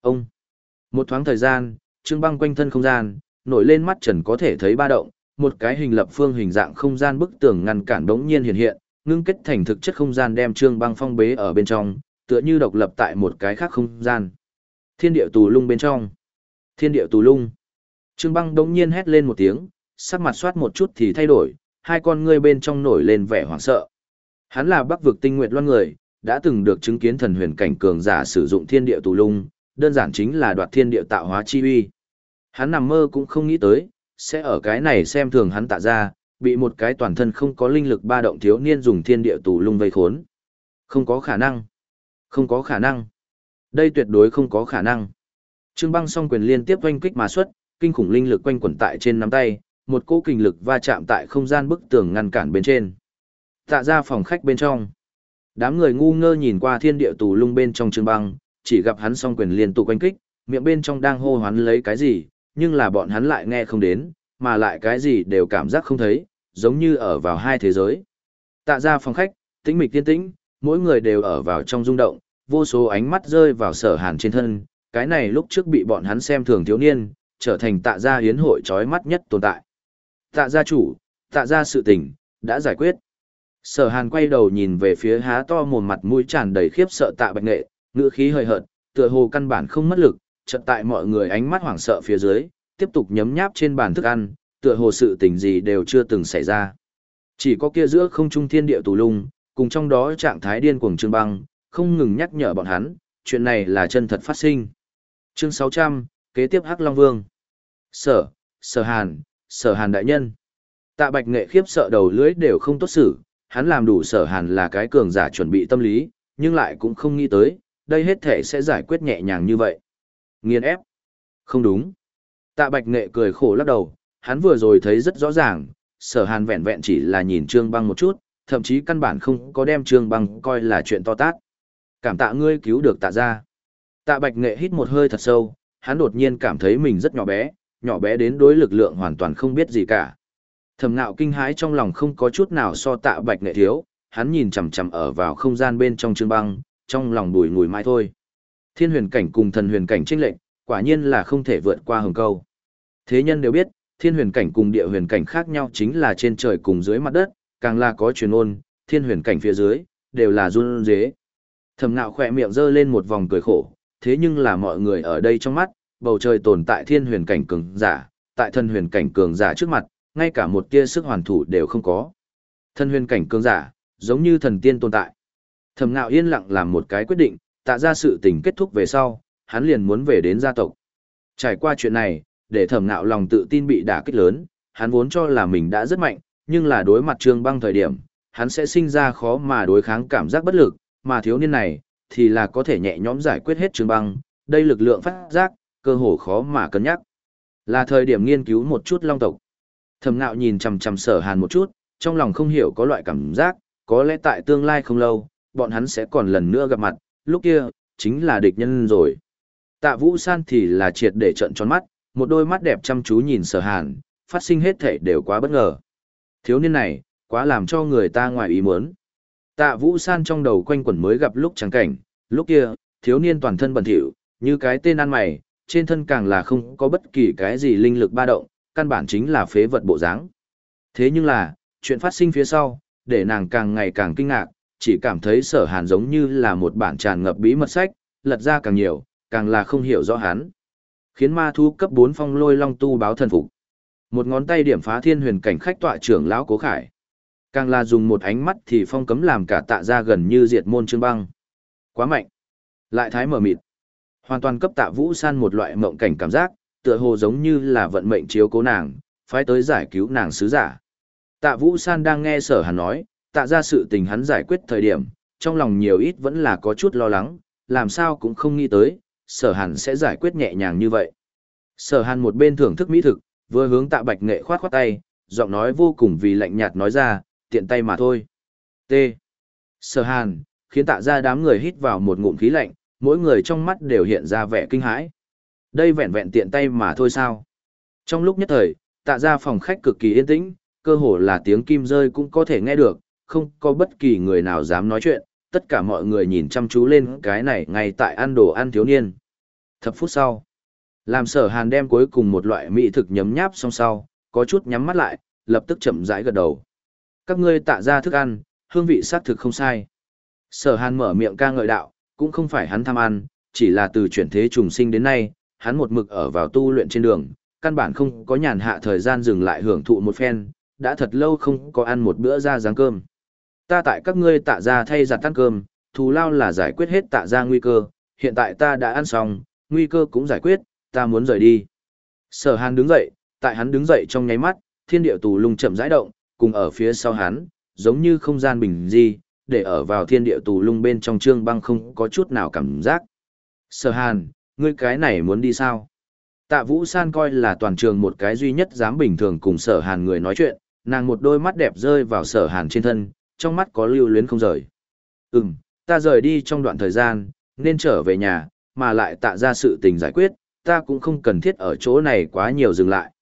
Ông! Một thoáng thời gian, Trương Băng quanh thân không gian, nổi lên mắt trần có thể thấy ba động, một cái hình lập phương hình dạng không gian bức tường ngăn cản đống nhiên hiện hiện, ngưng kết thành thực chất không gian đem Trương Băng phong bế ở bên trong, tựa như độc lập tại một cái khác không gian. Thiên địa tù lung bên trong. Thiên địa tù lung. Trương Băng đống nhiên hét lên một tiếng, sắc mặt soát một chút thì thay đổi, hai con ngươi bên trong nổi lên vẻ hoảng sợ. Hắn là Bắc vực tinh nguyệt loan người, đã từng được chứng kiến thần huyền cảnh cường giả sử dụng thiên địa tù lung, đơn giản chính là đoạt thiên địa tạo hóa chi uy. Hắn nằm mơ cũng không nghĩ tới, sẽ ở cái này xem thường hắn tạ ra, bị một cái toàn thân không có linh lực ba động thiếu niên dùng thiên địa tù lung vây khốn. Không có khả năng. Không có khả năng. Đây tuyệt đối không có khả năng. Trương băng song quyền liên tiếp oanh kích mà xuất, kinh khủng linh lực quanh quẩn tại trên nắm tay, một cỗ kinh lực va chạm tại không gian bức tường ngăn cản bên trên. Tạ ra phòng khách bên trong. Đám người ngu ngơ nhìn qua thiên địa tù lung bên trong Trương băng, chỉ gặp hắn song quyền liên tục quanh kích, miệng bên trong đang hô hoán lấy cái gì, nhưng là bọn hắn lại nghe không đến, mà lại cái gì đều cảm giác không thấy, giống như ở vào hai thế giới. Tạ ra phòng khách, tĩnh mịch tiên tĩnh, mỗi người đều ở vào trong rung động, vô số ánh mắt rơi vào sở hàn trên thân, cái này lúc trước bị bọn hắn xem thường thiếu niên, trở thành tạ gia hiến hội chói mắt nhất tồn tại. Tạ gia chủ, tạ gia sự tình, đã giải quyết. Sở hàn quay đầu nhìn về phía há to mồm mặt mũi tràn đầy khiếp sợ tạ bạch nghệ, ngữ khí hơi hợt, tựa hồ căn bản không mất lực, chợt tại mọi người ánh mắt hoảng sợ phía dưới, tiếp tục nhấm nháp trên bàn thức ăn, tựa hồ sự tình gì đều chưa từng xảy ra. Chỉ có kia giữa không trung thiên địa tù lung, cùng trong đó trạng thái điên cuồng trương băng, không ngừng nhắc nhở bọn hắn, chuyện này là chân thật phát sinh. Chương 600, kế tiếp Hắc Long Vương. Sở, Sở Hàn, Sở Hàn đại nhân. Tạ Bạch Nghệ khiếp sợ đầu lưỡi đều không tốt xử, hắn làm đủ Sở Hàn là cái cường giả chuẩn bị tâm lý, nhưng lại cũng không nghĩ tới, đây hết thể sẽ giải quyết nhẹ nhàng như vậy. Nghiên ép. Không đúng. Tạ Bạch Nghệ cười khổ lắc đầu, hắn vừa rồi thấy rất rõ ràng, sở hàn vẹn vẹn chỉ là nhìn trương băng một chút, thậm chí căn bản không có đem trương băng coi là chuyện to tát. Cảm tạ ngươi cứu được tạ ra. Tạ Bạch Nghệ hít một hơi thật sâu, hắn đột nhiên cảm thấy mình rất nhỏ bé, nhỏ bé đến đối lực lượng hoàn toàn không biết gì cả. Thầm nạo kinh hãi trong lòng không có chút nào so tạ Bạch Nghệ thiếu, hắn nhìn chằm chằm ở vào không gian bên trong trương băng, trong lòng đùi ngùi mãi thôi. Thiên huyền cảnh cùng thần huyền cảnh chênh lệnh, quả nhiên là không thể vượt qua hừng câu. Thế nhân đều biết, thiên huyền cảnh cùng địa huyền cảnh khác nhau chính là trên trời cùng dưới mặt đất, càng là có truyền ôn, thiên huyền cảnh phía dưới, đều là run dế. Thầm Nạo khỏe miệng giơ lên một vòng cười khổ, thế nhưng là mọi người ở đây trong mắt, bầu trời tồn tại thiên huyền cảnh cường giả, tại thần huyền cảnh cường giả trước mặt, ngay cả một tia sức hoàn thủ đều không có. Thần huyền cảnh cường giả, giống như thần tiên tồn tại. Thẩm Ngạo yên lặng làm một cái quyết định, tạ ra sự tình kết thúc về sau, hắn liền muốn về đến gia tộc. Trải qua chuyện này, để Thẩm Ngạo lòng tự tin bị đả kích lớn, hắn vốn cho là mình đã rất mạnh, nhưng là đối mặt Trương Băng thời điểm, hắn sẽ sinh ra khó mà đối kháng cảm giác bất lực, mà thiếu niên này thì là có thể nhẹ nhõm giải quyết hết Trương Băng, đây lực lượng phát giác, cơ hồ khó mà cân nhắc. Là thời điểm nghiên cứu một chút long tộc. Thẩm Ngạo nhìn chằm chằm Sở Hàn một chút, trong lòng không hiểu có loại cảm giác, có lẽ tại tương lai không lâu, bọn hắn sẽ còn lần nữa gặp mặt, lúc kia, chính là địch nhân rồi. Tạ Vũ San thì là triệt để trận tròn mắt, một đôi mắt đẹp chăm chú nhìn sở hàn, phát sinh hết thể đều quá bất ngờ. Thiếu niên này, quá làm cho người ta ngoài ý muốn. Tạ Vũ San trong đầu quanh quẩn mới gặp lúc trắng cảnh, lúc kia, thiếu niên toàn thân bẩn thỉu, như cái tên ăn mày, trên thân càng là không có bất kỳ cái gì linh lực ba động, căn bản chính là phế vật bộ dáng. Thế nhưng là, chuyện phát sinh phía sau, để nàng càng ngày càng kinh ngạc, chỉ cảm thấy sở hàn giống như là một bản tràn ngập bí mật sách, lật ra càng nhiều, càng là không hiểu rõ hắn. Khiến ma thu cấp bốn phong lôi long tu báo thần phục. Một ngón tay điểm phá thiên huyền cảnh khách tọa trưởng lão cố khải. Càng là dùng một ánh mắt thì phong cấm làm cả tạ ra gần như diệt môn trương băng. Quá mạnh. Lại thái mở mịt. Hoàn toàn cấp tạ vũ san một loại mộng cảnh cảm giác, tựa hồ giống như là vận mệnh chiếu cố nàng, phải tới giải cứu nàng sứ giả. Tạ vũ san đang nghe sở hàn nói, tạ ra sự tình hắn giải quyết thời điểm, trong lòng nhiều ít vẫn là có chút lo lắng, làm sao cũng không nghĩ tới, sở hàn sẽ giải quyết nhẹ nhàng như vậy. Sở hàn một bên thưởng thức mỹ thực, vừa hướng tạ bạch nghệ khoát khoát tay, giọng nói vô cùng vì lạnh nhạt nói ra, tiện tay mà thôi. T. Sở hàn, khiến tạ ra đám người hít vào một ngụm khí lạnh, mỗi người trong mắt đều hiện ra vẻ kinh hãi. Đây vẹn vẹn tiện tay mà thôi sao. Trong lúc nhất thời, tạ ra phòng khách cực kỳ yên tĩnh, cơ hồ là tiếng kim rơi cũng có thể nghe được, không có bất kỳ người nào dám nói chuyện, tất cả mọi người nhìn chăm chú lên cái này ngay tại ăn đồ ăn thiếu niên. Thập phút sau, làm sở hàn đem cuối cùng một loại mỹ thực nhấm nháp xong sau, có chút nhắm mắt lại, lập tức chậm rãi gật đầu. Các ngươi tạ ra thức ăn, hương vị xác thực không sai. Sở hàn mở miệng ca ngợi đạo, cũng không phải hắn tham ăn, chỉ là từ chuyển thế trùng sinh đến nay, hắn một mực ở vào tu luyện trên đường, căn bản không có nhàn hạ thời gian dừng lại hưởng thụ một phen, đã thật lâu không có ăn một bữa ra dáng cơm. Ta tại các ngươi tạ ra thay giặt ăn cơm, thù lao là giải quyết hết tạ ra nguy cơ, hiện tại ta đã ăn xong, nguy cơ cũng giải quyết, ta muốn rời đi. Sở hàn đứng dậy, tại hắn đứng dậy trong nháy mắt, thiên địa tù lung chậm rãi động, cùng ở phía sau hắn, giống như không gian bình di, để ở vào thiên địa tù lung bên trong trương băng không có chút nào cảm giác. Sở hàn, ngươi cái này muốn đi sao? Tạ Vũ San coi là toàn trường một cái duy nhất dám bình thường cùng sở hàn người nói chuyện, nàng một đôi mắt đẹp rơi vào sở hàn trên thân, trong mắt có lưu luyến không rời. Ừm, ta rời đi trong đoạn thời gian, nên trở về nhà, mà lại tạ ra sự tình giải quyết, ta cũng không cần thiết ở chỗ này quá nhiều dừng lại.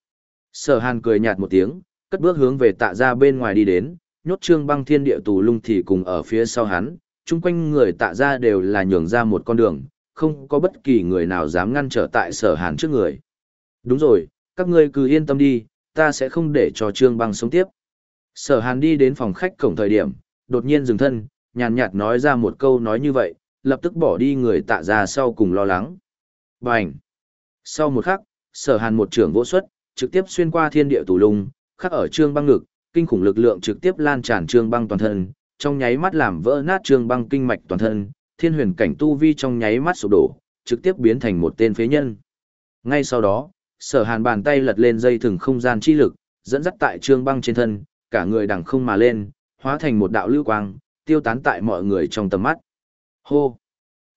Sở hàn cười nhạt một tiếng, cất bước hướng về tạ ra bên ngoài đi đến, nhốt trương băng thiên địa tù lung thì cùng ở phía sau hắn, chung quanh người tạ ra đều là nhường ra một con đường, không có bất kỳ người nào dám ngăn trở tại sở hàn trước người. Đúng rồi, các ngươi cứ yên tâm đi, ta sẽ không để cho trương băng sống tiếp. Sở hàn đi đến phòng khách cổng thời điểm, đột nhiên dừng thân, nhàn nhạt nói ra một câu nói như vậy, lập tức bỏ đi người tạ ra sau cùng lo lắng. Bành! Sau một khắc, sở hàn một trưởng vỗ xuất, trực tiếp xuyên qua thiên địa tù lung, khắc ở trương băng ngực, kinh khủng lực lượng trực tiếp lan tràn trương băng toàn thân, trong nháy mắt làm vỡ nát trương băng kinh mạch toàn thân, thiên huyền cảnh tu vi trong nháy mắt sụp đổ, trực tiếp biến thành một tên phế nhân. Ngay sau đó, sở hàn bàn tay lật lên dây thừng không gian chi lực, dẫn dắt tại trương băng trên thân, cả người đằng không mà lên, hóa thành một đạo lưu quang, tiêu tán tại mọi người trong tầm mắt. Hô!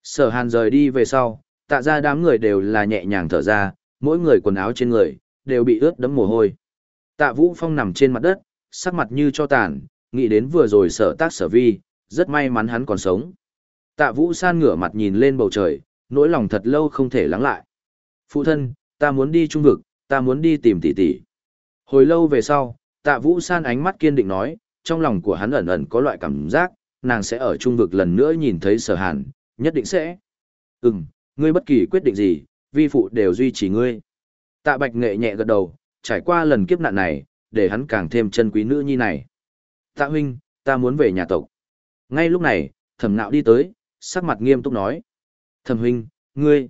Sở hàn rời đi về sau, tạ ra đám người đều là nhẹ nhàng thở ra, mỗi người quần áo trên người, đều bị ướt đẫm mồ hôi. Tạ Vũ Phong nằm trên mặt đất, sắc mặt như cho tàn, nghĩ đến vừa rồi sở tác sở vi, rất may mắn hắn còn sống. Tạ Vũ San ngửa mặt nhìn lên bầu trời, nỗi lòng thật lâu không thể lắng lại. Phụ thân, ta muốn đi trung vực, ta muốn đi tìm tỷ tỷ. Hồi lâu về sau, Tạ Vũ San ánh mắt kiên định nói, trong lòng của hắn ẩn ẩn có loại cảm giác, nàng sẽ ở trung vực lần nữa nhìn thấy sở hàn, nhất định sẽ. Ừm, ngươi bất kỳ quyết định gì, vi phụ đều duy trì ngươi. Tạ Bạch Nghệ nhẹ gật đầu, trải qua lần kiếp nạn này, để hắn càng thêm chân quý nữ nhi này. Tạ huynh, ta muốn về nhà tộc. Ngay lúc này, thẩm nạo đi tới, sắc mặt nghiêm túc nói. Thẩm huynh, ngươi.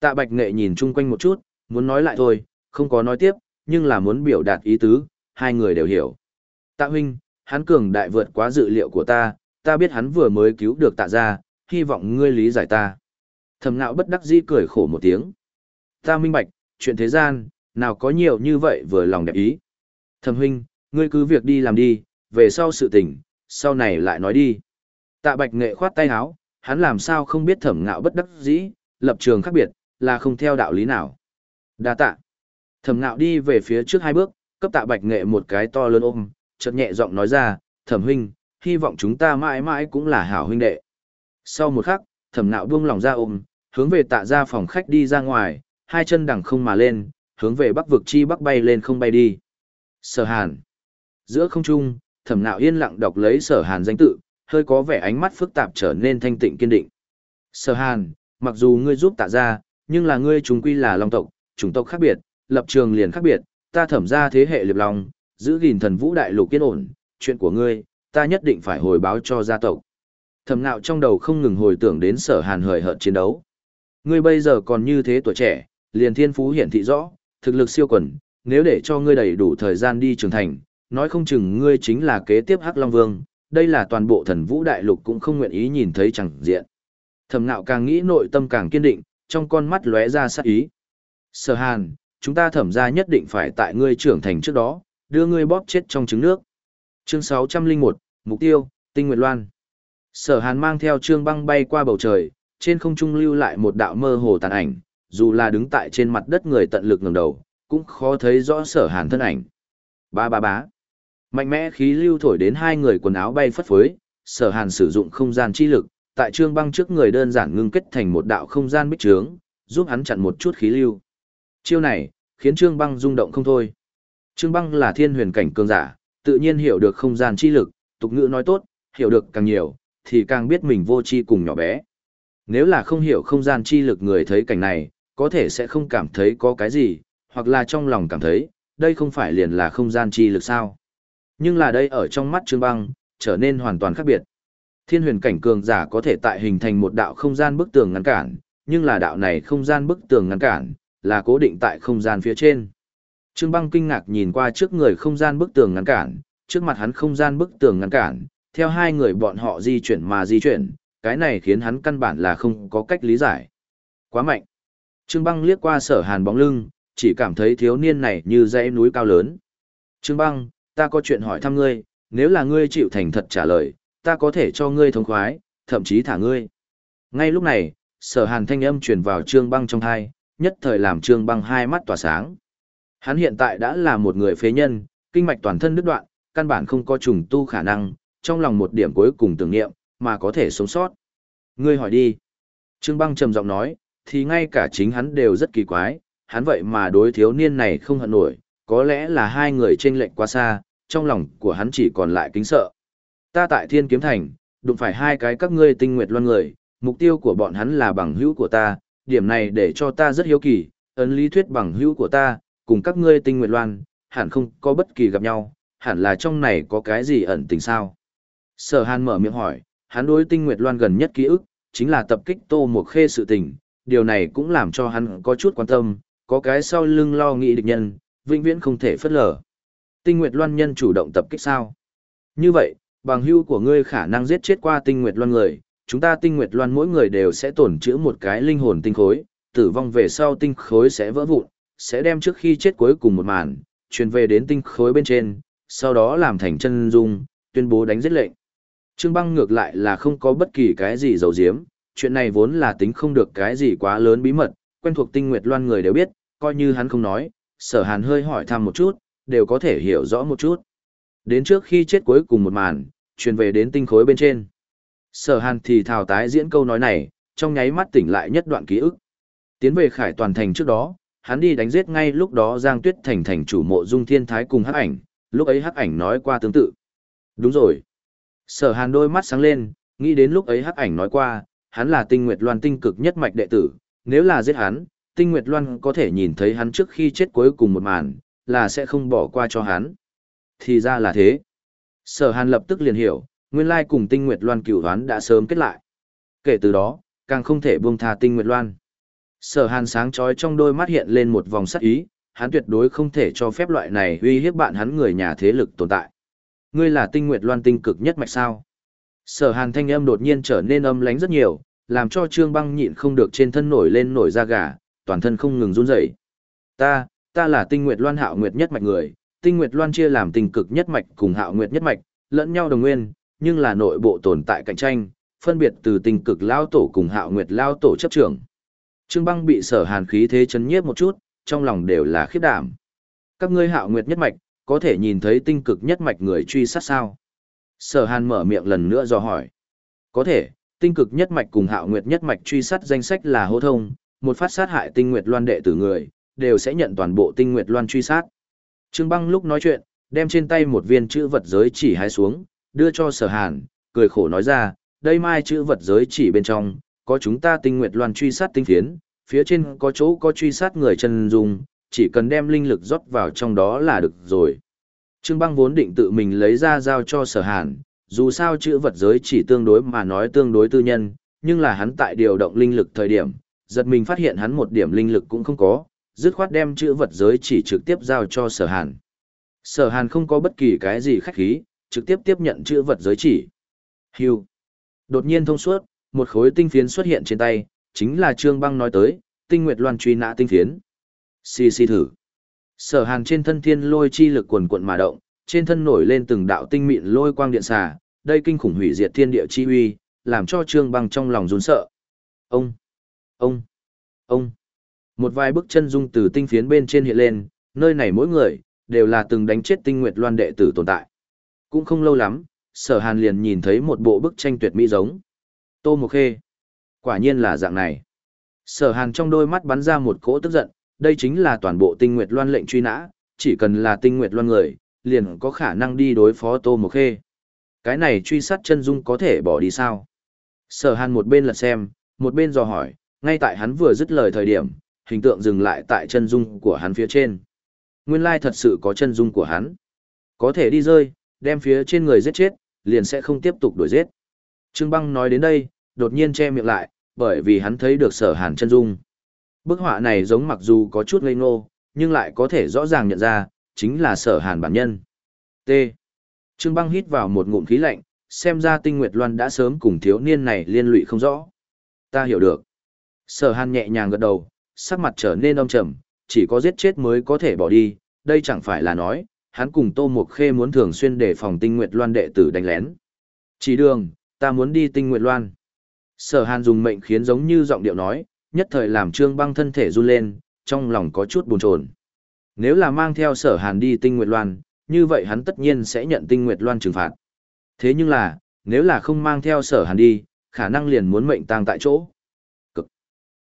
Tạ Bạch Nghệ nhìn chung quanh một chút, muốn nói lại thôi, không có nói tiếp, nhưng là muốn biểu đạt ý tứ, hai người đều hiểu. Tạ huynh, hắn cường đại vượt quá dự liệu của ta, ta biết hắn vừa mới cứu được tạ ra, hy vọng ngươi lý giải ta. Thẩm nạo bất đắc dĩ cười khổ một tiếng. Ta minh bạch, chuyện thế gian, nào có nhiều như vậy vừa lòng đẹp ý. Thẩm huynh, ngươi cứ việc đi làm đi, về sau sự tình, sau này lại nói đi. Tạ bạch nghệ khoát tay áo, hắn làm sao không biết thẩm ngạo bất đắc dĩ, lập trường khác biệt, là không theo đạo lý nào. Đa tạ. Thẩm ngạo đi về phía trước hai bước, cấp tạ bạch nghệ một cái to lớn ôm, chợt nhẹ giọng nói ra, thẩm huynh, hy vọng chúng ta mãi mãi cũng là hảo huynh đệ. Sau một khắc, thẩm nạo buông lòng ra ôm, hướng về tạ ra phòng khách đi ra ngoài, hai chân đằng không mà lên, hướng về bắc vực chi bắc bay lên không bay đi. Sở Hàn. Giữa không trung, thẩm nạo yên lặng đọc lấy sở Hàn danh tự, hơi có vẻ ánh mắt phức tạp trở nên thanh tịnh kiên định. Sở Hàn, mặc dù ngươi giúp tạ ra, nhưng là ngươi chúng quy là long tộc, chủng tộc khác biệt, lập trường liền khác biệt, ta thẩm ra thế hệ liệp lòng, giữ gìn thần vũ đại lục kiên ổn, chuyện của ngươi, ta nhất định phải hồi báo cho gia tộc. Thẩm nạo trong đầu không ngừng hồi tưởng đến sở Hàn hời hợt chiến đấu. Ngươi bây giờ còn như thế tuổi trẻ, liền thiên phú hiển thị rõ, thực lực siêu quần, nếu để cho ngươi đầy đủ thời gian đi trưởng thành, nói không chừng ngươi chính là kế tiếp Hắc Long Vương, đây là toàn bộ thần vũ đại lục cũng không nguyện ý nhìn thấy chẳng diện. Thẩm nạo càng nghĩ nội tâm càng kiên định, trong con mắt lóe ra sát ý. Sở Hàn, chúng ta thẩm ra nhất định phải tại ngươi trưởng thành trước đó, đưa ngươi bóp chết trong trứng nước. Chương 601, Mục tiêu, Tinh Nguyệt Loan. Sở Hàn mang theo trương băng bay qua bầu trời, trên không trung lưu lại một đạo mơ hồ tàn ảnh, dù là đứng tại trên mặt đất người tận lực ngẩng đầu, cũng khó thấy rõ sở hàn thân ảnh. Ba ba bá. Mạnh mẽ khí lưu thổi đến hai người quần áo bay phất phới, sở hàn sử dụng không gian chi lực, tại trương băng trước người đơn giản ngưng kết thành một đạo không gian bích trướng, giúp hắn chặn một chút khí lưu. Chiêu này, khiến trương băng rung động không thôi. Trương băng là thiên huyền cảnh cường giả, tự nhiên hiểu được không gian chi lực, tục ngữ nói tốt, hiểu được càng nhiều, thì càng biết mình vô chi cùng nhỏ bé. Nếu là không hiểu không gian chi lực người thấy cảnh này, có thể sẽ không cảm thấy có cái gì, hoặc là trong lòng cảm thấy, đây không phải liền là không gian chi lực sao. Nhưng là đây ở trong mắt Trương Băng, trở nên hoàn toàn khác biệt. Thiên huyền cảnh cường giả có thể tại hình thành một đạo không gian bức tường ngăn cản, nhưng là đạo này không gian bức tường ngăn cản, là cố định tại không gian phía trên. Trương Băng kinh ngạc nhìn qua trước người không gian bức tường ngăn cản, trước mặt hắn không gian bức tường ngăn cản, theo hai người bọn họ di chuyển mà di chuyển, cái này khiến hắn căn bản là không có cách lý giải. Quá mạnh. Trương Băng liếc qua sở hàn bóng lưng, chỉ cảm thấy thiếu niên này như dãy núi cao lớn. Trương Băng, ta có chuyện hỏi thăm ngươi, nếu là ngươi chịu thành thật trả lời, ta có thể cho ngươi thống khoái, thậm chí thả ngươi. Ngay lúc này, sở hàn thanh âm truyền vào Trương Băng trong thai, nhất thời làm Trương Băng hai mắt tỏa sáng. Hắn hiện tại đã là một người phế nhân, kinh mạch toàn thân đứt đoạn, căn bản không có trùng tu khả năng, trong lòng một điểm cuối cùng tưởng niệm, mà có thể sống sót. Ngươi hỏi đi. Trương Băng trầm giọng nói, thì ngay cả chính hắn đều rất kỳ quái, hắn vậy mà đối thiếu niên này không hận nổi, có lẽ là hai người trên lệnh quá xa, trong lòng của hắn chỉ còn lại kính sợ. Ta tại Thiên Kiếm Thành, đụng phải hai cái các ngươi tinh nguyệt loan người, mục tiêu của bọn hắn là bằng hữu của ta, điểm này để cho ta rất hiếu kỳ, ấn lý thuyết bằng hữu của ta, cùng các ngươi tinh nguyệt loan, hẳn không có bất kỳ gặp nhau, hẳn là trong này có cái gì ẩn tình sao. Sở Hàn mở miệng hỏi, hắn đối tinh nguyệt loan gần nhất ký ức, chính là tập kích Tô Mộc Khê sự tình, điều này cũng làm cho hắn có chút quan tâm, có cái sau lưng lo nghĩ địch nhân, vĩnh viễn không thể phất lờ. Tinh Nguyệt Loan nhân chủ động tập kích sao? Như vậy, bằng hưu của ngươi khả năng giết chết qua Tinh Nguyệt Loan người, chúng ta Tinh Nguyệt Loan mỗi người đều sẽ tổn trữ một cái linh hồn tinh khối, tử vong về sau tinh khối sẽ vỡ vụn, sẽ đem trước khi chết cuối cùng một màn, truyền về đến tinh khối bên trên, sau đó làm thành chân dung, tuyên bố đánh giết lệnh. Trương Băng ngược lại là không có bất kỳ cái gì dầu diếm, chuyện này vốn là tính không được cái gì quá lớn bí mật, quen thuộc tinh nguyệt loan người đều biết, coi như hắn không nói, sở hàn hơi hỏi thăm một chút, đều có thể hiểu rõ một chút. Đến trước khi chết cuối cùng một màn, truyền về đến tinh khối bên trên. Sở hàn thì thào tái diễn câu nói này, trong nháy mắt tỉnh lại nhất đoạn ký ức. Tiến về khải toàn thành trước đó, hắn đi đánh giết ngay lúc đó Giang Tuyết thành thành chủ mộ dung thiên thái cùng hắc ảnh, lúc ấy hắc ảnh nói qua tương tự. Đúng rồi. Sở hàn đôi mắt sáng lên, nghĩ đến lúc ấy hắc ảnh nói qua, hắn là tinh nguyệt loan tinh cực nhất mạch đệ tử, nếu là giết hắn, tinh nguyệt loan có thể nhìn thấy hắn trước khi chết cuối cùng một màn, là sẽ không bỏ qua cho hắn. Thì ra là thế. Sở hàn lập tức liền hiểu, nguyên lai cùng tinh nguyệt loan cửu hoán đã sớm kết lại. Kể từ đó, càng không thể buông tha tinh nguyệt loan. Sở hàn sáng chói trong đôi mắt hiện lên một vòng sắc ý, hắn tuyệt đối không thể cho phép loại này uy hiếp bạn hắn người nhà thế lực tồn tại. Ngươi là tinh nguyệt loan tinh cực nhất mạch sao? Sở hàn thanh âm đột nhiên trở nên âm lánh rất nhiều, làm cho trương băng nhịn không được trên thân nổi lên nổi da gà, toàn thân không ngừng run rẩy. Ta, ta là tinh nguyệt loan hạo nguyệt nhất mạch người, tinh nguyệt loan chia làm tinh cực nhất mạch cùng hạo nguyệt nhất mạch, lẫn nhau đồng nguyên, nhưng là nội bộ tồn tại cạnh tranh, phân biệt từ tinh cực lao tổ cùng hạo nguyệt lao tổ chấp trưởng. Trương băng bị sở hàn khí thế chấn nhiếp một chút, trong lòng đều là khiếp đảm. Các ngươi hạo nguyệt nhất mạch, có thể nhìn thấy tinh cực nhất mạch người truy sát sao? Sở hàn mở miệng lần nữa do hỏi. Có thể, tinh cực nhất mạch cùng hạo nguyệt nhất mạch truy sát danh sách là hô thông, một phát sát hại tinh nguyệt loan đệ tử người, đều sẽ nhận toàn bộ tinh nguyệt loan truy sát. Trương băng lúc nói chuyện, đem trên tay một viên chữ vật giới chỉ hái xuống, đưa cho sở hàn, cười khổ nói ra, đây mai chữ vật giới chỉ bên trong, có chúng ta tinh nguyệt loan truy sát tinh phiến, phía trên có chỗ có truy sát người chân dung, chỉ cần đem linh lực rót vào trong đó là được rồi. Trương băng vốn định tự mình lấy ra giao cho sở hàn, dù sao chữ vật giới chỉ tương đối mà nói tương đối tư nhân, nhưng là hắn tại điều động linh lực thời điểm, giật mình phát hiện hắn một điểm linh lực cũng không có, dứt khoát đem chữ vật giới chỉ trực tiếp giao cho sở hàn. Sở hàn không có bất kỳ cái gì khách khí, trực tiếp tiếp nhận chữ vật giới chỉ. Hưu. Đột nhiên thông suốt, một khối tinh phiến xuất hiện trên tay, chính là Trương Băng nói tới, tinh nguyệt loan truy nã tinh phiến. Xì xì thử. Sở hàn trên thân thiên lôi chi lực quần cuộn mà động, trên thân nổi lên từng đạo tinh mịn lôi quang điện xà, đây kinh khủng hủy diệt thiên địa chi uy, làm cho Trương Băng trong lòng run sợ. Ông, ông, ông. Một vài bước chân dung từ tinh phiến bên trên hiện lên, nơi này mỗi người đều là từng đánh chết tinh nguyệt loan đệ tử tồn tại. Cũng không lâu lắm, Sở Hàn liền nhìn thấy một bộ bức tranh tuyệt mỹ giống. Tô Mộc Khê. Quả nhiên là dạng này. Sở Hàn trong đôi mắt bắn ra một cỗ tức giận, đây chính là toàn bộ tinh nguyệt loan lệnh truy nã, chỉ cần là tinh nguyệt loan người, liền có khả năng đi đối phó Tô Mộc Khê. Cái này truy sát chân dung có thể bỏ đi sao? Sở hàn một bên lật xem, một bên dò hỏi, ngay tại hắn vừa dứt lời thời điểm, hình tượng dừng lại tại chân dung của hắn phía trên. Nguyên lai thật sự có chân dung của hắn. Có thể đi rơi, đem phía trên người giết chết, liền sẽ không tiếp tục đuổi giết. Trương Băng nói đến đây, đột nhiên che miệng lại, bởi vì hắn thấy được sở hàn chân dung. Bức họa này giống mặc dù có chút ngây ngô, nhưng lại có thể rõ ràng nhận ra, chính là sở hàn bản nhân. T. Trương Băng hít vào một ngụm khí lạnh, xem ra tinh nguyệt loan đã sớm cùng thiếu niên này liên lụy không rõ. Ta hiểu được. Sở hàn nhẹ nhàng gật đầu, sắc mặt trở nên âm trầm, chỉ có giết chết mới có thể bỏ đi, đây chẳng phải là nói, hắn cùng Tô Mộc Khê muốn thường xuyên để phòng tinh nguyệt loan đệ tử đánh lén. Chỉ đường, ta muốn đi tinh nguyệt loan. Sở hàn dùng mệnh khiến giống như giọng điệu nói, nhất thời làm trương băng thân thể run lên, trong lòng có chút buồn chồn. Nếu là mang theo sở hàn đi tinh nguyệt loan, như vậy hắn tất nhiên sẽ nhận tinh nguyệt loan trừng phạt. Thế nhưng là, nếu là không mang theo sở hàn đi, khả năng liền muốn mệnh tang tại chỗ. Cực.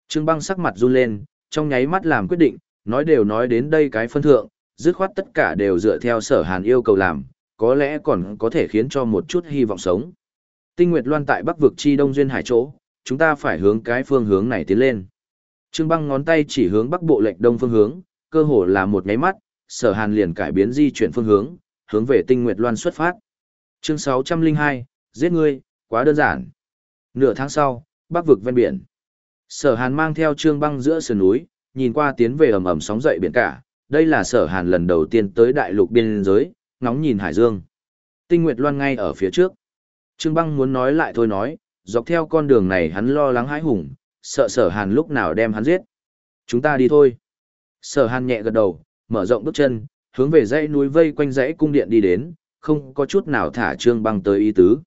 Trương băng sắc mặt run lên, trong nháy mắt làm quyết định, nói đều nói đến đây cái phân thượng, dứt khoát tất cả đều dựa theo sở hàn yêu cầu làm, có lẽ còn có thể khiến cho một chút hy vọng sống. Tinh Nguyệt Loan tại Bắc vực chi Đông Duyên Hải chỗ, chúng ta phải hướng cái phương hướng này tiến lên. Trương Băng ngón tay chỉ hướng Bắc Bộ lệch Đông phương hướng, cơ hồ là một nháy mắt, Sở Hàn liền cải biến di chuyển phương hướng, hướng về Tinh Nguyệt Loan xuất phát. Chương 602, giết ngươi, quá đơn giản. Nửa tháng sau, Bắc vực ven biển. Sở Hàn mang theo Trương Băng giữa sườn núi, nhìn qua tiến về ầm ầm sóng dậy biển cả, đây là Sở Hàn lần đầu tiên tới đại lục biên giới, ngóng nhìn hải dương. Tinh Nguyệt Loan ngay ở phía trước. Trương Băng muốn nói lại thôi nói, dọc theo con đường này hắn lo lắng hãi hùng, sợ sở hàn lúc nào đem hắn giết. Chúng ta đi thôi. Sở hàn nhẹ gật đầu, mở rộng bước chân, hướng về dãy núi vây quanh dãy cung điện đi đến, không có chút nào thả Trương Băng tới ý tứ.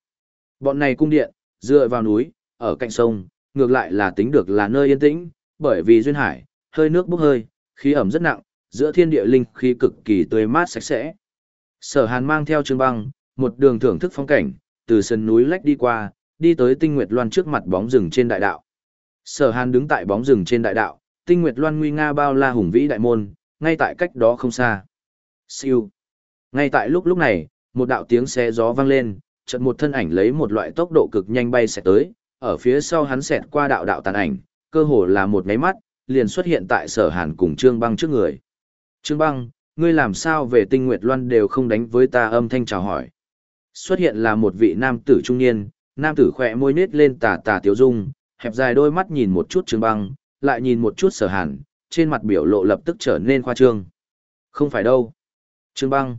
Bọn này cung điện, dựa vào núi, ở cạnh sông, ngược lại là tính được là nơi yên tĩnh, bởi vì duyên hải, hơi nước bốc hơi, khí ẩm rất nặng, giữa thiên địa linh khí cực kỳ tươi mát sạch sẽ. Sở Hàn mang theo Trương Băng, một đường thưởng thức phong cảnh, từ sân núi lách đi qua, đi tới Tinh Nguyệt Loan trước mặt bóng rừng trên đại đạo. Sở Hàn đứng tại bóng rừng trên đại đạo, Tinh Nguyệt Loan nguy nga bao la hùng vĩ đại môn, ngay tại cách đó không xa. Siêu. Ngay tại lúc lúc này, một đạo tiếng xé gió vang lên, chợt một thân ảnh lấy một loại tốc độ cực nhanh bay sẽ tới, ở phía sau hắn xẹt qua đạo đạo tàn ảnh, cơ hồ là một máy mắt, liền xuất hiện tại Sở Hàn cùng Trương Băng trước người. Trương Băng, ngươi làm sao về Tinh Nguyệt Loan đều không đánh với ta âm thanh chào hỏi. Xuất hiện là một vị nam tử trung niên, nam tử khỏe môi nết lên tà tà tiếu dung, hẹp dài đôi mắt nhìn một chút trương băng, lại nhìn một chút sở hàn, trên mặt biểu lộ lập tức trở nên khoa trương. Không phải đâu. Trương băng.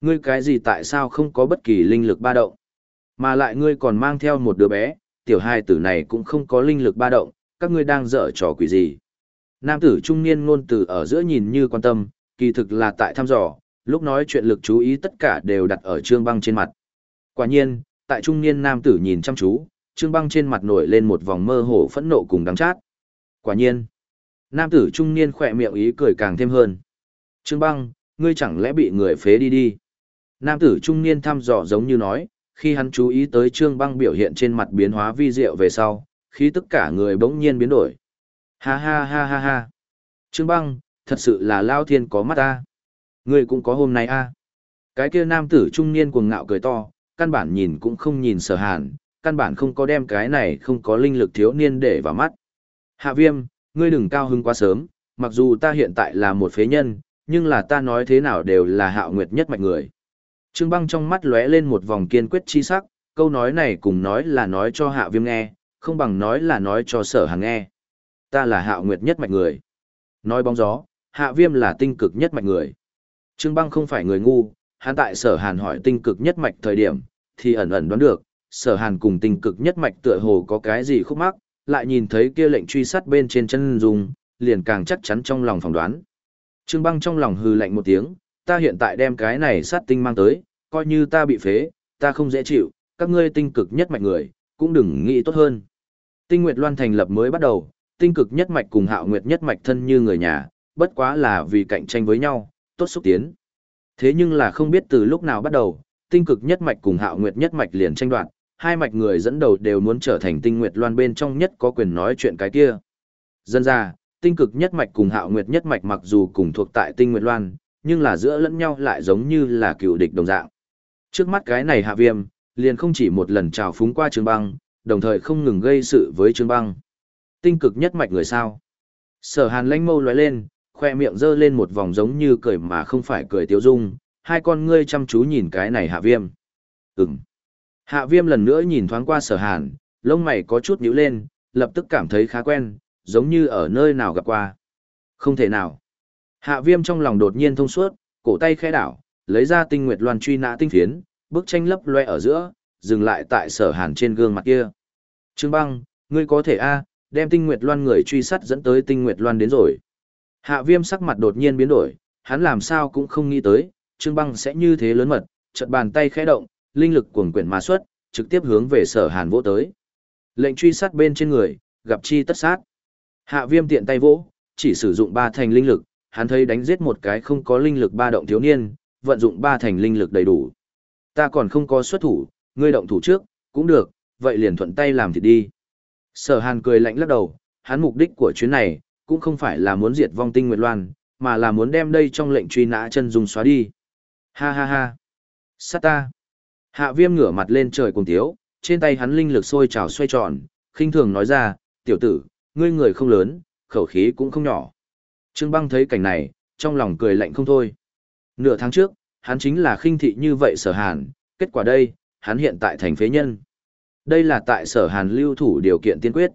Ngươi cái gì tại sao không có bất kỳ linh lực ba động? Mà lại ngươi còn mang theo một đứa bé, tiểu hai tử này cũng không có linh lực ba động, các ngươi đang dở trò quỷ gì? Nam tử trung niên ngôn từ ở giữa nhìn như quan tâm, kỳ thực là tại thăm dò, lúc nói chuyện lực chú ý tất cả đều đặt ở trương băng trên mặt. Quả nhiên, tại trung niên nam tử nhìn chăm chú, Trương Băng trên mặt nổi lên một vòng mơ hồ phẫn nộ cùng đắng chát. Quả nhiên, nam tử trung niên khỏe miệng ý cười càng thêm hơn. Trương Băng, ngươi chẳng lẽ bị người phế đi đi? Nam tử trung niên thăm dò giống như nói, khi hắn chú ý tới Trương Băng biểu hiện trên mặt biến hóa vi diệu về sau, khi tất cả người bỗng nhiên biến đổi. Ha ha ha ha ha. Trương Băng, thật sự là lao thiên có mắt ta. Ngươi cũng có hôm nay a. Cái kia nam tử trung niên cuồng ngạo cười to, căn bản nhìn cũng không nhìn sở hàn, căn bản không có đem cái này không có linh lực thiếu niên để vào mắt. Hạ viêm, ngươi đừng cao hứng quá sớm, mặc dù ta hiện tại là một phế nhân, nhưng là ta nói thế nào đều là hạo nguyệt nhất mạnh người. Trương băng trong mắt lóe lên một vòng kiên quyết chi sắc, câu nói này cùng nói là nói cho hạ viêm nghe, không bằng nói là nói cho sở hàn nghe. Ta là hạo nguyệt nhất mạnh người. Nói bóng gió, hạ viêm là tinh cực nhất mạnh người. Trương băng không phải người ngu, hắn tại sở hàn hỏi tinh cực nhất mạch thời điểm, thì ẩn ẩn đoán được, sở hàn cùng tinh cực nhất mạch tựa hồ có cái gì khúc mắc, lại nhìn thấy kia lệnh truy sát bên trên chân dùng, liền càng chắc chắn trong lòng phỏng đoán. Trương băng trong lòng hừ lạnh một tiếng, ta hiện tại đem cái này sát tinh mang tới, coi như ta bị phế, ta không dễ chịu, các ngươi tinh cực nhất mạch người, cũng đừng nghĩ tốt hơn. Tinh Nguyệt Loan thành lập mới bắt đầu, tinh cực nhất mạch cùng hạo nguyệt nhất mạch thân như người nhà, bất quá là vì cạnh tranh với nhau, tốt xúc tiến. Thế nhưng là không biết từ lúc nào bắt đầu, tinh cực nhất mạch cùng hạo nguyệt nhất mạch liền tranh đoạt, hai mạch người dẫn đầu đều muốn trở thành tinh nguyệt loan bên trong nhất có quyền nói chuyện cái kia. Dân ra, tinh cực nhất mạch cùng hạo nguyệt nhất mạch mặc dù cùng thuộc tại tinh nguyệt loan, nhưng là giữa lẫn nhau lại giống như là cựu địch đồng dạng. Trước mắt cái này hạ viêm, liền không chỉ một lần trào phúng qua trường băng, đồng thời không ngừng gây sự với trường băng. Tinh cực nhất mạch người sao? Sở hàn lanh mâu lóe lên, khoe miệng giơ lên một vòng giống như cười mà không phải cười tiêu dung, hai con ngươi chăm chú nhìn cái này hạ viêm. Ừm. Hạ viêm lần nữa nhìn thoáng qua sở hàn, lông mày có chút nhíu lên, lập tức cảm thấy khá quen, giống như ở nơi nào gặp qua. Không thể nào. Hạ viêm trong lòng đột nhiên thông suốt, cổ tay khẽ đảo, lấy ra tinh nguyệt loan truy nã tinh phiến, bức tranh lấp loe ở giữa, dừng lại tại sở hàn trên gương mặt kia. Trương băng, ngươi có thể a đem tinh nguyệt loan người truy sát dẫn tới tinh nguyệt loan đến rồi. Hạ viêm sắc mặt đột nhiên biến đổi, hắn làm sao cũng không nghĩ tới, trương băng sẽ như thế lớn mật, chợt bàn tay khẽ động, linh lực cuồng quyển mà xuất, trực tiếp hướng về sở hàn vỗ tới. Lệnh truy sát bên trên người, gặp chi tất sát. Hạ viêm tiện tay vỗ, chỉ sử dụng ba thành linh lực, hắn thấy đánh giết một cái không có linh lực ba động thiếu niên, vận dụng ba thành linh lực đầy đủ. Ta còn không có xuất thủ, ngươi động thủ trước, cũng được, vậy liền thuận tay làm thì đi. Sở hàn cười lạnh lắc đầu, hắn mục đích của chuyến này, cũng không phải là muốn diệt vong tinh Nguyệt Loan, mà là muốn đem đây trong lệnh truy nã chân dung xóa đi. Ha ha ha. Sát ta. Hạ viêm ngửa mặt lên trời cùng tiếu, trên tay hắn linh lực sôi trào xoay tròn, khinh thường nói ra, tiểu tử, ngươi người không lớn, khẩu khí cũng không nhỏ. Trương băng thấy cảnh này, trong lòng cười lạnh không thôi. Nửa tháng trước, hắn chính là khinh thị như vậy sở hàn, kết quả đây, hắn hiện tại thành phế nhân. Đây là tại sở hàn lưu thủ điều kiện tiên quyết.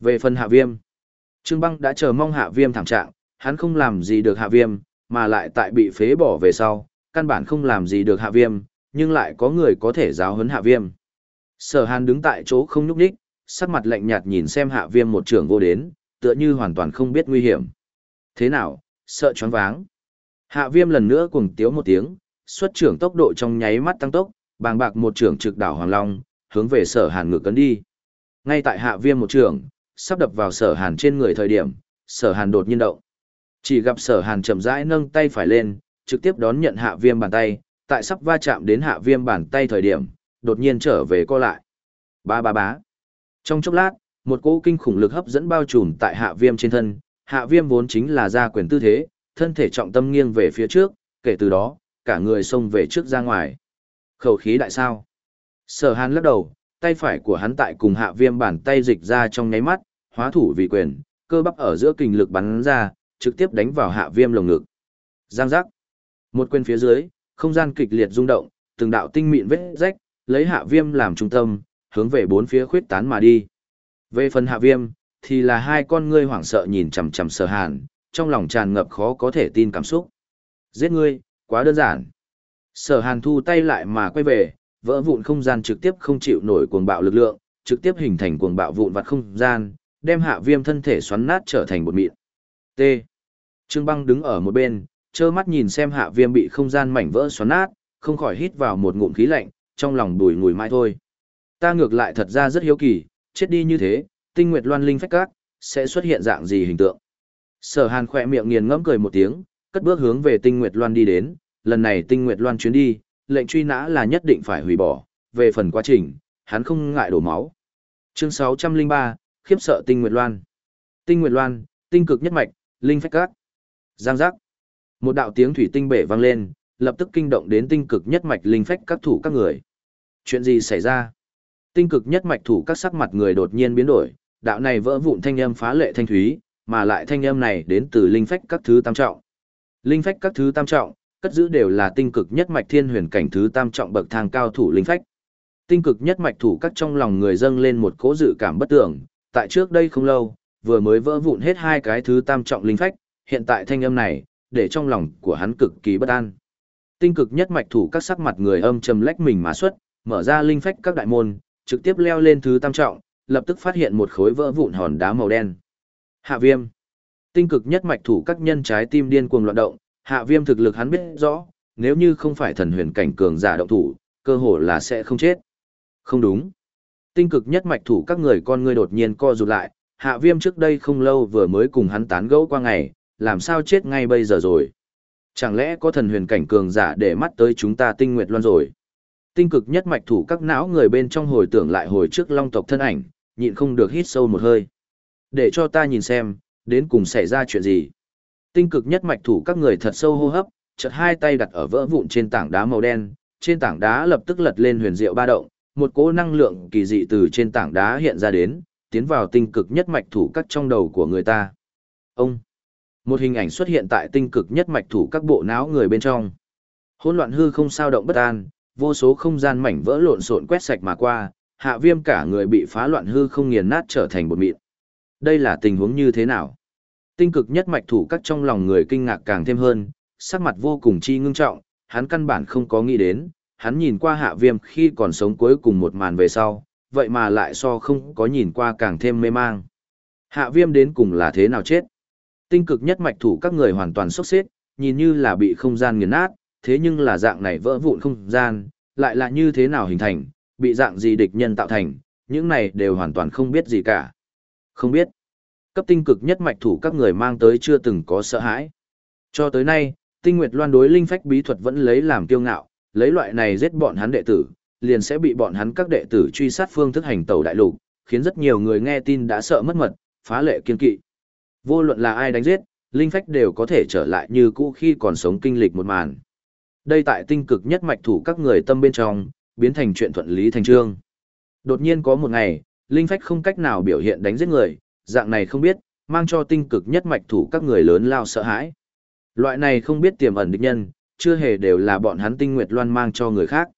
Về phần hạ viêm, Trương băng đã chờ mong hạ viêm thảm trạng, hắn không làm gì được hạ viêm, mà lại tại bị phế bỏ về sau, căn bản không làm gì được hạ viêm, nhưng lại có người có thể giáo huấn hạ viêm. Sở hàn đứng tại chỗ không nhúc đích, sắc mặt lạnh nhạt nhìn xem hạ viêm một trưởng vô đến, tựa như hoàn toàn không biết nguy hiểm. Thế nào, sợ choáng váng. Hạ viêm lần nữa cùng tiếu một tiếng, xuất trưởng tốc độ trong nháy mắt tăng tốc, bàng bạc một trưởng trực đảo Hoàng Long, hướng về sở hàn ngược cấn đi. Ngay tại hạ viêm một trường sắp đập vào sở hàn trên người thời điểm, sở hàn đột nhiên động. Chỉ gặp sở hàn chậm rãi nâng tay phải lên, trực tiếp đón nhận hạ viêm bàn tay, tại sắp va chạm đến hạ viêm bàn tay thời điểm, đột nhiên trở về co lại. Ba ba bá. Trong chốc lát, một cỗ kinh khủng lực hấp dẫn bao trùm tại hạ viêm trên thân, hạ viêm vốn chính là gia quyền tư thế, thân thể trọng tâm nghiêng về phía trước, kể từ đó, cả người xông về trước ra ngoài. Khẩu khí đại sao? Sở hàn lắc đầu, tay phải của hắn tại cùng hạ viêm bàn tay dịch ra trong nháy mắt, hóa thủ vì quyền, cơ bắp ở giữa kình lực bắn ra, trực tiếp đánh vào hạ viêm lồng ngực. Giang giác. Một quyền phía dưới, không gian kịch liệt rung động, từng đạo tinh mịn vết rách, lấy hạ viêm làm trung tâm, hướng về bốn phía khuyết tán mà đi. Về phần hạ viêm, thì là hai con ngươi hoảng sợ nhìn chằm chằm sở hàn, trong lòng tràn ngập khó có thể tin cảm xúc. Giết ngươi, quá đơn giản. Sở hàn thu tay lại mà quay về, vỡ vụn không gian trực tiếp không chịu nổi cuồng bạo lực lượng, trực tiếp hình thành cuồng bạo vụn vặt không gian, đem hạ viêm thân thể xoắn nát trở thành bột mịn. T. Trương băng đứng ở một bên, trơ mắt nhìn xem hạ viêm bị không gian mảnh vỡ xoắn nát, không khỏi hít vào một ngụm khí lạnh, trong lòng đùi ngùi mai thôi. Ta ngược lại thật ra rất hiếu kỳ, chết đi như thế, tinh nguyệt loan linh phách các, sẽ xuất hiện dạng gì hình tượng. Sở hàn khỏe miệng nghiền ngẫm cười một tiếng, cất bước hướng về tinh nguyệt loan đi đến, lần này tinh nguyệt loan chuyến đi, lệnh truy nã là nhất định phải hủy bỏ, về phần quá trình, hắn không ngại đổ máu. Chương 603, khiếp sợ tinh nguyệt loan. Tinh nguyệt loan, tinh cực nhất mạch, linh phách các. Giang giác. Một đạo tiếng thủy tinh bể vang lên, lập tức kinh động đến tinh cực nhất mạch linh phách các thủ các người. Chuyện gì xảy ra? Tinh cực nhất mạch thủ các sắc mặt người đột nhiên biến đổi, đạo này vỡ vụn thanh âm phá lệ thanh thúy, mà lại thanh âm này đến từ linh phách các thứ tam trọng. Linh phách các thứ tam trọng, cất giữ đều là tinh cực nhất mạch thiên huyền cảnh thứ tam trọng bậc thang cao thủ linh phách. Tinh cực nhất mạch thủ các trong lòng người dâng lên một cố dự cảm bất tưởng, tại trước đây không lâu, vừa mới vỡ vụn hết hai cái thứ tam trọng linh phách, hiện tại thanh âm này, để trong lòng của hắn cực kỳ bất an. Tinh cực nhất mạch thủ các sắc mặt người âm trầm lách mình mà xuất, mở ra linh phách các đại môn, trực tiếp leo lên thứ tam trọng, lập tức phát hiện một khối vỡ vụn hòn đá màu đen. Hạ viêm. Tinh cực nhất mạch thủ các nhân trái tim điên cuồng loạn động, hạ viêm thực lực hắn biết rõ, nếu như không phải thần huyền cảnh cường giả động thủ, cơ hồ là sẽ không chết. Không đúng. Tinh cực nhất mạch thủ các người con ngươi đột nhiên co rụt lại, hạ viêm trước đây không lâu vừa mới cùng hắn tán gẫu qua ngày, làm sao chết ngay bây giờ rồi. Chẳng lẽ có thần huyền cảnh cường giả để mắt tới chúng ta tinh nguyệt loan rồi. Tinh cực nhất mạch thủ các não người bên trong hồi tưởng lại hồi trước long tộc thân ảnh, nhịn không được hít sâu một hơi. Để cho ta nhìn xem, đến cùng xảy ra chuyện gì. Tinh cực nhất mạch thủ các người thật sâu hô hấp, chợt hai tay đặt ở vỡ vụn trên tảng đá màu đen, trên tảng đá lập tức lật lên huyền diệu ba động, một cỗ năng lượng kỳ dị từ trên tảng đá hiện ra đến, tiến vào tinh cực nhất mạch thủ các trong đầu của người ta. Ông. Một hình ảnh xuất hiện tại tinh cực nhất mạch thủ các bộ não người bên trong. Hỗn loạn hư không sao động bất an, vô số không gian mảnh vỡ lộn xộn quét sạch mà qua, hạ viêm cả người bị phá loạn hư không nghiền nát trở thành bột mịn. Đây là tình huống như thế nào? Tinh cực nhất mạch thủ các trong lòng người kinh ngạc càng thêm hơn, sắc mặt vô cùng chi ngưng trọng, hắn căn bản không có nghĩ đến, hắn nhìn qua hạ viêm khi còn sống cuối cùng một màn về sau, vậy mà lại so không có nhìn qua càng thêm mê mang. Hạ viêm đến cùng là thế nào chết? Tinh cực nhất mạch thủ các người hoàn toàn sốc xếp, nhìn như là bị không gian nghiền nát, thế nhưng là dạng này vỡ vụn không gian, lại là như thế nào hình thành, bị dạng gì địch nhân tạo thành, những này đều hoàn toàn không biết gì cả. Không biết. Cấp tinh cực nhất mạch thủ các người mang tới chưa từng có sợ hãi. Cho tới nay, tinh nguyệt loan đối linh phách bí thuật vẫn lấy làm kiêu ngạo, lấy loại này giết bọn hắn đệ tử, liền sẽ bị bọn hắn các đệ tử truy sát phương thức hành tẩu đại lục, khiến rất nhiều người nghe tin đã sợ mất mật, phá lệ kiên kỵ. Vô luận là ai đánh giết, linh phách đều có thể trở lại như cũ khi còn sống kinh lịch một màn. Đây tại tinh cực nhất mạch thủ các người tâm bên trong, biến thành chuyện thuận lý thành trương. Đột nhiên có một ngày, linh phách không cách nào biểu hiện đánh giết người, dạng này không biết, mang cho tinh cực nhất mạch thủ các người lớn lao sợ hãi. Loại này không biết tiềm ẩn địch nhân, chưa hề đều là bọn hắn tinh nguyệt loan mang cho người khác.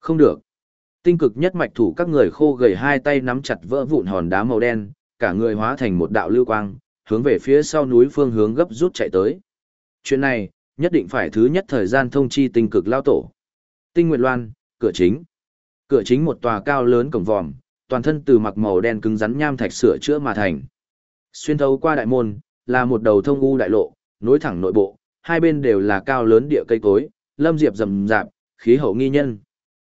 Không được. Tinh cực nhất mạch thủ các người khô gầy hai tay nắm chặt vỡ vụn hòn đá màu đen, cả người hóa thành một đạo lưu quang, hướng về phía sau núi phương hướng gấp rút chạy tới. Chuyện này, nhất định phải thứ nhất thời gian thông chi tinh cực lao tổ. Tinh Nguyệt Loan, cửa chính. Cửa chính một tòa cao lớn cổng vòm, toàn thân từ mặc màu đen cứng rắn nham thạch sửa chữa mà thành. Xuyên thấu qua đại môn, là một đầu thông u đại lộ, nối thẳng nội bộ, hai bên đều là cao lớn địa cây cối, lâm diệp rầm rạp, khí hậu nghi nhân.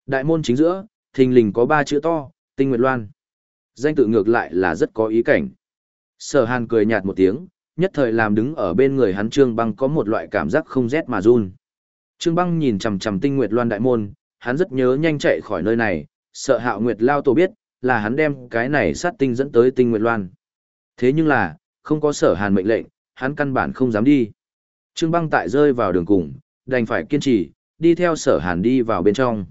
Đại môn chính giữa, thình lình có ba chữ to, Tinh Nguyệt Loan. Danh tự ngược lại là rất có ý cảnh. Sở Hàn cười nhạt một tiếng, nhất thời làm đứng ở bên người hắn Trương Băng có một loại cảm giác không rét mà run. Trương Băng nhìn chằm chằm Tinh Nguyệt Loan đại môn, hắn rất nhớ nhanh chạy khỏi nơi này, sợ Hạo Nguyệt lao tổ biết, là hắn đem cái này sát tinh dẫn tới Tinh Nguyệt Loan. Thế nhưng là, không có Sở Hàn mệnh lệnh, hắn căn bản không dám đi. Trương Băng tại rơi vào đường cùng, đành phải kiên trì, đi theo Sở Hàn đi vào bên trong.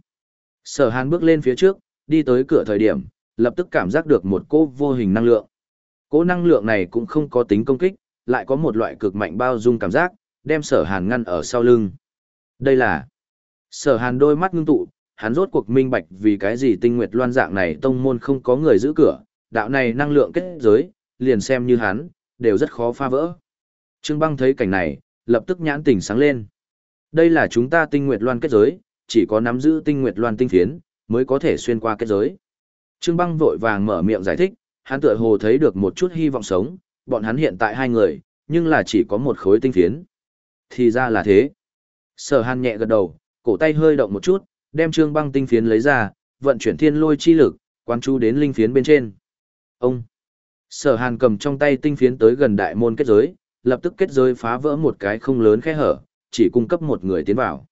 Sở Hàn bước lên phía trước, đi tới cửa thời điểm, lập tức cảm giác được một cỗ vô hình năng lượng. Cỗ năng lượng này cũng không có tính công kích, lại có một loại cực mạnh bao dung cảm giác, đem sở hàn ngăn ở sau lưng. Đây là sở hàn đôi mắt ngưng tụ, hắn rốt cuộc minh bạch vì cái gì tinh nguyệt loan dạng này tông môn không có người giữ cửa, đạo này năng lượng kết giới, liền xem như hắn, đều rất khó phá vỡ. Trương băng thấy cảnh này, lập tức nhãn tỉnh sáng lên. Đây là chúng ta tinh nguyệt loan kết giới, chỉ có nắm giữ tinh nguyệt loan tinh phiến, mới có thể xuyên qua kết giới. Trương băng vội vàng mở miệng giải thích, hắn tựa hồ thấy được một chút hy vọng sống, bọn hắn hiện tại hai người, nhưng là chỉ có một khối tinh phiến. Thì ra là thế. Sở hàn nhẹ gật đầu, cổ tay hơi động một chút, đem trương băng tinh phiến lấy ra, vận chuyển thiên lôi chi lực, quan chú đến linh phiến bên trên. Ông! Sở hàn cầm trong tay tinh phiến tới gần đại môn kết giới, lập tức kết giới phá vỡ một cái không lớn khe hở, chỉ cung cấp một người tiến vào.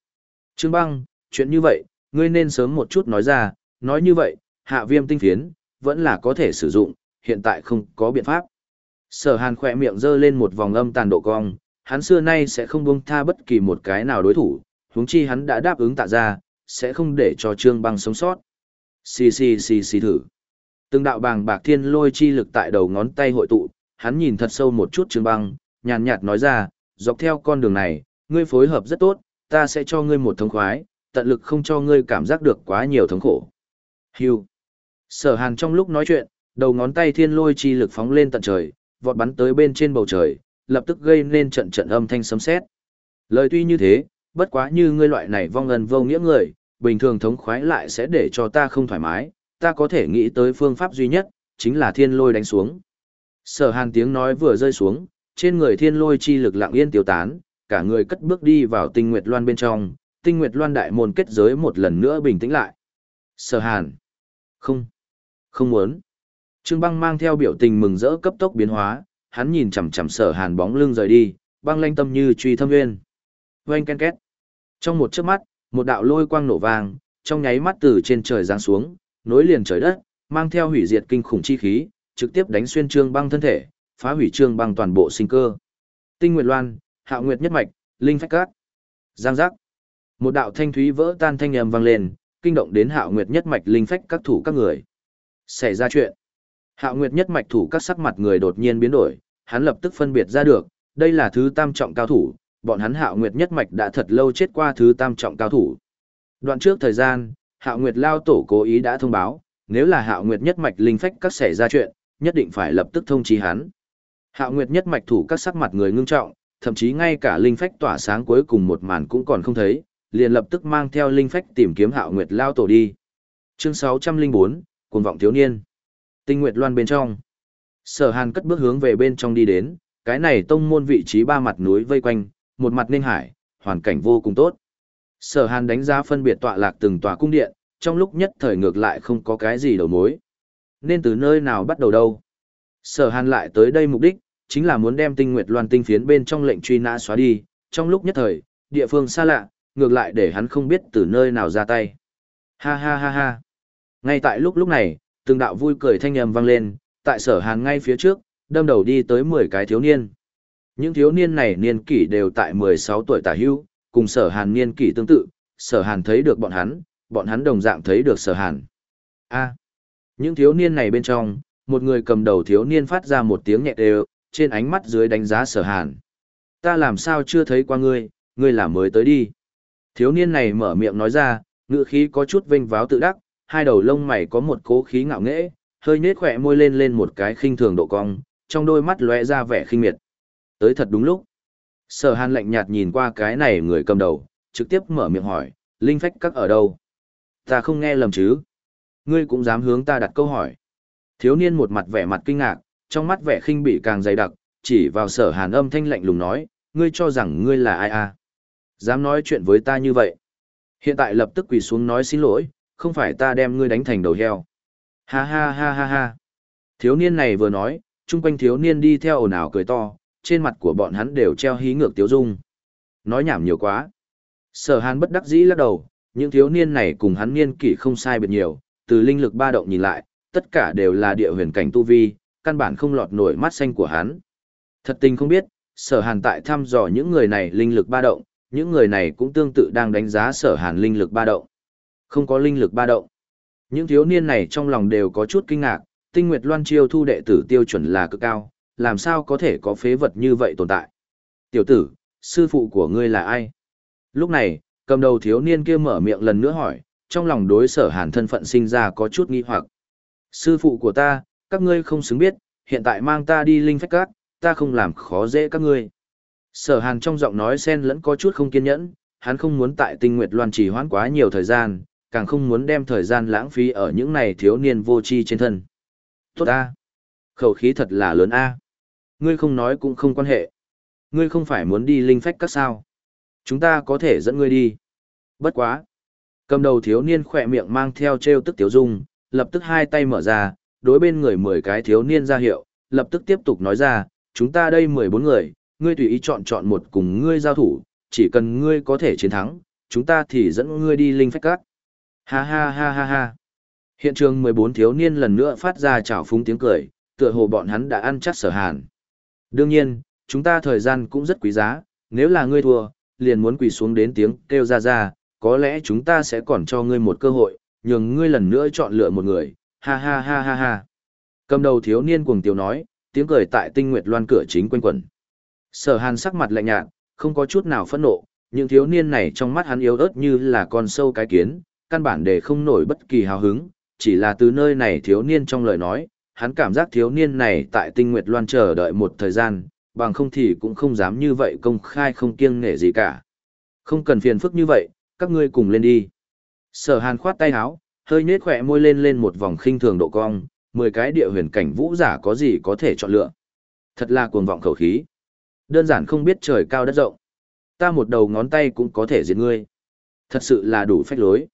Trương băng, chuyện như vậy, ngươi nên sớm một chút nói ra, nói như vậy, hạ viêm tinh phiến, vẫn là có thể sử dụng, hiện tại không có biện pháp. Sở hàn khỏe miệng giơ lên một vòng âm tàn độ cong, hắn xưa nay sẽ không buông tha bất kỳ một cái nào đối thủ, huống chi hắn đã đáp ứng tạ ra, sẽ không để cho trương băng sống sót. Xì xì xì xì thử. Từng đạo bàng bạc thiên lôi chi lực tại đầu ngón tay hội tụ, hắn nhìn thật sâu một chút trương băng, nhàn nhạt nói ra, dọc theo con đường này, ngươi phối hợp rất tốt, ta sẽ cho ngươi một thống khoái, tận lực không cho ngươi cảm giác được quá nhiều thống khổ. Hưu. Sở hàn trong lúc nói chuyện, đầu ngón tay thiên lôi chi lực phóng lên tận trời, vọt bắn tới bên trên bầu trời, lập tức gây nên trận trận âm thanh sấm sét. Lời tuy như thế, bất quá như ngươi loại này vong ân vô nghĩa người, bình thường thống khoái lại sẽ để cho ta không thoải mái, ta có thể nghĩ tới phương pháp duy nhất, chính là thiên lôi đánh xuống. Sở hàn tiếng nói vừa rơi xuống, trên người thiên lôi chi lực lặng yên tiêu tán, cả người cất bước đi vào tinh nguyệt loan bên trong, tinh nguyệt loan đại môn kết giới một lần nữa bình tĩnh lại. Sở hàn. Không. Không muốn. Trương băng mang theo biểu tình mừng rỡ cấp tốc biến hóa, hắn nhìn chằm chằm sở hàn bóng lưng rời đi, băng lanh tâm như truy thâm nguyên. Oanh ken két. Trong một chớp mắt, một đạo lôi quang nổ vàng, trong nháy mắt từ trên trời giáng xuống, nối liền trời đất, mang theo hủy diệt kinh khủng chi khí, trực tiếp đánh xuyên trương băng thân thể, phá hủy trương băng toàn bộ sinh cơ. Tinh Nguyệt Loan, Hạo Nguyệt nhất mạch, Linh Phách Cát. Giang giác. Một đạo thanh thúy vỡ tan thanh âm vang lên, kinh động đến Hạo Nguyệt nhất mạch Linh Phách các thủ các người. Xảy ra chuyện. Hạo Nguyệt nhất mạch thủ các sắc mặt người đột nhiên biến đổi, hắn lập tức phân biệt ra được, đây là thứ tam trọng cao thủ, bọn hắn hạo nguyệt nhất mạch đã thật lâu chết qua thứ tam trọng cao thủ. Đoạn trước thời gian, hạo nguyệt lao tổ cố ý đã thông báo, nếu là hạo nguyệt nhất mạch linh phách các xảy ra chuyện, nhất định phải lập tức thông chí hắn. Hạo nguyệt nhất mạch thủ các sắc mặt người ngưng trọng, thậm chí ngay cả linh phách tỏa sáng cuối cùng một màn cũng còn không thấy, liền lập tức mang theo linh phách tìm kiếm hạo nguyệt lao tổ đi. Chương 604, cuồng vọng thiếu niên. Tinh nguyệt loan bên trong. Sở Hàn cất bước hướng về bên trong đi đến, cái này tông môn vị trí ba mặt núi vây quanh, một mặt ninh hải, hoàn cảnh vô cùng tốt. Sở Hàn đánh giá phân biệt tọa lạc từng tòa cung điện, trong lúc nhất thời ngược lại không có cái gì đầu mối. Nên từ nơi nào bắt đầu đâu? Sở Hàn lại tới đây mục đích, chính là muốn đem tinh nguyệt loan tinh phiến bên trong lệnh truy nã xóa đi, trong lúc nhất thời, địa phương xa lạ, ngược lại để hắn không biết từ nơi nào ra tay. Ha ha ha ha. Ngay tại lúc lúc này, từng đạo vui cười thanh âm vang lên, tại sở hàn ngay phía trước, đâm đầu đi tới 10 cái thiếu niên. Những thiếu niên này niên kỷ đều tại 16 tuổi tả hưu, cùng sở hàn niên kỷ tương tự, sở hàn thấy được bọn hắn, bọn hắn đồng dạng thấy được sở hàn. A. những thiếu niên này bên trong, một người cầm đầu thiếu niên phát ra một tiếng nhẹ đều, trên ánh mắt dưới đánh giá sở hàn. Ta làm sao chưa thấy qua ngươi, ngươi là mới tới đi. Thiếu niên này mở miệng nói ra, ngựa khí có chút vinh váo tự đắc, hai đầu lông mày có một cố khí ngạo nghễ, hơi nết khỏe môi lên lên một cái khinh thường độ cong, trong đôi mắt lóe ra vẻ khinh miệt. Tới thật đúng lúc. Sở Hàn lạnh nhạt nhìn qua cái này người cầm đầu, trực tiếp mở miệng hỏi, linh phách các ở đâu? Ta không nghe lầm chứ? Ngươi cũng dám hướng ta đặt câu hỏi. Thiếu niên một mặt vẻ mặt kinh ngạc, trong mắt vẻ khinh bị càng dày đặc, chỉ vào sở Hàn âm thanh lạnh lùng nói, ngươi cho rằng ngươi là ai à? Dám nói chuyện với ta như vậy. Hiện tại lập tức quỳ xuống nói xin lỗi, không phải ta đem ngươi đánh thành đầu heo. Ha ha ha ha ha. Thiếu niên này vừa nói, chung quanh thiếu niên đi theo ồn ào cười to, trên mặt của bọn hắn đều treo hí ngược tiếu dung. Nói nhảm nhiều quá. Sở hàn bất đắc dĩ lắc đầu, những thiếu niên này cùng hắn niên kỷ không sai biệt nhiều, từ linh lực ba động nhìn lại, tất cả đều là địa huyền cảnh tu vi, căn bản không lọt nổi mắt xanh của hắn. Thật tình không biết, sở hàn tại thăm dò những người này linh lực ba động, những người này cũng tương tự đang đánh giá sở hàn linh lực ba động. Không có linh lực ba động. Những thiếu niên này trong lòng đều có chút kinh ngạc, tinh nguyệt loan chiêu thu đệ tử tiêu chuẩn là cực cao, làm sao có thể có phế vật như vậy tồn tại. Tiểu tử, sư phụ của ngươi là ai? Lúc này, cầm đầu thiếu niên kia mở miệng lần nữa hỏi, trong lòng đối sở hàn thân phận sinh ra có chút nghi hoặc. Sư phụ của ta, các ngươi không xứng biết, hiện tại mang ta đi linh phách cát, ta không làm khó dễ các ngươi. Sở hàn trong giọng nói xen lẫn có chút không kiên nhẫn, hắn không muốn tại tinh nguyệt loan trì hoãn quá nhiều thời gian, càng không muốn đem thời gian lãng phí ở những này thiếu niên vô tri trên thân. Tốt a, Khẩu khí thật là lớn a. Ngươi không nói cũng không quan hệ. Ngươi không phải muốn đi linh phách các sao. Chúng ta có thể dẫn ngươi đi. Bất quá. Cầm đầu thiếu niên khỏe miệng mang theo treo tức tiểu dung, lập tức hai tay mở ra, đối bên người mười cái thiếu niên ra hiệu, lập tức tiếp tục nói ra, chúng ta đây mười bốn người, ngươi tùy ý chọn chọn một cùng ngươi giao thủ, chỉ cần ngươi có thể chiến thắng, chúng ta thì dẫn ngươi đi linh phách các. Ha ha ha ha ha. Hiện trường 14 thiếu niên lần nữa phát ra trào phúng tiếng cười, tựa hồ bọn hắn đã ăn chắc sở hàn. Đương nhiên, chúng ta thời gian cũng rất quý giá, nếu là ngươi thua, liền muốn quỳ xuống đến tiếng kêu ra ra, có lẽ chúng ta sẽ còn cho ngươi một cơ hội, nhường ngươi lần nữa chọn lựa một người, ha ha ha ha ha. Cầm đầu thiếu niên cuồng tiểu nói, tiếng cười tại tinh nguyệt loan cửa chính quanh quẩn. Sở hàn sắc mặt lạnh nhạt, không có chút nào phẫn nộ, những thiếu niên này trong mắt hắn yếu ớt như là con sâu cái kiến, căn bản để không nổi bất kỳ hào hứng, chỉ là từ nơi này thiếu niên trong lời nói, hắn cảm giác thiếu niên này tại tinh nguyệt loan chờ đợi một thời gian, bằng không thì cũng không dám như vậy công khai không kiêng nể gì cả. Không cần phiền phức như vậy, các ngươi cùng lên đi. Sở hàn khoát tay háo hơi nhếch khỏe môi lên lên một vòng khinh thường độ cong, 10 cái địa huyền cảnh vũ giả có gì có thể chọn lựa. Thật là cuồng vọng khẩu khí. Đơn giản không biết trời cao đất rộng. Ta một đầu ngón tay cũng có thể diệt ngươi. Thật sự là đủ phách lối.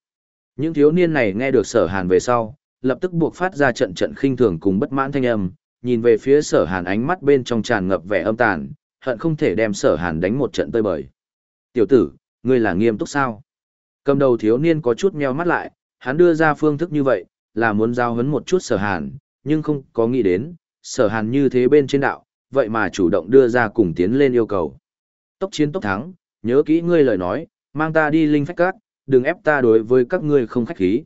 Những thiếu niên này nghe được sở hàn về sau, lập tức buộc phát ra trận trận khinh thường cùng bất mãn thanh âm, nhìn về phía sở hàn ánh mắt bên trong tràn ngập vẻ âm tàn, hận không thể đem sở hàn đánh một trận tơi bời. Tiểu tử, ngươi là nghiêm túc sao? Cầm đầu thiếu niên có chút meo mắt lại, hắn đưa ra phương thức như vậy, là muốn giao hấn một chút sở hàn, nhưng không có nghĩ đến, sở hàn như thế bên trên đạo, vậy mà chủ động đưa ra cùng tiến lên yêu cầu. Tốc chiến tốc thắng, nhớ kỹ ngươi lời nói, mang ta đi linh phách các, đừng ép ta đối với các ngươi không khách khí.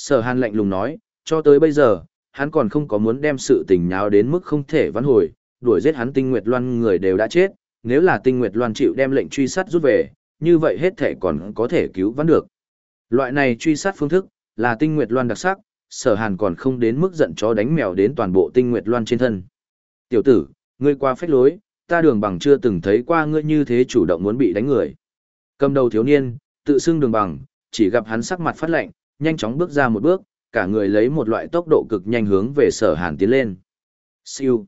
Sở hàn lạnh lùng nói, cho tới bây giờ, hắn còn không có muốn đem sự tình nháo đến mức không thể vãn hồi, đuổi giết hắn tinh nguyệt loan người đều đã chết, nếu là tinh nguyệt loan chịu đem lệnh truy sát rút về, như vậy hết thể còn có thể cứu vãn được. Loại này truy sát phương thức, là tinh nguyệt loan đặc sắc, sở hàn còn không đến mức giận chó đánh mèo đến toàn bộ tinh nguyệt loan trên thân. Tiểu tử, ngươi qua phách lối, ta đường bằng chưa từng thấy qua ngươi như thế chủ động muốn bị đánh người. Cầm đầu thiếu niên, tự xưng đường bằng, chỉ gặp hắn sắc mặt phát lạnh, nhanh chóng bước ra một bước, cả người lấy một loại tốc độ cực nhanh hướng về sở hàn tiến lên. Siêu.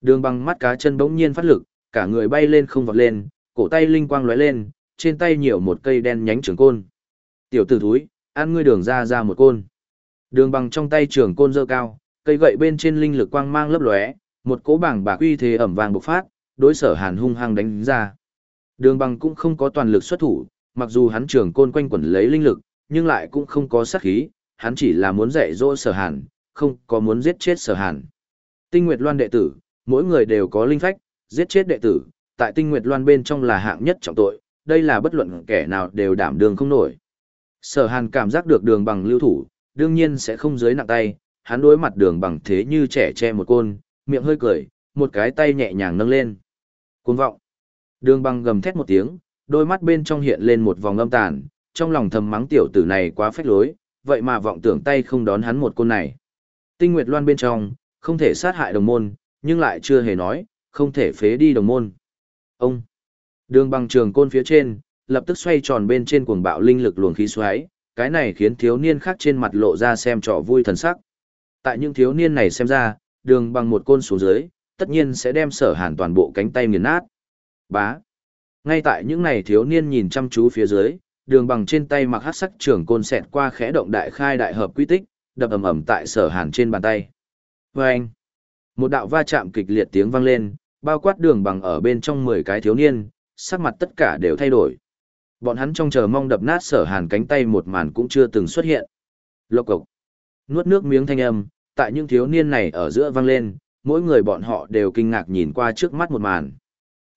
Đường bằng mắt cá chân bỗng nhiên phát lực, cả người bay lên không vọt lên, cổ tay linh quang lóe lên, trên tay nhiều một cây đen nhánh trường côn. Tiểu tử thúi, ăn ngươi đường ra ra một côn. Đường bằng trong tay trường côn dơ cao, cây gậy bên trên linh lực quang mang lấp lóe, một cỗ bảng bạc uy thế ẩm vàng bộc phát, đối sở hàn hung hăng đánh ra. Đường bằng cũng không có toàn lực xuất thủ, mặc dù hắn trường côn quanh quẩn lấy linh lực, nhưng lại cũng không có sát khí, hắn chỉ là muốn dạy dỗ sở hàn, không có muốn giết chết sở hàn. Tinh Nguyệt Loan đệ tử, mỗi người đều có linh phách, giết chết đệ tử, tại Tinh Nguyệt Loan bên trong là hạng nhất trọng tội, đây là bất luận kẻ nào đều đảm đường không nổi. Sở hàn cảm giác được đường bằng lưu thủ, đương nhiên sẽ không dưới nặng tay, hắn đối mặt đường bằng thế như trẻ che một côn, miệng hơi cười, một cái tay nhẹ nhàng nâng lên. Cuồng vọng. Đường bằng gầm thét một tiếng, đôi mắt bên trong hiện lên một vòng âm tàn, trong lòng thầm mắng tiểu tử này quá phách lối, vậy mà vọng tưởng tay không đón hắn một côn này. Tinh Nguyệt Loan bên trong, không thể sát hại đồng môn, nhưng lại chưa hề nói, không thể phế đi đồng môn. Ông. Đường bằng trường côn phía trên, lập tức xoay tròn bên trên cuồng bạo linh lực luồng khí xoáy, cái này khiến thiếu niên khác trên mặt lộ ra xem trò vui thần sắc. Tại những thiếu niên này xem ra, đường bằng một côn xuống dưới, tất nhiên sẽ đem sở hàn toàn bộ cánh tay nghiền nát. Bá. Ngay tại những này thiếu niên nhìn chăm chú phía dưới, đường bằng trên tay mặc hát sắc trường côn xẹt qua khẽ động đại khai đại hợp quy tích, đập ầm ầm tại sở hàn trên bàn tay. Và anh. Một đạo va chạm kịch liệt tiếng vang lên, bao quát đường bằng ở bên trong 10 cái thiếu niên, sắc mặt tất cả đều thay đổi. Bọn hắn trong chờ mong đập nát sở hàn cánh tay một màn cũng chưa từng xuất hiện. Lộc cộc. Nuốt nước miếng thanh âm, tại những thiếu niên này ở giữa vang lên, mỗi người bọn họ đều kinh ngạc nhìn qua trước mắt một màn.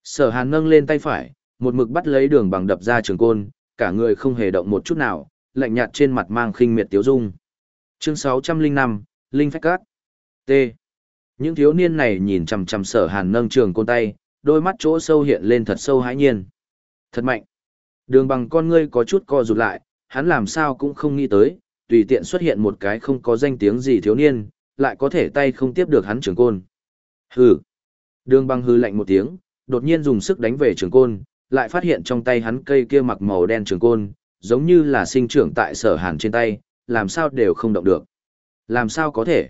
Sở hàn nâng lên tay phải, một mực bắt lấy đường bằng đập ra trường côn, cả người không hề động một chút nào, lạnh nhạt trên mặt mang khinh miệt tiếu dung. Chương 605, Linh Phách Cát. T. Những thiếu niên này nhìn chằm chằm sở hàn nâng trường côn tay, đôi mắt chỗ sâu hiện lên thật sâu hãi nhiên. Thật mạnh. Đường bằng con ngươi có chút co rụt lại, hắn làm sao cũng không nghĩ tới, tùy tiện xuất hiện một cái không có danh tiếng gì thiếu niên, lại có thể tay không tiếp được hắn trường côn. Hừ. Đường bằng hư lạnh một tiếng, đột nhiên dùng sức đánh về trường côn, lại phát hiện trong tay hắn cây kia mặc màu đen trường côn, giống như là sinh trưởng tại sở hàn trên tay, làm sao đều không động được. Làm sao có thể?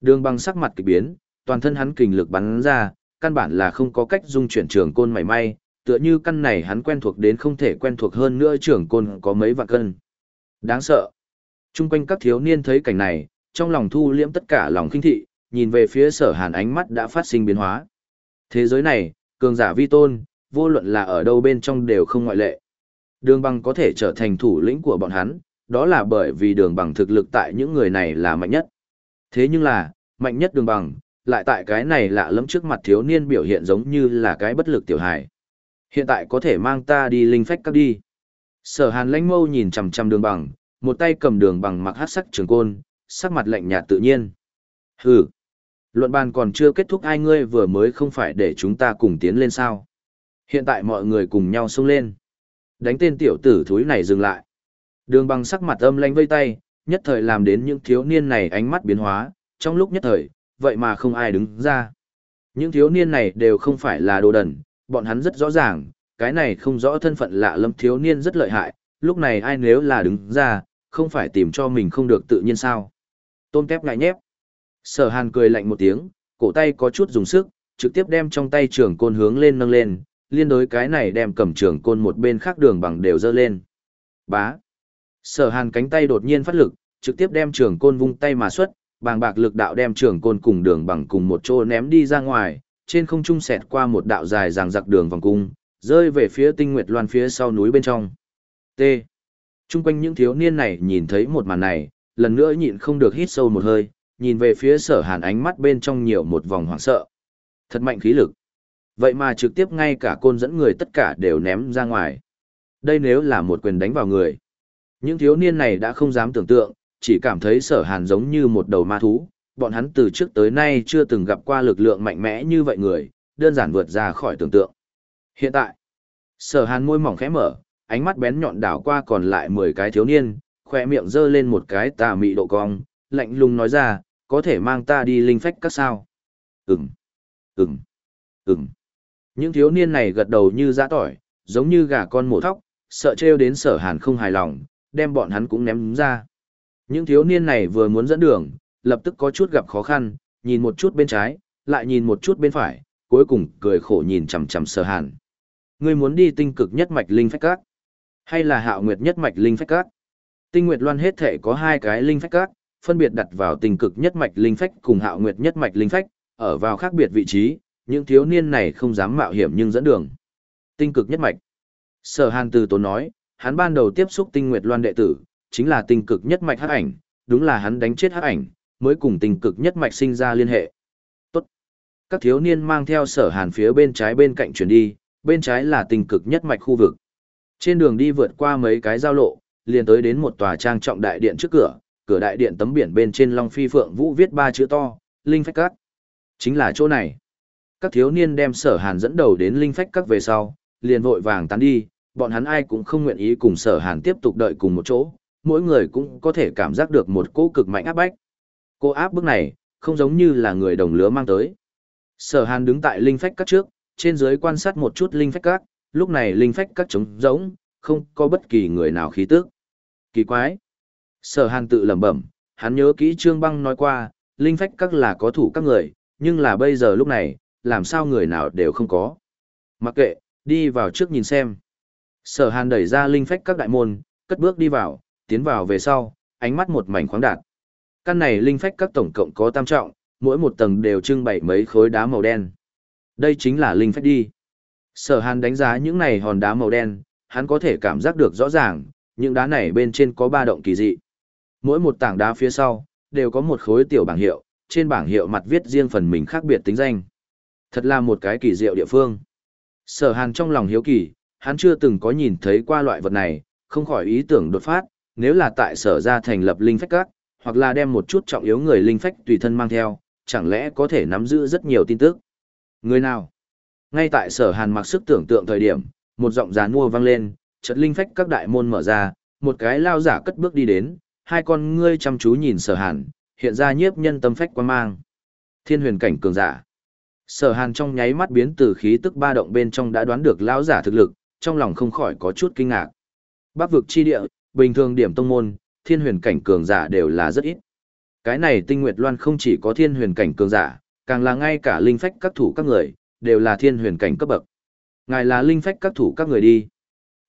Đường bằng sắc mặt kỳ biến, toàn thân hắn kình lực bắn ra, căn bản là không có cách dung chuyển trường côn mảy may, tựa như căn này hắn quen thuộc đến không thể quen thuộc hơn nữa trường côn có mấy vạn cân. Đáng sợ. Trung quanh các thiếu niên thấy cảnh này, trong lòng thu liễm tất cả lòng kinh thị, nhìn về phía sở hàn ánh mắt đã phát sinh biến hóa. Thế giới này, cường giả vi tôn, vô luận là ở đâu bên trong đều không ngoại lệ. Đường bằng có thể trở thành thủ lĩnh của bọn hắn, đó là bởi vì đường bằng thực lực tại những người này là mạnh nhất. Thế nhưng là, mạnh nhất đường bằng, lại tại cái này lạ lẫm trước mặt thiếu niên biểu hiện giống như là cái bất lực tiểu hài. Hiện tại có thể mang ta đi linh phách các đi. Sở hàn lãnh mâu nhìn chằm chằm đường bằng, một tay cầm đường bằng mặc hát sắc trường côn, sắc mặt lạnh nhạt tự nhiên. Hừ, luận bàn còn chưa kết thúc ai ngươi vừa mới không phải để chúng ta cùng tiến lên sao. Hiện tại mọi người cùng nhau xông lên. Đánh tên tiểu tử thúi này dừng lại. Đường bằng sắc mặt âm lanh vây tay, nhất thời làm đến những thiếu niên này ánh mắt biến hóa, trong lúc nhất thời, vậy mà không ai đứng ra. Những thiếu niên này đều không phải là đồ đần, bọn hắn rất rõ ràng, cái này không rõ thân phận lạ lâm thiếu niên rất lợi hại, lúc này ai nếu là đứng ra, không phải tìm cho mình không được tự nhiên sao. Tôm tép ngại nhép. Sở hàn cười lạnh một tiếng, cổ tay có chút dùng sức, trực tiếp đem trong tay trường côn hướng lên nâng lên, liên đối cái này đem cầm trường côn một bên khác đường bằng đều dơ lên. Bá. Sở hàn cánh tay đột nhiên phát lực, trực tiếp đem trường côn vung tay mà xuất, bàng bạc lực đạo đem trường côn cùng đường bằng cùng một chỗ ném đi ra ngoài, trên không trung xẹt qua một đạo dài ràng giặc đường vòng cung, rơi về phía tinh nguyệt loan phía sau núi bên trong. T. Trung quanh những thiếu niên này nhìn thấy một màn này, lần nữa nhịn không được hít sâu một hơi, nhìn về phía sở hàn ánh mắt bên trong nhiều một vòng hoảng sợ. Thật mạnh khí lực. Vậy mà trực tiếp ngay cả côn dẫn người tất cả đều ném ra ngoài. Đây nếu là một quyền đánh vào người. Những thiếu niên này đã không dám tưởng tượng, chỉ cảm thấy sở hàn giống như một đầu ma thú, bọn hắn từ trước tới nay chưa từng gặp qua lực lượng mạnh mẽ như vậy người, đơn giản vượt ra khỏi tưởng tượng. Hiện tại, sở hàn môi mỏng khẽ mở, ánh mắt bén nhọn đảo qua còn lại 10 cái thiếu niên, khỏe miệng giơ lên một cái tà mị độ cong, lạnh lùng nói ra, có thể mang ta đi linh phách các sao. Ừm, ừm, ừm. Những thiếu niên này gật đầu như giã tỏi, giống như gà con mổ thóc, sợ trêu đến sở hàn không hài lòng, đem bọn hắn cũng ném ra. Những thiếu niên này vừa muốn dẫn đường, lập tức có chút gặp khó khăn, nhìn một chút bên trái, lại nhìn một chút bên phải, cuối cùng cười khổ nhìn chằm chằm sở hàn. Ngươi muốn đi tinh cực nhất mạch linh phách các, hay là hạo nguyệt nhất mạch linh phách các? Tinh nguyệt loan hết thể có hai cái linh phách các, phân biệt đặt vào tinh cực nhất mạch linh phách cùng hạo nguyệt nhất mạch linh phách, ở vào khác biệt vị trí, những thiếu niên này không dám mạo hiểm nhưng dẫn đường. Tinh cực nhất mạch. Sở Hàn từ tốn nói, hắn ban đầu tiếp xúc tinh nguyệt loan đệ tử, chính là tinh cực nhất mạch hắc ảnh, đúng là hắn đánh chết hắc ảnh, mới cùng tinh cực nhất mạch sinh ra liên hệ. Tốt. Các thiếu niên mang theo sở hàn phía bên trái bên cạnh chuyển đi, bên trái là tinh cực nhất mạch khu vực. Trên đường đi vượt qua mấy cái giao lộ, liền tới đến một tòa trang trọng đại điện trước cửa, cửa đại điện tấm biển bên trên Long Phi Phượng Vũ viết ba chữ to, Linh Phách Các. Chính là chỗ này. Các thiếu niên đem sở hàn dẫn đầu đến Linh Phách Các về sau, liền vội vàng tán đi, bọn hắn ai cũng không nguyện ý cùng sở hàn tiếp tục đợi cùng một chỗ, mỗi người cũng có thể cảm giác được một cỗ cực mạnh áp bách. Cô áp bức này, không giống như là người đồng lứa mang tới. Sở hàn đứng tại Linh Phách Các trước, trên dưới quan sát một chút Linh Phách Các, lúc này Linh Phách Các trống rỗng, không có bất kỳ người nào khí tức. Kỳ quái. Sở hàn tự lẩm bẩm, hắn nhớ kỹ Trương Băng nói qua, Linh Phách Các là có thủ các người, nhưng là bây giờ lúc này, làm sao người nào đều không có. Mặc kệ, đi vào trước nhìn xem. Sở hàn đẩy ra Linh Phách Các đại môn, cất bước đi vào, tiến vào về sau, ánh mắt một mảnh khoáng đạt. Căn này Linh Phách Các tổng cộng có tam trọng, mỗi một tầng đều trưng bày mấy khối đá màu đen. Đây chính là Linh Phách đi. Sở hàn đánh giá những này hòn đá màu đen, hắn có thể cảm giác được rõ ràng, những đá này bên trên có ba động kỳ dị. Mỗi một tảng đá phía sau, đều có một khối tiểu bảng hiệu, trên bảng hiệu mặt viết riêng phần mình khác biệt tính danh. Thật là một cái kỳ diệu địa phương. Sở hàn trong lòng hiếu kỳ, hắn chưa từng có nhìn thấy qua loại vật này, không khỏi ý tưởng đột phát, nếu là tại sở ra thành lập linh phách các, hoặc là đem một chút trọng yếu người linh phách tùy thân mang theo, chẳng lẽ có thể nắm giữ rất nhiều tin tức. Người nào? Ngay tại sở hàn mặc sức tưởng tượng thời điểm, một giọng gián mua vang lên, chợt linh phách các đại môn mở ra, một cái lao giả cất bước đi đến, hai con ngươi chăm chú nhìn sở hàn, hiện ra nhiếp nhân tâm phách quan mang. Thiên huyền cảnh cường giả. Sở hàn trong nháy mắt biến từ khí tức ba động bên trong đã đoán được lão giả thực lực, trong lòng không khỏi có chút kinh ngạc. Bắc vực chi địa, bình thường điểm tông môn, thiên huyền cảnh cường giả đều là rất ít. Cái này tinh nguyệt loan không chỉ có thiên huyền cảnh cường giả, càng là ngay cả linh phách các thủ các người, đều là thiên huyền cảnh cấp bậc. Ngài là linh phách các thủ các người đi.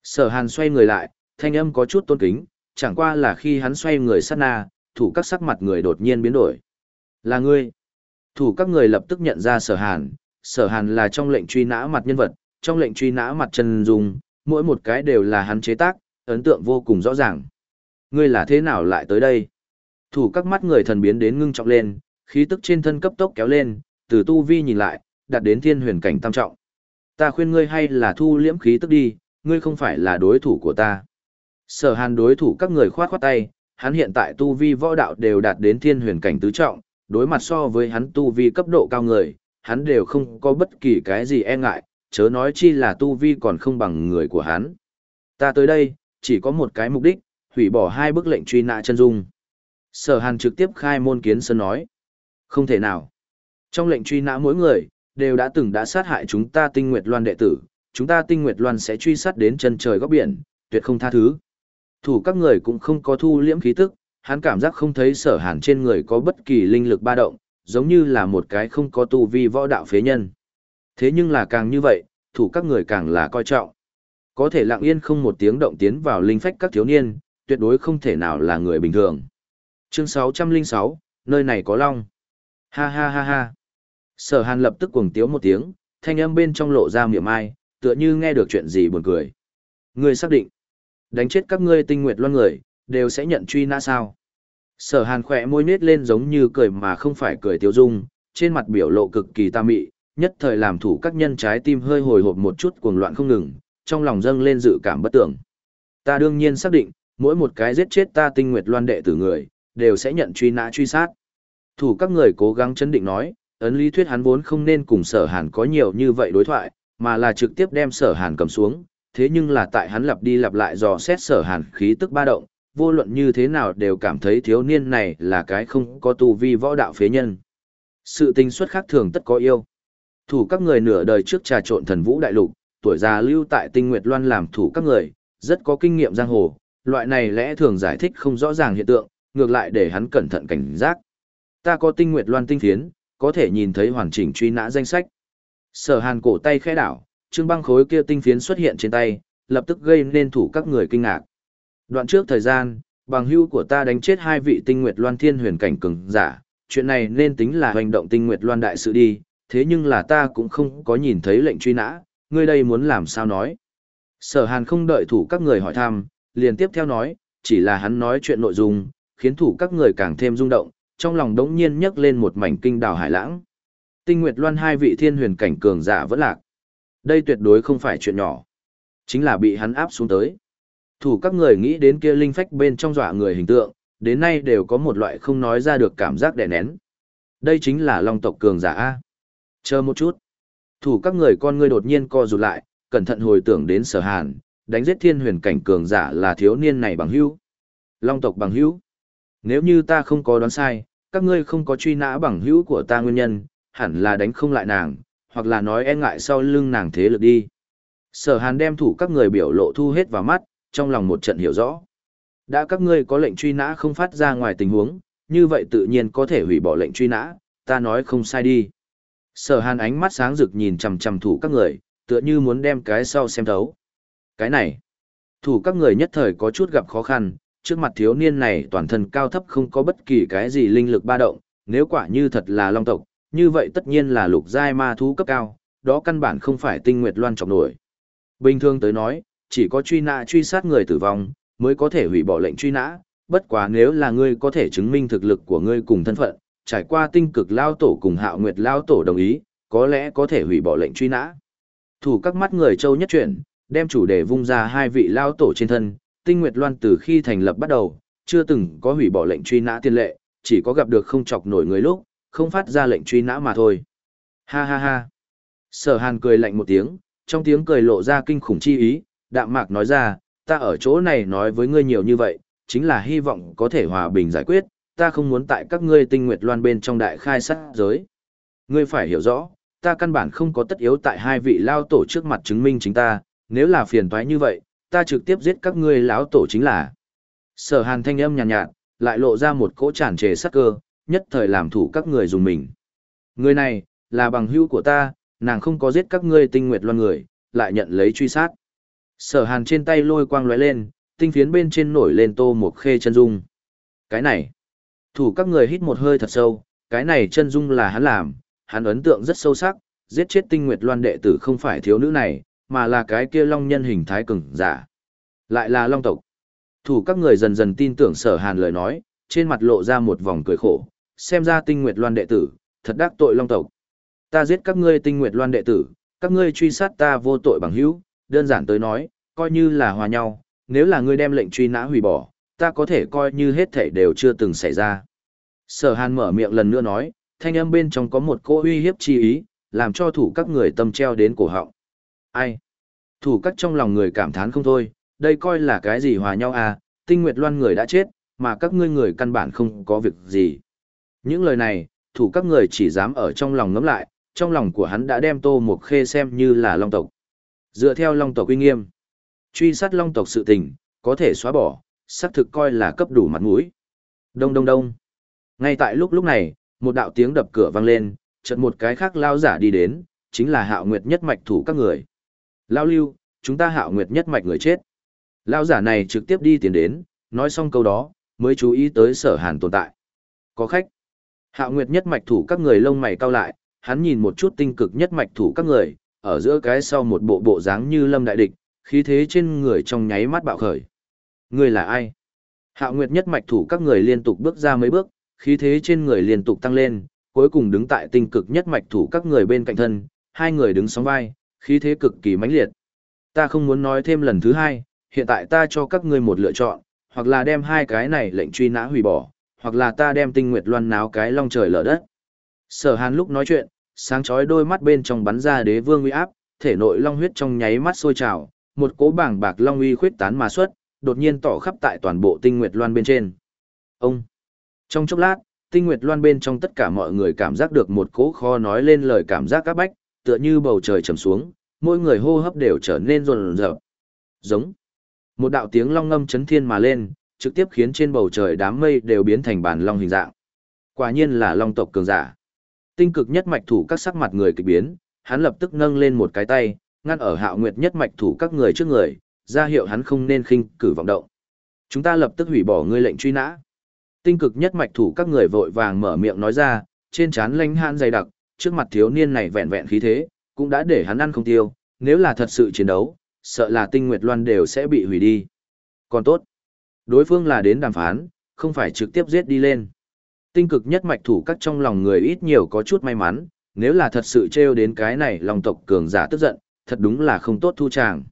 Sở hàn xoay người lại, thanh âm có chút tôn kính, chẳng qua là khi hắn xoay người sát na, thủ các sắc mặt người đột nhiên biến đổi. Là ngươi. Thủ các người lập tức nhận ra sở hàn, sở hàn là trong lệnh truy nã mặt nhân vật, trong lệnh truy nã mặt chân dung, mỗi một cái đều là hắn chế tác, ấn tượng vô cùng rõ ràng. Ngươi là thế nào lại tới đây? Thủ các mắt người thần biến đến ngưng trọng lên, khí tức trên thân cấp tốc kéo lên, từ tu vi nhìn lại, đạt đến thiên huyền cảnh tam trọng. Ta khuyên ngươi hay là thu liễm khí tức đi, ngươi không phải là đối thủ của ta. Sở hàn đối thủ các người khoát khoát tay, hắn hiện tại tu vi võ đạo đều đạt đến thiên huyền cảnh tứ trọng, đối mặt so với hắn tu vi cấp độ cao người, hắn đều không có bất kỳ cái gì e ngại, chớ nói chi là tu vi còn không bằng người của hắn. Ta tới đây, chỉ có một cái mục đích, hủy bỏ hai bức lệnh truy nã chân dung. Sở hàn trực tiếp khai môn kiến sơn nói. Không thể nào. Trong lệnh truy nã mỗi người, đều đã từng đã sát hại chúng ta tinh nguyệt loan đệ tử, chúng ta tinh nguyệt loan sẽ truy sát đến chân trời góc biển, tuyệt không tha thứ. Thủ các người cũng không có thu liễm khí tức, hắn cảm giác không thấy sở hàn trên người có bất kỳ linh lực ba động, giống như là một cái không có tu vi võ đạo phế nhân. Thế nhưng là càng như vậy, thủ các người càng là coi trọng. Có thể lặng yên không một tiếng động tiến vào linh phách các thiếu niên, tuyệt đối không thể nào là người bình thường. Chương 606, nơi này có long. Ha ha ha ha. Sở hàn lập tức cuồng tiếu một tiếng, thanh âm bên trong lộ ra miệng ai, tựa như nghe được chuyện gì buồn cười. Ngươi xác định, đánh chết các ngươi tinh nguyệt loan người, đều sẽ nhận truy nã sao. Sở hàn khỏe môi nết lên giống như cười mà không phải cười tiêu dung, trên mặt biểu lộ cực kỳ ta mị, nhất thời làm thủ các nhân trái tim hơi hồi hộp một chút cuồng loạn không ngừng, trong lòng dâng lên dự cảm bất tưởng. Ta đương nhiên xác định, mỗi một cái giết chết ta tinh nguyệt loan đệ tử người, đều sẽ nhận truy nã truy sát. Thủ các người cố gắng chấn định nói, ấn lý thuyết hắn vốn không nên cùng sở hàn có nhiều như vậy đối thoại, mà là trực tiếp đem sở hàn cầm xuống, thế nhưng là tại hắn lặp đi lặp lại dò xét sở hàn khí tức ba động, vô luận như thế nào đều cảm thấy thiếu niên này là cái không có tu vi võ đạo phế nhân. Sự tình xuất khác thường tất có yêu. Thủ các người nửa đời trước trà trộn thần vũ đại lục, tuổi già lưu tại tinh nguyệt loan làm thủ các người, rất có kinh nghiệm giang hồ, loại này lẽ thường giải thích không rõ ràng hiện tượng, ngược lại để hắn cẩn thận cảnh giác. Ta có tinh nguyệt loan tinh phiến, có thể nhìn thấy hoàn chỉnh truy nã danh sách. Sở hàn cổ tay khẽ đảo, trương băng khối kia tinh phiến xuất hiện trên tay, lập tức gây nên thủ các người kinh ngạc. Đoạn trước thời gian, bằng hưu của ta đánh chết hai vị tinh nguyệt loan thiên huyền cảnh cường giả, chuyện này nên tính là hành động tinh nguyệt loan đại sự đi, thế nhưng là ta cũng không có nhìn thấy lệnh truy nã, ngươi đây muốn làm sao nói. Sở hàn không đợi thủ các người hỏi thăm, liền tiếp theo nói, chỉ là hắn nói chuyện nội dung, khiến thủ các người càng thêm rung động, trong lòng đống nhiên nhấc lên một mảnh kinh đào hải lãng. Tinh Nguyệt Loan hai vị thiên huyền cảnh cường giả vẫn lạc. Đây tuyệt đối không phải chuyện nhỏ. Chính là bị hắn áp xuống tới. Thủ các người nghĩ đến kia linh phách bên trong dọa người hình tượng, đến nay đều có một loại không nói ra được cảm giác đè nén. Đây chính là long tộc cường giả A. Chờ một chút. Thủ các người con ngươi đột nhiên co rụt lại, cẩn thận hồi tưởng đến sở hàn, đánh giết thiên huyền cảnh cường giả là thiếu niên này bằng hữu. Long tộc bằng hữu. Nếu như ta không có đoán sai, các ngươi không có truy nã bằng hữu của ta nguyên nhân, hẳn là đánh không lại nàng, hoặc là nói e ngại sau lưng nàng thế lực đi. Sở hàn đem thủ các người biểu lộ thu hết vào mắt, trong lòng một trận hiểu rõ. Đã các ngươi có lệnh truy nã không phát ra ngoài tình huống, như vậy tự nhiên có thể hủy bỏ lệnh truy nã, ta nói không sai đi. Sở hàn ánh mắt sáng rực nhìn chằm chằm thủ các người, tựa như muốn đem cái sau xem thấu. Cái này, thủ các người nhất thời có chút gặp khó khăn, trước mặt thiếu niên này toàn thân cao thấp không có bất kỳ cái gì linh lực ba động, nếu quả như thật là long tộc, như vậy tất nhiên là lục giai ma thú cấp cao, đó căn bản không phải tinh nguyệt loan trọng nổi. Bình thường tới nói, chỉ có truy nã truy sát người tử vong, mới có thể hủy bỏ lệnh truy nã, bất quá nếu là ngươi có thể chứng minh thực lực của ngươi cùng thân phận, trải qua tinh cực lao tổ cùng hạo nguyệt lao tổ đồng ý, có lẽ có thể hủy bỏ lệnh truy nã. Thủ các mắt người châu nhất chuyển, đem chủ đề vung ra hai vị lao tổ trên thân, tinh nguyệt loan từ khi thành lập bắt đầu, chưa từng có hủy bỏ lệnh truy nã tiên lệ, chỉ có gặp được không chọc nổi người lúc, không phát ra lệnh truy nã mà thôi. Ha ha ha. Sở hàn cười lạnh một tiếng, trong tiếng cười lộ ra kinh khủng chi ý, đạm mạc nói ra, ta ở chỗ này nói với ngươi nhiều như vậy, chính là hy vọng có thể hòa bình giải quyết, ta không muốn tại các ngươi tinh nguyệt loan bên trong đại khai sát giới. Ngươi phải hiểu rõ, ta căn bản không có tất yếu tại hai vị lao tổ trước mặt chứng minh chính ta, nếu là phiền toái như vậy, ta trực tiếp giết các ngươi lão tổ chính là. Sở hàn thanh âm nhàn nhạt, nhạt, lại lộ ra một cỗ tràn trề sắc cơ, nhất thời làm thủ các người dùng mình. Người này, là bằng hữu của ta, nàng không có giết các ngươi tinh nguyệt loan người, lại nhận lấy truy sát. Sở hàn trên tay lôi quang lóe lên, tinh phiến bên trên nổi lên tô một khê chân dung. Cái này, thủ các người hít một hơi thật sâu, cái này chân dung là hắn làm, hắn ấn tượng rất sâu sắc, giết chết tinh nguyệt loan đệ tử không phải thiếu nữ này, mà là cái kia long nhân hình thái cường giả. Lại là long tộc. Thủ các người dần dần tin tưởng sở hàn lời nói, trên mặt lộ ra một vòng cười khổ, xem ra tinh nguyệt loan đệ tử, thật đắc tội long tộc. Ta giết các ngươi tinh nguyệt loan đệ tử, các ngươi truy sát ta vô tội bằng hữu, đơn giản tới nói, coi như là hòa nhau, nếu là ngươi đem lệnh truy nã hủy bỏ, ta có thể coi như hết thảy đều chưa từng xảy ra. Sở hàn mở miệng lần nữa nói, thanh âm bên trong có một cỗ uy hiếp chi ý, làm cho thủ các người tâm treo đến cổ họng. Ai? Thủ các trong lòng người cảm thán không thôi, đây coi là cái gì hòa nhau à, tinh nguyệt loan người đã chết, mà các ngươi người căn bản không có việc gì. Những lời này, thủ các người chỉ dám ở trong lòng ngấm lại, trong lòng của hắn đã đem tô một khê xem như là long tộc. Dựa theo long tộc uy nghiêm, truy sát long tộc sự tình, có thể xóa bỏ, xác thực coi là cấp đủ mặt mũi. Đông đông đông. Ngay tại lúc lúc này, một đạo tiếng đập cửa vang lên, chợt một cái khác lao giả đi đến, chính là hạo nguyệt nhất mạch thủ các người. Lao lưu, chúng ta hạo nguyệt nhất mạch người chết. Lao giả này trực tiếp đi tiến đến, nói xong câu đó, mới chú ý tới sở hàn tồn tại. Có khách. Hạo nguyệt nhất mạch thủ các người lông mày cao lại, hắn nhìn một chút tinh cực nhất mạch thủ các người, ở giữa cái sau một bộ bộ dáng như lâm đại địch, khí thế trên người trong nháy mắt bạo khởi. Người là ai? Hạo nguyệt nhất mạch thủ các người liên tục bước ra mấy bước, khí thế trên người liên tục tăng lên, cuối cùng đứng tại tinh cực nhất mạch thủ các người bên cạnh thân, hai người đứng sóng vai, khí thế cực kỳ mãnh liệt. Ta không muốn nói thêm lần thứ hai, hiện tại ta cho các ngươi một lựa chọn, hoặc là đem hai cái này lệnh truy nã hủy bỏ, hoặc là ta đem tinh nguyệt loan náo cái long trời lở đất. Sở hàn lúc nói chuyện, sáng chói đôi mắt bên trong bắn ra đế vương uy áp, thể nội long huyết trong nháy mắt sôi trào, một cỗ bảng bạc long uy khuyết tán mà xuất, đột nhiên tỏ khắp tại toàn bộ tinh nguyệt loan bên trên. Ông! Trong chốc lát, tinh nguyệt loan bên trong tất cả mọi người cảm giác được một cỗ kho nói lên lời cảm giác các bách, tựa như bầu trời trầm xuống, mỗi người hô hấp đều trở nên rồn rợp. Giống. Một đạo tiếng long ngâm chấn thiên mà lên, trực tiếp khiến trên bầu trời đám mây đều biến thành bản long hình dạng. Quả nhiên là long tộc cường giả. Tinh cực nhất mạch thủ các sắc mặt người kỳ biến, hắn lập tức nâng lên một cái tay, ngăn ở hạo nguyệt nhất mạch thủ các người trước người, ra hiệu hắn không nên khinh cử vọng động. Chúng ta lập tức hủy bỏ ngươi lệnh truy nã. Tinh cực nhất mạch thủ các người vội vàng mở miệng nói ra, trên trán lanh hãn dày đặc, trước mặt thiếu niên này vẹn vẹn khí thế, cũng đã để hắn ăn không tiêu, nếu là thật sự chiến đấu, sợ là tinh nguyệt loan đều sẽ bị hủy đi. Còn tốt, đối phương là đến đàm phán, không phải trực tiếp giết đi lên. Tinh cực nhất mạch thủ các trong lòng người ít nhiều có chút may mắn, nếu là thật sự trêu đến cái này lòng tộc cường giả tức giận, thật đúng là không tốt thu tràng.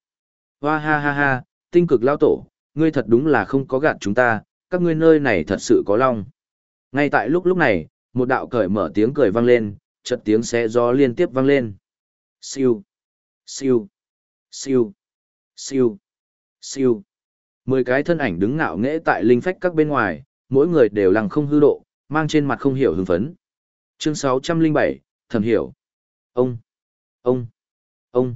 Hoa ha ha ha, tinh cực lao tổ, ngươi thật đúng là không có gạt chúng ta, các ngươi nơi này thật sự có long. Ngay tại lúc lúc này, một đạo cởi mở tiếng cười vang lên, chợt tiếng xé gió liên tiếp vang lên. Siêu, siêu, siêu, siêu, siêu. Mười cái thân ảnh đứng ngạo nghễ tại linh phách các bên ngoài, mỗi người đều lằng không hư độ, mang trên mặt không hiểu hưng phấn. Chương 607, thầm hiểu. Ông, ông, ông.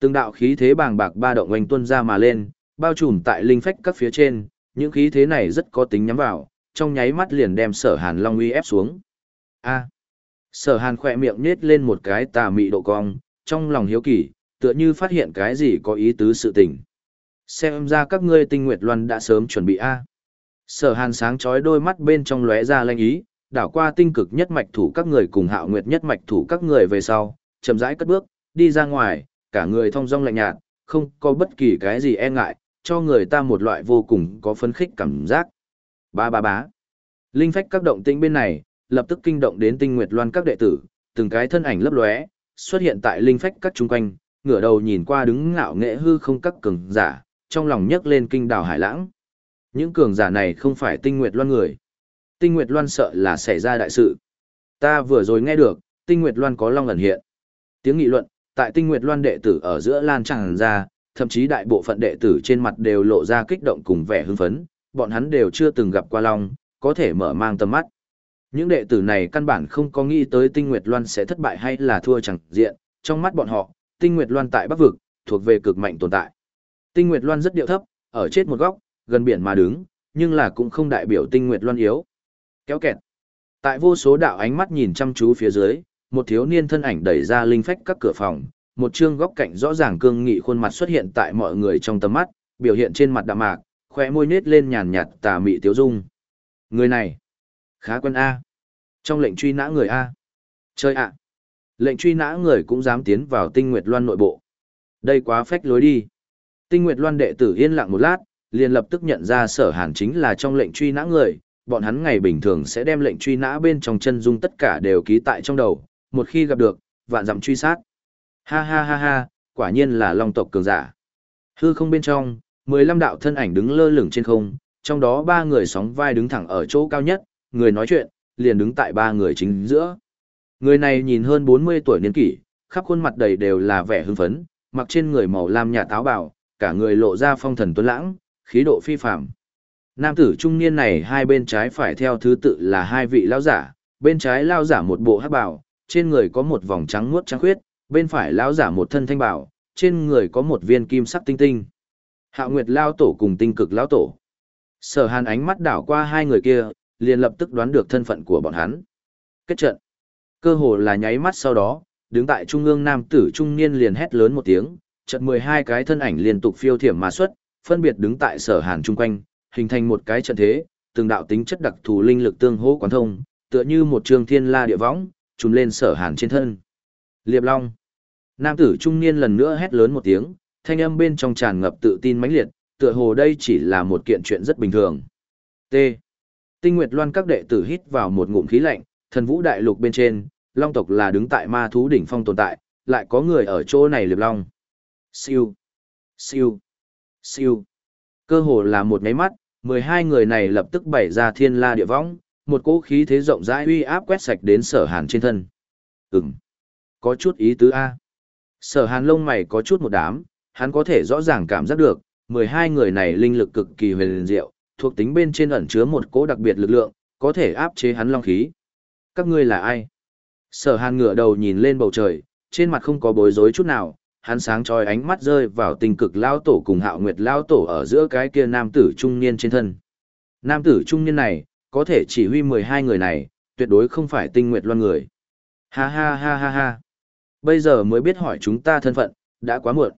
Từng đạo khí thế bàng bạc ba động oanh tuân ra mà lên, bao trùm tại linh phách các phía trên, những khí thế này rất có tính nhắm vào, trong nháy mắt liền đem sở hàn long uy ép xuống. A. Sở hàn khỏe miệng nết lên một cái tà mị độ cong, trong lòng hiếu kỳ, tựa như phát hiện cái gì có ý tứ sự tình. Xem ra các ngươi tinh nguyệt loan đã sớm chuẩn bị A. Sở hàn sáng chói đôi mắt bên trong lóe ra lanh ý, đảo qua tinh cực nhất mạch thủ các người cùng hạo nguyệt nhất mạch thủ các người về sau, chậm rãi cất bước, đi ra ngoài, cả người thong dong lạnh nhạt, không có bất kỳ cái gì e ngại, cho người ta một loại vô cùng có phấn khích cảm giác. Ba ba bá. Linh phách các động tinh bên này, lập tức kinh động đến tinh nguyệt loan các đệ tử, từng cái thân ảnh lấp lóe, xuất hiện tại linh phách các chung quanh, ngửa đầu nhìn qua đứng ngạo nghệ hư không các cường giả, trong lòng nhấc lên kinh đảo hải lãng. Những cường giả này không phải tinh nguyệt loan người. Tinh nguyệt loan sợ là xảy ra đại sự. Ta vừa rồi nghe được, tinh nguyệt loan có long ẩn hiện. Tiếng nghị luận, tại tinh nguyệt loan đệ tử ở giữa lan tràn ra, thậm chí đại bộ phận đệ tử trên mặt đều lộ ra kích động cùng vẻ hưng phấn, bọn hắn đều chưa từng gặp qua long, có thể mở mang tầm mắt. Những đệ tử này căn bản không có nghĩ tới tinh nguyệt loan sẽ thất bại hay là thua chẳng diện, trong mắt bọn họ, tinh nguyệt loan tại bắc vực, thuộc về cực mạnh tồn tại. Tinh nguyệt loan rất điệu thấp, ở chết một góc, gần biển mà đứng, nhưng là cũng không đại biểu tinh nguyệt loan yếu. Kéo kẹt. Tại vô số đạo ánh mắt nhìn chăm chú phía dưới, một thiếu niên thân ảnh đẩy ra linh phách các cửa phòng, một chương góc cạnh rõ ràng cương nghị khuôn mặt xuất hiện tại mọi người trong tầm mắt, biểu hiện trên mặt đạm mạc, khóe môi nết lên nhàn nhạt tà mị tiếu dung. Người này, khá quân A. Trong lệnh truy nã người A. Chơi ạ. Lệnh truy nã người cũng dám tiến vào tinh nguyệt loan nội bộ. Đây quá phách lối đi. Tinh nguyệt loan đệ tử yên lặng một lát, liền lập tức nhận ra sở hàn chính là trong lệnh truy nã người. Bọn hắn ngày bình thường sẽ đem lệnh truy nã bên trong chân dung tất cả đều ký tại trong đầu, một khi gặp được, vạn dặm truy sát. Ha ha ha ha, quả nhiên là long tộc cường giả. Hư không bên trong, mười lăm đạo thân ảnh đứng lơ lửng trên không, trong đó ba người sóng vai đứng thẳng ở chỗ cao nhất, người nói chuyện, liền đứng tại ba người chính giữa. Người này nhìn hơn bốn mươi tuổi niên kỷ, khắp khuôn mặt đầy đều là vẻ hưng phấn, mặc trên người màu lam nhà táo bảo cả người lộ ra phong thần tuấn lãng, khí độ phi phạm. Nam tử trung niên này hai bên trái phải theo thứ tự là hai vị lão giả, bên trái lão giả một bộ hắc bào, trên người có một vòng trắng muốt trắng khuyết, bên phải lão giả một thân thanh bảo, trên người có một viên kim sắc tinh tinh. Hạo Nguyệt lão tổ cùng tinh cực lão tổ. Sở Hàn ánh mắt đảo qua hai người kia, liền lập tức đoán được thân phận của bọn hắn. Kết trận. Cơ hồ là nháy mắt sau đó, đứng tại trung ương nam tử trung niên liền hét lớn một tiếng, chợt 12 cái thân ảnh liên tục phiêu thiểm mà xuất, phân biệt đứng tại Sở Hàn chung quanh, hình thành một cái trận thế, từng đạo tính chất đặc thù linh lực tương hỗ quán thông, tựa như một trường thiên la địa võng, trùm lên Sở Hàn trên thân. Liệp Long. Nam tử trung niên lần nữa hét lớn một tiếng, thanh âm bên trong tràn ngập tự tin mãnh liệt, tựa hồ đây chỉ là một kiện chuyện rất bình thường. T. Tinh Nguyệt Loan các đệ tử hít vào một ngụm khí lạnh, thần vũ đại lục bên trên, Long tộc là đứng tại ma thú đỉnh phong tồn tại, lại có người ở chỗ này liệp long. Siêu, siêu, siêu. Cơ hồ là một nháy mắt, 12 người này lập tức bày ra thiên la địa võng, một cỗ khí thế rộng rãi uy áp quét sạch đến sở hàn trên thân. Ừm, có chút ý tứ A. Sở hàn lông mày có chút một đám, hắn có thể rõ ràng cảm giác được, 12 người này linh lực cực kỳ huyền diệu, thuộc tính bên trên ẩn chứa một cỗ đặc biệt lực lượng, có thể áp chế hắn long khí. Các ngươi là ai? Sở hàn ngửa đầu nhìn lên bầu trời, trên mặt không có bối rối chút nào, hắn sáng trói ánh mắt rơi vào tình cực lao tổ cùng hạo nguyệt lao tổ ở giữa cái kia nam tử trung niên trên thân. Nam tử trung niên này, có thể chỉ huy 12 người này, tuyệt đối không phải tinh nguyệt loan người. Ha ha ha ha ha. Bây giờ mới biết hỏi chúng ta thân phận, đã quá muộn.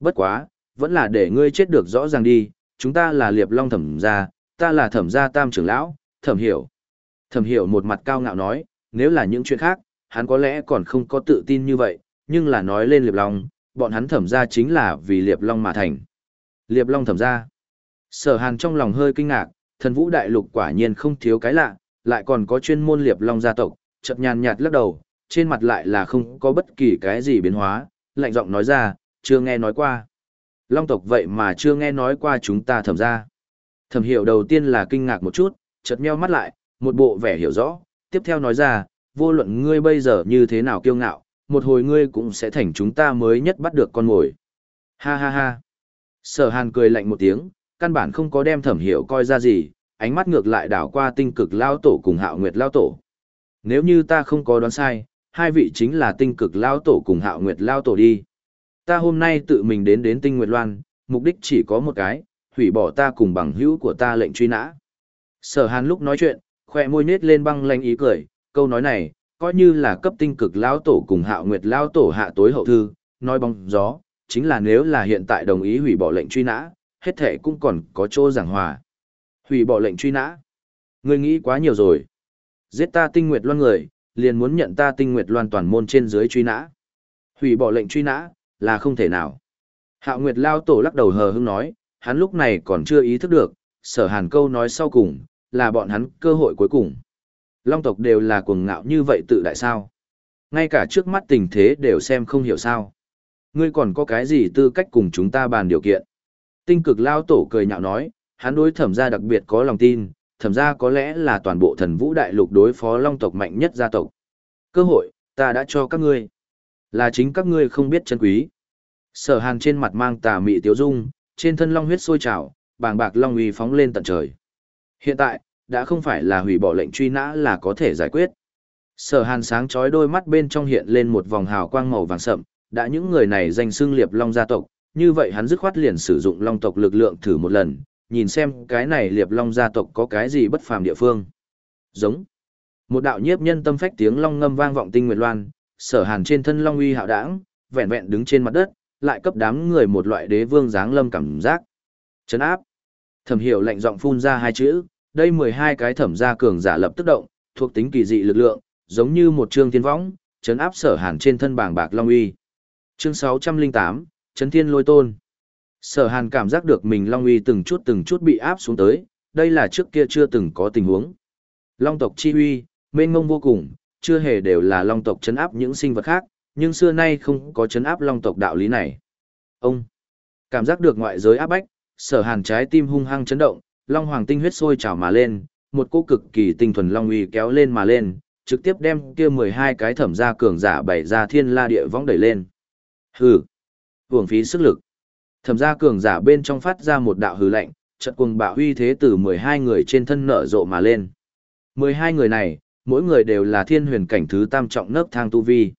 Bất quá, vẫn là để ngươi chết được rõ ràng đi, chúng ta là liệp long thẩm gia, ta là thẩm gia tam trưởng lão, thẩm hiểu. Thẩm hiểu một mặt cao ngạo nói, nếu là những chuyện khác, hắn có lẽ còn không có tự tin như vậy, nhưng là nói lên liệp long, bọn hắn thẩm ra chính là vì liệp long mà thành. Liệp long thẩm ra Sở hàn trong lòng hơi kinh ngạc, thần vũ đại lục quả nhiên không thiếu cái lạ, lại còn có chuyên môn liệp long gia tộc, chợt nhàn nhạt lắc đầu, trên mặt lại là không có bất kỳ cái gì biến hóa, lạnh giọng nói ra, chưa nghe nói qua. Long tộc vậy mà chưa nghe nói qua chúng ta thẩm ra. Thẩm hiểu đầu tiên là kinh ngạc một chút, chợt meo mắt lại, một bộ vẻ hiểu rõ, tiếp theo nói ra, vô luận ngươi bây giờ như thế nào kiêu ngạo, một hồi ngươi cũng sẽ thành chúng ta mới nhất bắt được con mồi. Ha ha ha. Sở hàn cười lạnh một tiếng, căn bản không có đem thẩm hiểu coi ra gì, ánh mắt ngược lại đảo qua tinh cực lao tổ cùng hạo nguyệt lao tổ. Nếu như ta không có đoán sai, hai vị chính là tinh cực lao tổ cùng hạo nguyệt lao tổ đi. Ta hôm nay tự mình đến đến tinh nguyệt loan, mục đích chỉ có một cái, hủy bỏ ta cùng bằng hữu của ta lệnh truy nã. Sở hàn lúc nói chuyện, khoe môi nết lên băng lanh ý cười, câu nói này, coi như là cấp tinh cực lao tổ cùng hạo nguyệt lao tổ hạ tối hậu thư, nói bóng gió, chính là nếu là hiện tại đồng ý hủy bỏ lệnh truy nã, hết thể cũng còn có chỗ giảng hòa. Hủy bỏ lệnh truy nã. Ngươi nghĩ quá nhiều rồi. Giết ta tinh nguyệt loan người, liền muốn nhận ta tinh nguyệt loan toàn môn trên dưới truy nã. Hủy bỏ lệnh truy nã, là không thể nào. Hạo Nguyệt Lao Tổ lắc đầu hờ hững nói, hắn lúc này còn chưa ý thức được, sở hàn câu nói sau cùng, là bọn hắn cơ hội cuối cùng. Long tộc đều là cuồng ngạo như vậy tự đại sao. Ngay cả trước mắt tình thế đều xem không hiểu sao. Ngươi còn có cái gì tư cách cùng chúng ta bàn điều kiện. Tinh cực Lao Tổ cười nhạo nói, hắn đối thẩm gia đặc biệt có lòng tin, thẩm gia có lẽ là toàn bộ thần vũ đại lục đối phó long tộc mạnh nhất gia tộc. Cơ hội, ta đã cho các ngươi. Là chính các ngươi không biết chân quý. Sở hàn trên mặt mang tà mị tiếu dung, trên thân long huyết sôi trào, bàng bạc long uy phóng lên tận trời. Hiện tại, đã không phải là hủy bỏ lệnh truy nã là có thể giải quyết. Sở hàn sáng chói đôi mắt bên trong hiện lên một vòng hào quang màu vàng sậm, đã những người này danh xưng liệp long gia tộc, như vậy hắn dứt khoát liền sử dụng long tộc lực lượng thử một lần, nhìn xem cái này liệp long gia tộc có cái gì bất phàm địa phương. Giống. Một đạo nhiếp nhân tâm phách tiếng long ngâm vang vọng tinh nguyệt loan, sở hàn trên thân long uy hạo đãng, vẹn vẹn đứng trên mặt đất, lại cấp đám người một loại đế vương dáng lâm cảm giác. Chấn áp. Thẩm hiểu lạnh giọng phun ra hai chữ, đây 12 cái thẩm gia cường giả lập tức động, thuộc tính kỳ dị lực lượng, giống như một trương thiên võng, chấn áp sở hàn trên thân bảng bạc long uy. Chương 608, Chấn Thiên Lôi Tôn. Sở hàn cảm giác được mình long uy từng chút từng chút bị áp xuống tới, đây là trước kia chưa từng có tình huống. Long tộc chi uy, mênh mông vô cùng, chưa hề đều là long tộc chấn áp những sinh vật khác, nhưng xưa nay không có chấn áp long tộc đạo lý này. Ông cảm giác được ngoại giới áp bách, sở hàn trái tim hung hăng chấn động, long hoàng tinh huyết sôi trào mà lên, một cô cực kỳ tinh thuần long uy kéo lên mà lên, trực tiếp đem kia 12 cái thẩm gia cường giả bảy ra thiên la địa vong đẩy lên. Hừ, hưởng phí sức lực. Thẩm gia cường giả bên trong phát ra một đạo hừ lạnh, trận cuồng bạo uy thế từ 12 người trên thân nở rộ mà lên. 12 người này, mỗi người đều là thiên huyền cảnh thứ tam trọng nấc thang tu vi.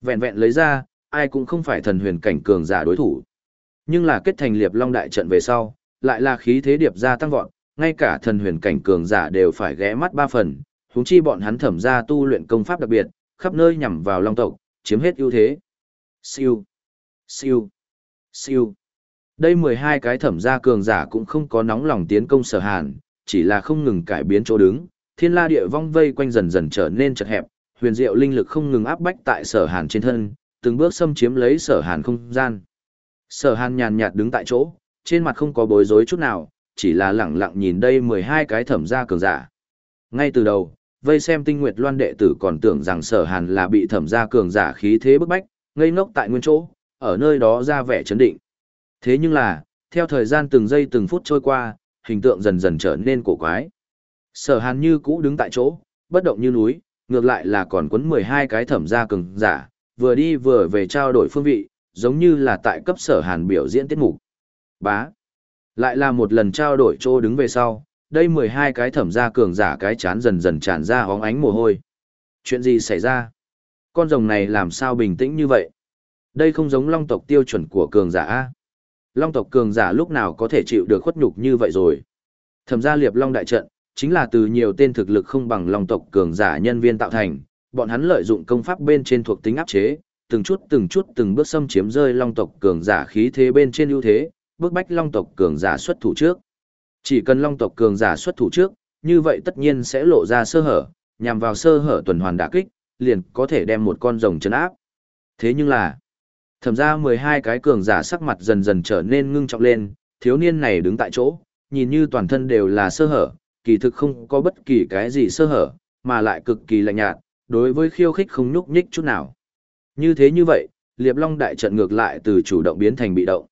Vẹn vẹn lấy ra, ai cũng không phải thần huyền cảnh cường giả đối thủ. Nhưng là kết thành liệp long đại trận về sau, lại là khí thế điệp gia tăng vọt, ngay cả thần huyền cảnh cường giả đều phải ghé mắt ba phần, huống chi bọn hắn thẩm ra tu luyện công pháp đặc biệt, khắp nơi nhằm vào long tộc, chiếm hết ưu thế. Siêu, siêu, siêu. Đây 12 cái thẩm gia cường giả cũng không có nóng lòng tiến công sở hàn, chỉ là không ngừng cải biến chỗ đứng, thiên la địa vong vây quanh dần dần trở nên chật hẹp, huyền diệu linh lực không ngừng áp bách tại sở hàn trên thân, từng bước xâm chiếm lấy sở hàn không gian. Sở hàn nhàn nhạt đứng tại chỗ, trên mặt không có bối rối chút nào, chỉ là lẳng lặng nhìn đây 12 cái thẩm gia cường giả. Ngay từ đầu, vây xem tinh nguyệt loan đệ tử còn tưởng rằng sở hàn là bị thẩm gia cường giả khí thế bức bách, ngây ngốc tại nguyên chỗ, ở nơi đó ra vẻ chấn định. Thế nhưng là, theo thời gian từng giây từng phút trôi qua, hình tượng dần dần trở nên cổ quái. Sở hàn như cũ đứng tại chỗ, bất động như núi, ngược lại là còn quấn 12 cái thẩm gia cường giả, vừa đi vừa về trao đổi phương vị, giống như là tại cấp sở hàn biểu diễn tiết mục. Bá. Lại là một lần trao đổi chỗ đứng về sau, đây 12 cái thẩm gia cường giả cái chán dần dần tràn ra hóng ánh mồ hôi. Chuyện gì xảy ra? Con rồng này làm sao bình tĩnh như vậy? Đây không giống long tộc tiêu chuẩn của cường giả A. Long tộc cường giả lúc nào có thể chịu được khuất nhục như vậy rồi? Thẩm gia liệp long đại trận, chính là từ nhiều tên thực lực không bằng long tộc cường giả nhân viên tạo thành, bọn hắn lợi dụng công pháp bên trên thuộc tính áp chế, từng chút từng chút từng bước xâm chiếm rơi long tộc cường giả khí thế bên trên ưu thế, bước bách long tộc cường giả xuất thủ trước. Chỉ cần long tộc cường giả xuất thủ trước, như vậy tất nhiên sẽ lộ ra sơ hở, nhằm vào sơ hở tuần hoàn đả kích, liền có thể đem một con rồng chấn áp. Thế nhưng là, thẩm ra 12 cái cường giả sắc mặt dần dần trở nên ngưng trọng lên, thiếu niên này đứng tại chỗ, nhìn như toàn thân đều là sơ hở, kỳ thực không có bất kỳ cái gì sơ hở, mà lại cực kỳ lạnh nhạt, đối với khiêu khích không nhúc nhích chút nào. Như thế như vậy, Liệp Long đại trận ngược lại từ chủ động biến thành bị động.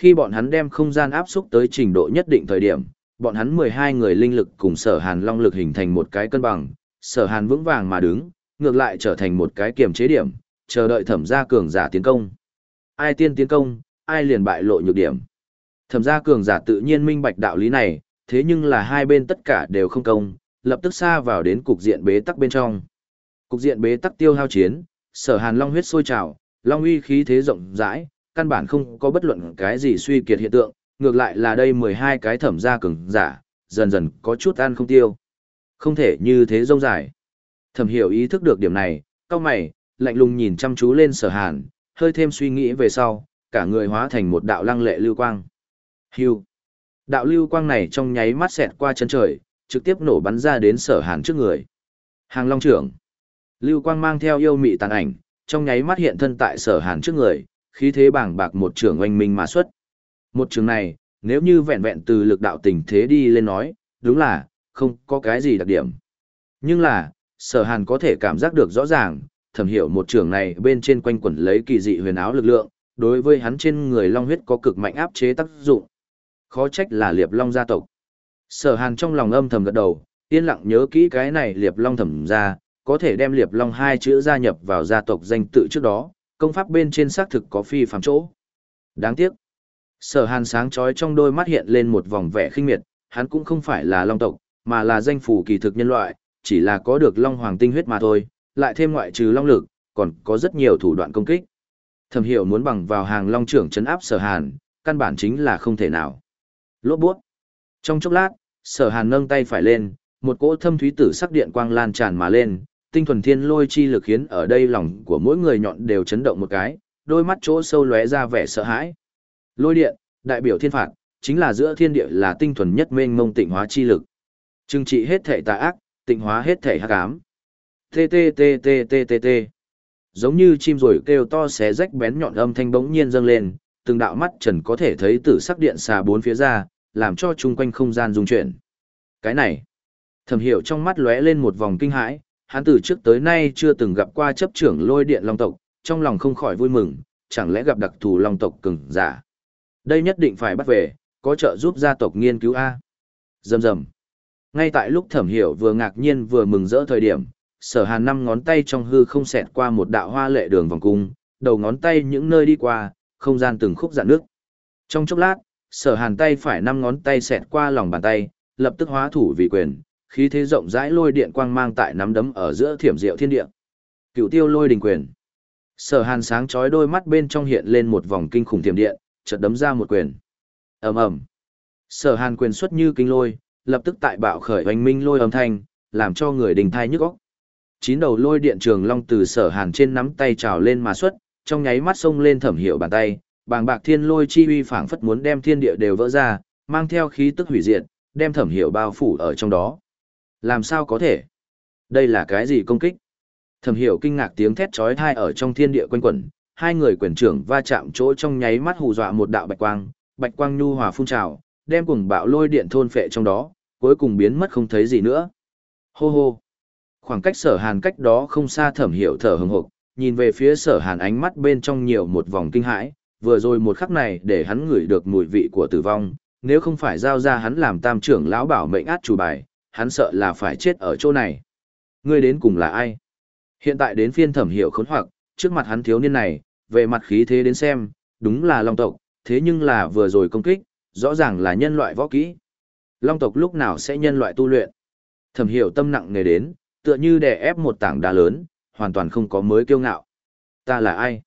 Khi bọn hắn đem không gian áp xúc tới trình độ nhất định thời điểm, bọn hắn 12 người linh lực cùng sở hàn long lực hình thành một cái cân bằng, sở hàn vững vàng mà đứng, ngược lại trở thành một cái kiềm chế điểm, chờ đợi thẩm gia cường giả tiến công. Ai tiên tiến công, ai liền bại lộ nhược điểm. Thẩm gia cường giả tự nhiên minh bạch đạo lý này, thế nhưng là hai bên tất cả đều không công, lập tức xa vào đến cục diện bế tắc bên trong. Cục diện bế tắc tiêu hao chiến, sở hàn long huyết sôi trào, long uy khí thế rộng rãi, căn bản không có bất luận cái gì suy kiệt hiện tượng, ngược lại là đây 12 cái thẩm gia cường giả, dần dần có chút ăn không tiêu. Không thể như thế rông dài. Thẩm hiểu ý thức được điểm này, cao mày, lạnh lùng nhìn chăm chú lên sở hàn, hơi thêm suy nghĩ về sau, cả người hóa thành một đạo lăng lệ lưu quang. Hưu. Đạo lưu quang này trong nháy mắt xẹt qua chân trời, trực tiếp nổ bắn ra đến sở hàn trước người. Hàng Long trưởng. Lưu quang mang theo yêu mị tàn ảnh, trong nháy mắt hiện thân tại sở hàn trước người, khí thế bảng bạc một trưởng oanh minh mà xuất. Một trường này, nếu như vẹn vẹn từ lực đạo tình thế đi lên nói, đúng là, không có cái gì đặc điểm. Nhưng là, sở hàn có thể cảm giác được rõ ràng, thẩm hiểu một trường này bên trên quanh quẩn lấy kỳ dị huyền áo lực lượng, đối với hắn trên người long huyết có cực mạnh áp chế tác dụng. Khó trách là liệp long gia tộc. Sở hàn trong lòng âm thầm gật đầu, yên lặng nhớ kỹ cái này liệp long thẩm ra, có thể đem liệp long hai chữ gia nhập vào gia tộc danh tự trước đó, công pháp bên trên xác thực có phi phạm chỗ. Đáng tiếc. Sở hàn sáng chói trong đôi mắt hiện lên một vòng vẻ khinh miệt, hắn cũng không phải là long tộc, mà là danh phủ kỳ thực nhân loại, chỉ là có được long hoàng tinh huyết mà thôi, lại thêm ngoại trừ long lực, còn có rất nhiều thủ đoạn công kích. Thẩm hiểu muốn bằng vào hàng long trưởng chấn áp sở hàn, căn bản chính là không thể nào. Lốt buốt. Trong chốc lát, sở hàn nâng tay phải lên, một cỗ thâm thúy tử sắc điện quang lan tràn mà lên, tinh thuần thiên lôi chi lực khiến ở đây lòng của mỗi người nhọn đều chấn động một cái, đôi mắt chỗ sâu lóe ra vẻ sợ hãi. Lôi điện, đại biểu thiên phạt, chính là giữa thiên địa là tinh thuần nhất mênh mông tịnh hóa chi lực. Trừng trị hết thể tà ác, tịnh hóa hết thể hắc ám. T T T T T T T. Giống như chim rồi kêu to xé rách bén nhọn âm thanh bỗng nhiên dâng lên, từng đạo mắt trần có thể thấy tử sắc điện xà bốn phía ra, làm cho chung quanh không gian rung chuyển. Cái này, thẩm hiểu trong mắt lóe lên một vòng kinh hãi, hắn từ trước tới nay chưa từng gặp qua chấp trưởng lôi điện long tộc, trong lòng không khỏi vui mừng, chẳng lẽ gặp đặc thù long tộc cường giả. Đây nhất định phải bắt về, có trợ giúp gia tộc nghiên cứu A. Dầm dầm. Ngay tại lúc thẩm hiểu vừa ngạc nhiên vừa mừng rỡ thời điểm, sở hàn năm ngón tay trong hư không xẹt qua một đạo hoa lệ đường vòng cung, đầu ngón tay những nơi đi qua, không gian từng khúc dạn nước. Trong chốc lát, sở hàn tay phải năm ngón tay xẹt qua lòng bàn tay, lập tức hóa thủ vì quyền, khí thế rộng rãi lôi điện quang mang tại nắm đấm ở giữa thiểm diệu thiên địa. Cựu tiêu lôi đình quyền. Sở hàn sáng chói đôi mắt bên trong hiện lên một vòng kinh khủng thiểm điện, chợt đấm ra một quyền. ầm ầm. Sở hàn quyền xuất như kinh lôi, lập tức tại bạo khởi oanh minh lôi âm thanh, làm cho người đình thai nhức óc. Chín đầu lôi điện trường long từ sở hàn trên nắm tay trào lên mà xuất, trong nháy mắt xông lên thẩm hiệu bàn tay, bàng bạc thiên lôi chi uy phảng phất muốn đem thiên địa đều vỡ ra, mang theo khí tức hủy diệt, đem thẩm hiệu bao phủ ở trong đó. Làm sao có thể? Đây là cái gì công kích? Thẩm Hiểu kinh ngạc tiếng thét chói tai ở trong thiên địa quanh quẩn, hai người quyền trưởng va chạm chỗ trong nháy mắt hù dọa một đạo bạch quang, bạch quang nhu hòa phun trào, đem cùng bạo lôi điện thôn phệ trong đó, cuối cùng biến mất không thấy gì nữa. Hô hô. Khoảng cách sở hàn cách đó không xa thẩm Hiểu thở hừng hực, nhìn về phía sở hàn ánh mắt bên trong nhiều một vòng kinh hãi, vừa rồi một khắc này để hắn ngửi được mùi vị của tử vong, nếu không phải giao ra hắn làm tam trưởng lão bảo mệnh át chủ bài, hắn sợ là phải chết ở chỗ này. Ngươi đến cùng là ai? Hiện tại đến phiên thẩm hiểu khốn hoặc, trước mặt hắn thiếu niên này, về mặt khí thế đến xem, đúng là long tộc, thế nhưng là vừa rồi công kích, rõ ràng là nhân loại võ kỹ. Long tộc lúc nào sẽ nhân loại tu luyện? Thẩm hiểu tâm nặng nề đến, tựa như đè ép một tảng đá lớn, hoàn toàn không có mới kiêu ngạo. Ta là ai?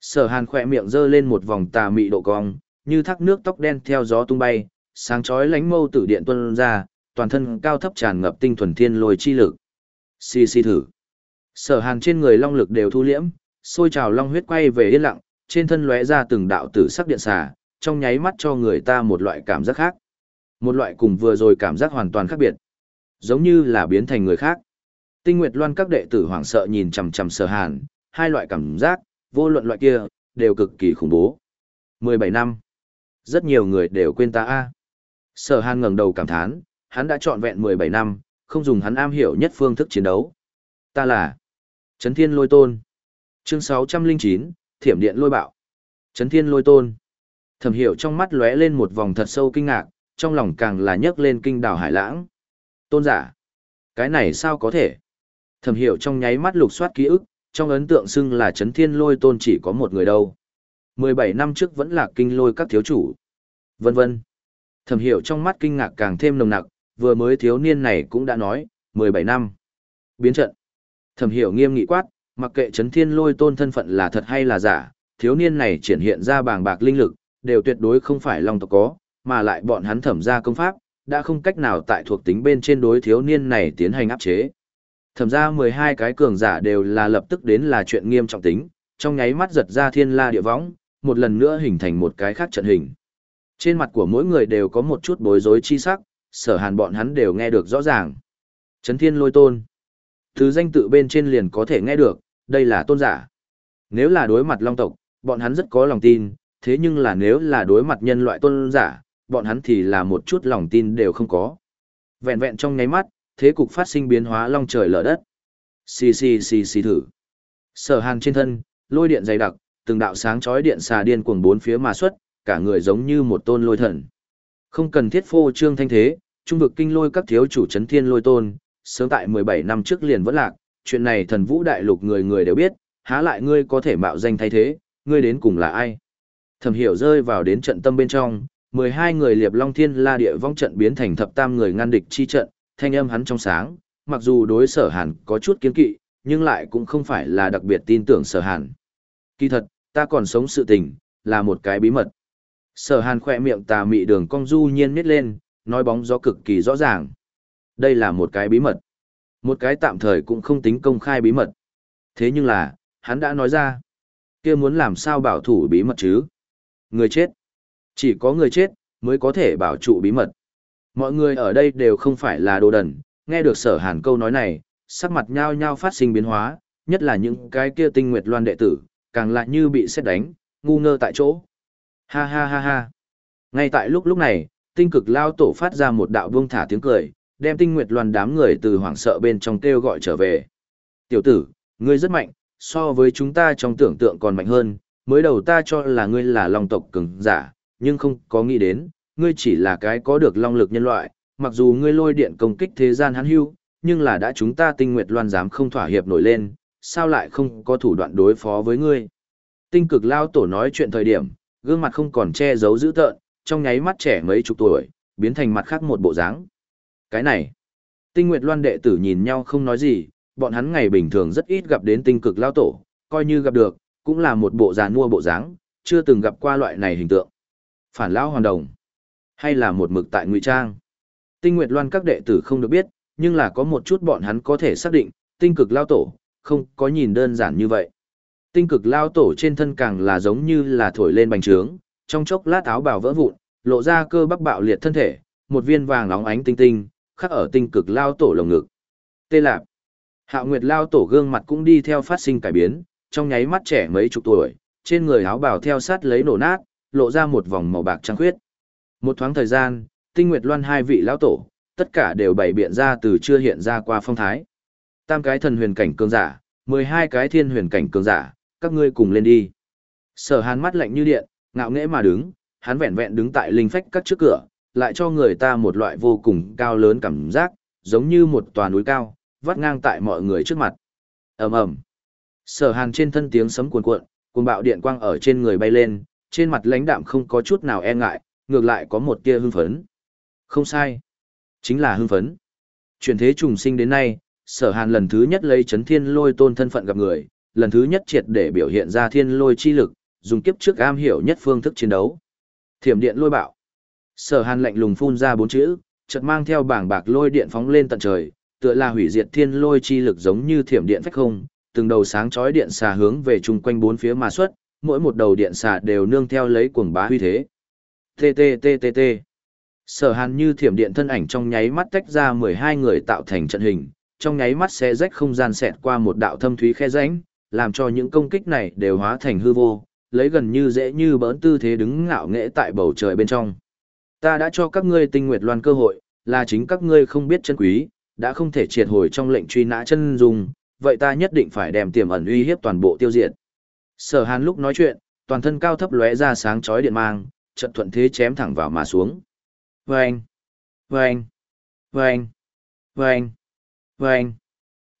Sở hàn khỏe miệng giơ lên một vòng tà mị độ cong, như thác nước tóc đen theo gió tung bay, sáng chói lánh mâu tử điện tuân ra, toàn thân cao thấp tràn ngập tinh thuần thiên lôi chi lực. Xì xì thử. Sở hàn trên người long lực đều thu liễm, sôi trào long huyết quay về yên lặng, trên thân lóe ra từng đạo tử sắc điện xà, trong nháy mắt cho người ta một loại cảm giác khác. Một loại cùng vừa rồi cảm giác hoàn toàn khác biệt. Giống như là biến thành người khác. Tinh Nguyệt Loan các đệ tử hoảng sợ nhìn chằm chằm Sở Hàn, hai loại cảm giác, vô luận loại kia, đều cực kỳ khủng bố. 17 năm. Rất nhiều người đều quên ta a. Sở Hàn ngẩng đầu cảm thán, hắn đã trọn vẹn 17 năm, không dùng hắn am hiểu nhất phương thức chiến đấu. Ta là Trấn Thiên Lôi Tôn. Chương 609, Thiểm Điện Lôi Bạo. Trấn Thiên Lôi Tôn. Thẩm Hiểu trong mắt lóe lên một vòng thật sâu kinh ngạc, trong lòng càng là nhấc lên kinh đảo hải lãng. Tôn giả. Cái này sao có thể? Thẩm Hiểu trong nháy mắt lục soát ký ức, trong ấn tượng xưng là Trấn Thiên Lôi Tôn chỉ có một người đâu. 17 năm trước vẫn là kinh lôi các thiếu chủ. Vân vân. Thẩm Hiểu trong mắt kinh ngạc càng thêm nồng nặc, vừa mới thiếu niên này cũng đã nói, 17 năm. Biến trận. Thẩm Hiểu nghiêm nghị quát, mặc kệ chấn Thiên Lôi Tôn thân phận là thật hay là giả, thiếu niên này triển hiện ra bàng bạc linh lực, đều tuyệt đối không phải long tộc có, mà lại bọn hắn thẩm ra công pháp, đã không cách nào tại thuộc tính bên trên đối thiếu niên này tiến hành áp chế. Thẩm ra 12 cái cường giả đều là lập tức đến là chuyện nghiêm trọng tính, trong nháy mắt giật ra thiên la địa võng, một lần nữa hình thành một cái khác trận hình. Trên mặt của mỗi người đều có một chút bối rối chi sắc, sở hàn bọn hắn đều nghe được rõ ràng. Trấn thiên lôi tôn. Thứ danh tự bên trên liền có thể nghe được, đây là tôn giả. Nếu là đối mặt long tộc, bọn hắn rất có lòng tin, thế nhưng là nếu là đối mặt nhân loại tôn giả, bọn hắn thì là một chút lòng tin đều không có. Vẹn vẹn trong nháy mắt, thế cục phát sinh biến hóa long trời lở đất. Xì xì xì xì thử. Sở hàn trên thân, lôi điện dày đặc, từng đạo sáng chói điện xà điên cuồng bốn phía mà xuất, cả người giống như một tôn lôi thần. Không cần thiết phô trương thanh thế, trung vực kinh lôi các thiếu chủ chấn thiên lôi tôn, sớm tại 17 năm trước liền vẫn lạc, chuyện này thần vũ đại lục người người đều biết, há lại ngươi có thể mạo danh thay thế, ngươi đến cùng là ai? Thẩm hiểu rơi vào đến trận tâm bên trong, 12 người liệp long thiên la địa vong trận biến thành thập tam người ngăn địch chi trận, thanh âm hắn trong sáng, mặc dù đối sở hàn có chút kiến kỵ, nhưng lại cũng không phải là đặc biệt tin tưởng sở hàn. Kỳ thật, ta còn sống sự tình, là một cái bí mật. Sở hàn khỏe miệng tà mị đường cong du nhiên nít lên, nói bóng gió cực kỳ rõ ràng. Đây là một cái bí mật. Một cái tạm thời cũng không tính công khai bí mật. Thế nhưng là, hắn đã nói ra. kia muốn làm sao bảo thủ bí mật chứ? Người chết. Chỉ có người chết, mới có thể bảo trụ bí mật. Mọi người ở đây đều không phải là đồ đần, nghe được sở hàn câu nói này, sắc mặt nhao nhao phát sinh biến hóa, nhất là những cái kia tinh nguyệt loan đệ tử, càng lại như bị xét đánh, ngu ngơ tại chỗ. Ha ha ha ha. Ngay tại lúc lúc này, tinh cực lao tổ phát ra một đạo buông thả tiếng cười, đem tinh nguyệt loan đám người từ hoảng sợ bên trong kêu gọi trở về. Tiểu tử, ngươi rất mạnh, so với chúng ta trong tưởng tượng còn mạnh hơn, mới đầu ta cho là ngươi là long tộc cường giả, nhưng không có nghĩ đến, ngươi chỉ là cái có được long lực nhân loại, mặc dù ngươi lôi điện công kích thế gian hắn hưu, nhưng là đã chúng ta tinh nguyệt loan dám không thỏa hiệp nổi lên, sao lại không có thủ đoạn đối phó với ngươi. Tinh cực lao tổ nói chuyện thời điểm, gương mặt không còn che giấu dữ tợn, trong nháy mắt trẻ mấy chục tuổi, biến thành mặt khác một bộ dáng. Cái này, tinh nguyệt loan đệ tử nhìn nhau không nói gì, bọn hắn ngày bình thường rất ít gặp đến tinh cực lao tổ, coi như gặp được, cũng là một bộ giàn mua bộ dáng, chưa từng gặp qua loại này hình tượng. Phản lao hoàn đồng, hay là một mực tại ngụy trang. Tinh nguyệt loan các đệ tử không được biết, nhưng là có một chút bọn hắn có thể xác định, tinh cực lao tổ, không có nhìn đơn giản như vậy. Tinh cực lao tổ trên thân càng là giống như là thổi lên bành trướng, trong chốc lát áo bào vỡ vụn, lộ ra cơ bắp bạo liệt thân thể, một viên vàng nóng ánh tinh tinh, khắc ở tinh cực lao tổ lồng ngực. Tê lạp. Hạo Nguyệt lao tổ gương mặt cũng đi theo phát sinh cải biến, trong nháy mắt trẻ mấy chục tuổi, trên người áo bào theo sát lấy nổ nát, lộ ra một vòng màu bạc trắng khuyết. Một thoáng thời gian, Tinh Nguyệt Loan hai vị lão tổ, tất cả đều bày biện ra từ chưa hiện ra qua phong thái. Tam cái thần huyền cảnh cường giả, mười hai cái thiên huyền cảnh cường giả, các ngươi cùng lên đi. Sở Hàn mắt lạnh như điện, ngạo nghễ mà đứng, hắn vẹn vẹn đứng tại linh phách các trước cửa, lại cho người ta một loại vô cùng cao lớn cảm giác, giống như một tòa núi cao, vắt ngang tại mọi người trước mặt. ầm ầm Sở hàn trên thân tiếng sấm cuồn cuộn, cuồng bạo điện quang ở trên người bay lên, trên mặt lãnh đạm không có chút nào e ngại, ngược lại có một tia hưng phấn. Không sai. Chính là hưng phấn. Chuyển thế trùng sinh đến nay, sở hàn lần thứ nhất lấy chấn thiên lôi tôn thân phận gặp người, lần thứ nhất triệt để biểu hiện ra thiên lôi chi lực, dùng kiếp trước am hiểu nhất phương thức chiến đấu. Thiểm điện lôi bạo. Sở hàn lạnh lùng phun ra bốn chữ, chợt mang theo bảng bạc lôi điện phóng lên tận trời, tựa là hủy diệt thiên lôi chi lực giống như thiểm điện phách không, từng đầu sáng chói điện xà hướng về chung quanh bốn phía mà xuất, mỗi một đầu điện xà đều nương theo lấy cuồng bá huy thế. TTTTT. Sở Hàn như thiểm điện thân ảnh trong nháy mắt tách ra 12 người tạo thành trận hình, trong nháy mắt xé rách không gian xẹt qua một đạo thâm thúy khe rãnh, làm cho những công kích này đều hóa thành hư vô, lấy gần như dễ như bỡn tư thế đứng ngạo nghễ tại bầu trời bên trong. Ta đã cho các ngươi tinh nguyệt loan cơ hội, là chính các ngươi không biết chân quý, đã không thể triệt hồi trong lệnh truy nã chân dung, vậy ta nhất định phải đem tiềm ẩn uy hiếp toàn bộ tiêu diệt. Sở Hàn lúc nói chuyện, toàn thân cao thấp lóe ra sáng chói điện mang, trận thuận thế chém thẳng vào mà xuống. Vâng! Vâng! Vâng! Vâng! Vâng!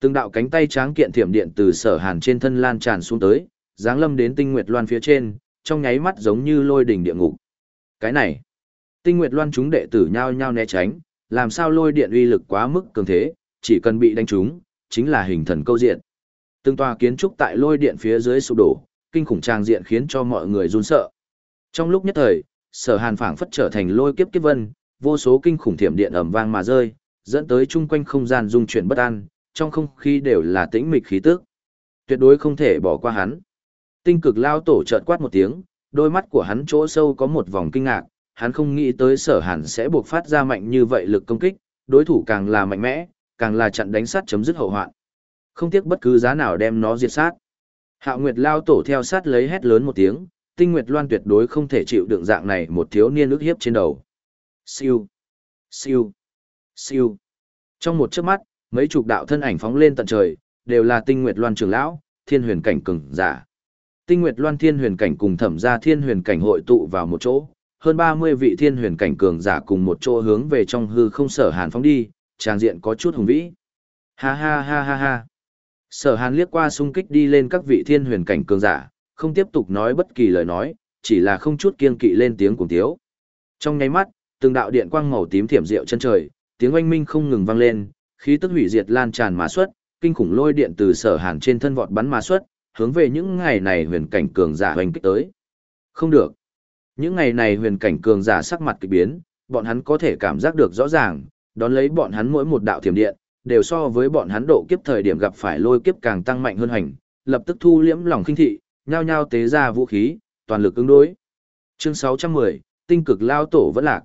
Từng đạo cánh tay tráng kiện thiểm điện từ sở hàn trên thân lan tràn xuống tới, giáng lâm đến tinh nguyệt loan phía trên, trong nháy mắt giống như lôi đỉnh địa ngục. Cái này! Tinh nguyệt loan chúng đệ tử nhao nhao né tránh, làm sao lôi điện uy lực quá mức cường thế, chỉ cần bị đánh trúng, chính là hình thần câu diện. Từng tòa kiến trúc tại lôi điện phía dưới sụp đổ, kinh khủng trang diện khiến cho mọi người run sợ. Trong lúc nhất thời, sở hàn phảng phất trở thành lôi kiếp kiếp vân, vô số kinh khủng thiểm điện ầm vang mà rơi, dẫn tới chung quanh không gian dung chuyển bất an, trong không khí đều là tĩnh mịch khí tức. Tuyệt đối không thể bỏ qua hắn. Tinh cực lao tổ chợt quát một tiếng, đôi mắt của hắn chỗ sâu có một vòng kinh ngạc, hắn không nghĩ tới sở hàn sẽ buộc phát ra mạnh như vậy lực công kích, đối thủ càng là mạnh mẽ, càng là chặn đánh sát chấm dứt hậu hoạn. Không tiếc bất cứ giá nào đem nó diệt sát. Hạo Nguyệt lao tổ theo sát lấy hét lớn một tiếng, Tinh Nguyệt Loan tuyệt đối không thể chịu đựng dạng này một thiếu niên ức hiếp trên đầu. Siêu, siêu, siêu. Trong một chớp mắt, mấy chục đạo thân ảnh phóng lên tận trời, đều là Tinh Nguyệt Loan trưởng lão, Thiên Huyền cảnh cường giả. Tinh Nguyệt Loan Thiên Huyền cảnh cùng Thẩm gia Thiên Huyền cảnh hội tụ vào một chỗ, hơn 30 vị Thiên Huyền cảnh cường giả cùng một chỗ hướng về trong hư không sở Hàn phóng đi, trang diện có chút hùng vĩ. Ha ha ha ha ha. Sở Hàn liếc qua xung kích đi lên các vị Thiên Huyền cảnh cường giả, không tiếp tục nói bất kỳ lời nói, chỉ là không chút kiên kỵ lên tiếng cùng thiếu. Trong nháy mắt, từng đạo điện quang màu tím thiểm diệu chân trời, tiếng oanh minh không ngừng vang lên, khí tức hủy diệt lan tràn mà xuất, kinh khủng lôi điện từ sở hàn trên thân vọt bắn mà xuất, hướng về những ngày này huyền cảnh cường giả hoành kích tới. Không được. Những ngày này huyền cảnh cường giả sắc mặt kỳ biến, bọn hắn có thể cảm giác được rõ ràng, đón lấy bọn hắn mỗi một đạo thiểm điện, đều so với bọn hắn độ kiếp thời điểm gặp phải lôi kiếp càng tăng mạnh hơn hành, lập tức thu liễm lòng kinh thị, nhao nhao tế ra vũ khí, toàn lực ứng đối. Chương 610, tinh cực lao tổ vẫn lạc.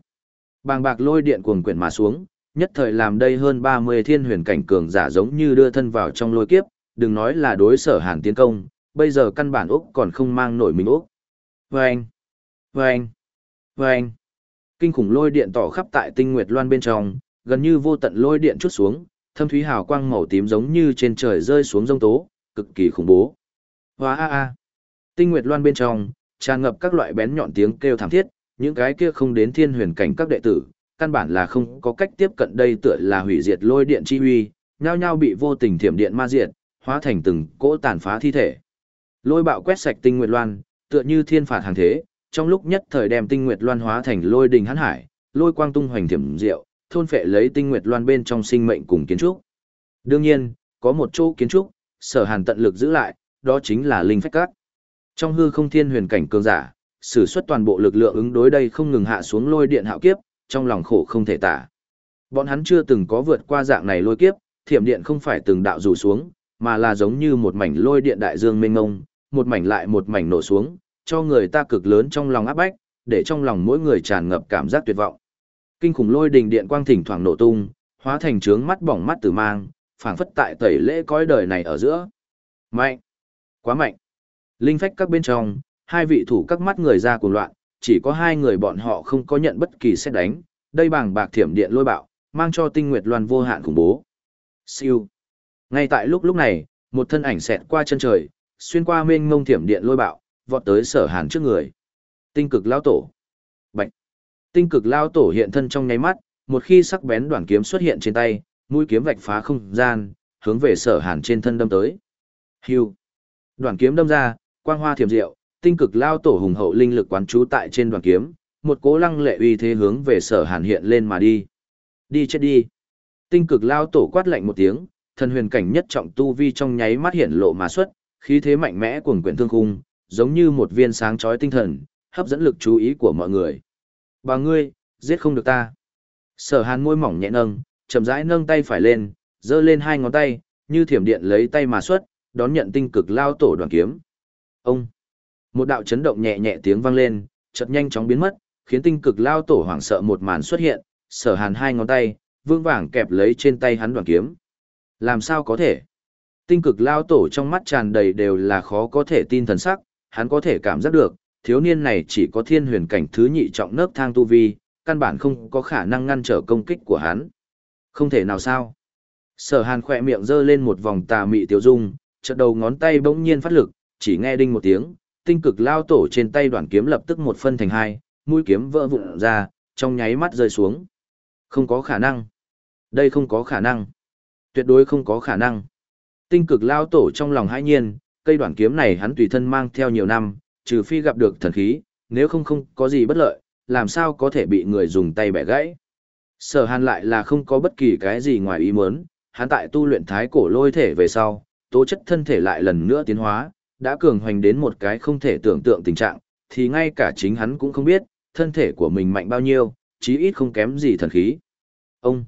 Bàng bạc lôi điện cuồng quyển mà xuống, nhất thời làm đây hơn 30 thiên huyền cảnh cường giả giống như đưa thân vào trong lôi kiếp, đừng nói là đối sở hàn tiến công, bây giờ căn bản Úc còn không mang nổi mình Úc. Vâng! Vâng! Vâng! Kinh khủng lôi điện tỏ khắp tại tinh nguyệt loan bên trong, gần như vô tận lôi điện chút xuống, thâm thúy hào quang màu tím giống như trên trời rơi xuống rông tố, cực kỳ khủng bố. Hóa a a! Tinh Nguyệt Loan bên trong, tràn ngập các loại bén nhọn tiếng kêu thảm thiết, những cái kia không đến thiên huyền cảnh các đệ tử, căn bản là không có cách tiếp cận đây tựa là hủy diệt lôi điện chi huy, nhao nhao bị vô tình thiểm điện ma diệt, hóa thành từng cỗ tàn phá thi thể. Lôi bạo quét sạch Tinh Nguyệt Loan, tựa như thiên phạt hàng thế, trong lúc nhất thời đem Tinh Nguyệt Loan hóa thành lôi đình hãn hải, lôi quang tung hoành thiểm diệu, thôn phệ lấy Tinh Nguyệt Loan bên trong sinh mệnh cùng kiến trúc. Đương nhiên, có một chỗ kiến trúc, Sở Hàn tận lực giữ lại, đó chính là linh phách cát. Trong hư không thiên huyền cảnh cường giả, sử xuất toàn bộ lực lượng ứng đối đây không ngừng hạ xuống lôi điện hạo kiếp, trong lòng khổ không thể tả. Bọn hắn chưa từng có vượt qua dạng này lôi kiếp, thiểm điện không phải từng đạo rủ xuống, mà là giống như một mảnh lôi điện đại dương mênh mông, một mảnh lại một mảnh nổ xuống, cho người ta cực lớn trong lòng áp bách, để trong lòng mỗi người tràn ngập cảm giác tuyệt vọng. Kinh khủng lôi đình điện quang thỉnh thoảng nổ tung, hóa thành trướng mắt bỏng mắt tử mang, phảng phất tại tẩy lễ cõi đời này ở giữa. Mạnh! Quá mạnh! Linh phách các bên trong, hai vị thủ các mắt người ra cuồng loạn, chỉ có hai người bọn họ không có nhận bất kỳ xét đánh, đây bảng bạc thiểm điện lôi bạo, mang cho tinh nguyệt loan vô hạn khủng bố. Siêu. Ngay tại lúc lúc này, một thân ảnh xẹt qua chân trời, xuyên qua mênh ngông thiểm điện lôi bạo, vọt tới sở hàn trước người. Tinh cực lao tổ. Bạch. Tinh cực lao tổ hiện thân trong nháy mắt, một khi sắc bén đoạn kiếm xuất hiện trên tay, mũi kiếm vạch phá không gian, hướng về sở hàn trên thân đâm tới. Hưu. Đoạn kiếm đâm ra, quang hoa thiểm diệu, tinh cực lao tổ hùng hậu linh lực quán trú tại trên đoạn kiếm, một cố lăng lệ uy thế hướng về sở hàn hiện lên mà đi. Đi chết đi. Tinh cực lao tổ quát lạnh một tiếng, thần huyền cảnh nhất trọng tu vi trong nháy mắt hiện lộ mà xuất, khí thế mạnh mẽ cuồng quyển thương khung, giống như một viên sáng chói tinh thần, hấp dẫn lực chú ý của mọi người. Bà ngươi, giết không được ta. Sở hàn môi mỏng nhẹ nâng, chậm rãi nâng tay phải lên, giơ lên hai ngón tay, như thiểm điện lấy tay mà xuất, đón nhận tinh cực lao tổ đoàn kiếm. Ông! Một đạo chấn động nhẹ nhẹ tiếng vang lên, chợt nhanh chóng biến mất, khiến tinh cực lao tổ hoảng sợ một màn xuất hiện, sở hàn hai ngón tay, vương vàng kẹp lấy trên tay hắn đoàn kiếm. Làm sao có thể? Tinh cực lao tổ trong mắt tràn đầy đều là khó có thể tin thần sắc, hắn có thể cảm giác được, thiếu niên này chỉ có thiên huyền cảnh thứ nhị trọng nớp thang tu vi, căn bản không có khả năng ngăn trở công kích của hắn. Không thể nào sao? Sở hàn khỏe miệng giơ lên một vòng tà mị tiêu dung, chợt đầu ngón tay bỗng nhiên phát lực, chỉ nghe đinh một tiếng, tinh cực lao tổ trên tay đoạn kiếm lập tức một phân thành hai, mũi kiếm vỡ vụn ra, trong nháy mắt rơi xuống. Không có khả năng. Đây không có khả năng. Tuyệt đối không có khả năng. Tinh cực lao tổ trong lòng hãi nhiên, cây đoạn kiếm này hắn tùy thân mang theo nhiều năm, trừ phi gặp được thần khí, nếu không không có gì bất lợi, làm sao có thể bị người dùng tay bẻ gãy. Sở hàn lại là không có bất kỳ cái gì ngoài ý muốn, hắn tại tu luyện thái cổ lôi thể về sau, tố chất thân thể lại lần nữa tiến hóa, đã cường hoành đến một cái không thể tưởng tượng tình trạng, thì ngay cả chính hắn cũng không biết, thân thể của mình mạnh bao nhiêu, chí ít không kém gì thần khí. Ông,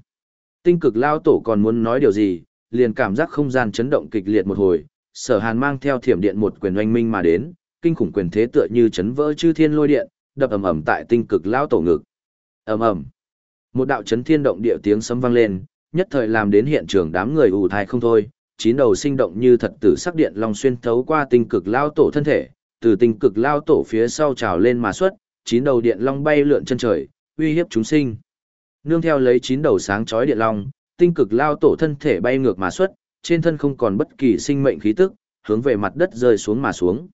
tinh cực lao tổ còn muốn nói điều gì, liền cảm giác không gian chấn động kịch liệt một hồi, sở hàn mang theo thiểm điện một quyền oanh minh mà đến, kinh khủng quyền thế tựa như chấn vỡ chư thiên lôi điện, đập ầm ầm tại tinh cực lao tổ ngực. ầm ầm, một đạo chấn thiên động địa tiếng sấm vang lên, nhất thời làm đến hiện trường đám người ù thai không thôi, chín đầu sinh động như thật tử sắc điện long xuyên thấu qua tinh cực lao tổ thân thể, từ tinh cực lao tổ phía sau trào lên mà xuất, chín đầu điện long bay lượn chân trời, uy hiếp chúng sinh. Nương theo lấy chín đầu sáng chói điện long, tinh cực lao tổ thân thể bay ngược mà xuất, trên thân không còn bất kỳ sinh mệnh khí tức, hướng về mặt đất rơi xuống mà xuống.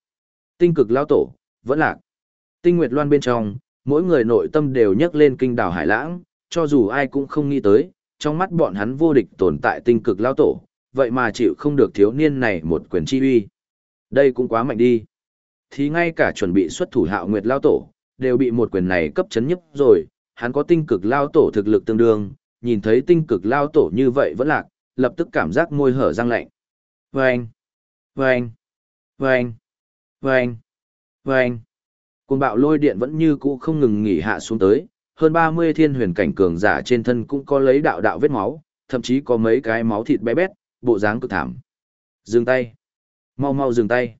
Tinh cực lao tổ, vẫn lạc. Tinh nguyệt loan bên trong, mỗi người nội tâm đều nhấc lên kinh đảo hải lãng, cho dù ai cũng không nghĩ tới, trong mắt bọn hắn vô địch tồn tại tinh cực lao tổ, vậy mà chịu không được thiếu niên này một quyền chi uy. Đây cũng quá mạnh đi. Thì ngay cả chuẩn bị xuất thủ hạo nguyệt lao tổ, đều bị một quyền này cấp chấn nhấp rồi, hắn có tinh cực lao tổ thực lực tương đương, nhìn thấy tinh cực lao tổ như vậy vẫn lạc, lập tức cảm giác môi hở răng lạnh. Vâng! Vâng! Vâng! Vâng! Vâng! Cùng bạo lôi điện vẫn như cũ không ngừng nghỉ hạ xuống tới, hơn 30 thiên huyền cảnh cường giả trên thân cũng có lấy đạo đạo vết máu, thậm chí có mấy cái máu thịt bé bét, bộ dáng cực thảm. Dừng tay. Mau mau dừng tay.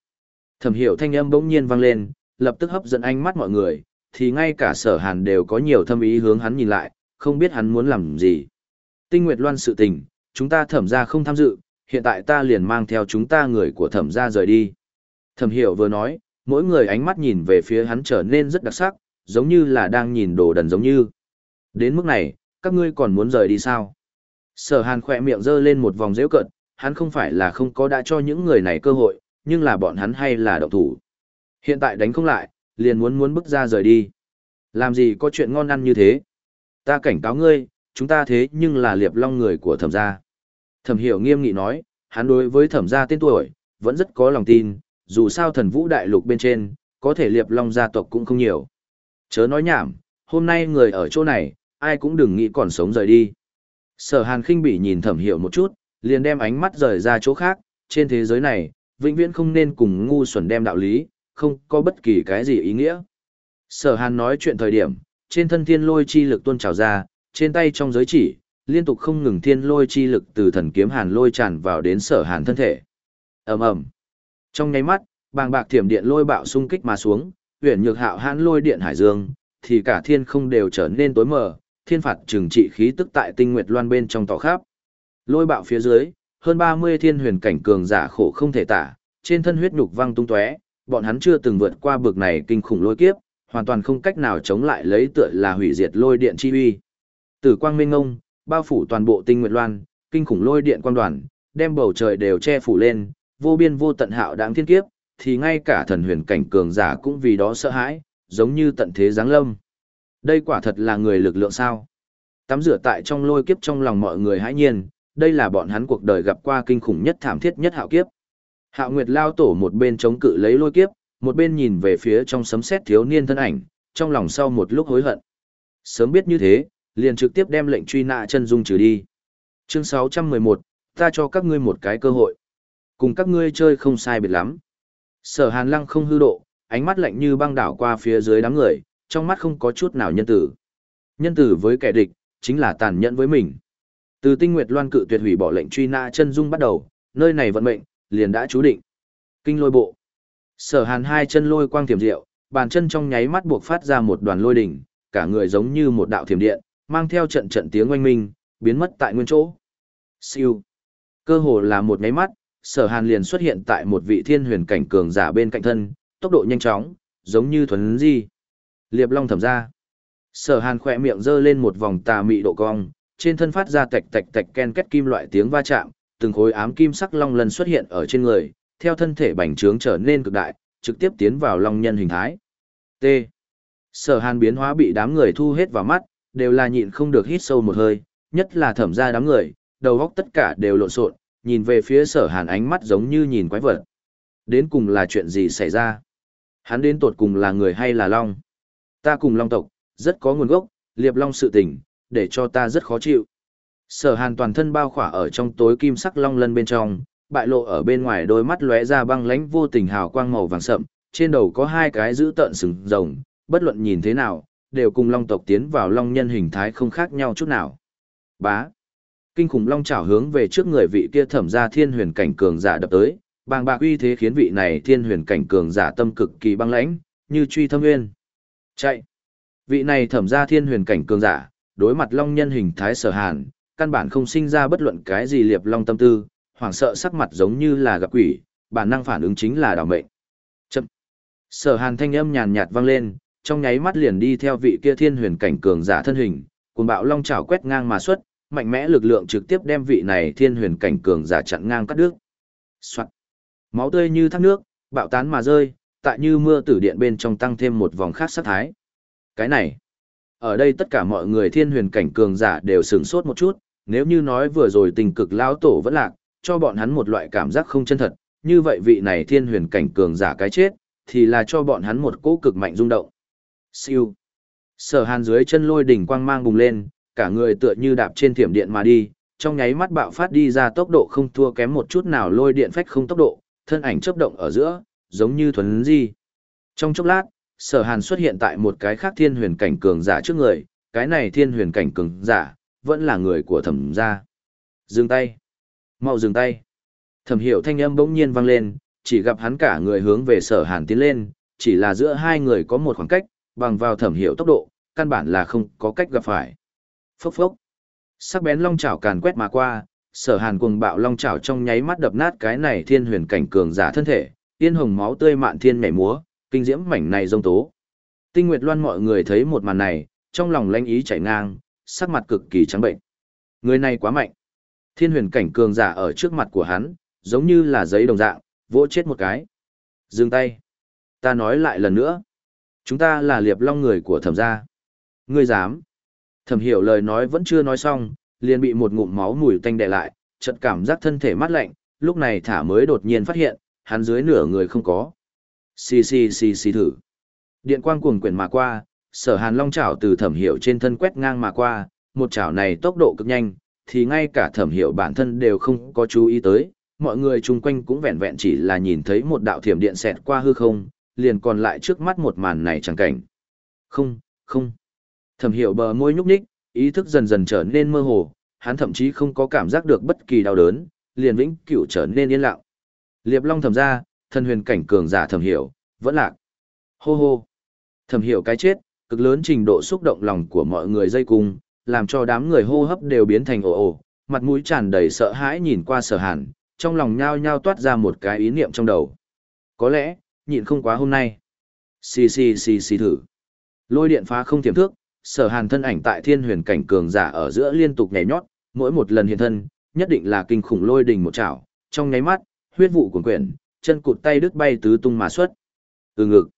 Thẩm hiểu thanh âm bỗng nhiên vang lên, lập tức hấp dẫn ánh mắt mọi người, thì ngay cả sở hàn đều có nhiều thâm ý hướng hắn nhìn lại, không biết hắn muốn làm gì. Tinh Nguyệt Loan sự tình, chúng ta thẩm ra không tham dự, hiện tại ta liền mang theo chúng ta người của thẩm ra rời đi. Thẩm hiểu vừa nói, mỗi người ánh mắt nhìn về phía hắn trở nên rất đặc sắc, giống như là đang nhìn đồ đần giống như. Đến mức này, các ngươi còn muốn rời đi sao? Sở hàn khỏe miệng giơ lên một vòng dễu cận, hắn không phải là không có đã cho những người này cơ hội, nhưng là bọn hắn hay là động thủ. Hiện tại đánh không lại, liền muốn muốn bước ra rời đi. Làm gì có chuyện ngon ăn như thế? Ta cảnh cáo ngươi, chúng ta thế nhưng là liệp long người của thẩm gia. Thẩm hiểu nghiêm nghị nói, hắn đối với thẩm gia tên tuổi, vẫn rất có lòng tin, dù sao thần vũ đại lục bên trên, có thể liệp long gia tộc cũng không nhiều. Chớ nói nhảm, hôm nay người ở chỗ này, ai cũng đừng nghĩ còn sống rời đi. Sở hàn khinh bị nhìn thẩm hiểu một chút, liền đem ánh mắt rời ra chỗ khác, trên thế giới này, vĩnh viễn không nên cùng ngu xuẩn đem đạo lý, không có bất kỳ cái gì ý nghĩa. Sở hàn nói chuyện thời điểm, trên thân thiên lôi chi lực tuôn trào ra, trên tay trong giới chỉ, liên tục không ngừng thiên lôi chi lực từ thần kiếm hàn lôi tràn vào đến sở hàn thân thể. ầm ầm Trong nháy mắt, bàng bạc thiểm điện lôi bạo xung kích mà xuống, huyền nhược hạo hãn lôi điện hải dương, thì cả thiên không đều trở nên tối mờ, thiên phạt trừng trị khí tức tại tinh nguyệt loan bên trong tỏ khắp. Lôi bạo phía dưới, hơn 30 thiên huyền cảnh cường giả khổ không thể tả, trên thân huyết nhục văng tung tóe, bọn hắn chưa từng vượt qua bực này kinh khủng lôi kiếp, hoàn toàn không cách nào chống lại lấy tựa là hủy diệt lôi điện chi uy. Tử quang minh ngông, bao phủ toàn bộ tinh nguyệt loan, kinh khủng lôi điện quang đoàn, đem bầu trời đều che phủ lên, vô biên vô tận hạo đáng thiên kiếp, thì ngay cả thần huyền cảnh cường giả cũng vì đó sợ hãi, giống như tận thế giáng lâm. Đây quả thật là người lực lượng sao. Tắm rửa tại trong lôi kiếp trong lòng mọi người hãi nhiên, đây là bọn hắn cuộc đời gặp qua kinh khủng nhất thảm thiết nhất hạo kiếp. Hạo Nguyệt lao tổ một bên chống cự lấy lôi kiếp, một bên nhìn về phía trong sấm sét thiếu niên thân ảnh, trong lòng sau một lúc hối hận. Sớm biết như thế, liền trực tiếp đem lệnh truy nã chân dung trừ đi. Chương 611, ta cho các ngươi một cái cơ hội. Cùng các ngươi chơi không sai biệt lắm. Sở Hàn Lăng không hư độ, ánh mắt lạnh như băng đảo qua phía dưới đám người, trong mắt không có chút nào nhân tử. Nhân tử với kẻ địch, chính là tàn nhẫn với mình. Từ Tinh Nguyệt Loan cự tuyệt hủy bỏ lệnh truy nã chân dung bắt đầu, nơi này vận mệnh liền đã chú định. Kinh lôi bộ. Sở Hàn hai chân lôi quang thiểm diệu, bàn chân trong nháy mắt buộc phát ra một đoàn lôi đỉnh, cả người giống như một đạo thiểm điện, mang theo trận trận tiếng oanh minh, biến mất tại nguyên chỗ. Siêu. Cơ hồ là một nháy mắt, Sở Hàn liền xuất hiện tại một vị thiên huyền cảnh cường giả bên cạnh thân, tốc độ nhanh chóng, giống như thuần di. Liệp Long thẩm ra. Sở Hàn khỏe miệng giơ lên một vòng tà mị độ cong, trên thân phát ra tạch tạch tạch ken két kim loại tiếng va chạm, từng khối ám kim sắc long lần xuất hiện ở trên người, theo thân thể bành trướng trở nên cực đại, trực tiếp tiến vào long nhân hình thái. T. Sở Hàn biến hóa bị đám người thu hết vào mắt, đều là nhịn không được hít sâu một hơi, nhất là thẩm ra đám người, đầu góc tất cả đều lộn xộn, nhìn về phía Sở Hàn ánh mắt giống như nhìn quái vật. Đến cùng là chuyện gì xảy ra? Hắn đến tột cùng là người hay là long? Ta cùng long tộc, rất có nguồn gốc, liệp long sự tình, để cho ta rất khó chịu. Sở hàn toàn thân bao khỏa ở trong tối kim sắc long lân bên trong, bại lộ ở bên ngoài đôi mắt lóe ra băng lánh vô tình hào quang màu vàng sậm, trên đầu có hai cái giữ tợn sừng rồng, bất luận nhìn thế nào, đều cùng long tộc tiến vào long nhân hình thái không khác nhau chút nào. Bá. Kinh khủng long chảo hướng về trước người vị kia thẩm ra thiên huyền cảnh cường giả đập tới, bàng bạc uy thế khiến vị này thiên huyền cảnh cường giả tâm cực kỳ băng lãnh, như truy thâm nguyên. Chạy. Vị này thẩm ra thiên huyền cảnh cường giả, đối mặt long nhân hình thái sở hàn, căn bản không sinh ra bất luận cái gì liệp long tâm tư, hoảng sợ sắc mặt giống như là gặp quỷ, bản năng phản ứng chính là đảo mệnh. Chậm. Sở hàn thanh âm nhàn nhạt vang lên, trong nháy mắt liền đi theo vị kia thiên huyền cảnh cường giả thân hình, cuồng bạo long chảo quét ngang mà xuất, mạnh mẽ lực lượng trực tiếp đem vị này thiên huyền cảnh cường giả chặn ngang cắt đứt. Soạt. Máu tươi như thác nước, bạo tán mà rơi, tại như mưa tử điện bên trong tăng thêm một vòng khác sát thái. Cái này, ở đây tất cả mọi người thiên huyền cảnh cường giả đều sửng sốt một chút, nếu như nói vừa rồi tình cực lao tổ vẫn lạc, cho bọn hắn một loại cảm giác không chân thật, như vậy vị này thiên huyền cảnh cường giả cái chết, thì là cho bọn hắn một cỗ cực mạnh rung động. Siêu. Sở hàn dưới chân lôi đỉnh quang mang bùng lên, cả người tựa như đạp trên thiểm điện mà đi, trong nháy mắt bạo phát đi ra tốc độ không thua kém một chút nào lôi điện phách không tốc độ, thân ảnh chấp động ở giữa, giống như thuần di. Trong chốc lát, sở hàn xuất hiện tại một cái khác thiên huyền cảnh cường giả trước người, cái này thiên huyền cảnh cường giả, vẫn là người của thẩm gia. Dừng tay. mau dừng tay. Thẩm hiểu thanh âm bỗng nhiên vang lên, chỉ gặp hắn cả người hướng về sở hàn tiến lên, chỉ là giữa hai người có một khoảng cách, bằng vào thẩm hiểu tốc độ, căn bản là không có cách gặp phải. Phốc phốc. Sắc bén long chảo càn quét mà qua, sở hàn cuồng bạo long chảo trong nháy mắt đập nát cái này thiên huyền cảnh cường giả thân thể, tiên hồng máu tươi mạn thiên nhảy múa, kinh diễm mảnh này rông tố. Tinh Nguyệt Loan mọi người thấy một màn này, trong lòng lanh ý chảy ngang, sắc mặt cực kỳ trắng bệnh. Người này quá mạnh. Thiên huyền cảnh cường giả ở trước mặt của hắn, giống như là giấy đồng dạng, vỗ chết một cái. Dừng tay. Ta nói lại lần nữa. Chúng ta là liệp long người của thẩm gia. Ngươi dám. Thẩm hiểu lời nói vẫn chưa nói xong, liền bị một ngụm máu mùi tanh đè lại, chợt cảm giác thân thể mát lạnh, lúc này thả mới đột nhiên phát hiện, hắn dưới nửa người không có. Xì xì xì xì thử. Điện quang cuồng quyển mà qua, sở hàn long chảo từ thẩm hiệu trên thân quét ngang mà qua, một chảo này tốc độ cực nhanh, thì ngay cả thẩm hiệu bản thân đều không có chú ý tới, mọi người chung quanh cũng vẹn vẹn chỉ là nhìn thấy một đạo thiểm điện xẹt qua hư không, liền còn lại trước mắt một màn này chẳng cảnh. Không, không. Thẩm hiệu bờ môi nhúc nhích, ý thức dần dần trở nên mơ hồ, hắn thậm chí không có cảm giác được bất kỳ đau đớn, liền vĩnh cửu trở nên yên lặng. Liệp Long thầm ra, thân huyền cảnh cường giả thẩm hiểu, vẫn lạc. Hô hô. Thẩm hiểu cái chết, cực lớn trình độ xúc động lòng của mọi người dây cung, làm cho đám người hô hấp đều biến thành ồ ồ, mặt mũi tràn đầy sợ hãi nhìn qua sở hàn, trong lòng nhao nhao toát ra một cái ý niệm trong đầu. Có lẽ, nhịn không quá hôm nay. Xì xì xì xì thử. Lôi điện phá không tiềm thước, sở hàn thân ảnh tại thiên huyền cảnh cường giả ở giữa liên tục nhảy nhót, mỗi một lần hiện thân, nhất định là kinh khủng lôi đình một chảo, trong nháy mắt, huyết vụ cuồn quyển, chân cụt tay đứt bay tứ tung mà xuất. Từ ngực.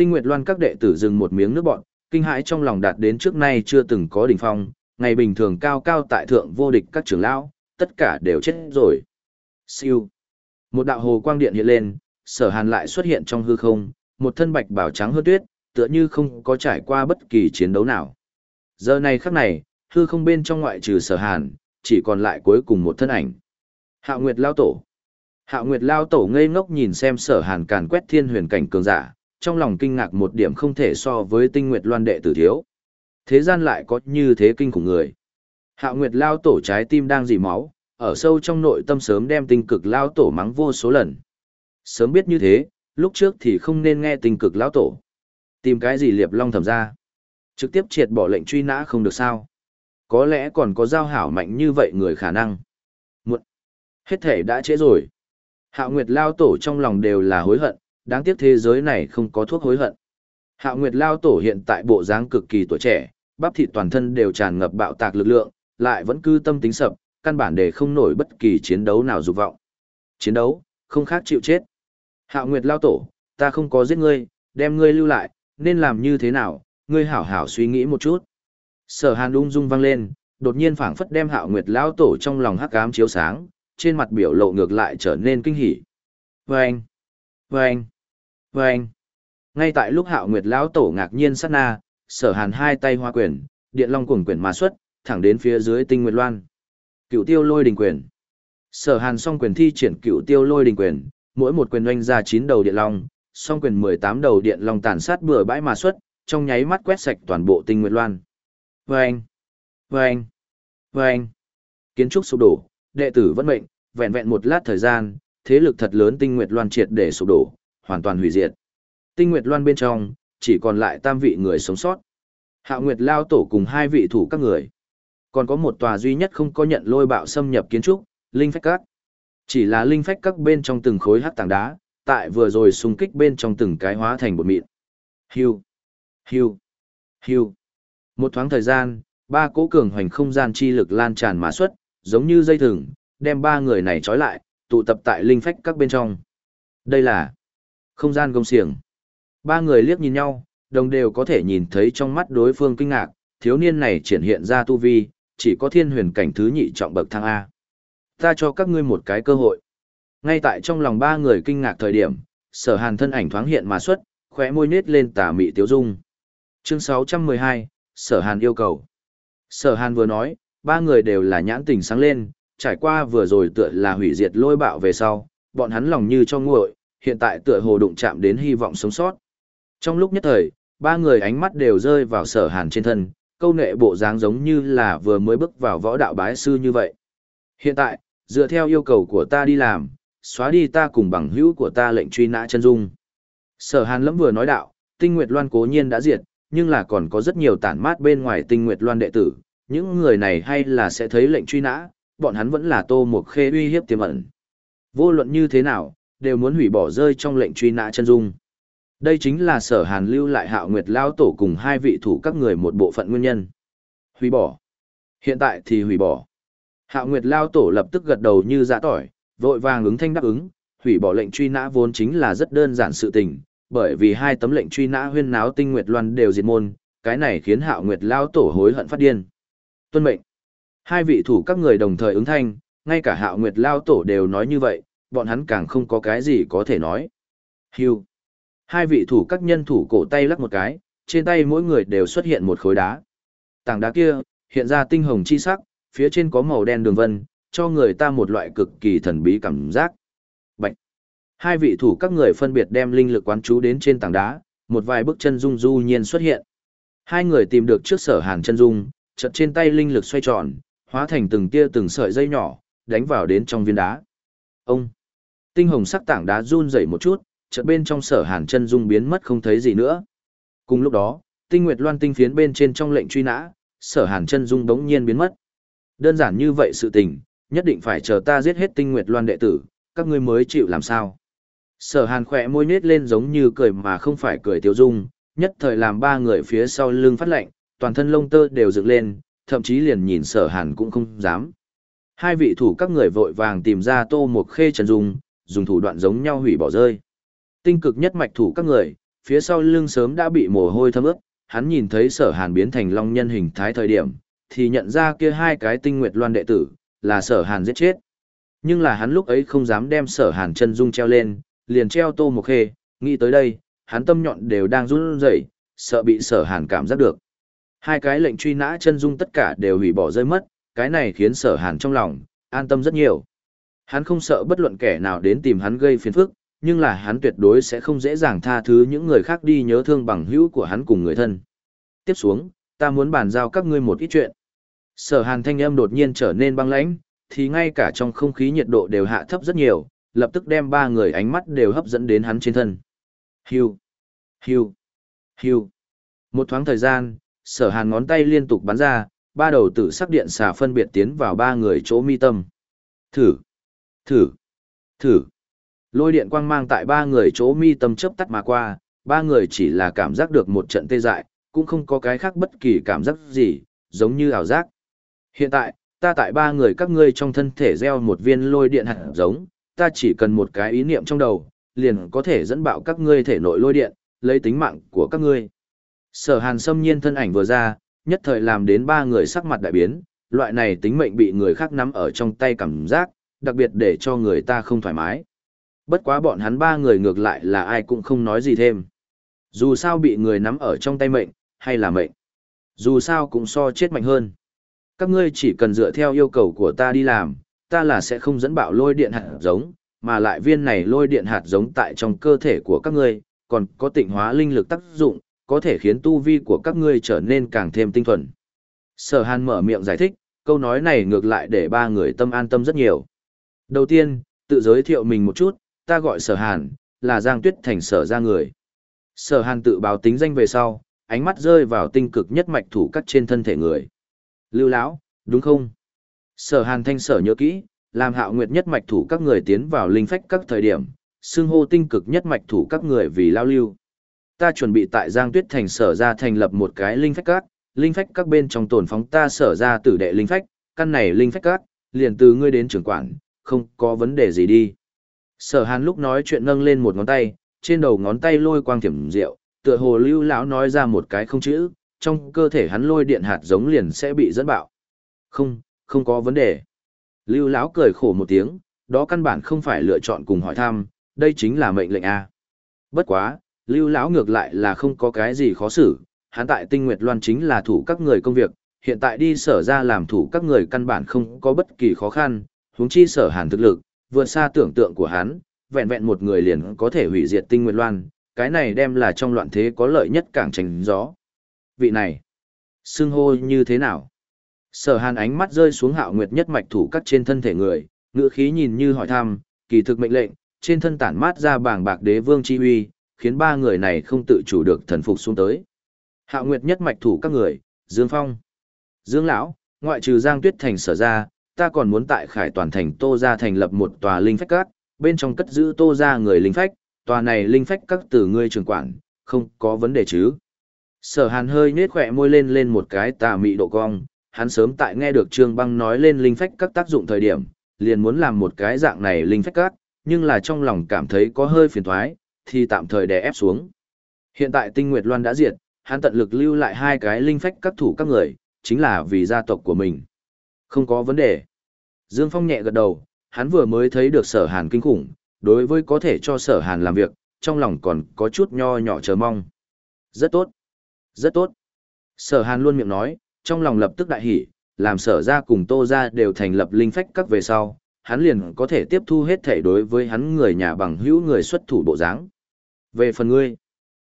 Tinh Nguyệt Loan các đệ tử dừng một miếng nước bọn, kinh hãi trong lòng đạt đến trước nay chưa từng có đỉnh phong, ngày bình thường cao cao tại thượng vô địch các trưởng lão, tất cả đều chết rồi. Siêu. Một đạo hồ quang điện hiện lên, sở hàn lại xuất hiện trong hư không, một thân bạch bảo trắng hơn tuyết, tựa như không có trải qua bất kỳ chiến đấu nào. Giờ này khắc này, hư không bên trong ngoại trừ sở hàn, chỉ còn lại cuối cùng một thân ảnh. Hạo Nguyệt Lao Tổ. Hạo Nguyệt Lao Tổ ngây ngốc nhìn xem sở hàn càn quét thiên huyền cảnh cường giả, trong lòng kinh ngạc một điểm không thể so với tinh nguyệt loan đệ tử thiếu. Thế gian lại có như thế kinh khủng người. Hạo Nguyệt Lao Tổ trái tim đang dì máu, ở sâu trong nội tâm sớm đem tinh cực Lao Tổ mắng vô số lần. Sớm biết như thế, lúc trước thì không nên nghe tinh cực Lao Tổ. Tìm cái gì liệp long thầm ra. Trực tiếp triệt bỏ lệnh truy nã không được sao. Có lẽ còn có giao hảo mạnh như vậy người khả năng. Muộn. Hết thể đã trễ rồi. Hạo Nguyệt Lao Tổ trong lòng đều là hối hận, đáng tiếc thế giới này không có thuốc hối hận. Hạo Nguyệt Lao Tổ hiện tại bộ dáng cực kỳ tuổi trẻ, bắp thịt toàn thân đều tràn ngập bạo tạc lực lượng, lại vẫn cư tâm tính sập, căn bản để không nổi bất kỳ chiến đấu nào dục vọng. Chiến đấu, không khác chịu chết. Hạo Nguyệt Lao Tổ, ta không có giết ngươi, đem ngươi lưu lại, nên làm như thế nào, ngươi hảo hảo suy nghĩ một chút. Sở Hàn ung dung vang lên, đột nhiên phảng phất đem Hạo Nguyệt Lao Tổ trong lòng hắc ám chiếu sáng, trên mặt biểu lộ ngược lại trở nên kinh hỉ. Vâng! Vâng! Vâng! Ngay tại lúc Hạo Nguyệt Lão Tổ ngạc nhiên sát na, sở hàn hai tay hoa quyền, điện long cuồng quyền mà xuất, thẳng đến phía dưới tinh nguyệt loan. Cựu tiêu lôi đình quyền. Sở hàn song quyền thi triển cựu tiêu lôi đình quyền, mỗi một quyền oanh ra chín đầu điện long, song quyền mười tám đầu điện long tàn sát bừa bãi mà xuất, trong nháy mắt quét sạch toàn bộ tinh nguyệt loan. Vâng! Vâng! Vâng! Kiến trúc sụp đổ, đệ tử vẫn mệnh, vẹn vẹn một lát thời gian, thế lực thật lớn tinh nguyệt loan triệt để sụp đổ, hoàn toàn hủy diệt. Tinh nguyệt loan bên trong, chỉ còn lại tam vị người sống sót. Hạo Nguyệt Lao Tổ cùng hai vị thủ các người. Còn có một tòa duy nhất không có nhận lôi bạo xâm nhập kiến trúc, Linh Phách Các. Chỉ là Linh Phách Các bên trong từng khối hắc tảng đá, tại vừa rồi xung kích bên trong từng cái hóa thành bột mịn. Hiu, hiu, hiu. Một thoáng thời gian, ba cỗ cường hoành không gian chi lực lan tràn mà xuất, giống như dây thừng, đem ba người này trói lại, tụ tập tại Linh Phách Các bên trong. Đây là không gian công xiềng. Ba người liếc nhìn nhau, đồng đều có thể nhìn thấy trong mắt đối phương kinh ngạc, thiếu niên này triển hiện ra tu vi, chỉ có thiên huyền cảnh thứ nhị trọng bậc thang A. Ta cho các ngươi một cái cơ hội. Ngay tại trong lòng ba người kinh ngạc thời điểm, sở hàn thân ảnh thoáng hiện mà xuất, khóe môi nết lên tà mị tiếu dung. Chương 612, sở hàn yêu cầu. Sở hàn vừa nói, ba người đều là nhãn tình sáng lên, trải qua vừa rồi tựa là hủy diệt lôi bạo về sau, bọn hắn lòng như cho nguội, hiện tại tựa hồ đụng chạm đến hy vọng sống sót. Trong lúc nhất thời, ba người ánh mắt đều rơi vào sở hàn trên thân, câu nệ bộ dáng giống như là vừa mới bước vào võ đạo bái sư như vậy. Hiện tại, dựa theo yêu cầu của ta đi làm, xóa đi ta cùng bằng hữu của ta lệnh truy nã chân dung. Sở hàn lẫm vừa nói đạo, tinh nguyệt loan cố nhiên đã diệt, nhưng là còn có rất nhiều tản mát bên ngoài tinh nguyệt loan đệ tử, những người này hay là sẽ thấy lệnh truy nã, bọn hắn vẫn là tô một khê uy hiếp tiềm ẩn. Vô luận như thế nào, đều muốn hủy bỏ rơi trong lệnh truy nã chân dung. Đây chính là sở hàn lưu lại hạo nguyệt lao tổ cùng hai vị thủ các người một bộ phận nguyên nhân. Hủy bỏ. Hiện tại thì hủy bỏ. Hạo nguyệt lao tổ lập tức gật đầu như dã tỏi, vội vàng ứng thanh đáp ứng, hủy bỏ lệnh truy nã vốn chính là rất đơn giản sự tình, bởi vì hai tấm lệnh truy nã huyên náo tinh nguyệt loan đều diệt môn, cái này khiến hạo nguyệt lao tổ hối hận phát điên. Tuân mệnh. Hai vị thủ các người đồng thời ứng thanh, ngay cả hạo nguyệt lao tổ đều nói như vậy, bọn hắn càng không có cái gì có thể nói. Hưu. Hai vị thủ các nhân thủ cổ tay lắc một cái, trên tay mỗi người đều xuất hiện một khối đá. Tảng đá kia, hiện ra tinh hồng chi sắc, phía trên có màu đen đường vân, cho người ta một loại cực kỳ thần bí cảm giác. Bạch. Hai vị thủ các người phân biệt đem linh lực quán chú đến trên tảng đá, một vài bước chân dung du nhiên xuất hiện. Hai người tìm được trước sở hàn chân dung, chợt trên tay linh lực xoay tròn, hóa thành từng tia từng sợi dây nhỏ, đánh vào đến trong viên đá. Ông. Tinh hồng sắc tảng đá run rẩy một chút, chợt bên trong sở hàn chân dung biến mất không thấy gì nữa. Cùng lúc đó, tinh nguyệt loan tinh phiến bên trên trong lệnh truy nã, sở hàn chân dung đống nhiên biến mất. Đơn giản như vậy sự tình, nhất định phải chờ ta giết hết tinh nguyệt loan đệ tử, các ngươi mới chịu làm sao. Sở hàn khỏe môi nết lên giống như cười mà không phải cười tiêu dung, nhất thời làm ba người phía sau lưng phát lệnh, toàn thân lông tơ đều dựng lên, thậm chí liền nhìn sở hàn cũng không dám. Hai vị thủ các người vội vàng tìm ra tô một khê trần dung, dùng thủ đoạn giống nhau hủy bỏ rơi. Tinh cực nhất mạch thủ các người, phía sau lưng sớm đã bị mồ hôi thấm ướt, hắn nhìn thấy sở hàn biến thành long nhân hình thái thời điểm, thì nhận ra kia hai cái tinh nguyệt loan đệ tử, là sở hàn giết chết. Nhưng là hắn lúc ấy không dám đem sở hàn chân dung treo lên, liền treo tô một khê, nghĩ tới đây, hắn tâm nhọn đều đang run rẩy, sợ bị sở hàn cảm giác được. Hai cái lệnh truy nã chân dung tất cả đều hủy bỏ rơi mất, cái này khiến sở hàn trong lòng, an tâm rất nhiều. Hắn không sợ bất luận kẻ nào đến tìm hắn gây phiền phức, nhưng là hắn tuyệt đối sẽ không dễ dàng tha thứ những người khác đi nhớ thương bằng hữu của hắn cùng người thân. Tiếp xuống, ta muốn bàn giao các ngươi một ít chuyện. Sở hàn thanh âm đột nhiên trở nên băng lãnh, thì ngay cả trong không khí nhiệt độ đều hạ thấp rất nhiều, lập tức đem ba người ánh mắt đều hấp dẫn đến hắn trên thân. Hiu, hiu, hiu. Một thoáng thời gian, sở hàn ngón tay liên tục bắn ra, ba đầu tử sắc điện xà phân biệt tiến vào ba người chỗ mi tâm. Thử, thử, thử. Lôi điện quang mang tại ba người chỗ mi tâm chớp tắt mà qua, ba người chỉ là cảm giác được một trận tê dại, cũng không có cái khác bất kỳ cảm giác gì, giống như ảo giác. Hiện tại, ta tại ba người các ngươi trong thân thể gieo một viên lôi điện hạt giống, ta chỉ cần một cái ý niệm trong đầu, liền có thể dẫn bạo các ngươi thể nội lôi điện, lấy tính mạng của các ngươi. Sở hàn xâm nhiên thân ảnh vừa ra, nhất thời làm đến ba người sắc mặt đại biến, loại này tính mệnh bị người khác nắm ở trong tay cảm giác, đặc biệt để cho người ta không thoải mái. Bất quá bọn hắn ba người ngược lại là ai cũng không nói gì thêm. Dù sao bị người nắm ở trong tay mệnh, hay là mệnh. Dù sao cũng so chết mạnh hơn. Các ngươi chỉ cần dựa theo yêu cầu của ta đi làm, ta là sẽ không dẫn bạo lôi điện hạt giống, mà lại viên này lôi điện hạt giống tại trong cơ thể của các ngươi, còn có tịnh hóa linh lực tác dụng, có thể khiến tu vi của các ngươi trở nên càng thêm tinh thuần. Sở Hàn mở miệng giải thích, câu nói này ngược lại để ba người tâm an tâm rất nhiều. Đầu tiên, tự giới thiệu mình một chút, ta gọi Sở Hàn, là Giang Tuyết Thành sở ra người. Sở Hàn tự báo tính danh về sau, ánh mắt rơi vào tinh cực nhất mạch thủ cắt trên thân thể người. Lưu lão, đúng không? Sở Hàn thanh sở nhớ kỹ, làm hạo nguyệt nhất mạch thủ các người tiến vào linh phách các thời điểm, xưng hô tinh cực nhất mạch thủ các người vì lao lưu. Ta chuẩn bị tại Giang Tuyết Thành sở ra thành lập một cái linh phách các, linh phách các bên trong tổn phóng ta sở ra tử đệ linh phách, căn này linh phách các, liền từ ngươi đến trưởng quản, không có vấn đề gì đi. Sở Hàn lúc nói chuyện nâng lên một ngón tay, trên đầu ngón tay lôi quang thiểm rượu, tựa hồ lưu lão nói ra một cái không chữ, trong cơ thể hắn lôi điện hạt giống liền sẽ bị dẫn bạo. Không, không có vấn đề. Lưu lão cười khổ một tiếng, đó căn bản không phải lựa chọn cùng hỏi thăm, đây chính là mệnh lệnh a. Bất quá, Lưu lão ngược lại là không có cái gì khó xử, hắn tại Tinh Nguyệt Loan chính là thủ các người công việc, hiện tại đi sở ra làm thủ các người căn bản không có bất kỳ khó khăn, huống chi sở hàn thực lực, vượt xa tưởng tượng của hắn, vẹn vẹn một người liền có thể hủy diệt Tinh Nguyệt Loan, cái này đem là trong loạn thế có lợi nhất cảng tránh gió. Vị này, xưng hô như thế nào? Sở hàn ánh mắt rơi xuống hạo nguyệt nhất mạch thủ cắt trên thân thể người, ngữ khí nhìn như hỏi thăm, kỳ thực mệnh lệnh, trên thân tản mát ra bảng bạc đế vương chi uy, khiến ba người này không tự chủ được thần phục xuống tới. Hạo nguyệt nhất mạch thủ các người, Dương Phong, Dương Lão, ngoại trừ Giang Tuyết Thành sở ra, ta còn muốn tại khải toàn thành Tô Gia thành lập một tòa linh phách các, bên trong cất giữ Tô Gia người linh phách, tòa này linh phách các từ ngươi trường quản, không có vấn đề chứ. Sở hàn hơi nết khỏe môi lên lên một cái tà mị độ cong, hắn sớm tại nghe được Trương Băng nói lên linh phách các tác dụng thời điểm, liền muốn làm một cái dạng này linh phách các, nhưng là trong lòng cảm thấy có hơi phiền thoái, thì tạm thời đè ép xuống. Hiện tại Tinh Nguyệt Loan đã diệt, hắn tận lực lưu lại hai cái linh phách các thủ các người, chính là vì gia tộc của mình. Không có vấn đề. Dương Phong nhẹ gật đầu, hắn vừa mới thấy được sở hàn kinh khủng, đối với có thể cho sở hàn làm việc, trong lòng còn có chút nho nhỏ chờ mong. Rất tốt. Rất tốt. Sở hàn luôn miệng nói, trong lòng lập tức đại hỉ, làm sở ra cùng tô ra đều thành lập linh phách các về sau, hắn liền có thể tiếp thu hết thể đối với hắn người nhà bằng hữu người xuất thủ bộ dáng. Về phần ngươi,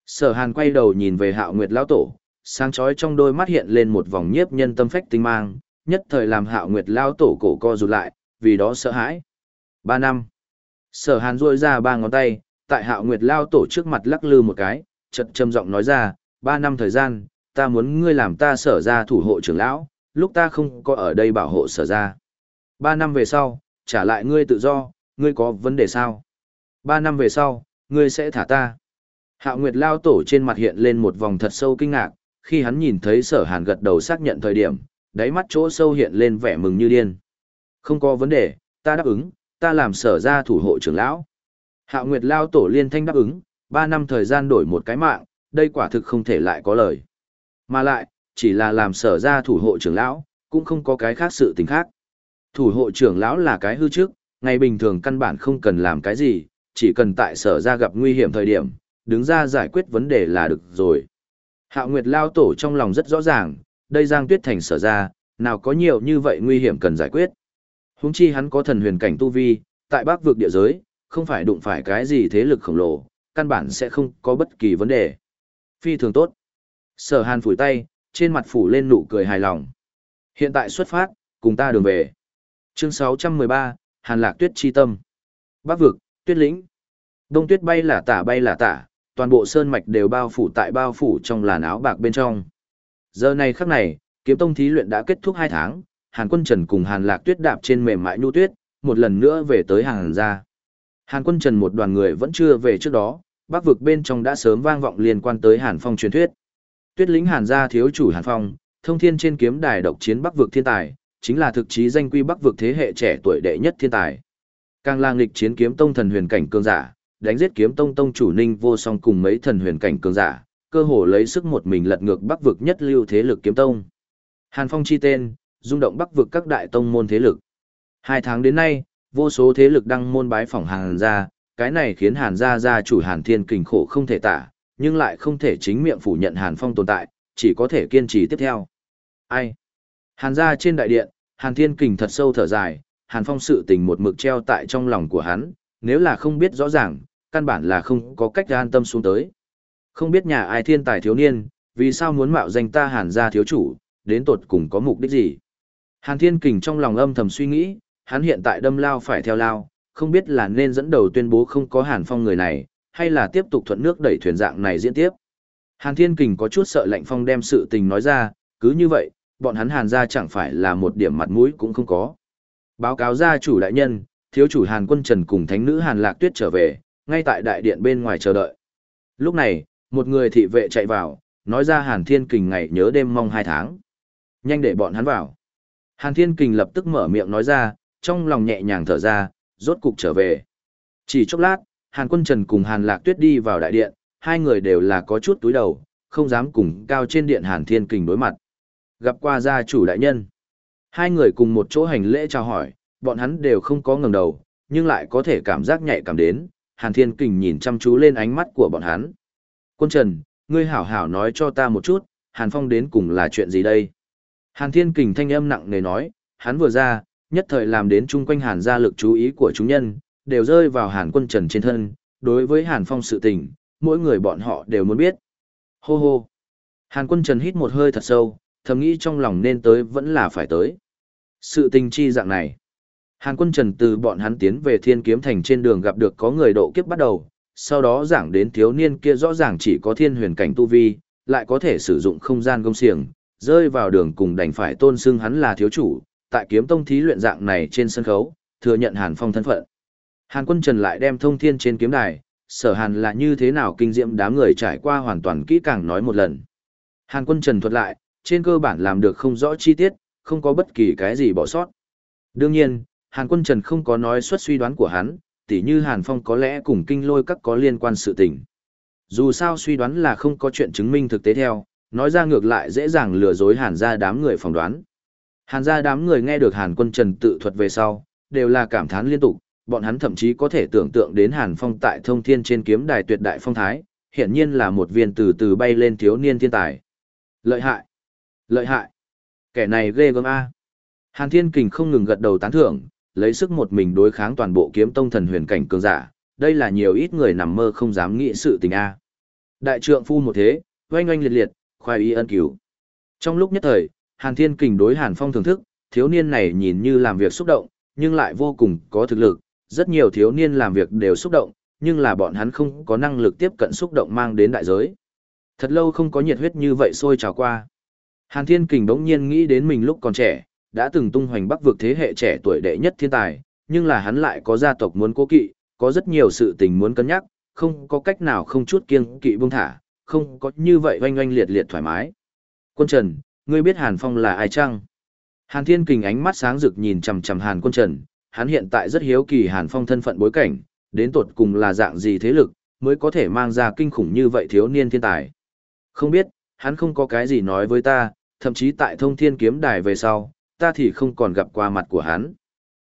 sở hàn quay đầu nhìn về hạo nguyệt lão tổ, sáng chói trong đôi mắt hiện lên một vòng nhiếp nhân tâm phách tinh mang, nhất thời làm hạo nguyệt lão tổ cổ co rụt lại, vì đó sợ hãi. Ba năm. Sở hàn duỗi ra ba ngón tay, tại hạo nguyệt lao tổ trước mặt lắc lư một cái, chật trầm giọng nói ra, ba năm thời gian, ta muốn ngươi làm ta sở ra thủ hộ trưởng lão, lúc ta không có ở đây bảo hộ sở ra. Ba năm về sau, trả lại ngươi tự do, ngươi có vấn đề sao? Ba năm về sau, ngươi sẽ thả ta. Hạo Nguyệt lao tổ trên mặt hiện lên một vòng thật sâu kinh ngạc, khi hắn nhìn thấy sở hàn gật đầu xác nhận thời điểm, đáy mắt chỗ sâu hiện lên vẻ mừng như điên. Không có vấn đề, ta đáp ứng, ta làm sở ra thủ hộ trưởng lão. Hạo Nguyệt lao tổ liên thanh đáp ứng, ba năm thời gian đổi một cái mạng, đây quả thực không thể lại có lời. Mà lại, chỉ là làm sở ra thủ hộ trưởng lão, cũng không có cái khác sự tình khác. Thủ hộ trưởng lão là cái hư trước, ngày bình thường căn bản không cần làm cái gì, chỉ cần tại sở ra gặp nguy hiểm thời điểm, đứng ra giải quyết vấn đề là được rồi. Hạo Nguyệt Lao Tổ trong lòng rất rõ ràng, đây Giang Tuyết Thành sở ra, nào có nhiều như vậy nguy hiểm cần giải quyết. Húng chi hắn có thần huyền cảnh tu vi, tại bắc vực địa giới, không phải đụng phải cái gì thế lực khổng lồ, căn bản sẽ không có bất kỳ vấn đề. Phi thường tốt. Sở hàn phủi tay, trên mặt phủ lên nụ cười hài lòng. Hiện tại xuất phát, cùng ta đường về. Chương 613, Hàn Lạc Tuyết chi tâm. Bắc vực, Tuyết lĩnh. Đông tuyết bay là tả bay là tả, toàn bộ sơn mạch đều bao phủ tại bao phủ trong làn áo bạc bên trong. Giờ này khắc này, kiếm tông thí luyện đã kết thúc 2 tháng, Hàn Quân Trần cùng Hàn Lạc Tuyết đạp trên mềm mại nhu tuyết, một lần nữa về tới Hàn gia. Hàn Quân Trần một đoàn người vẫn chưa về trước đó, Bắc vực bên trong đã sớm vang vọng liên quan tới Hàn Phong truyền thuyết. Tuyết lĩnh Hàn gia thiếu chủ Hàn Phong, thông thiên trên kiếm đài độc chiến Bắc vực thiên tài, chính là thực chí danh quy Bắc vực thế hệ trẻ tuổi đệ nhất thiên tài. Càng lang lịch chiến kiếm tông thần huyền cảnh cường giả, đánh giết kiếm tông tông chủ Ninh Vô Song cùng mấy thần huyền cảnh cường giả, cơ hồ lấy sức một mình lật ngược Bắc vực nhất lưu thế lực kiếm tông. Hàn Phong chi tên, rung động Bắc vực các đại tông môn thế lực. Hai tháng đến nay, vô số thế lực đăng môn bái phỏng Hàn gia, cái này khiến Hàn gia gia chủ Hàn Thiên kình khổ không thể tả, nhưng lại không thể chính miệng phủ nhận Hàn Phong tồn tại, chỉ có thể kiên trì tiếp theo. Ai? Hàn gia trên đại điện, Hàn Thiên kình thật sâu thở dài, Hàn Phong sự tình một mực treo tại trong lòng của hắn, nếu là không biết rõ ràng, căn bản là không có cách an tâm xuống tới. Không biết nhà ai thiên tài thiếu niên, vì sao muốn mạo danh ta Hàn gia thiếu chủ, đến tột cùng có mục đích gì? Hàn Thiên Kình trong lòng âm thầm suy nghĩ, hắn hiện tại đâm lao phải theo lao, không biết là nên dẫn đầu tuyên bố không có Hàn Phong người này, hay là tiếp tục thuận nước đẩy thuyền dạng này diễn tiếp. Hàn Thiên Kình có chút sợ lạnh phong đem sự tình nói ra, cứ như vậy, bọn hắn Hàn gia chẳng phải là một điểm mặt mũi cũng không có. Báo cáo gia chủ đại nhân, thiếu chủ Hàn Quân Trần cùng thánh nữ Hàn Lạc Tuyết trở về, ngay tại đại điện bên ngoài chờ đợi. Lúc này, một người thị vệ chạy vào, nói ra Hàn Thiên Kình ngày nhớ đêm mong hai tháng. Nhanh để bọn hắn vào. Hàn Thiên Kình lập tức mở miệng nói ra, trong lòng nhẹ nhàng thở ra, rốt cục trở về. Chỉ chốc lát, Hàn Quân Trần cùng Hàn Lạc Tuyết đi vào đại điện, hai người đều là có chút túi đầu, không dám cùng cao trên điện Hàn Thiên Kình đối mặt. Gặp qua gia chủ đại nhân. Hai người cùng một chỗ hành lễ chào hỏi, bọn hắn đều không có ngẩng đầu, nhưng lại có thể cảm giác nhạy cảm đến, Hàn Thiên Kình nhìn chăm chú lên ánh mắt của bọn hắn. Quân Trần, ngươi hảo hảo nói cho ta một chút, Hàn Phong đến cùng là chuyện gì đây? Hàn Thiên Kình thanh âm nặng nề nói, hắn vừa ra, nhất thời làm đến chung quanh Hàn gia lực chú ý của chúng nhân, đều rơi vào Hàn Quân Trần trên thân, đối với Hàn Phong sự tình, mỗi người bọn họ đều muốn biết. Hô hô. Hàn Quân Trần hít một hơi thật sâu, thầm nghĩ trong lòng nên tới vẫn là phải tới. Sự tình chi dạng này. Hàn Quân Trần từ bọn hắn tiến về Thiên Kiếm Thành trên đường gặp được có người độ kiếp bắt đầu, sau đó giảng đến thiếu niên kia rõ ràng chỉ có thiên huyền cảnh tu vi, lại có thể sử dụng không gian công xiềng, rơi vào đường cùng đành phải tôn xưng hắn là thiếu chủ, tại kiếm tông thí luyện dạng này trên sân khấu, thừa nhận Hàn Phong thân phận. Hàn Quân Trần lại đem thông thiên trên kiếm đài, sở Hàn là như thế nào kinh diệm đám người trải qua hoàn toàn kỹ càng nói một lần. Hàn Quân Trần thuật lại, trên cơ bản làm được không rõ chi tiết, không có bất kỳ cái gì bỏ sót. Đương nhiên, Hàn Quân Trần không có nói xuất suy đoán của hắn, tỉ như Hàn Phong có lẽ cùng kinh lôi các có liên quan sự tình. Dù sao suy đoán là không có chuyện chứng minh thực tế theo, nói ra ngược lại dễ dàng lừa dối Hàn Gia đám người phỏng đoán. Hàn Gia đám người nghe được Hàn Quân Trần tự thuật về sau, đều là cảm thán liên tục, bọn hắn thậm chí có thể tưởng tượng đến Hàn Phong tại thông thiên trên kiếm đài tuyệt đại phong thái, hiển nhiên là một viên từ từ bay lên thiếu niên thiên tài. Lợi hại! Lợi hại! Kẻ này ghê gớm A. Hàn Thiên Kình không ngừng gật đầu tán thưởng, lấy sức một mình đối kháng toàn bộ kiếm tông thần huyền cảnh cường giả, đây là nhiều ít người nằm mơ không dám nghĩ sự tình A. Đại trượng phu một thế, oanh oanh liệt liệt, khoai y ân cứu. Trong lúc nhất thời, Hàn Thiên Kình đối Hàn Phong thưởng thức, thiếu niên này nhìn như làm việc xúc động, nhưng lại vô cùng có thực lực, rất nhiều thiếu niên làm việc đều xúc động, nhưng là bọn hắn không có năng lực tiếp cận xúc động mang đến đại giới. Thật lâu không có nhiệt huyết như vậy sôi trào qua. Hàn Thiên Kình bỗng nhiên nghĩ đến mình lúc còn trẻ, đã từng tung hoành bắc vực thế hệ trẻ tuổi đệ nhất thiên tài, nhưng là hắn lại có gia tộc muốn cố kỵ, có rất nhiều sự tình muốn cân nhắc, không có cách nào không chút kiêng kỵ buông thả, không có như vậy oanh oanh liệt liệt thoải mái. Quân Trần, ngươi biết Hàn Phong là ai chăng? Hàn Thiên Kình ánh mắt sáng rực nhìn chằm chằm Hàn Quân Trần, hắn hiện tại rất hiếu kỳ Hàn Phong thân phận bối cảnh, đến tột cùng là dạng gì thế lực, mới có thể mang ra kinh khủng như vậy thiếu niên thiên tài. Không biết, hắn không có cái gì nói với ta, thậm chí tại thông thiên kiếm đài về sau, ta thì không còn gặp qua mặt của hắn.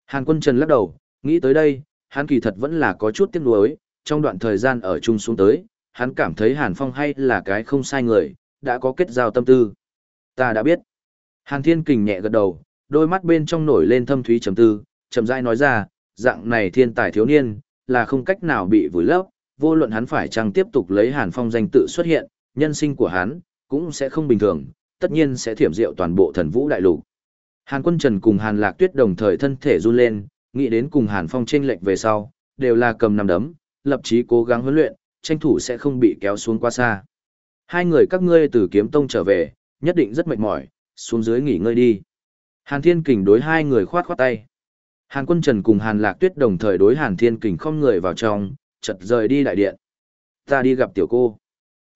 Hàn quân Trần lắc đầu, nghĩ tới đây, hắn kỳ thật vẫn là có chút tiếc nuối, trong đoạn thời gian ở chung xuống tới, hắn cảm thấy Hàn Phong hay là cái không sai người, đã có kết giao tâm tư. Ta đã biết. Hàn Thiên Kình nhẹ gật đầu, đôi mắt bên trong nổi lên thâm thúy trầm tư, chậm rãi nói ra, dạng này thiên tài thiếu niên, là không cách nào bị vùi lấp, vô luận hắn phải chăng tiếp tục lấy Hàn Phong danh tự xuất hiện, nhân sinh của hắn cũng sẽ không bình thường, tất nhiên sẽ thiểm diệu toàn bộ thần vũ đại lục. Hàn Quân Trần cùng Hàn Lạc Tuyết đồng thời thân thể run lên, nghĩ đến cùng Hàn Phong chênh lệch về sau, đều là cầm nằm đấm, lập chí cố gắng huấn luyện, tranh thủ sẽ không bị kéo xuống quá xa. Hai người các ngươi từ kiếm tông trở về, nhất định rất mệt mỏi, xuống dưới nghỉ ngơi đi. Hàn Thiên Kình đối hai người khoát khoát tay. Hàn Quân Trần cùng Hàn Lạc Tuyết đồng thời đối Hàn Thiên Kình không người vào trong, chật rời đi đại điện. Ta đi gặp tiểu cô.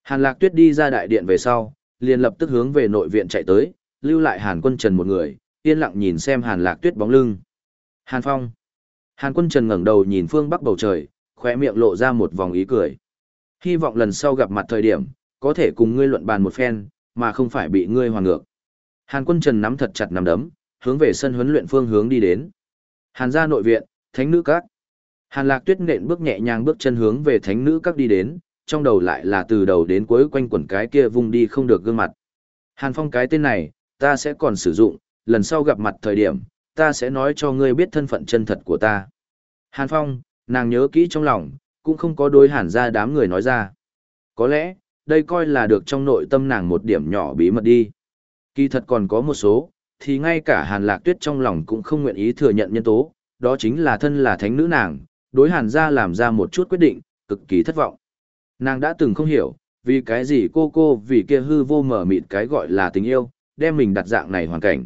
Hàn Lạc Tuyết đi ra đại điện về sau, liền lập tức hướng về nội viện chạy tới, lưu lại Hàn Quân Trần một người, yên lặng nhìn xem Hàn Lạc Tuyết bóng lưng. Hàn Phong. Hàn Quân Trần ngẩng đầu nhìn phương bắc bầu trời, khóe miệng lộ ra một vòng ý cười. Hy vọng lần sau gặp mặt thời điểm, có thể cùng ngươi luận bàn một phen, mà không phải bị ngươi hoàn ngược. Hàn Quân Trần nắm thật chặt nắm đấm, hướng về sân huấn luyện phương hướng đi đến. Hàn gia nội viện, thánh nữ các. Hàn Lạc Tuyết nện bước nhẹ nhàng bước chân hướng về thánh nữ các đi đến, trong đầu lại là từ đầu đến cuối quanh quẩn cái kia vung đi không được gương mặt. Hàn Phong cái tên này, ta sẽ còn sử dụng, lần sau gặp mặt thời điểm, ta sẽ nói cho ngươi biết thân phận chân thật của ta. Hàn Phong, nàng nhớ kỹ trong lòng, cũng không có đối hàn ra đám người nói ra. Có lẽ, đây coi là được trong nội tâm nàng một điểm nhỏ bí mật đi. Kỳ thật còn có một số, thì ngay cả hàn lạc tuyết trong lòng cũng không nguyện ý thừa nhận nhân tố, đó chính là thân là thánh nữ nàng, đối hàn ra làm ra một chút quyết định, cực kỳ thất vọng. Nàng đã từng không hiểu, vì cái gì cô cô vì kia hư vô mở mịt cái gọi là tình yêu, đem mình đặt dạng này hoàn cảnh.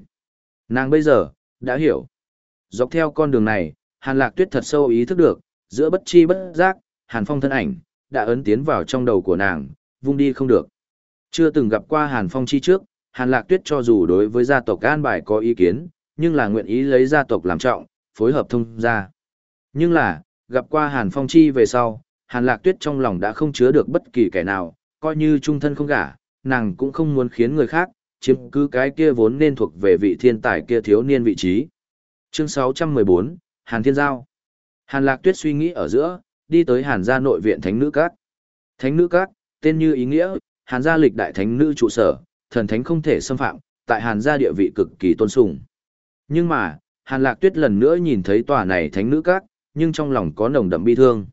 Nàng bây giờ, đã hiểu. Dọc theo con đường này, Hàn Lạc Tuyết thật sâu ý thức được, giữa bất chi bất giác, Hàn Phong thân ảnh, đã ấn tiến vào trong đầu của nàng, vung đi không được. Chưa từng gặp qua Hàn Phong chi trước, Hàn Lạc Tuyết cho dù đối với gia tộc An Bài có ý kiến, nhưng là nguyện ý lấy gia tộc làm trọng, phối hợp thông gia. Nhưng là, gặp qua Hàn Phong chi về sau, Hàn Lạc Tuyết trong lòng đã không chứa được bất kỳ kẻ nào, coi như trung thân không gả, nàng cũng không muốn khiến người khác chiếm cứ cái kia vốn nên thuộc về vị thiên tài kia thiếu niên vị trí. Chương 614, Hàn Thiên Giao. Hàn Lạc Tuyết suy nghĩ ở giữa, đi tới Hàn gia nội viện Thánh Nữ Các. Thánh Nữ Các, tên như ý nghĩa, Hàn gia lịch đại thánh nữ trụ sở, thần thánh không thể xâm phạm, tại Hàn gia địa vị cực kỳ tôn sùng. Nhưng mà, Hàn Lạc Tuyết lần nữa nhìn thấy tòa này Thánh Nữ Các, nhưng trong lòng có nồng đậm bi thương.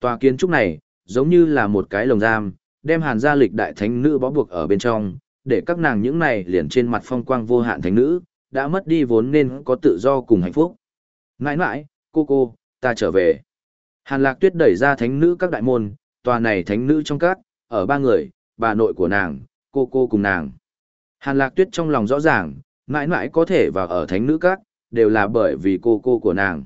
Tòa kiến trúc này, giống như là một cái lồng giam, đem Hàn gia lịch đại thánh nữ bó buộc ở bên trong, để các nàng những này liền trên mặt phong quang vô hạn thánh nữ, đã mất đi vốn nên có tự do cùng hạnh phúc. Nãi nãi, cô cô, ta trở về. Hàn lạc tuyết đẩy ra thánh nữ các đại môn, tòa này thánh nữ trong các, ở ba người, bà nội của nàng, cô cô cùng nàng. Hàn lạc tuyết trong lòng rõ ràng, mãi mãi có thể vào ở thánh nữ các, đều là bởi vì cô cô của nàng.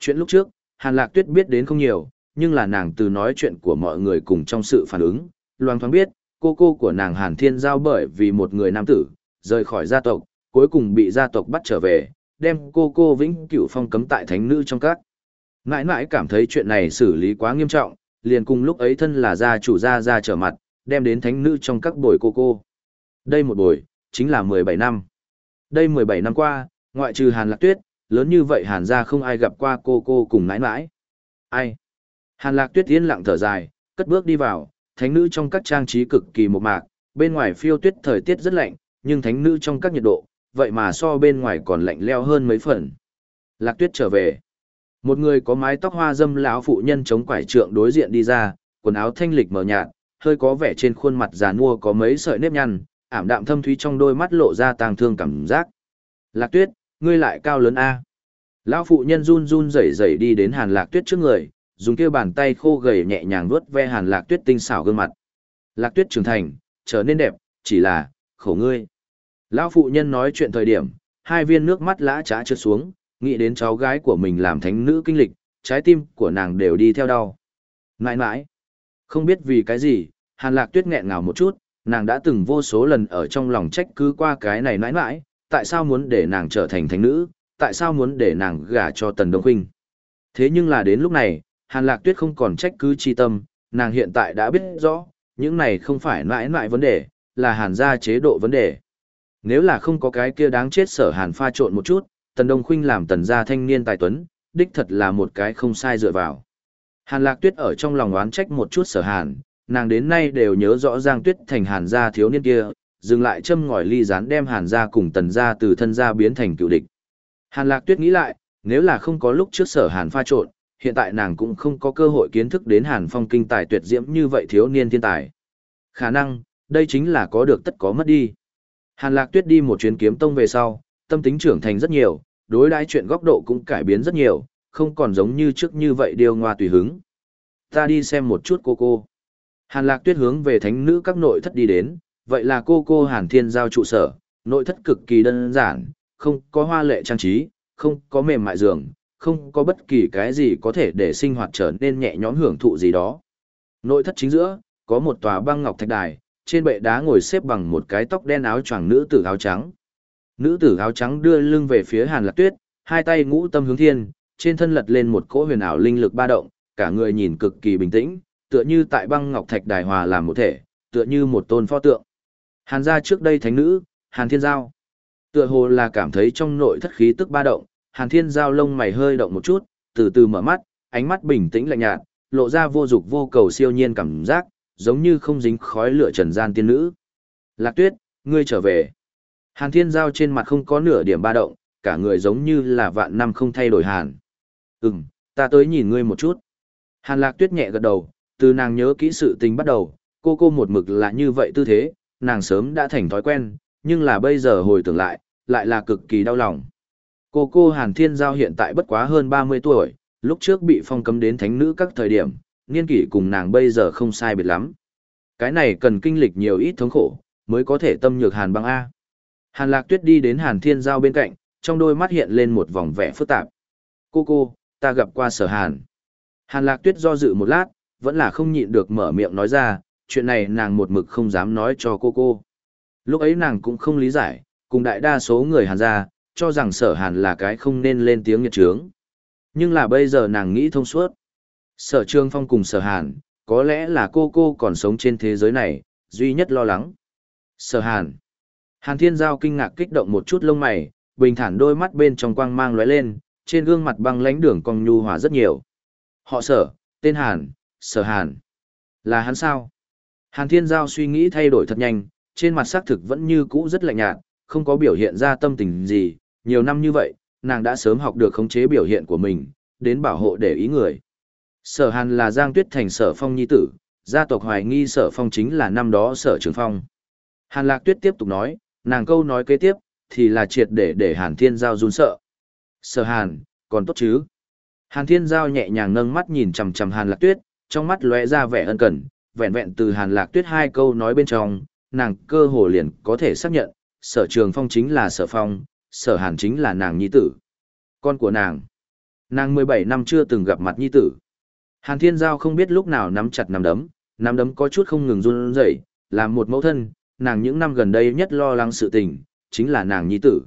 Chuyện lúc trước, Hàn lạc tuyết biết đến không nhiều, nhưng là nàng từ nói chuyện của mọi người cùng trong sự phản ứng, loang thoáng biết, cô cô của nàng Hàn Thiên Giao bởi vì một người nam tử, rời khỏi gia tộc, cuối cùng bị gia tộc bắt trở về, đem cô cô vĩnh cửu phong cấm tại thánh nữ trong các. Ngãi ngãi cảm thấy chuyện này xử lý quá nghiêm trọng, liền cùng lúc ấy thân là gia chủ gia gia trở mặt, đem đến thánh nữ trong các buổi cô cô. Đây một buổi, chính là 17 năm. Đây 17 năm qua, ngoại trừ Hàn Lạc Tuyết, lớn như vậy Hàn gia không ai gặp qua cô cô cùng ngãi ngãi. Ai? Hàn Lạc Tuyết yên lặng thở dài, cất bước đi vào, thánh nữ trong các trang trí cực kỳ mộc mạc, bên ngoài phiêu tuyết thời tiết rất lạnh, nhưng thánh nữ trong các nhiệt độ, vậy mà so bên ngoài còn lạnh leo hơn mấy phần. Lạc tuyết trở về. Một người có mái tóc hoa dâm lão phụ nhân chống quải trượng đối diện đi ra, quần áo thanh lịch mờ nhạt, hơi có vẻ trên khuôn mặt già nua có mấy sợi nếp nhăn, ảm đạm thâm thúy trong đôi mắt lộ ra tang thương cảm giác. Lạc tuyết, ngươi lại cao lớn A. Lão phụ nhân run run rẩy rẩy đi đến hàn lạc tuyết trước người, dùng kia bàn tay khô gầy nhẹ nhàng vuốt ve hàn lạc tuyết tinh xảo gương mặt. Lạc tuyết trưởng thành, trở nên đẹp, chỉ là, khổ ngươi. Lão phụ nhân nói chuyện thời điểm, hai viên nước mắt lã chã trượt xuống, nghĩ đến cháu gái của mình làm thánh nữ kinh lịch, trái tim của nàng đều đi theo đau. Nãi nãi, không biết vì cái gì, hàn lạc tuyết nghẹn ngào một chút, nàng đã từng vô số lần ở trong lòng trách cứ qua cái này nãi nãi, tại sao muốn để nàng trở thành thánh nữ, tại sao muốn để nàng gả cho tần đông huynh. Thế nhưng là đến lúc này, hàn lạc tuyết không còn trách cứ chi tâm, nàng hiện tại đã biết rõ, những này không phải mãi mãi vấn đề, là hàn gia chế độ vấn đề. Nếu là không có cái kia đáng chết sở hàn pha trộn một chút, tần đông khuynh làm tần gia thanh niên tài tuấn, đích thật là một cái không sai dựa vào. Hàn lạc tuyết ở trong lòng oán trách một chút sở hàn, nàng đến nay đều nhớ rõ Giang Tuyết thành hàn gia thiếu niên kia, dừng lại châm ngòi ly rán đem hàn gia cùng tần gia từ thân gia biến thành cựu địch. Hàn lạc tuyết nghĩ lại, nếu là không có lúc trước sở hàn pha trộn, hiện tại nàng cũng không có cơ hội kiến thức đến hàn phong kinh tài tuyệt diễm như vậy thiếu niên thiên tài. Khả năng, đây chính là có được tất có mất đi. Hàn lạc tuyết đi một chuyến kiếm tông về sau, tâm tính trưởng thành rất nhiều, đối đãi chuyện góc độ cũng cải biến rất nhiều, không còn giống như trước như vậy điều ngoa tùy hứng. Ta đi xem một chút cô cô. Hàn lạc tuyết hướng về thánh nữ các nội thất đi đến, vậy là cô cô Hàn Thiên Giao trụ sở, nội thất cực kỳ đơn giản, không có hoa lệ trang trí, không có mềm mại giường, không có bất kỳ cái gì có thể để sinh hoạt trở nên nhẹ nhõm hưởng thụ gì đó. Nội thất chính giữa, có một tòa băng ngọc thạch đài, trên bệ đá ngồi xếp bằng một cái tóc đen áo choàng nữ tử áo trắng. Nữ tử áo trắng đưa lưng về phía Hàn Lạc Tuyết, hai tay ngũ tâm hướng thiên, trên thân lật lên một cỗ huyền ảo linh lực ba động, cả người nhìn cực kỳ bình tĩnh, tựa như tại băng ngọc thạch đài hòa làm một thể, tựa như một tôn pho tượng. Hàn gia trước đây thánh nữ, Hàn Thiên Giao. Tựa hồ là cảm thấy trong nội thất khí tức ba động, Hàn Thiên Giao lông mày hơi động một chút, từ từ mở mắt, ánh mắt bình tĩnh lạnh nhạt, lộ ra vô dục vô cầu siêu nhiên cảm giác, giống như không dính khói lửa trần gian tiên nữ. Lạc Tuyết, ngươi trở về. Hàn Thiên Giao trên mặt không có nửa điểm ba động, cả người giống như là vạn năm không thay đổi hàn. Ừm, ta tới nhìn ngươi một chút. Hàn Lạc Tuyết nhẹ gật đầu, từ nàng nhớ kỹ sự tình bắt đầu, cô cô một mực là như vậy tư thế, nàng sớm đã thành thói quen, nhưng là bây giờ hồi tưởng lại, lại là cực kỳ đau lòng. Cô cô Hàn Thiên Giao hiện tại bất quá hơn 30 tuổi, lúc trước bị phong cấm đến thánh nữ các thời điểm, niên kỷ cùng nàng bây giờ không sai biệt lắm. Cái này cần kinh lịch nhiều ít thống khổ, mới có thể tâm nhược Hàn băng A. Hàn Lạc Tuyết đi đến Hàn Thiên Giao bên cạnh, trong đôi mắt hiện lên một vòng vẻ phức tạp. Cô cô, ta gặp qua sở Hàn. Hàn Lạc Tuyết do dự một lát, vẫn là không nhịn được mở miệng nói ra, chuyện này nàng một mực không dám nói cho cô cô. Lúc ấy nàng cũng không lý giải, cùng đại đa số người Hàn gia, cho rằng sở Hàn là cái không nên lên tiếng nghiệt trướng. Nhưng là bây giờ nàng nghĩ thông suốt. Sở Trương Phong cùng sở Hàn, có lẽ là cô cô còn sống trên thế giới này, duy nhất lo lắng. Sở Hàn. Hàn Thiên Giao kinh ngạc kích động một chút lông mày, bình thản đôi mắt bên trong quang mang lóe lên, trên gương mặt băng lãnh đường cong nhu hòa rất nhiều. Họ sở, tên Hàn, sở Hàn. Là hắn sao? Hàn Thiên Giao suy nghĩ thay đổi thật nhanh, trên mặt xác thực vẫn như cũ rất lạnh nhạt, không có biểu hiện ra tâm tình gì, nhiều năm như vậy, nàng đã sớm học được khống chế biểu hiện của mình, đến bảo hộ để ý người. Sở Hàn là Giang Tuyết Thành Sở Phong nhi tử, gia tộc hoài nghi Sở Phong chính là năm đó Sở Trường Phong. Hàn Lạc Tuyết tiếp tục nói, nàng câu nói kế tiếp, thì là triệt để để Hàn Thiên Giao run sợ. Sở Hàn, còn tốt chứ? Hàn Thiên Giao nhẹ nhàng nâng mắt nhìn chằm chằm Hàn Lạc Tuyết, trong mắt lóe ra vẻ ân cần, vẹn vẹn từ Hàn Lạc Tuyết hai câu nói bên trong, nàng cơ hồ liền có thể xác nhận, Sở Trường Phong chính là Sở Phong, Sở Hàn chính là nàng nhi tử. Con của nàng. Nàng 17 năm chưa từng gặp mặt nhi tử. Hàn Thiên Giao không biết lúc nào nắm chặt nắm đấm, nắm đấm có chút không ngừng run rẩy, làm một mẫu thân, nàng những năm gần đây nhất lo lắng sự tình, chính là nàng nhi tử.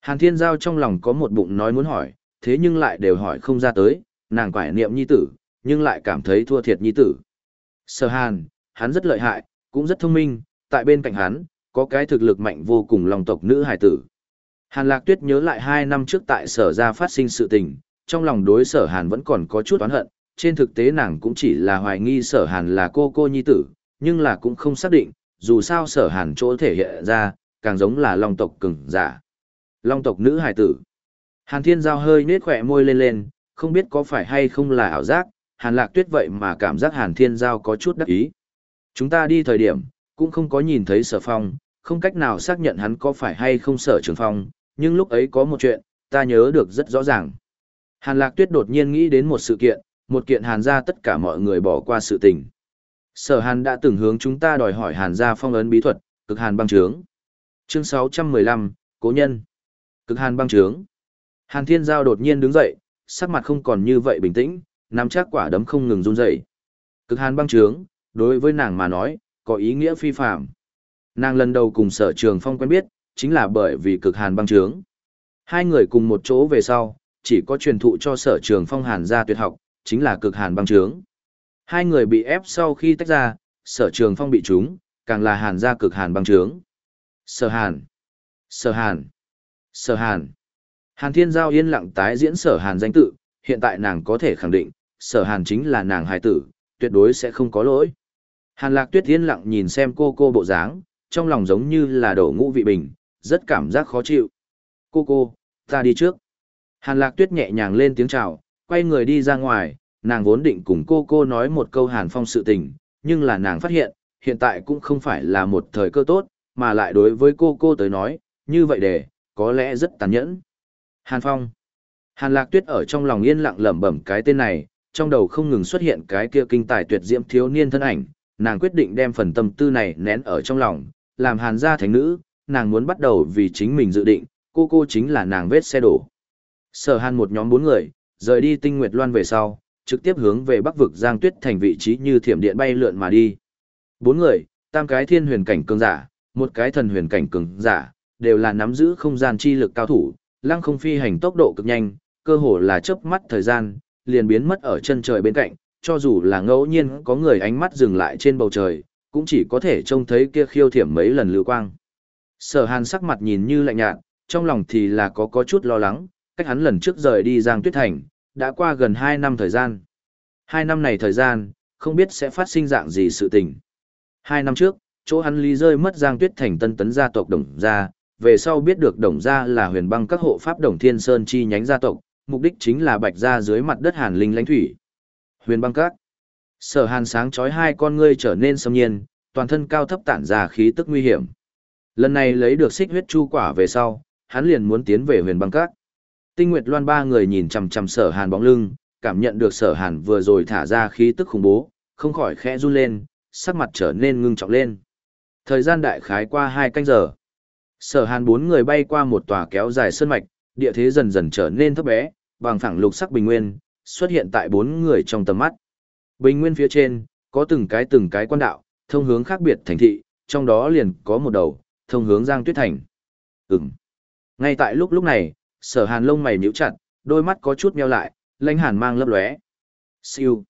Hàn Thiên Giao trong lòng có một bụng nói muốn hỏi, thế nhưng lại đều hỏi không ra tới, nàng quải niệm nhi tử, nhưng lại cảm thấy thua thiệt nhi tử. Sở Hàn, hắn rất lợi hại, cũng rất thông minh, tại bên cạnh hắn, có cái thực lực mạnh vô cùng lòng tộc nữ hải tử. Hàn Lạc Tuyết nhớ lại hai năm trước tại sở ra phát sinh sự tình, trong lòng đối sở Hàn vẫn còn có chút oán hận, trên thực tế nàng cũng chỉ là hoài nghi sở Hàn là cô cô nhi tử, nhưng là cũng không xác định, dù sao sở Hàn chỗ thể hiện ra, càng giống là long tộc cứng, giả. Long tộc nữ hài tử. Hàn Thiên Giao hơi nết khỏe môi lên lên, không biết có phải hay không là ảo giác, Hàn Lạc Tuyết vậy mà cảm giác Hàn Thiên Giao có chút đắc ý. Chúng ta đi thời điểm, cũng không có nhìn thấy sở phong, không cách nào xác nhận hắn có phải hay không sở trường phong, nhưng lúc ấy có một chuyện, ta nhớ được rất rõ ràng. Hàn Lạc Tuyết đột nhiên nghĩ đến một sự kiện, một kiện Hàn gia tất cả mọi người bỏ qua sự tình. Sở Hàn đã từng hướng chúng ta đòi hỏi Hàn gia phong ấn bí thuật, cực Hàn băng trướng. Chương 615, Cố nhân. Cực Hàn băng trướng. Hàn Thiên Giao đột nhiên đứng dậy, sắc mặt không còn như vậy bình tĩnh, nắm chắc quả đấm không ngừng run rẩy. Cực Hàn băng trướng, đối với nàng mà nói, có ý nghĩa phi phạm. Nàng lần đầu cùng sở trường phong quen biết, chính là bởi vì cực hàn băng trướng. Hai người cùng một chỗ về sau, chỉ có truyền thụ cho sở trường phong hàn gia tuyệt học, chính là cực hàn băng trướng. Hai người bị ép sau khi tách ra, sở trường phong bị trúng, càng là hàn gia cực hàn băng trướng. Sở hàn, sở hàn, sở hàn. Hàn thiên giao yên lặng tái diễn sở hàn danh tự, hiện tại nàng có thể khẳng định, sở hàn chính là nàng hài tử, tuyệt đối sẽ không có lỗi. Hàn lạc tuyết yên lặng nhìn xem cô cô bộ dáng, trong lòng giống như là đổ ngũ vị bình, rất cảm giác khó chịu. Cô cô, ta đi trước. Hàn lạc tuyết nhẹ nhàng lên tiếng chào, quay người đi ra ngoài, nàng vốn định cùng cô cô nói một câu hàn phong sự tình, nhưng là nàng phát hiện, hiện tại cũng không phải là một thời cơ tốt, mà lại đối với cô cô tới nói, như vậy để, có lẽ rất tàn nhẫn. Hàn phong. Hàn lạc tuyết ở trong lòng yên lặng lẩm bẩm cái tên này, trong đầu không ngừng xuất hiện cái kia kinh tài tuyệt diễm thiếu niên thân ảnh, nàng quyết định đem phần tâm tư này nén ở trong lòng, làm hàn gia thánh nữ, nàng muốn bắt đầu vì chính mình dự định, cô cô chính là nàng vết xe đổ. Sở hàn một nhóm bốn người, rời đi tinh nguyệt loan về sau, trực tiếp hướng về bắc vực giang tuyết thành vị trí như thiểm điện bay lượn mà đi. Bốn người, tam cái thiên huyền cảnh cường giả, một cái thần huyền cảnh cường giả, đều là nắm giữ không gian chi lực cao thủ, lăng không phi hành tốc độ cực nhanh, cơ hồ là chớp mắt thời gian, liền biến mất ở chân trời bên cạnh, cho dù là ngẫu nhiên có người ánh mắt dừng lại trên bầu trời, cũng chỉ có thể trông thấy kia khiêu thiểm mấy lần lưu quang. Sở hàn sắc mặt nhìn như lạnh nhạt, trong lòng thì là có có chút lo lắng, cách hắn lần trước rời đi Giang Tuyết Thành, đã qua gần 2 năm thời gian. 2 năm này thời gian, không biết sẽ phát sinh dạng gì sự tình. 2 năm trước, chỗ hắn lý rơi mất Giang Tuyết Thành tân tấn gia tộc Đồng Gia, về sau biết được Đồng Gia là huyền băng các hộ pháp Đồng Thiên Sơn chi nhánh gia tộc, mục đích chính là bạch gia dưới mặt đất hàn linh lãnh thủy. Huyền băng các. Sở hàn sáng chói hai con ngươi trở nên sâm nhiên, toàn thân cao thấp tản ra khí tức nguy hiểm. Lần này lấy được xích huyết chu quả về sau, hắn liền muốn tiến về huyền băng các. Tinh Nguyệt Loan ba người nhìn chằm chằm sở hàn bóng lưng, cảm nhận được sở hàn vừa rồi thả ra khí tức khủng bố, không khỏi khẽ run lên, sắc mặt trở nên ngưng trọng lên. Thời gian đại khái qua hai canh giờ. Sở hàn bốn người bay qua một tòa kéo dài sơn mạch, địa thế dần dần trở nên thấp bé, bằng phẳng lục sắc bình nguyên, xuất hiện tại bốn người trong tầm mắt. Bình nguyên phía trên, có từng cái từng cái quan đạo, thông hướng khác biệt thành thị, trong đó liền có một đầu, thông hướng Giang Tuyết Thành. Ừm. Ngay tại lúc lúc này, sở hàn lông mày nhíu chặt, đôi mắt có chút meo lại, lãnh hàn mang lấp lóe. Siêu.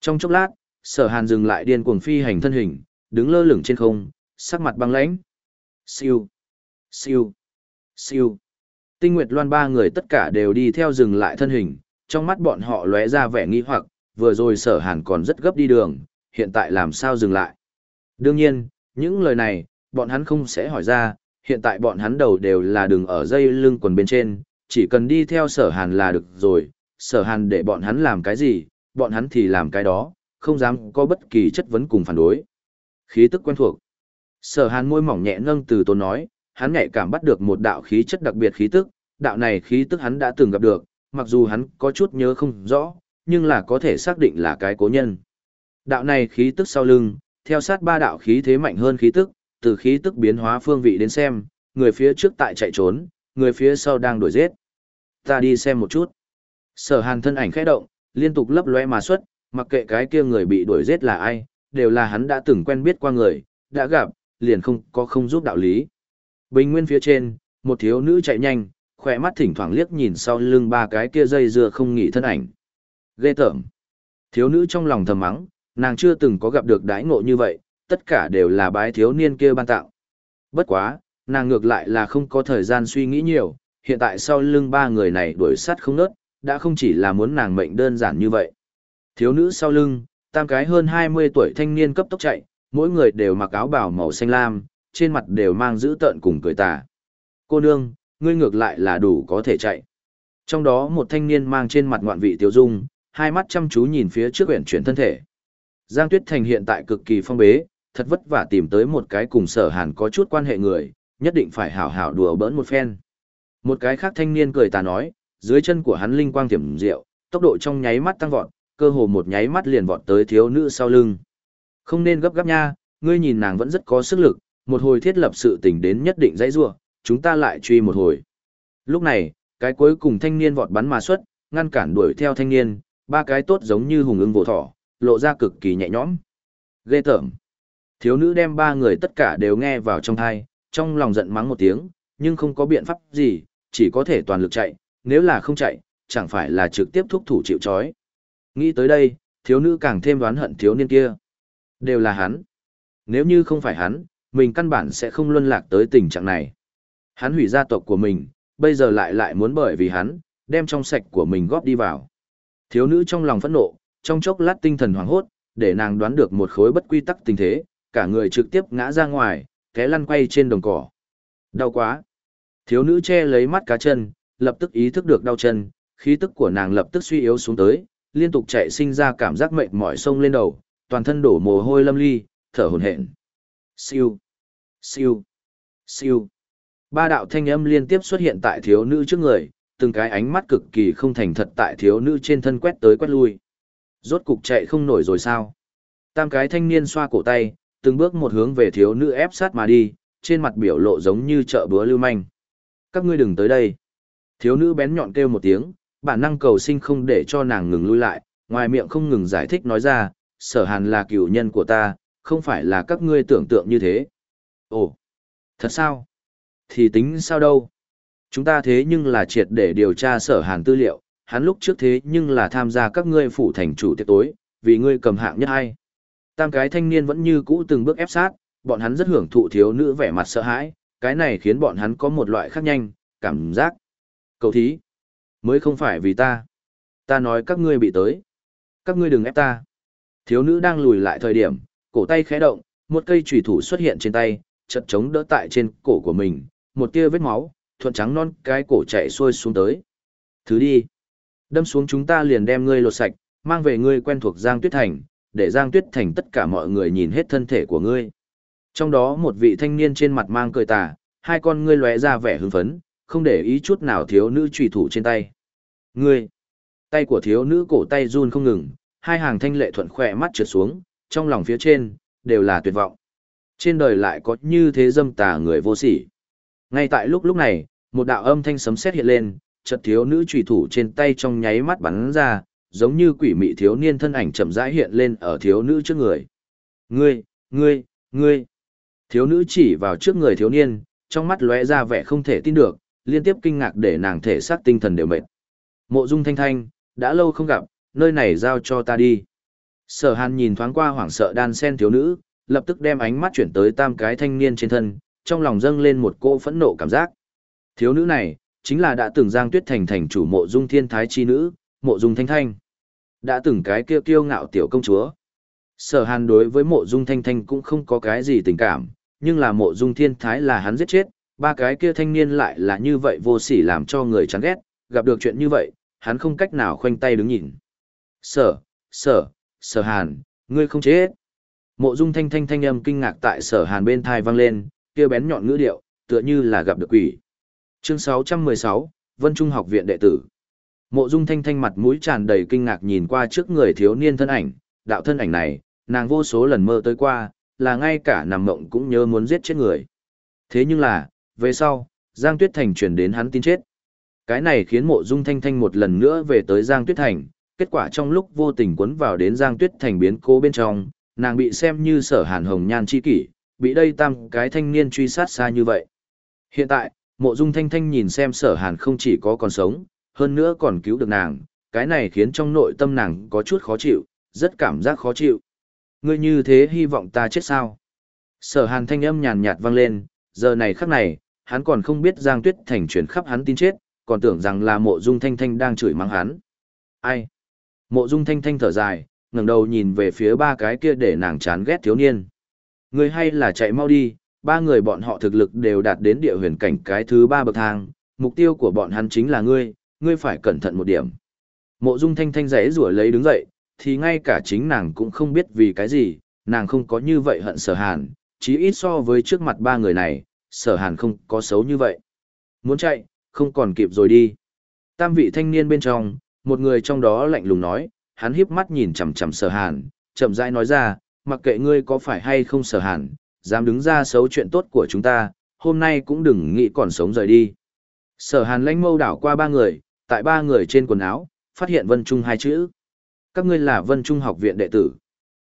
Trong chốc lát, sở hàn dừng lại điên cuồng phi hành thân hình, đứng lơ lửng trên không, sắc mặt băng lãnh. Siêu. Siêu. Siêu. Tinh Nguyệt Loan ba người tất cả đều đi theo dừng lại thân hình, trong mắt bọn họ lóe ra vẻ nghi hoặc, vừa rồi sở hàn còn rất gấp đi đường, hiện tại làm sao dừng lại. Đương nhiên, những lời này, bọn hắn không sẽ hỏi ra, hiện tại bọn hắn đầu đều là đường ở dây lưng quần bên trên, chỉ cần đi theo sở hàn là được rồi, sở hàn để bọn hắn làm cái gì, bọn hắn thì làm cái đó, không dám có bất kỳ chất vấn cùng phản đối. Khí tức quen thuộc. Sở hàn môi mỏng nhẹ nâng từ tôn nói, hắn nhạy cảm bắt được một đạo khí chất đặc biệt khí tức, đạo này khí tức hắn đã từng gặp được, mặc dù hắn có chút nhớ không rõ, nhưng là có thể xác định là cái cố nhân. Đạo này khí tức sau lưng, theo sát ba đạo khí thế mạnh hơn khí tức, từ khí tức biến hóa phương vị đến xem, người phía trước tại chạy trốn, người phía sau đang đuổi giết. Ta đi xem một chút. Sở Hàn thân ảnh khẽ động, liên tục lấp lóe mà xuất, mặc kệ cái kia người bị đuổi giết là ai, đều là hắn đã từng quen biết qua người, đã gặp, liền không có không giúp đạo lý. Bình nguyên phía trên, một thiếu nữ chạy nhanh, khỏe mắt thỉnh thoảng liếc nhìn sau lưng ba cái kia dây dưa không nghỉ thân ảnh. Ghê tởm. Thiếu nữ trong lòng thầm mắng, nàng chưa từng có gặp được đái ngộ như vậy, tất cả đều là bái thiếu niên kia ban tặng. Bất quá, nàng ngược lại là không có thời gian suy nghĩ nhiều, hiện tại sau lưng ba người này đuổi sát không nớt, đã không chỉ là muốn nàng mệnh đơn giản như vậy. Thiếu nữ sau lưng, tam cái hơn 20 tuổi thanh niên cấp tốc chạy, mỗi người đều mặc áo bào màu xanh lam, trên mặt đều mang giữ tợn cùng cười tà. Cô nương, ngươi ngược lại là đủ có thể chạy. Trong đó một thanh niên mang trên mặt ngoạn vị tiêu dung, hai mắt chăm chú nhìn phía trước quyển chuyển thân thể. Giang Tuyết Thành hiện tại cực kỳ phong bế, thật vất vả tìm tới một cái cùng sở hàn có chút quan hệ người, nhất định phải hảo hảo đùa bỡn một phen. Một cái khác thanh niên cười tà nói, dưới chân của hắn linh quang tiềm diệu, tốc độ trong nháy mắt tăng vọt, cơ hồ một nháy mắt liền vọt tới thiếu nữ sau lưng. Không nên gấp gáp nha, ngươi nhìn nàng vẫn rất có sức lực, một hồi thiết lập sự tình đến nhất định dãy rua, chúng ta lại truy một hồi. Lúc này, cái cuối cùng thanh niên vọt bắn mà xuất, ngăn cản đuổi theo thanh niên, ba cái tốt giống như hùng ưng vỗ thỏ, lộ ra cực kỳ nhẹ nhõm. Ghê tởm. Thiếu nữ đem ba người tất cả đều nghe vào trong thai, trong lòng giận mắng một tiếng, nhưng không có biện pháp gì, chỉ có thể toàn lực chạy, nếu là không chạy, chẳng phải là trực tiếp thúc thủ chịu chói. Nghĩ tới đây, thiếu nữ càng thêm đoán hận thiếu niên kia. Đều là hắn. Nếu như không phải hắn, mình căn bản sẽ không luân lạc tới tình trạng này. Hắn hủy gia tộc của mình, bây giờ lại lại muốn bởi vì hắn, đem trong sạch của mình góp đi vào. Thiếu nữ trong lòng phẫn nộ, trong chốc lát tinh thần hoảng hốt, để nàng đoán được một khối bất quy tắc tình thế, cả người trực tiếp ngã ra ngoài, té lăn quay trên đồng cỏ. Đau quá. Thiếu nữ che lấy mắt cá chân, lập tức ý thức được đau chân, khí tức của nàng lập tức suy yếu xuống tới, liên tục chạy sinh ra cảm giác mệt mỏi sông lên đầu, toàn thân đổ mồ hôi lâm ly, thở hổn hển. Siêu, siêu, siêu. Ba đạo thanh âm liên tiếp xuất hiện tại thiếu nữ trước người, từng cái ánh mắt cực kỳ không thành thật tại thiếu nữ trên thân quét tới quét lui. Rốt cục chạy không nổi rồi sao? Tam cái thanh niên xoa cổ tay, từng bước một hướng về thiếu nữ ép sát mà đi, trên mặt biểu lộ giống như chợ búa lưu manh. Các ngươi đừng tới đây. Thiếu nữ bén nhọn kêu một tiếng, bản năng cầu sinh không để cho nàng ngừng lui lại, ngoài miệng không ngừng giải thích nói ra, sở hàn là cựu nhân của ta, không phải là các ngươi tưởng tượng như thế. Ồ, thật sao? Thì tính sao đâu? Chúng ta thế nhưng là triệt để điều tra sở hàn tư liệu, hắn lúc trước thế nhưng là tham gia các ngươi phủ thành chủ tiệc tối, vì ngươi cầm hạng nhất hay. Tam cái thanh niên vẫn như cũ từng bước ép sát, bọn hắn rất hưởng thụ thiếu nữ vẻ mặt sợ hãi, cái này khiến bọn hắn có một loại khác nhanh, cảm giác. Cầu thí, mới không phải vì ta. Ta nói các ngươi bị tới. Các ngươi đừng ép ta. Thiếu nữ đang lùi lại thời điểm, cổ tay khẽ động, một cây chủy thủ xuất hiện trên tay, chật chống đỡ tại trên cổ của mình, một tia vết máu, thuận trắng non cái cổ chạy xuôi xuống tới. Thứ đi. Đâm xuống chúng ta liền đem ngươi lột sạch, mang về ngươi quen thuộc Giang Tuyết Thành, để Giang Tuyết Thành tất cả mọi người nhìn hết thân thể của ngươi. Trong đó một vị thanh niên trên mặt mang cười tà, hai con ngươi lóe ra vẻ hưng phấn, không để ý chút nào thiếu nữ trùy thủ trên tay. Ngươi! Tay của thiếu nữ cổ tay run không ngừng, hai hàng thanh lệ thuận khỏe mắt trượt xuống, trong lòng phía trên, đều là tuyệt vọng. Trên đời lại có như thế dâm tà người vô sỉ. Ngay tại lúc lúc này, một đạo âm thanh sấm sét hiện lên, chợt thiếu nữ trùy thủ trên tay trong nháy mắt bắn ra, giống như quỷ mị thiếu niên thân ảnh chậm rãi hiện lên ở thiếu nữ trước người. Ngươi, ngươi, ngươi. Thiếu nữ chỉ vào trước người thiếu niên, trong mắt lóe ra vẻ không thể tin được, liên tiếp kinh ngạc để nàng thể xác tinh thần đều mệt. Mộ Dung Thanh Thanh, đã lâu không gặp, nơi này giao cho ta đi. Sở Hàn nhìn thoáng qua hoảng sợ đan sen thiếu nữ, lập tức đem ánh mắt chuyển tới tam cái thanh niên trên thân, trong lòng dâng lên một cô phẫn nộ cảm giác. Thiếu nữ này, chính là đã từng Giang Tuyết Thành thành chủ Mộ Dung Thiên Thái chi nữ, Mộ Dung Thanh Thanh. Đã từng cái kia kiêu ngạo tiểu công chúa. Sở Hàn đối với Mộ Dung Thanh Thanh cũng không có cái gì tình cảm, nhưng là Mộ Dung Thiên Thái là hắn giết chết, ba cái kia thanh niên lại là như vậy vô sỉ làm cho người chán ghét, gặp được chuyện như vậy, hắn không cách nào khoanh tay đứng nhìn. Sở, sở, sở hàn, ngươi không chết. Mộ dung thanh thanh thanh âm kinh ngạc tại sở hàn bên thai vang lên, kia bén nhọn ngữ điệu, tựa như là gặp được quỷ. Chương 616, Vân Trung học viện đệ tử. Mộ dung thanh thanh mặt mũi tràn đầy kinh ngạc nhìn qua trước người thiếu niên thân ảnh, đạo thân ảnh này, nàng vô số lần mơ tới qua, là ngay cả nằm mộng cũng nhớ muốn giết chết người. Thế nhưng là, về sau, Giang Tuyết Thành truyền đến hắn tin chết. Cái này khiến mộ dung thanh thanh một lần nữa về tới Giang Tuyết Thành, kết quả trong lúc vô tình quấn vào đến Giang Tuyết Thành biến cố bên trong, nàng bị xem như sở hàn hồng nhan chi kỷ, bị đây tam cái thanh niên truy sát xa như vậy. Hiện tại, mộ dung thanh thanh nhìn xem sở hàn không chỉ có còn sống, hơn nữa còn cứu được nàng, cái này khiến trong nội tâm nàng có chút khó chịu, rất cảm giác khó chịu. Ngươi như thế hy vọng ta chết sao? Sở hàn thanh âm nhàn nhạt vang lên, giờ này khắc này, hắn còn không biết Giang Tuyết Thành chuyển khắp hắn tin chết, còn tưởng rằng là mộ dung thanh thanh đang chửi mắng hắn. Ai? Mộ dung thanh thanh thở dài, ngẩng đầu nhìn về phía ba cái kia để nàng chán ghét thiếu niên. Người hay là chạy mau đi, ba người bọn họ thực lực đều đạt đến địa huyền cảnh cái thứ ba bậc thang, mục tiêu của bọn hắn chính là ngươi, ngươi phải cẩn thận một điểm. Mộ dung thanh thanh rẽ rủa lấy đứng dậy, thì ngay cả chính nàng cũng không biết vì cái gì, nàng không có như vậy hận sở hàn, chí ít so với trước mặt ba người này, sở hàn không có xấu như vậy. Muốn chạy, không còn kịp rồi đi. Tam vị thanh niên bên trong, một người trong đó lạnh lùng nói, hắn híp mắt nhìn chằm chằm sở hàn, chậm rãi nói ra, mặc kệ ngươi có phải hay không sở hàn, dám đứng ra xấu chuyện tốt của chúng ta, hôm nay cũng đừng nghĩ còn sống rời đi. Sở hàn lãnh mâu đảo qua ba người, tại ba người trên quần áo, phát hiện Vân Trung hai chữ. Các ngươi là Vân Trung học viện đệ tử.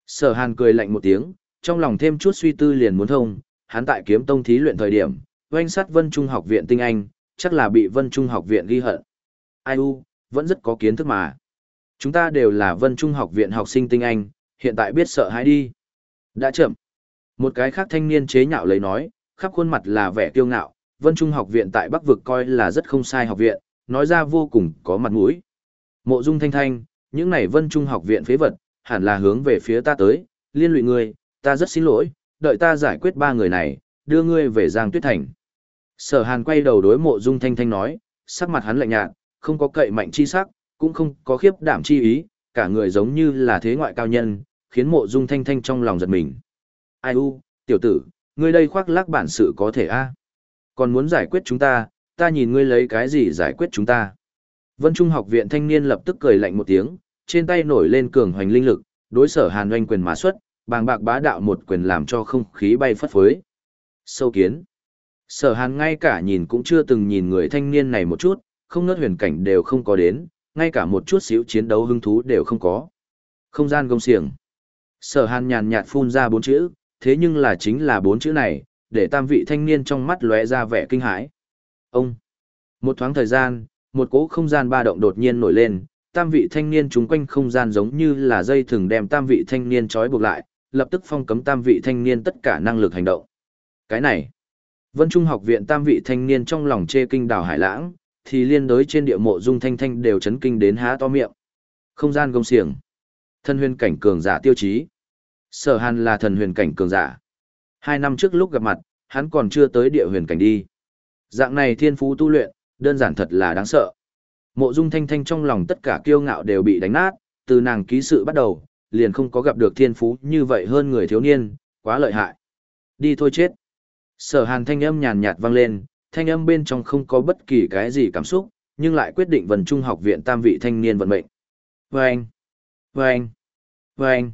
Sở hàn cười lạnh một tiếng, trong lòng thêm chút suy tư liền muốn thông, hắn tại kiếm tông thí luyện thời điểm, oanh sát Vân Trung học viện tinh anh, chắc là bị Vân Trung học viện ghi hận. Ai u, vẫn rất có kiến thức mà. Chúng ta đều là Vân Trung học viện học sinh tinh anh, hiện tại biết sợ hãi đi. Đã chậm. Một cái khác thanh niên chế nhạo lấy nói, khắp khuôn mặt là vẻ kiêu ngạo, Vân Trung học viện tại Bắc vực coi là rất không sai học viện, nói ra vô cùng có mặt mũi. Mộ Dung Thanh Thanh, những này Vân Trung học viện phế vật, hẳn là hướng về phía ta tới, liên lụy ngươi, ta rất xin lỗi, đợi ta giải quyết ba người này, đưa ngươi về Giang Tuyết Thành. Sở Hàn quay đầu đối Mộ Dung Thanh Thanh nói, sắc mặt hắn lạnh nhạt, không có cậy mạnh chi sắc, cũng không có khiếp đảm chi ý, cả người giống như là thế ngoại cao nhân, khiến Mộ Dung Thanh Thanh trong lòng giật mình. Ai u, tiểu tử, ngươi đây khoác lác bản sự có thể a? Còn muốn giải quyết chúng ta, ta nhìn ngươi lấy cái gì giải quyết chúng ta? Vân Trung học viện thanh niên lập tức cười lạnh một tiếng, trên tay nổi lên cường hoành linh lực, đối sở Hàn doanh quyền má xuất, bàng bạc bá đạo một quyền làm cho không khí bay phất phới. Sâu kiến. Sở Hàn ngay cả nhìn cũng chưa từng nhìn người thanh niên này một chút, không ngớt huyền cảnh đều không có đến, ngay cả một chút xíu chiến đấu hứng thú đều không có. Không gian gông xiềng. Sở Hàn nhàn nhạt phun ra bốn chữ, thế nhưng là chính là bốn chữ này, để tam vị thanh niên trong mắt lóe ra vẻ kinh hãi. Ông. Một thoáng thời gian, một cỗ không gian ba động đột nhiên nổi lên, tam vị thanh niên chúng quanh không gian giống như là dây thừng đem tam vị thanh niên trói buộc lại, lập tức phong cấm tam vị thanh niên tất cả năng lực hành động. Cái này, Vân Trung học viện tam vị thanh niên trong lòng chê kinh đảo Hải Lãng, thì liên đối trên địa mộ dung thanh thanh đều chấn kinh đến há to miệng. Không gian gông xiềng, thân huyền cảnh cường giả tiêu chí. Sở Hàn là thần huyền cảnh cường giả. Hai năm trước lúc gặp mặt, hắn còn chưa tới địa huyền cảnh đi. Dạng này thiên phú tu luyện, đơn giản thật là đáng sợ. Mộ Dung Thanh Thanh trong lòng tất cả kiêu ngạo đều bị đánh nát, từ nàng ký sự bắt đầu, liền không có gặp được thiên phú như vậy hơn người thiếu niên, quá lợi hại. Đi thôi chết. Sở Hàn thanh âm nhàn nhạt vang lên, thanh âm bên trong không có bất kỳ cái gì cảm xúc, nhưng lại quyết định vần Trung học viện tam vị thanh niên vận mệnh. Vâng! Vâng! Vâng!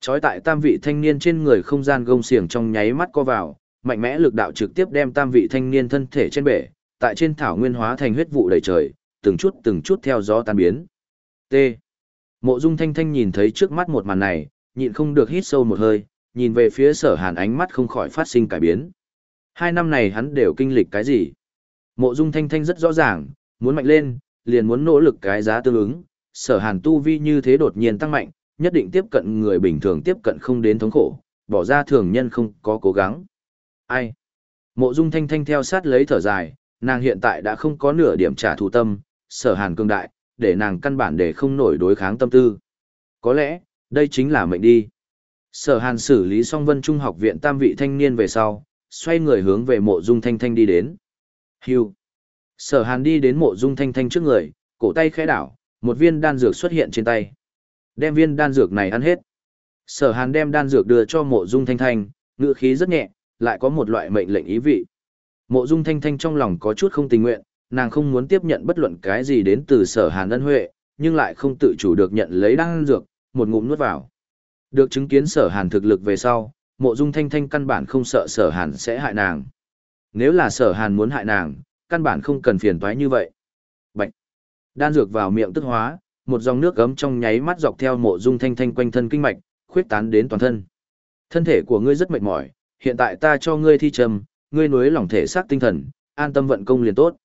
Chói tại tam vị thanh niên trên người không gian gông xiềng trong nháy mắt co vào, mạnh mẽ lực đạo trực tiếp đem tam vị thanh niên thân thể trên bể, tại trên thảo nguyên hóa thành huyết vụ đầy trời, từng chút từng chút theo gió tan biến. T. Mộ Dung Thanh Thanh nhìn thấy trước mắt một màn này, nhịn không được hít sâu một hơi, nhìn về phía Sở Hàn ánh mắt không khỏi phát sinh cải biến. Hai năm này hắn đều kinh lịch cái gì? Mộ Dung Thanh Thanh rất rõ ràng, muốn mạnh lên, liền muốn nỗ lực cái giá tương ứng, Sở Hàn tu vi như thế đột nhiên tăng mạnh, nhất định tiếp cận người bình thường tiếp cận không đến thống khổ, bỏ ra thường nhân không có cố gắng. Ai? Mộ Dung Thanh Thanh theo sát lấy thở dài, nàng hiện tại đã không có nửa điểm trả thù tâm, sở hàn cương đại, để nàng căn bản để không nổi đối kháng tâm tư. Có lẽ, đây chính là mệnh đi. Sở hàn xử lý xong vân trung học viện tam vị thanh niên về sau, xoay người hướng về mộ dung thanh thanh đi đến. Hưu. Sở hàn đi đến mộ dung thanh thanh trước người, cổ tay khẽ đảo, một viên đan dược xuất hiện trên tay. Đem viên đan dược này ăn hết. Sở hàn đem đan dược đưa cho mộ dung thanh thanh, ngựa khí rất nhẹ, lại có một loại mệnh lệnh ý vị. Mộ dung thanh thanh trong lòng có chút không tình nguyện, nàng không muốn tiếp nhận bất luận cái gì đến từ sở hàn ân huệ, nhưng lại không tự chủ được nhận lấy đan dược, một ngụm nuốt vào. Được chứng kiến sở hàn thực lực về sau, mộ dung thanh thanh căn bản không sợ sở hàn sẽ hại nàng. Nếu là sở hàn muốn hại nàng, căn bản không cần phiền toái như vậy. Bạch! Đan dược vào miệng tức hóa, một dòng nước gấm trong nháy mắt dọc theo mộ dung thanh thanh quanh thân kinh mạch, khuyết tán đến toàn thân. Thân thể của ngươi rất mệt mỏi, hiện tại ta cho ngươi thi trầm, ngươi nuối lòng thể xác tinh thần, an tâm vận công liền tốt.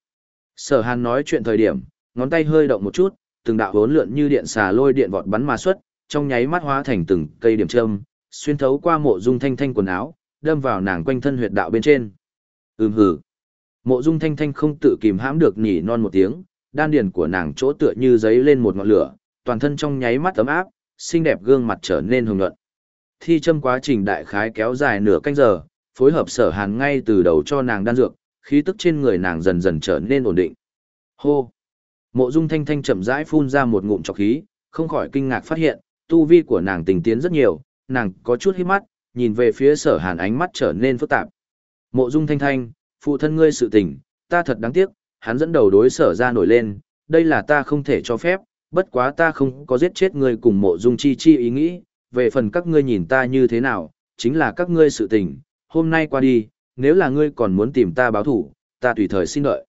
Sở Hàn nói chuyện thời điểm, ngón tay hơi động một chút, từng đạo hốn lượn như điện xà lôi điện vọt bắn mà xuất, trong nháy mắt hóa thành từng cây điểm châm, xuyên thấu qua mộ dung thanh thanh quần áo, đâm vào nàng quanh thân huyệt đạo bên trên. Ừm hử. Mộ dung thanh thanh không tự kìm hãm được nhỉ non một tiếng, đan điền của nàng chỗ tựa như giấy lên một ngọn lửa, toàn thân trong nháy mắt ấm áp, xinh đẹp gương mặt trở nên hồng nhuận. Thi châm quá trình đại khái kéo dài nửa canh giờ, phối hợp sở hàn ngay từ đầu cho nàng đan dược, khí tức trên người nàng dần dần trở nên ổn định. Hô! Mộ dung thanh thanh chậm rãi phun ra một ngụm trọc khí, không khỏi kinh ngạc phát hiện, tu vi của nàng tình tiến rất nhiều, nàng có chút hít mắt, nhìn về phía sở hàn ánh mắt trở nên phức tạp. Mộ dung thanh thanh, phụ thân ngươi sự tình, ta thật đáng tiếc, hắn dẫn đầu đối sở ra nổi lên, đây là ta không thể cho phép, bất quá ta không có giết chết ngươi cùng mộ dung chi chi ý nghĩ, về phần các ngươi nhìn ta như thế nào, chính là các ngươi sự tình, hôm nay qua đi, nếu là ngươi còn muốn tìm ta báo thủ, ta tùy thời xin đợi.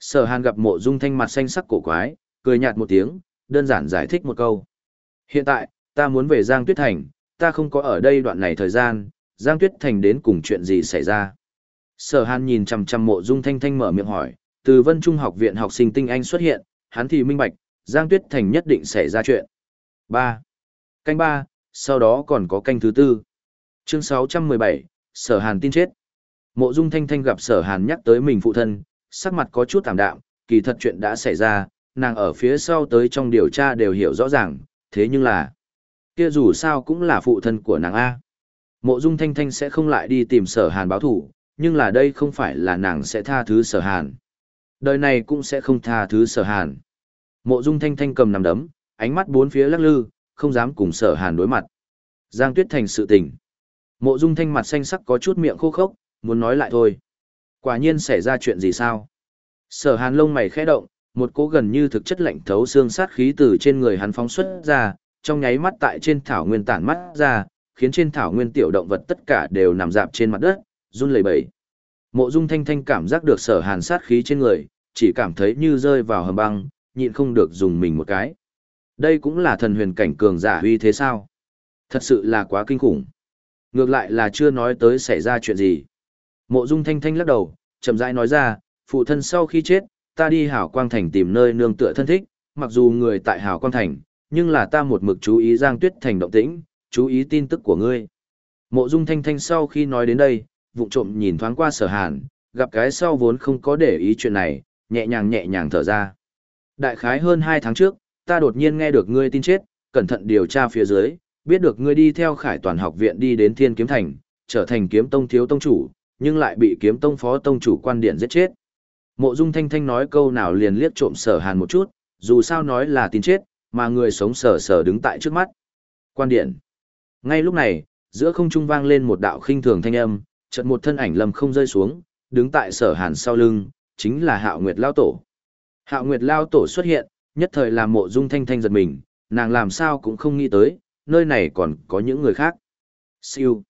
Sở hàn gặp mộ dung thanh mặt xanh sắc cổ quái, cười nhạt một tiếng, đơn giản giải thích một câu. Hiện tại, ta muốn về Giang Tuyết Thành, ta không có ở đây đoạn này thời gian, Giang Tuyết Thành đến cùng chuyện gì xảy ra. Sở hàn nhìn chằm chằm mộ dung thanh thanh mở miệng hỏi, từ vân trung học viện học sinh tinh anh xuất hiện, hắn thì minh bạch, Giang Tuyết Thành nhất định xảy ra chuyện. 3. Canh 3, sau đó còn có canh thứ tư. Chương 617, Sở Hàn tin chết. Mộ Dung Thanh Thanh gặp Sở Hàn nhắc tới mình phụ thân, sắc mặt có chút tạm đạm, kỳ thật chuyện đã xảy ra, nàng ở phía sau tới trong điều tra đều hiểu rõ ràng, thế nhưng là, kia dù sao cũng là phụ thân của nàng A. Mộ Dung Thanh Thanh sẽ không lại đi tìm Sở Hàn báo thủ, nhưng là đây không phải là nàng sẽ tha thứ Sở Hàn. Đời này cũng sẽ không tha thứ Sở Hàn. Mộ Dung Thanh Thanh cầm nằm đấm, ánh mắt bốn phía lắc lư, không dám cùng Sở Hàn đối mặt. Giang Tuyết Thành sự tình. Mộ Dung Thanh mặt xanh sắc có chút miệng khô khốc, muốn nói lại thôi. Quả nhiên xảy ra chuyện gì sao? Sở Hàn lông mày khẽ động, một cỗ gần như thực chất lạnh thấu xương sát khí từ trên người hắn phóng xuất ra, trong nháy mắt tại trên thảo nguyên tản mắt ra, khiến trên thảo nguyên tiểu động vật tất cả đều nằm dạp trên mặt đất, run lẩy bẩy. Mộ Dung Thanh Thanh cảm giác được Sở Hàn sát khí trên người, chỉ cảm thấy như rơi vào hầm băng, nhịn không được dùng mình một cái. Đây cũng là thần huyền cảnh cường giả uy thế sao? Thật sự là quá kinh khủng. Ngược lại là chưa nói tới xảy ra chuyện gì. Mộ Dung Thanh Thanh lắc đầu, chậm rãi nói ra, phụ thân sau khi chết, ta đi Hảo Quang Thành tìm nơi nương tựa thân thích, mặc dù người tại Hảo Quang Thành, nhưng là ta một mực chú ý Giang Tuyết Thành động tĩnh, chú ý tin tức của ngươi. Mộ Dung Thanh Thanh sau khi nói đến đây, vụng trộm nhìn thoáng qua Sở Hàn, gặp cái sau vốn không có để ý chuyện này, nhẹ nhàng nhẹ nhàng thở ra. Đại khái hơn 2 tháng trước, ta đột nhiên nghe được ngươi tin chết, cẩn thận điều tra phía dưới, biết được ngươi đi theo Khải Toàn học viện đi đến Thiên Kiếm Thành, trở thành kiếm tông thiếu tông chủ, nhưng lại bị kiếm tông phó tông chủ quan điện giết chết. Mộ Dung Thanh Thanh nói câu nào liền liếc trộm Sở Hàn một chút, dù sao nói là tin chết, mà người sống sở sở đứng tại trước mắt. Quan điện. Ngay lúc này, giữa không trung vang lên một đạo khinh thường thanh âm, chợt một thân ảnh lầm không rơi xuống, đứng tại Sở Hàn sau lưng, chính là Hạo Nguyệt Lão tổ. Hạo Nguyệt Lão tổ xuất hiện, nhất thời làm Mộ Dung Thanh Thanh giật mình, nàng làm sao cũng không nghĩ tới, nơi này còn có những người khác. Siêu,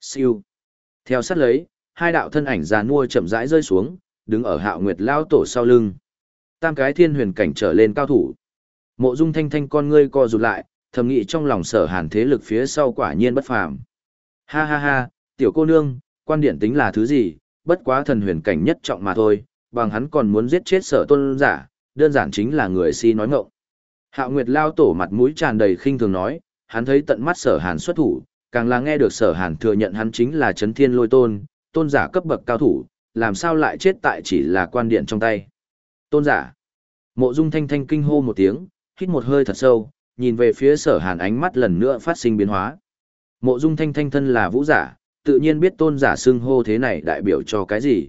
siêu. Theo sát lấy, hai đạo thân ảnh già nua chậm rãi rơi xuống, đứng ở hạo nguyệt lao tổ sau lưng. Tam cái thiên huyền cảnh trở lên cao thủ. Mộ dung thanh thanh con ngươi co rụt lại, thầm nghĩ trong lòng sở hàn thế lực phía sau quả nhiên bất phàm. Ha ha ha, tiểu cô nương, quan điển tính là thứ gì, bất quá thần huyền cảnh nhất trọng mà thôi, bằng hắn còn muốn giết chết sở tôn giả, đơn giản chính là người si nói ngộng. Hạo Nguyệt lao tổ mặt mũi tràn đầy khinh thường nói, hắn thấy tận mắt sở hàn xuất thủ, càng là nghe được sở hàn thừa nhận hắn chính là chấn thiên lôi tôn, tôn giả cấp bậc cao thủ, làm sao lại chết tại chỉ là quan điện trong tay. Tôn giả. Mộ dung thanh thanh kinh hô một tiếng, hít một hơi thật sâu, nhìn về phía sở hàn ánh mắt lần nữa phát sinh biến hóa. Mộ dung thanh thanh thân là vũ giả, tự nhiên biết tôn giả xưng hô thế này đại biểu cho cái gì.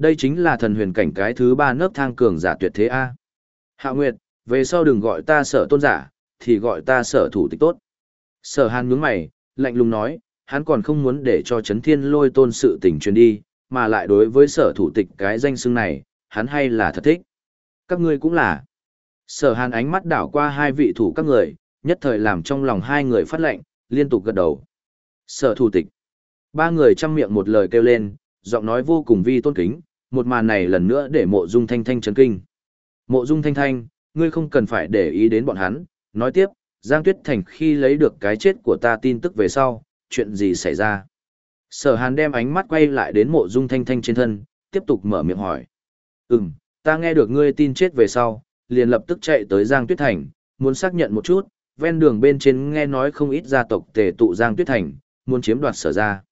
Đây chính là thần huyền cảnh cái thứ ba nấc thang cường giả tuyệt thế A. Hạ Nguyệt, về sau đừng gọi ta sở tôn giả, thì gọi ta sở thủ tịch tốt. Sở hàn nhướng mày, lạnh lùng nói, hắn còn không muốn để cho chấn thiên lôi tôn sự tình truyền đi, mà lại đối với sở thủ tịch cái danh xưng này, hắn hay là thật thích. Các ngươi cũng là. Sở hàn ánh mắt đảo qua hai vị thủ các người, nhất thời làm trong lòng hai người phát lệnh, liên tục gật đầu. Sở thủ tịch. Ba người chăm miệng một lời kêu lên, giọng nói vô cùng vi tôn kính, một màn này lần nữa để mộ dung thanh thanh chấn kinh. Mộ dung thanh thanh, ngươi không cần phải để ý đến bọn hắn, nói tiếp, Giang Tuyết Thành khi lấy được cái chết của ta tin tức về sau, chuyện gì xảy ra? Sở hàn đem ánh mắt quay lại đến mộ dung thanh thanh trên thân, tiếp tục mở miệng hỏi. Ừm, ta nghe được ngươi tin chết về sau, liền lập tức chạy tới Giang Tuyết Thành, muốn xác nhận một chút, ven đường bên trên nghe nói không ít gia tộc tề tụ Giang Tuyết Thành, muốn chiếm đoạt sở ra.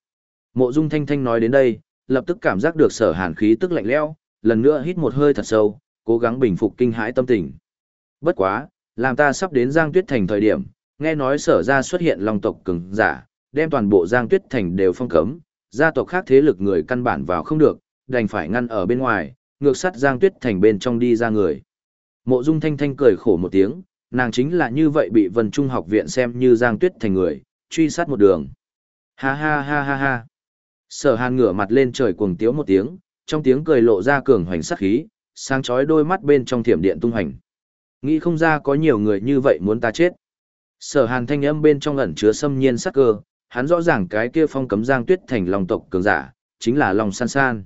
Mộ dung thanh thanh nói đến đây, lập tức cảm giác được sở hàn khí tức lạnh lẽo, lần nữa hít một hơi thật sâu, cố gắng bình phục kinh hãi tâm tình. Bất quá, làm ta sắp đến Giang Tuyết Thành thời điểm, nghe nói sở ra xuất hiện long tộc cường giả, đem toàn bộ Giang Tuyết Thành đều phong cấm, gia tộc khác thế lực người căn bản vào không được, đành phải ngăn ở bên ngoài, ngược sắt Giang Tuyết Thành bên trong đi ra người. Mộ Dung Thanh Thanh cười khổ một tiếng, nàng chính là như vậy bị Vân Trung học viện xem như Giang Tuyết Thành người, truy sát một đường. Ha ha ha ha ha. Sở Hàn ngửa mặt lên trời cuồng tiếu một tiếng, trong tiếng cười lộ ra cường hoành sát khí, sáng chói đôi mắt bên trong thiểm điện tung hành. Nghĩ không ra có nhiều người như vậy muốn ta chết. Sở Hàn thanh âm bên trong ẩn chứa xâm nhiên sắc cơ, hắn rõ ràng cái kia phong cấm giang tuyết thành lòng tộc cường giả, chính là lòng San San.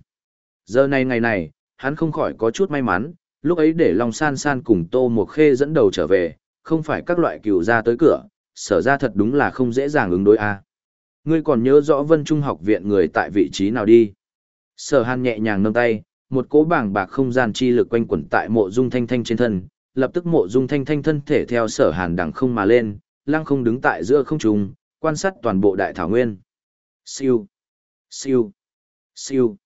Giờ này ngày này, hắn không khỏi có chút may mắn, lúc ấy để lòng San San cùng Tô một Khê dẫn đầu trở về, không phải các loại cừu ra tới cửa, sở ra thật đúng là không dễ dàng ứng đối a. Ngươi còn nhớ rõ Vân Trung học viện người tại vị trí nào đi? Sở Hàn nhẹ nhàng nâng tay, một cỗ bảng bạc không gian chi lực quanh quẩn tại mộ dung thanh thanh trên thân, lập tức mộ dung thanh thanh thân thể theo sở hàn đẳng không mà lên, lăng không đứng tại giữa không trung, quan sát toàn bộ đại thảo nguyên. Siêu, siêu, siêu.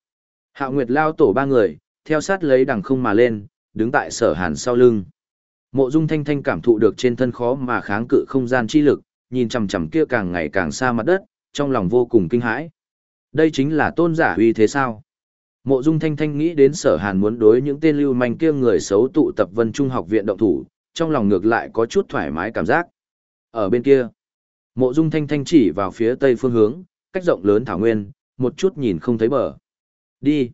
Hạo Nguyệt lao tổ ba người, theo sát lấy đằng không mà lên, đứng tại sở hàn sau lưng. Mộ Dung Thanh Thanh cảm thụ được trên thân khó mà kháng cự không gian chi lực, nhìn chằm chằm kia càng ngày càng xa mặt đất, trong lòng vô cùng kinh hãi. Đây chính là tôn giả uy thế sao? Mộ Dung Thanh Thanh nghĩ đến Sở Hàn muốn đối những tên lưu manh kia người xấu tụ tập Vân Trung học viện động thủ, trong lòng ngược lại có chút thoải mái cảm giác. Ở bên kia, Mộ Dung Thanh Thanh chỉ vào phía tây phương hướng, cách rộng lớn thảo nguyên, một chút nhìn không thấy bờ. Đi.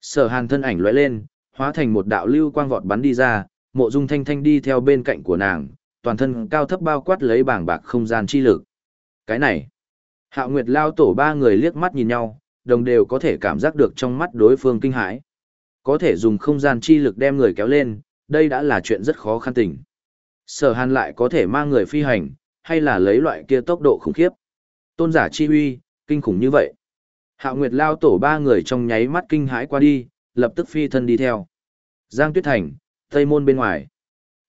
Sở Hàn thân ảnh lóe lên, hóa thành một đạo lưu quang vọt bắn đi ra, Mộ Dung Thanh Thanh đi theo bên cạnh của nàng, toàn thân cao thấp bao quát lấy bảng bạc không gian chi lực. Cái này, Hạo Nguyệt lao tổ ba người liếc mắt nhìn nhau, đồng đều có thể cảm giác được trong mắt đối phương kinh hãi. Có thể dùng không gian chi lực đem người kéo lên, đây đã là chuyện rất khó khăn tình. Sở Hàn lại có thể mang người phi hành, hay là lấy loại kia tốc độ khủng khiếp. Tôn giả chi huy, kinh khủng như vậy. Hạo Nguyệt lao tổ ba người trong nháy mắt kinh hãi qua đi, lập tức phi thân đi theo. Giang Tuyết Thành, Tây Môn bên ngoài.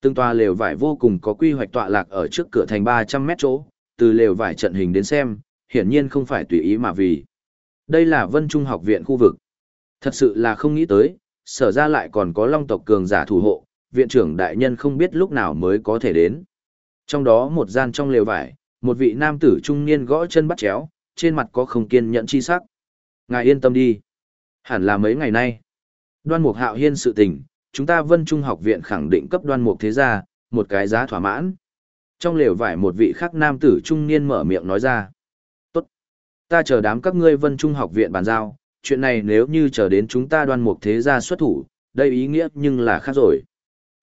Từng tòa lều vải vô cùng có quy hoạch tọa lạc ở trước cửa thành 300 mét chỗ, từ lều vải trận hình đến xem, hiển nhiên không phải tùy ý mà vì. Đây là Vân Trung học viện khu vực. Thật sự là không nghĩ tới, sở ra lại còn có long tộc cường giả thủ hộ, viện trưởng đại nhân không biết lúc nào mới có thể đến. Trong đó một gian trong lều vải, một vị nam tử trung niên gõ chân bắt chéo, trên mặt có không kiên nhẫn chi sắc. Ngài yên tâm đi. Hẳn là mấy ngày nay. Đoan Mục Hạo Hiên sự tình, chúng ta Vân Trung học viện khẳng định cấp Đoan Mục thế gia một cái giá thỏa mãn. Trong lều vải một vị khác nam tử trung niên mở miệng nói ra. Ta chờ đám các ngươi Vân Trung học viện bàn giao, chuyện này nếu như chờ đến chúng ta Đoan Mục thế gia xuất thủ, đây ý nghĩa nhưng là khác rồi.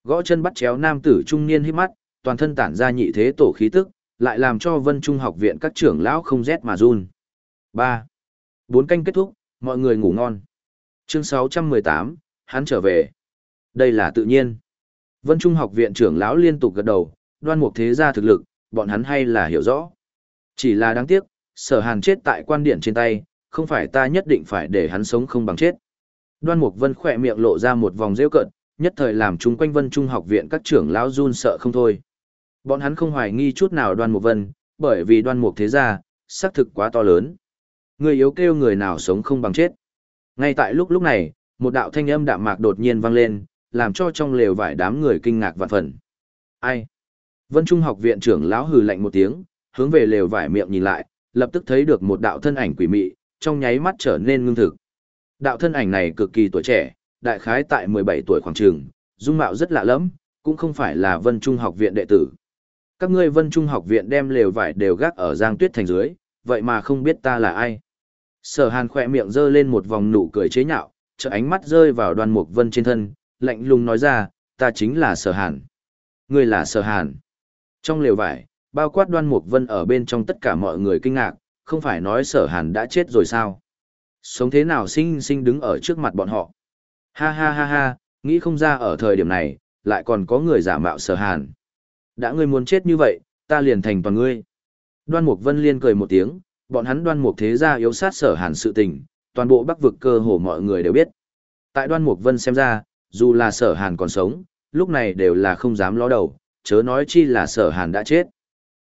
Gõ chân bắt chéo nam tử trung niên hít mắt, toàn thân tản ra nhị thế tổ khí tức, lại làm cho Vân Trung học viện các trưởng lão không rét mà run. 3. Bốn canh kết thúc, mọi người ngủ ngon. Chương 618, hắn trở về. Đây là tự nhiên. Vân Trung học viện trưởng lão liên tục gật đầu, đoan mục thế gia thực lực, bọn hắn hay là hiểu rõ. Chỉ là đáng tiếc, sở hàn chết tại quan điện trên tay, không phải ta nhất định phải để hắn sống không bằng chết. Đoan mục vân khỏe miệng lộ ra một vòng rêu cợt, nhất thời làm chung quanh vân trung học viện các trưởng lão run sợ không thôi. Bọn hắn không hoài nghi chút nào đoan mục vân, bởi vì đoan mục thế gia, xác thực quá to lớn. Người yếu kêu người nào sống không bằng chết. Ngay tại lúc lúc này, một đạo thanh âm đạm mạc đột nhiên vang lên, làm cho trong lều vải đám người kinh ngạc vạn phần. Ai? Vân Trung học viện trưởng lão hừ lạnh một tiếng, hướng về lều vải miệng nhìn lại, lập tức thấy được một đạo thân ảnh quỷ mị, trong nháy mắt trở nên ngưng thực. Đạo thân ảnh này cực kỳ tuổi trẻ, đại khái tại 17 tuổi khoảng trường, dung mạo rất lạ lẫm, cũng không phải là Vân Trung học viện đệ tử. Các ngươi Vân Trung học viện đem lều vải đều gác ở Giang Tuyết thành dưới, vậy mà không biết ta là ai. Sở Hàn khỏe miệng giơ lên một vòng nụ cười chế nhạo, trợ ánh mắt rơi vào Đoan Mục Vân trên thân, lạnh lùng nói ra, ta chính là Sở Hàn. Ngươi là Sở Hàn. Trong lều vải, bao quát Đoan Mục Vân ở bên trong tất cả mọi người kinh ngạc, không phải nói Sở Hàn đã chết rồi sao? Sống thế nào sinh sinh đứng ở trước mặt bọn họ? Ha ha ha ha, nghĩ không ra ở thời điểm này, lại còn có người giả mạo Sở Hàn. Đã ngươi muốn chết như vậy, ta liền thành toàn ngươi. Đoan Mục Vân liên cười một tiếng, bọn hắn đoan mục thế gia yếu sát sở hàn sự tình, toàn bộ bắc vực cơ hồ mọi người đều biết. Tại đoan mục vân xem ra, dù là sở hàn còn sống, lúc này đều là không dám ló đầu, chớ nói chi là sở hàn đã chết.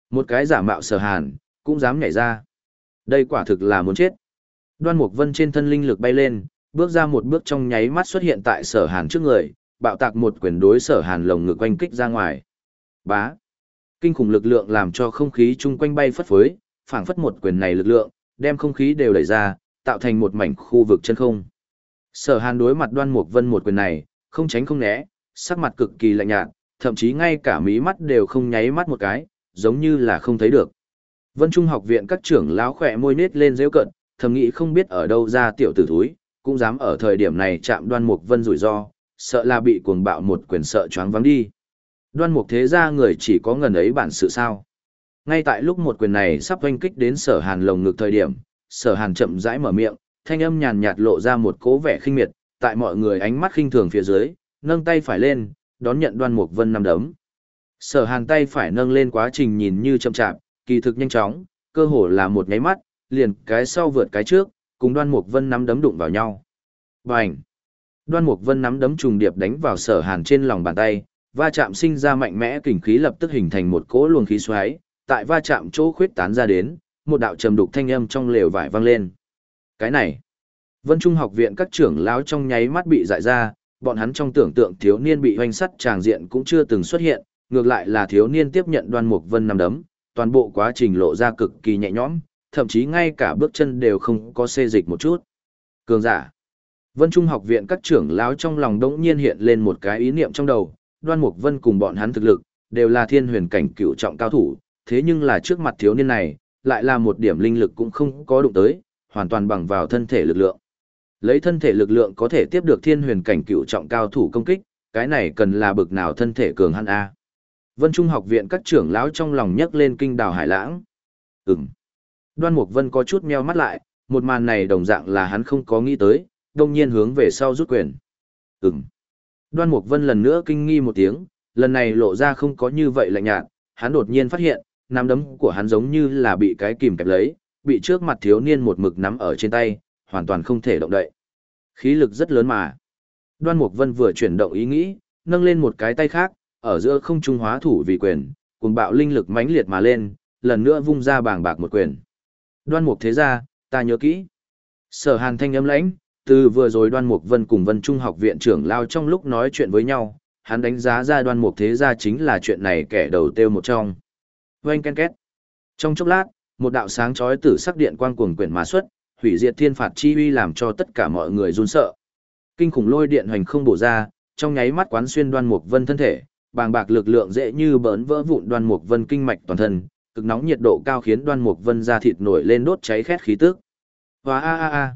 Một cái giả mạo sở hàn, cũng dám nhảy ra. Đây quả thực là muốn chết. Đoan mục vân trên thân linh lực bay lên, bước ra một bước trong nháy mắt xuất hiện tại sở hàn trước người, bạo tạc một quyền đối sở hàn lồng ngực quanh kích ra ngoài. Bá. Kinh khủng lực lượng làm cho không khí chung quanh bay phất phới, phảng phất một quyền này lực lượng, đem không khí đều đẩy ra, tạo thành một mảnh khu vực chân không. Sở Hàn đối mặt Đoan Mục Vân một quyền này, không tránh không né, sắc mặt cực kỳ lạnh nhạt, thậm chí ngay cả mí mắt đều không nháy mắt một cái, giống như là không thấy được. Vân Trung học viện các trưởng lão khỏe môi nết lên dễ cận, thầm nghĩ không biết ở đâu ra tiểu tử thúi, cũng dám ở thời điểm này chạm Đoan Mục Vân rủi ro, sợ là bị cuồng bạo một quyền sợ choáng vắng đi. Đoan Mục thế gia người chỉ có ngần ấy bản sự sao? Ngay tại lúc một quyền này sắp oanh kích đến sở hàn lồng ngực thời điểm, sở hàn chậm rãi mở miệng, thanh âm nhàn nhạt lộ ra một cố vẻ khinh miệt, tại mọi người ánh mắt khinh thường phía dưới, nâng tay phải lên, đón nhận đoan mục vân năm đấm. Sở hàn tay phải nâng lên quá trình nhìn như chậm chạp, kỳ thực nhanh chóng, cơ hồ là một nháy mắt, liền cái sau vượt cái trước, cùng đoan mục vân nắm đấm đụng vào nhau. Bành! Đoan mục vân nắm đấm trùng điệp đánh vào sở hàn trên lòng bàn tay, va chạm sinh ra mạnh mẽ kình khí lập tức hình thành một cỗ luồng khí xoáy, tại va chạm chỗ khuyết tán ra đến, một đạo trầm đục thanh âm trong lều vải vang lên. Cái này, Vân Trung học viện các trưởng lão trong nháy mắt bị dại ra, bọn hắn trong tưởng tượng thiếu niên bị hoành sắt tràng diện cũng chưa từng xuất hiện, ngược lại là thiếu niên tiếp nhận đoan mục vân nằm đấm, toàn bộ quá trình lộ ra cực kỳ nhẹ nhõm, thậm chí ngay cả bước chân đều không có xê dịch một chút. Cường giả. Vân Trung học viện các trưởng lão trong lòng đống nhiên hiện lên một cái ý niệm trong đầu, đoan mục vân cùng bọn hắn thực lực, đều là thiên huyền cảnh cựu trọng cao thủ, thế nhưng là trước mặt thiếu niên này, lại là một điểm linh lực cũng không có đụng tới, hoàn toàn bằng vào thân thể lực lượng. Lấy thân thể lực lượng có thể tiếp được thiên huyền cảnh cựu trọng cao thủ công kích, cái này cần là bực nào thân thể cường hắn A. Vân Trung học viện các trưởng lão trong lòng nhấc lên kinh đào hải lãng. Ừm. Đoan Mục Vân có chút meo mắt lại, một màn này đồng dạng là hắn không có nghĩ tới, đồng nhiên hướng về sau rút quyền. Ừm. Đoan Mục Vân lần nữa kinh nghi một tiếng, lần này lộ ra không có như vậy lạnh nhạt, hắn đột nhiên phát hiện, nắm đấm của hắn giống như là bị cái kìm kẹp lấy, bị trước mặt thiếu niên một mực nắm ở trên tay, hoàn toàn không thể động đậy. Khí lực rất lớn mà. Đoan Mục Vân vừa chuyển động ý nghĩ, nâng lên một cái tay khác, ở giữa không trung hóa thủ vì quyền, cuồng bạo linh lực mãnh liệt mà lên, lần nữa vung ra bàng bạc một quyền. Đoan Mục thế gia, ta nhớ kỹ. Sở Hàn thanh âm lãnh, từ vừa rồi Đoan Mục Vân cùng Vân Trung học viện trưởng lao trong lúc nói chuyện với nhau, hắn đánh giá ra Đoan Mục thế gia chính là chuyện này kẻ đầu tiêu một trong. Oanh ken két. Trong chốc lát, một đạo sáng chói tử sắc điện quang cuồng quyển mà xuất, hủy diệt thiên phạt chi uy làm cho tất cả mọi người run sợ. Kinh khủng lôi điện hoành không bổ ra, trong nháy mắt quán xuyên Đoan Mục Vân thân thể, bàng bạc lực lượng dễ như bỡn vỡ vụn Đoan Mục Vân kinh mạch toàn thân, cực nóng nhiệt độ cao khiến Đoan Mục Vân da thịt nổi lên đốt cháy khét khí tức. Hoa a a a.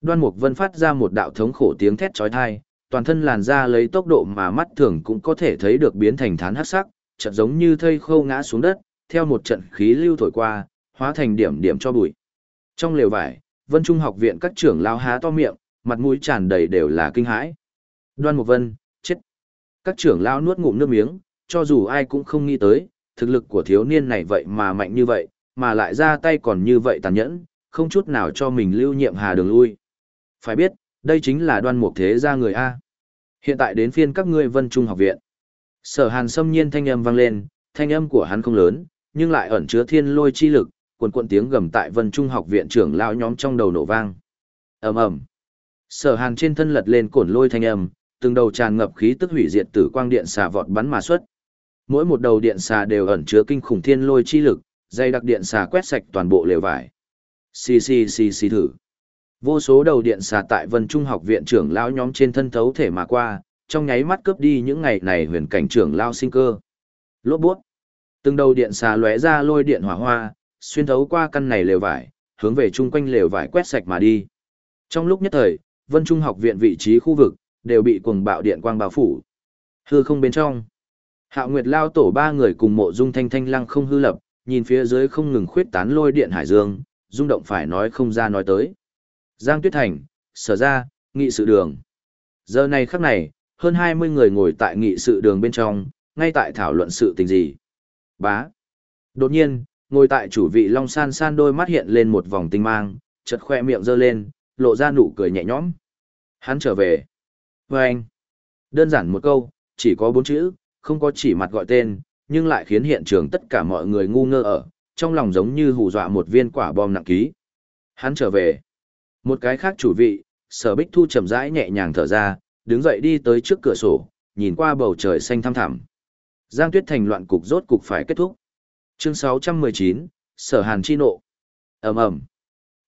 Đoan Mục Vân phát ra một đạo thống khổ tiếng thét chói tai, toàn thân làn da lấy tốc độ mà mắt thường cũng có thể thấy được biến thành thán hắc sắc, chợt giống như thây khô ngã xuống đất, theo một trận khí lưu thổi qua, hóa thành điểm điểm cho bụi. Trong lều vải, Vân Trung học viện các trưởng lao há to miệng, mặt mũi tràn đầy đều là kinh hãi. Đoan Mục Vân. Các trưởng lao nuốt ngụm nước miếng, cho dù ai cũng không nghĩ tới, thực lực của thiếu niên này vậy mà mạnh như vậy, mà lại ra tay còn như vậy tàn nhẫn, không chút nào cho mình lưu nhiệm hà đường lui. Phải biết, đây chính là đoan mục thế gia người A. Hiện tại đến phiên các ngươi vân trung học viện. Sở hàn xâm nhiên thanh âm vang lên, thanh âm của hắn không lớn, nhưng lại ẩn chứa thiên lôi chi lực, cuộn cuộn tiếng gầm tại vân trung học viện trưởng lao nhóm trong đầu nổ vang. ầm ầm Sở hàn trên thân lật lên cổn lôi thanh âm, từng đầu tràn ngập khí tức hủy diệt tử quang điện xà vọt bắn mà xuất. Mỗi một đầu điện xà đều ẩn chứa kinh khủng thiên lôi chi lực, dây đặc điện xà quét sạch toàn bộ lều vải. Xì xì xì xì thử. Vô số đầu điện xà tại Vân Trung học viện trưởng lão nhóm trên thân thấu thể mà qua, trong nháy mắt cướp đi những ngày này huyền cảnh trưởng lão sinh cơ. Lốt buốt. Từng đầu điện xà lóe ra lôi điện hỏa hoa, xuyên thấu qua căn này lều vải, hướng về chung quanh lều vải quét sạch mà đi. Trong lúc nhất thời, Vân Trung học viện vị trí khu vực đều bị cuồng bạo điện quang bao phủ. Hư không bên trong. Hạo Nguyệt lao tổ ba người cùng Mộ Dung Thanh Thanh lăng không hư lập, nhìn phía dưới không ngừng khuyết tán lôi điện hải dương, rung động phải nói không ra nói tới. Giang Tuyết Thành, sở ra, nghị sự đường. Giờ này khắc này, hơn 20 người ngồi tại nghị sự đường bên trong, ngay tại thảo luận sự tình gì. Bá. Đột nhiên, ngồi tại chủ vị Long San San đôi mắt hiện lên một vòng tinh mang, chật khoe miệng giơ lên, lộ ra nụ cười nhẹ nhõm. Hắn trở về. Và anh. Đơn giản một câu, chỉ có bốn chữ, không có chỉ mặt gọi tên, nhưng lại khiến hiện trường tất cả mọi người ngu ngơ ở, trong lòng giống như hù dọa một viên quả bom nặng ký. Hắn trở về. Một cái khác chủ vị, sở bích thu chậm rãi nhẹ nhàng thở ra, đứng dậy đi tới trước cửa sổ, nhìn qua bầu trời xanh thăm thẳm. Giang tuyết thành loạn cục rốt cục phải kết thúc. Chương 619, Sở Hàn chi nộ. ầm ầm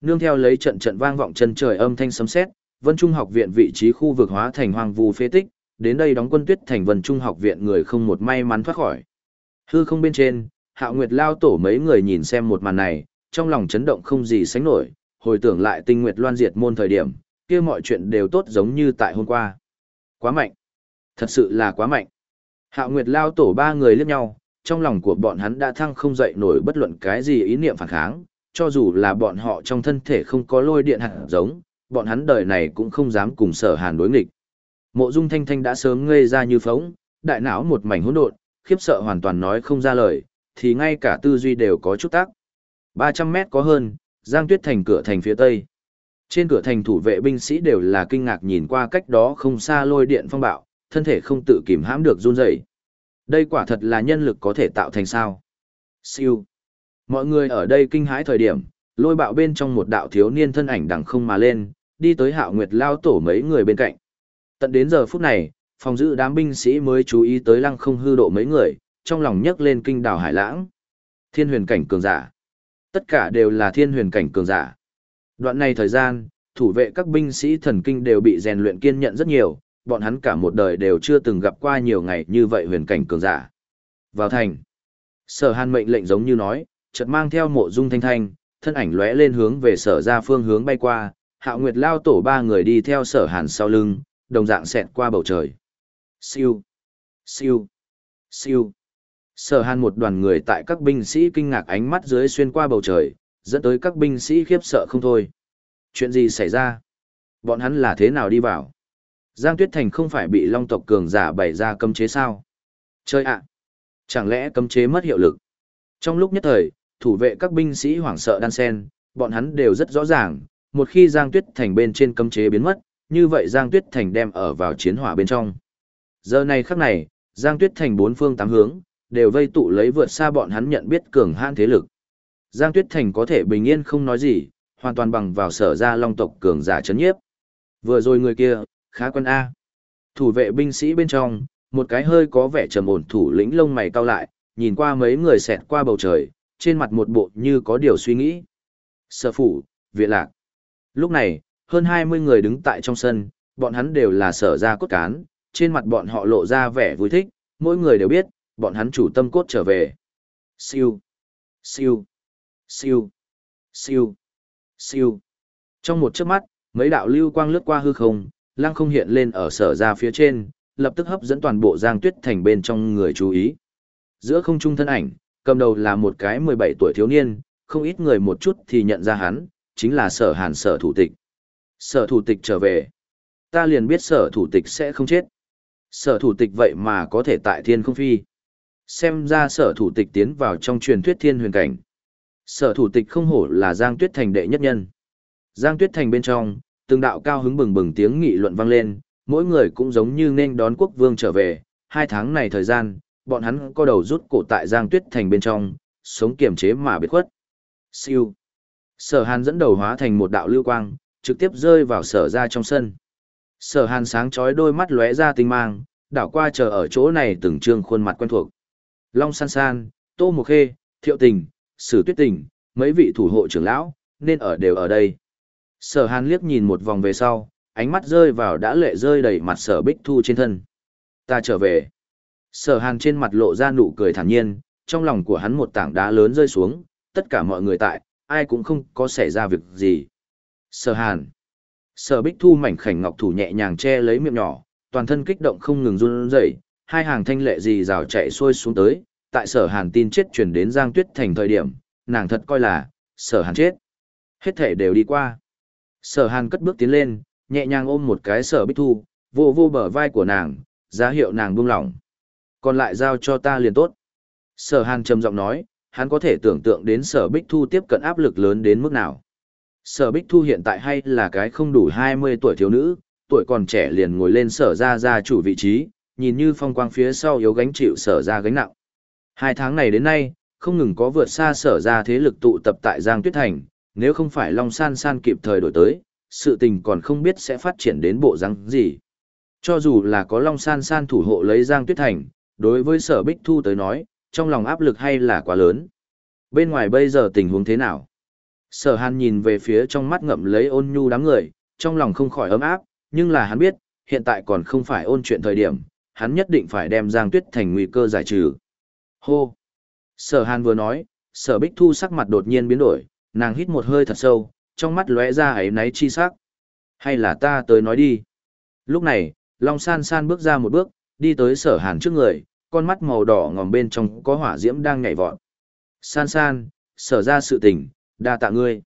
Nương theo lấy trận trận vang vọng chân trời âm thanh sấm sét, Vân Trung học viện vị trí khu vực hóa thành hoang vu phế tích, đến đây đóng quân tuyết thành Vân Trung học viện người không một may mắn thoát khỏi. Hư không bên trên, Hạo Nguyệt lao tổ mấy người nhìn xem một màn này, trong lòng chấn động không gì sánh nổi, hồi tưởng lại tinh nguyệt loan diệt môn thời điểm, kia mọi chuyện đều tốt giống như tại hôm qua. Quá mạnh. Thật sự là quá mạnh. Hạo Nguyệt lao tổ ba người liếc nhau, trong lòng của bọn hắn đã thăng không dậy nổi bất luận cái gì ý niệm phản kháng, cho dù là bọn họ trong thân thể không có lôi điện hạt giống, bọn hắn đời này cũng không dám cùng sở hàn đối nghịch. Mộ Dung Thanh Thanh đã sớm ngây ra như phóng, đại não một mảnh hỗn độn, khiếp sợ hoàn toàn nói không ra lời, thì ngay cả tư duy đều có chút tác. 300 mét có hơn, Giang Tuyết thành cửa thành phía tây. Trên cửa thành thủ vệ binh sĩ đều là kinh ngạc nhìn qua cách đó không xa lôi điện phong bạo, thân thể không tự kìm hãm được run rẩy. Đây quả thật là nhân lực có thể tạo thành sao. Siêu. Mọi người ở đây kinh hãi thời điểm, lôi bạo bên trong một đạo thiếu niên thân ảnh đằng không mà lên, đi tới hạo nguyệt lao tổ mấy người bên cạnh. Tận đến giờ phút này, phòng giữ đám binh sĩ mới chú ý tới lăng không hư độ mấy người, trong lòng nhấc lên kinh đảo hải lãng. Thiên huyền cảnh cường giả. Tất cả đều là thiên huyền cảnh cường giả. Đoạn này thời gian, thủ vệ các binh sĩ thần kinh đều bị rèn luyện kiên nhận rất nhiều, bọn hắn cả một đời đều chưa từng gặp qua nhiều ngày như vậy huyền cảnh cường giả. Vào thành. Sở hàn mệnh lệnh giống như nói, chợt mang theo mộ dung thanh thanh, thân ảnh lóe lên hướng về sở ra phương hướng bay qua, hạo nguyệt lao tổ ba người đi theo sở hàn sau lưng, đồng dạng xẹt qua bầu trời. Siêu, siêu, siêu. Sở hàn một đoàn người tại các binh sĩ kinh ngạc ánh mắt dưới xuyên qua bầu trời, dẫn tới các binh sĩ khiếp sợ không thôi. Chuyện gì xảy ra? Bọn hắn là thế nào đi vào? Giang Tuyết Thành không phải bị long tộc cường giả bày ra cấm chế sao? Chơi ạ! Chẳng lẽ cấm chế mất hiệu lực? Trong lúc nhất thời, thủ vệ các binh sĩ hoảng sợ đan sen, bọn hắn đều rất rõ ràng, một khi Giang Tuyết Thành bên trên cấm chế biến mất, như vậy Giang Tuyết Thành đem ở vào chiến hỏa bên trong. Giờ này khắc này, Giang Tuyết Thành bốn phương tám hướng, đều vây tụ lấy vượt xa bọn hắn nhận biết cường hãn thế lực. Giang Tuyết Thành có thể bình yên không nói gì, hoàn toàn bằng vào sở ra long tộc cường giả chấn nhiếp. Vừa rồi người kia, khá quân A. Thủ vệ binh sĩ bên trong, một cái hơi có vẻ trầm ổn thủ lĩnh lông mày cao lại, nhìn qua mấy người xẹt qua bầu trời, trên mặt một bộ như có điều suy nghĩ. Sở phủ, viện lạc. Lúc này, hơn 20 người đứng tại trong sân, bọn hắn đều là sở ra cốt cán, trên mặt bọn họ lộ ra vẻ vui thích, mỗi người đều biết, bọn hắn chủ tâm cốt trở về. Siêu, siêu, siêu, siêu, siêu. Trong một chớp mắt, mấy đạo lưu quang lướt qua hư không, lăng không hiện lên ở sở ra phía trên, lập tức hấp dẫn toàn bộ giang tuyết thành bên trong người chú ý. Giữa không trung thân ảnh, cầm đầu là một cái 17 tuổi thiếu niên, không ít người một chút thì nhận ra hắn, chính là sở hàn sở thủ tịch. Sở thủ tịch trở về. Ta liền biết sở thủ tịch sẽ không chết. Sở thủ tịch vậy mà có thể tại thiên không phi. Xem ra sở thủ tịch tiến vào trong truyền thuyết thiên huyền cảnh. Sở thủ tịch không hổ là Giang Tuyết Thành đệ nhất nhân. Giang Tuyết Thành bên trong, từng đạo cao hứng bừng bừng tiếng nghị luận vang lên, mỗi người cũng giống như nên đón quốc vương trở về. Hai tháng này thời gian, bọn hắn có đầu rút cổ tại Giang Tuyết Thành bên trong, sống kiềm chế mà biệt khuất. Siêu. Sở Hàn dẫn đầu hóa thành một đạo lưu quang, trực tiếp rơi vào sở ra trong sân. Sở Hàn sáng chói đôi mắt lóe ra tinh mang, đảo qua chờ ở chỗ này từng trương khuôn mặt quen thuộc. Long San San, Tô Mộc Khê, Thiệu Tình, Sử Tuyết Tình, mấy vị thủ hộ trưởng lão, nên ở đều ở đây. Sở Hàn liếc nhìn một vòng về sau, ánh mắt rơi vào đã lệ rơi đầy mặt sở Bích Thu trên thân. Ta trở về. Sở Hàn trên mặt lộ ra nụ cười thản nhiên, trong lòng của hắn một tảng đá lớn rơi xuống, tất cả mọi người tại, ai cũng không có xảy ra việc gì. Sở Hàn. Sở Bích Thu mảnh khảnh ngọc thủ nhẹ nhàng che lấy miệng nhỏ, toàn thân kích động không ngừng run rẩy, hai hàng thanh lệ gì rào chạy xuôi xuống tới, tại Sở Hàn tin chết truyền đến Giang Tuyết thành thời điểm, nàng thật coi là Sở Hàn chết. Hết thể đều đi qua. Sở Hàn cất bước tiến lên, nhẹ nhàng ôm một cái Sở Bích Thu, vô vô bờ vai của nàng, giá hiệu nàng buông lỏng. Còn lại giao cho ta liền tốt. Sở Hàn trầm giọng nói, hắn có thể tưởng tượng đến Sở Bích Thu tiếp cận áp lực lớn đến mức nào. Sở Bích Thu hiện tại hay là cái không đủ 20 tuổi thiếu nữ, tuổi còn trẻ liền ngồi lên sở ra ra chủ vị trí, nhìn như phong quang phía sau yếu gánh chịu sở ra gánh nặng. Hai tháng này đến nay, không ngừng có vượt xa sở ra thế lực tụ tập tại Giang Tuyết Thành, nếu không phải Long San San kịp thời đổi tới, sự tình còn không biết sẽ phát triển đến bộ răng gì. Cho dù là có Long San San thủ hộ lấy Giang Tuyết Thành, đối với sở Bích Thu tới nói, trong lòng áp lực hay là quá lớn. Bên ngoài bây giờ tình huống thế nào? Sở hàn nhìn về phía trong mắt ngậm lấy ôn nhu đám người, trong lòng không khỏi ấm áp, nhưng là hắn biết, hiện tại còn không phải ôn chuyện thời điểm, hắn nhất định phải đem Giang Tuyết thành nguy cơ giải trừ. Hô! Sở hàn vừa nói, sở bích thu sắc mặt đột nhiên biến đổi, nàng hít một hơi thật sâu, trong mắt lóe ra ấy náy chi sắc. Hay là ta tới nói đi. Lúc này, Long San San bước ra một bước, đi tới sở hàn trước người, con mắt màu đỏ ngòm bên trong có hỏa diễm đang nhảy vọt. San San, sở ra sự tình, đa tạ ngươi.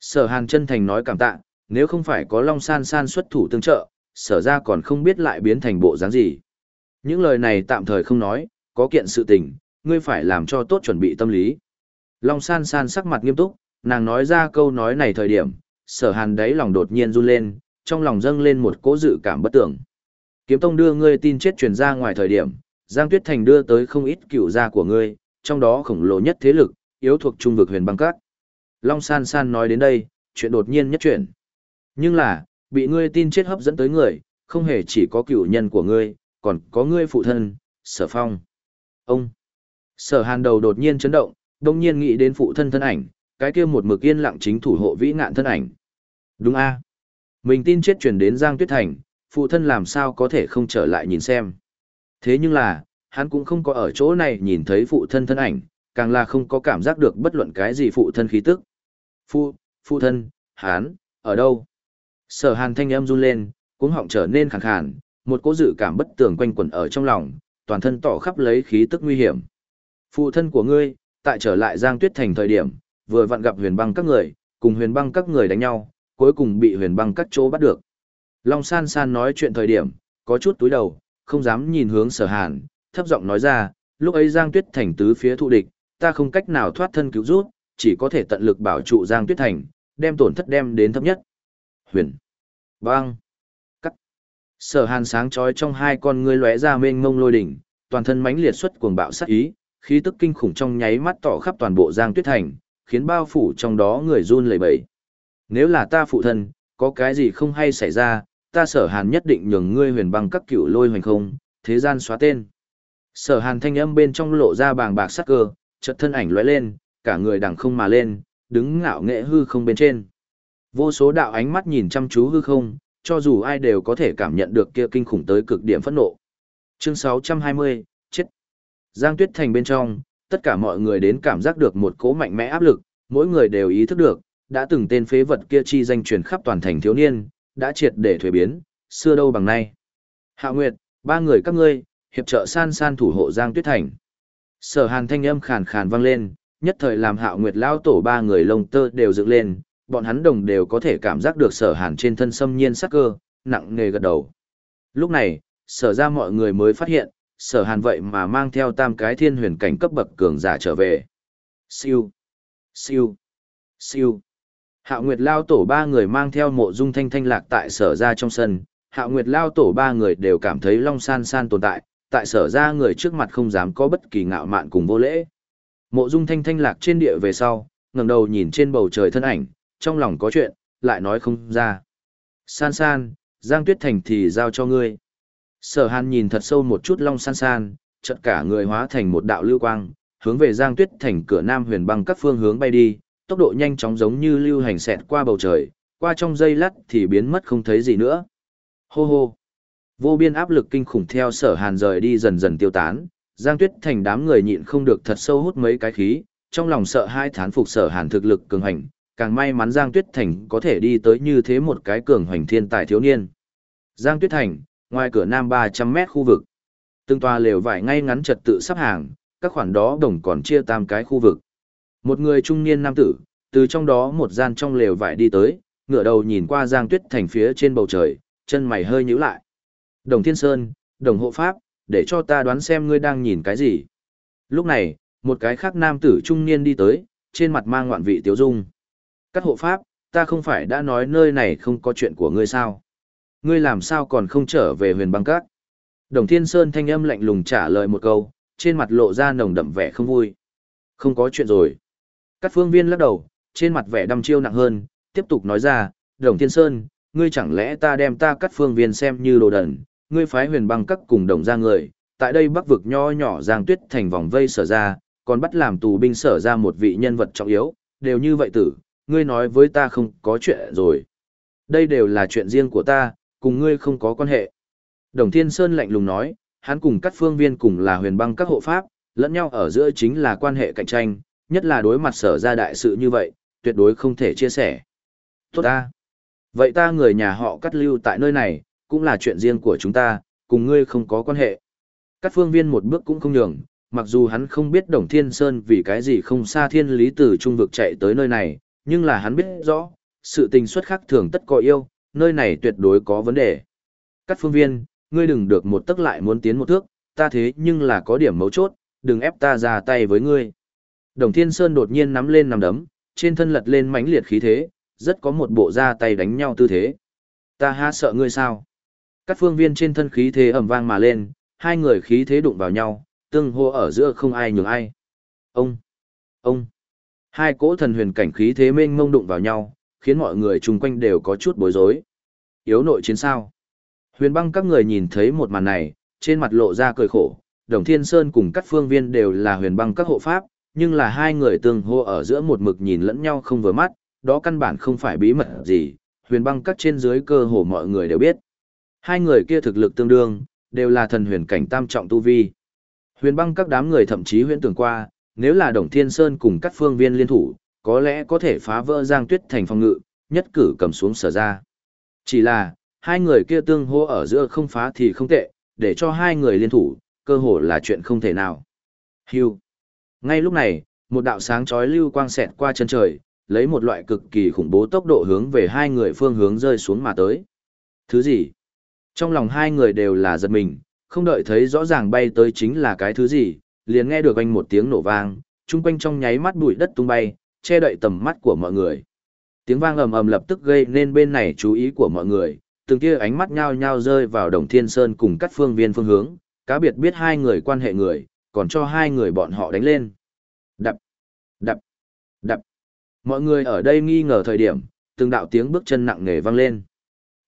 Sở hàn chân thành nói cảm tạ, nếu không phải có Long San San xuất thủ tương trợ, sở ra còn không biết lại biến thành bộ dáng gì. Những lời này tạm thời không nói, có kiện sự tình, ngươi phải làm cho tốt chuẩn bị tâm lý. Long San San sắc mặt nghiêm túc, nàng nói ra câu nói này thời điểm, sở hàn đáy lòng đột nhiên run lên, trong lòng dâng lên một cỗ dự cảm bất tưởng. Kiếm Tông đưa ngươi tin chết truyền ra ngoài thời điểm, Giang Tuyết Thành đưa tới không ít cựu gia của ngươi, trong đó khổng lồ nhất thế lực, yếu thuộc trung vực huyền băng các. Long San San nói đến đây, chuyện đột nhiên nhất chuyển. Nhưng là, bị ngươi tin chết hấp dẫn tới người, không hề chỉ có cựu nhân của ngươi, còn có ngươi phụ thân, sở phong. Ông! Sở hàn đầu đột nhiên chấn động, đông nhiên nghĩ đến phụ thân thân ảnh, cái kia một mực yên lặng chính thủ hộ vĩ ngạn thân ảnh. Đúng a Mình tin chết chuyển đến Giang Tuyết Thành, phụ thân làm sao có thể không trở lại nhìn xem. Thế nhưng là, hắn cũng không có ở chỗ này nhìn thấy phụ thân thân ảnh, càng là không có cảm giác được bất luận cái gì phụ thân khí tức. Phụ, phụ thân, hắn, ở đâu? Sở hàn thanh âm run lên, cuống họng trở nên khàn khàn, một cỗ dự cảm bất tường quanh quẩn ở trong lòng, toàn thân tỏ khắp lấy khí tức nguy hiểm. Phụ thân của ngươi, tại trở lại Giang Tuyết Thành thời điểm, vừa vặn gặp huyền băng các người, cùng huyền băng các người đánh nhau, cuối cùng bị huyền băng các chỗ bắt được. Long san san nói chuyện thời điểm, có chút túi đầu, không dám nhìn hướng sở hàn, thấp giọng nói ra, lúc ấy Giang Tuyết Thành tứ phía thụ địch, ta không cách nào thoát thân cứu rút, chỉ có thể tận lực bảo trụ Giang Tuyết Thành, đem tổn thất đem đến thấp nhất. Huyền. Bang. Cắt. Sở hàn sáng chói trong hai con ngươi lóe ra mênh mông lôi đỉnh, toàn thân mãnh liệt xuất cuồng bạo sát ý, khí tức kinh khủng trong nháy mắt tỏ khắp toàn bộ Giang Tuyết Thành, khiến bao phủ trong đó người run lẩy bẩy. Nếu là ta phụ thân, có cái gì không hay xảy ra, ta sở hàn nhất định nhường ngươi huyền băng các cựu lôi hoành không, thế gian xóa tên. Sở hàn thanh âm bên trong lộ ra bàng bạc sắc cơ, chợt thân ảnh lóe lên, cả người đằng không mà lên, đứng ngạo nghệ hư không bên trên. Vô số đạo ánh mắt nhìn chăm chú hư không, cho dù ai đều có thể cảm nhận được kia kinh khủng tới cực điểm phẫn nộ. Chương 620, chết. Giang Tuyết Thành bên trong, tất cả mọi người đến cảm giác được một cỗ mạnh mẽ áp lực, mỗi người đều ý thức được, đã từng tên phế vật kia chi danh truyền khắp toàn thành thiếu niên, đã triệt để thuế biến, xưa đâu bằng nay. Hạ Nguyệt, ba người các ngươi, hiệp trợ san san thủ hộ Giang Tuyết Thành. Sở hàn thanh âm khàn khàn vang lên, nhất thời làm Hạo Nguyệt lao tổ ba người lông tơ đều dựng lên, bọn hắn đồng đều có thể cảm giác được sở hàn trên thân xâm nhiên sắc cơ, nặng nề gật đầu. Lúc này, sở ra mọi người mới phát hiện, sở hàn vậy mà mang theo tam cái thiên huyền cảnh cấp bậc cường giả trở về. Siêu, siêu, siêu. Hạo Nguyệt Lao tổ ba người mang theo mộ dung thanh thanh lạc tại sở ra trong sân, Hạo Nguyệt Lao tổ ba người đều cảm thấy Long San San tồn tại, tại sở ra người trước mặt không dám có bất kỳ ngạo mạn cùng vô lễ. Mộ dung thanh thanh lạc trên địa về sau, ngẩng đầu nhìn trên bầu trời thân ảnh, trong lòng có chuyện, lại nói không ra. San San, Giang Tuyết Thành thì giao cho ngươi. Sở Hàn nhìn thật sâu một chút Long San San, chợt cả người hóa thành một đạo lưu quang, hướng về Giang Tuyết Thành cửa Nam Huyền Băng các phương hướng bay đi, tốc độ nhanh chóng giống như lưu hành xẹt qua bầu trời, qua trong dây lắt thì biến mất không thấy gì nữa. Hô hô. Vô biên áp lực kinh khủng theo Sở Hàn rời đi dần dần tiêu tán, Giang Tuyết Thành đám người nhịn không được thật sâu hút mấy cái khí, trong lòng sợ hai thán phục Sở Hàn thực lực cường hành, càng may mắn Giang Tuyết Thành có thể đi tới như thế một cái cường hoành thiên tài thiếu niên. Giang Tuyết Thành, ngoài cửa nam 300 mét khu vực. Từng tòa lều vải ngay ngắn trật tự sắp hàng, các khoản đó đồng còn chia tam cái khu vực. Một người trung niên nam tử, từ trong đó một gian trong lều vải đi tới, ngửa đầu nhìn qua Giang Tuyết Thành phía trên bầu trời, chân mày hơi nhíu lại. Đồng Thiên Sơn, đồng hộ pháp, để cho ta đoán xem ngươi đang nhìn cái gì. Lúc này, một cái khác nam tử trung niên đi tới, trên mặt mang ngoạn vị tiếu dung. Các hộ pháp, ta không phải đã nói nơi này không có chuyện của ngươi sao? Ngươi làm sao còn không trở về huyền băng các? Đồng Thiên Sơn thanh âm lạnh lùng trả lời một câu, trên mặt lộ ra nồng đậm vẻ không vui. Không có chuyện rồi. Các phương viên lắc đầu, trên mặt vẻ đăm chiêu nặng hơn, tiếp tục nói ra, Đồng Thiên Sơn, ngươi chẳng lẽ ta đem ta cắt phương viên xem như đồ đần, ngươi phái huyền băng các cùng đồng ra người, tại đây bắc vực nho nhỏ giang tuyết thành vòng vây sở ra, còn bắt làm tù binh sở ra một vị nhân vật trọng yếu, đều như vậy tử, ngươi nói với ta không có chuyện rồi. Đây đều là chuyện riêng của ta, cùng ngươi không có quan hệ. Đồng Thiên Sơn lạnh lùng nói, hắn cùng các phương viên cùng là huyền băng các hộ pháp, lẫn nhau ở giữa chính là quan hệ cạnh tranh, nhất là đối mặt sở ra đại sự như vậy, tuyệt đối không thể chia sẻ. Tốt ta. Vậy ta người nhà họ cắt lưu tại nơi này, cũng là chuyện riêng của chúng ta, cùng ngươi không có quan hệ. cắt phương viên một bước cũng không nhường, mặc dù hắn không biết Đồng Thiên Sơn vì cái gì không xa thiên lý từ trung vực chạy tới nơi này, nhưng là hắn biết rõ, sự tình xuất khác thường tất có yêu, nơi này tuyệt đối có vấn đề. cắt phương viên, ngươi đừng được một tức lại muốn tiến một thước, ta thế nhưng là có điểm mấu chốt, đừng ép ta ra tay với ngươi. Đồng Thiên Sơn đột nhiên nắm lên nằm đấm, trên thân lật lên mãnh liệt khí thế, rất có một bộ ra tay đánh nhau tư thế. Ta há sợ ngươi sao? Các phương viên trên thân khí thế ầm vang mà lên, hai người khí thế đụng vào nhau, tương hô ở giữa không ai nhường ai. Ông! Ông! Hai cỗ thần huyền cảnh khí thế mênh mông đụng vào nhau, khiến mọi người chung quanh đều có chút bối rối. Yếu nội chiến sao? Huyền băng các người nhìn thấy một màn này, trên mặt lộ ra cười khổ, Đồng Thiên Sơn cùng các phương viên đều là huyền băng các hộ pháp, nhưng là hai người tương hô ở giữa một mực nhìn lẫn nhau không vừa mắt, đó căn bản không phải bí mật gì, huyền băng các trên dưới cơ hồ mọi người đều biết. Hai người kia thực lực tương đương, đều là thần huyền cảnh tam trọng tu vi. Huyền băng các đám người thậm chí huyễn tưởng qua, nếu là Đồng Thiên Sơn cùng các phương viên liên thủ, có lẽ có thể phá vỡ Giang Tuyết thành phòng ngự, nhất cử cầm xuống sở ra. Chỉ là, hai người kia tương hô ở giữa không phá thì không tệ, để cho hai người liên thủ, cơ hồ là chuyện không thể nào. Hưu. Ngay lúc này, một đạo sáng chói lưu quang xẹt qua chân trời, lấy một loại cực kỳ khủng bố tốc độ hướng về hai người phương hướng rơi xuống mà tới. Thứ gì? Trong lòng hai người đều là giật mình, không đợi thấy rõ ràng bay tới chính là cái thứ gì, liền nghe được anh một tiếng nổ vang, chung quanh trong nháy mắt bụi đất tung bay, che đậy tầm mắt của mọi người. Tiếng vang ầm ầm lập tức gây nên bên này chú ý của mọi người, từng kia ánh mắt nhao nhao rơi vào Đồng Thiên Sơn cùng các phương viên phương hướng, cá biệt biết hai người quan hệ người, còn cho hai người bọn họ đánh lên. Đập, đập, đập. Mọi người ở đây nghi ngờ thời điểm, từng đạo tiếng bước chân nặng nề vang lên.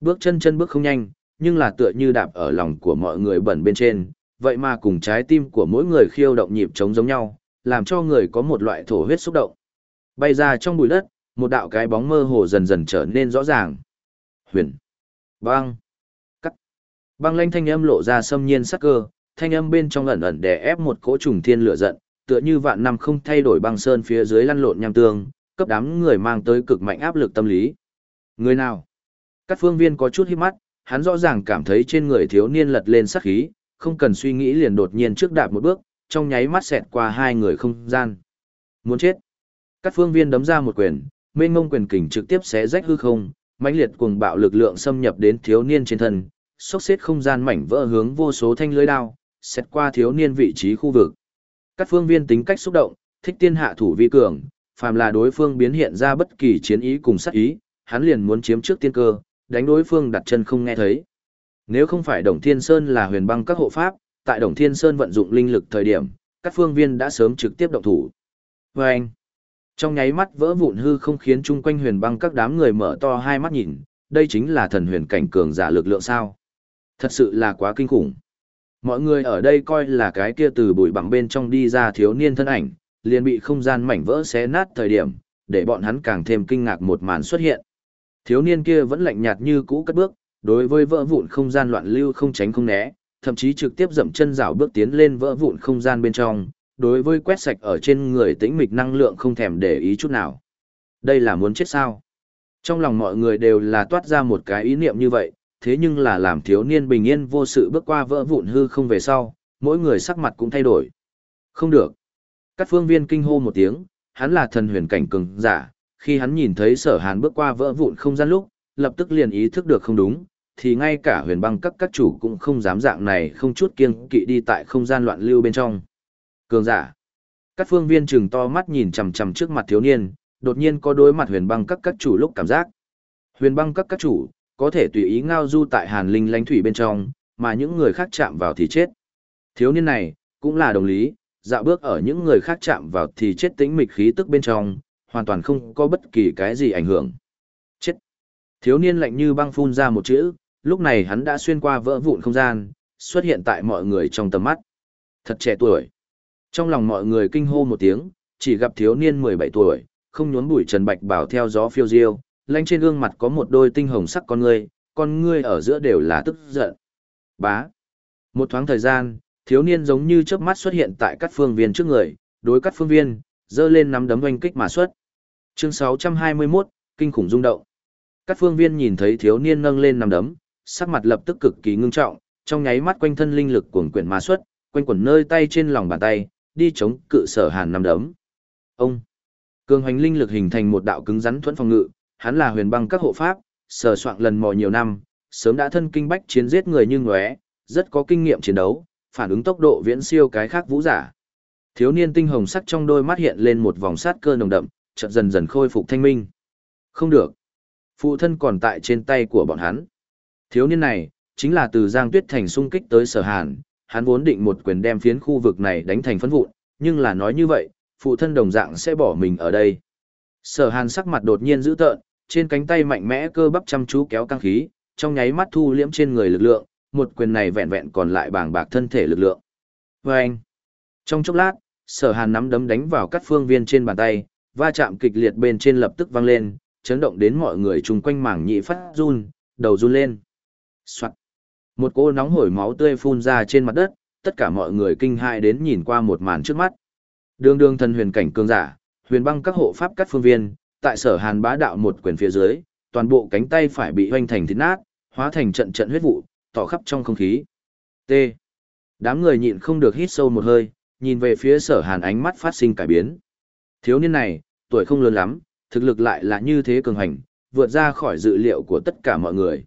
Bước chân chân bước không nhanh, nhưng là tựa như đạp ở lòng của mọi người bẩn bên trên, vậy mà cùng trái tim của mỗi người khiêu động nhịp trống giống nhau, làm cho người có một loại thổ huyết xúc động. Bay ra trong bụi đất, một đạo cái bóng mơ hồ dần dần trở nên rõ ràng. Huyền. Băng. Cắt. Băng lanh thanh âm lộ ra xâm nhiên sắc cơ, thanh âm bên trong ẩn ẩn đè ép một cỗ trùng thiên lửa giận, tựa như vạn năm không thay đổi băng sơn phía dưới lăn lộn nham tương, cấp đám người mang tới cực mạnh áp lực tâm lý. Người nào? Các phương viên có chút hít mắt, hắn rõ ràng cảm thấy trên người thiếu niên lật lên sắc khí, không cần suy nghĩ liền đột nhiên trước đạp một bước, trong nháy mắt xẹt qua hai người không gian. Muốn chết. Các phương viên đấm ra một quyền, mênh mông quyền kình trực tiếp xé rách hư không, mãnh liệt cuồng bạo lực lượng xâm nhập đến thiếu niên trên thân, xốc xếp không gian mảnh vỡ hướng vô số thanh lưới đao, xét qua thiếu niên vị trí khu vực. Các phương viên tính cách xúc động, thích tiên hạ thủ vi cường, phàm là đối phương biến hiện ra bất kỳ chiến ý cùng sát ý, hắn liền muốn chiếm trước tiên cơ, đánh đối phương đặt chân không nghe thấy. Nếu không phải Đồng Thiên Sơn là huyền băng các hộ pháp, tại Đồng Thiên Sơn vận dụng linh lực thời điểm, các phương viên đã sớm trực tiếp động thủ. Và anh, trong nháy mắt vỡ vụn hư không khiến chung quanh huyền băng các đám người mở to hai mắt nhìn, đây chính là thần huyền cảnh cường giả lực lượng sao. Thật sự là quá kinh khủng. Mọi người ở đây coi là cái kia từ bụi bằng bên trong đi ra thiếu niên thân ảnh, liền bị không gian mảnh vỡ xé nát thời điểm, để bọn hắn càng thêm kinh ngạc một màn xuất hiện. Thiếu niên kia vẫn lạnh nhạt như cũ cất bước, đối với vỡ vụn không gian loạn lưu không tránh không né, thậm chí trực tiếp dậm chân rảo bước tiến lên vỡ vụn không gian bên trong, đối với quét sạch ở trên người tĩnh mịch năng lượng không thèm để ý chút nào. Đây là muốn chết sao? Trong lòng mọi người đều là toát ra một cái ý niệm như vậy, thế nhưng là làm thiếu niên bình yên vô sự bước qua vỡ vụn hư không về sau, mỗi người sắc mặt cũng thay đổi. Không được. Các phương viên kinh hô một tiếng, hắn là thần huyền cảnh cường giả, khi hắn nhìn thấy sở hàn bước qua vỡ vụn không gian lúc, lập tức liền ý thức được không đúng, thì ngay cả huyền băng các các chủ cũng không dám dạng này không chút kiêng kỵ đi tại không gian loạn lưu bên trong. Cường giả. Các phương viên trừng to mắt nhìn chằm chằm trước mặt thiếu niên, đột nhiên có đối mặt huyền băng các các chủ lúc cảm giác. Huyền băng các các chủ, có thể tùy ý ngao du tại hàn linh lãnh thủy bên trong, mà những người khác chạm vào thì chết. Thiếu niên này, cũng là đồng lý, dạo bước ở những người khác chạm vào thì chết tĩnh mịch khí tức bên trong, hoàn toàn không có bất kỳ cái gì ảnh hưởng. Chết. Thiếu niên lạnh như băng phun ra một chữ, lúc này hắn đã xuyên qua vỡ vụn không gian, xuất hiện tại mọi người trong tầm mắt. Thật trẻ tuổi. Trong lòng mọi người kinh hô một tiếng, chỉ gặp thiếu niên 17 tuổi, không nhốn bụi trần bạch bảo theo gió phiêu diêu, lanh trên gương mặt có một đôi tinh hồng sắc con ngươi, con ngươi ở giữa đều là tức giận. Bá. Một thoáng thời gian, thiếu niên giống như chớp mắt xuất hiện tại các phương viên trước người, đối các phương viên, dơ lên nắm đấm oanh kích mà xuất. Chương 621, kinh khủng rung động. Các phương viên nhìn thấy thiếu niên nâng lên nắm đấm, sắc mặt lập tức cực kỳ ngưng trọng, trong nháy mắt quanh thân linh lực cuồn quyển mà xuất, quanh quẩn nơi tay trên lòng bàn tay, đi chống cự sở hàn nắm đấm. Ông cường hoành linh lực hình thành một đạo cứng rắn thuẫn phòng ngự, hắn là huyền băng các hộ pháp, sở soạn lần mò nhiều năm, sớm đã thân kinh bách chiến giết người như ngóe, rất có kinh nghiệm chiến đấu, phản ứng tốc độ viễn siêu cái khác vũ giả. Thiếu niên tinh hồng sắc trong đôi mắt hiện lên một vòng sát cơ nồng đậm, chợt dần dần khôi phục thanh minh. Không được. Phụ thân còn tại trên tay của bọn hắn. Thiếu niên này, chính là từ Giang Tuyết Thành xung kích tới Sở Hàn, hắn vốn định một quyền đem phiến khu vực này đánh thành phấn vụn, nhưng là nói như vậy, phụ thân đồng dạng sẽ bỏ mình ở đây. Sở hàn sắc mặt đột nhiên dữ tợn, trên cánh tay mạnh mẽ cơ bắp chăm chú kéo căng khí, trong nháy mắt thu liễm trên người lực lượng, một quyền này vẹn vẹn còn lại bàng bạc thân thể lực lượng. Và anh, trong chốc lát, sở hàn nắm đấm đánh vào các phương viên trên bàn tay, va chạm kịch liệt bên trên lập tức vang lên, chấn động đến mọi người chung quanh mảng nhị phát run, đầu run lên. Soạn. Một cô nóng hổi máu tươi phun ra trên mặt đất, tất cả mọi người kinh hại đến nhìn qua một màn trước mắt. Đường đường thần huyền cảnh cường giả, huyền băng các hộ pháp các phương viên, tại sở hàn bá đạo một quyền phía dưới, toàn bộ cánh tay phải bị hoanh thành thịt nát, hóa thành trận trận huyết vụ, tỏ khắp trong không khí. T. Đám người nhịn không được hít sâu một hơi, nhìn về phía sở hàn ánh mắt phát sinh cải biến. Thiếu niên này, tuổi không lớn lắm, thực lực lại là như thế cường hành, vượt ra khỏi dự liệu của tất cả mọi người.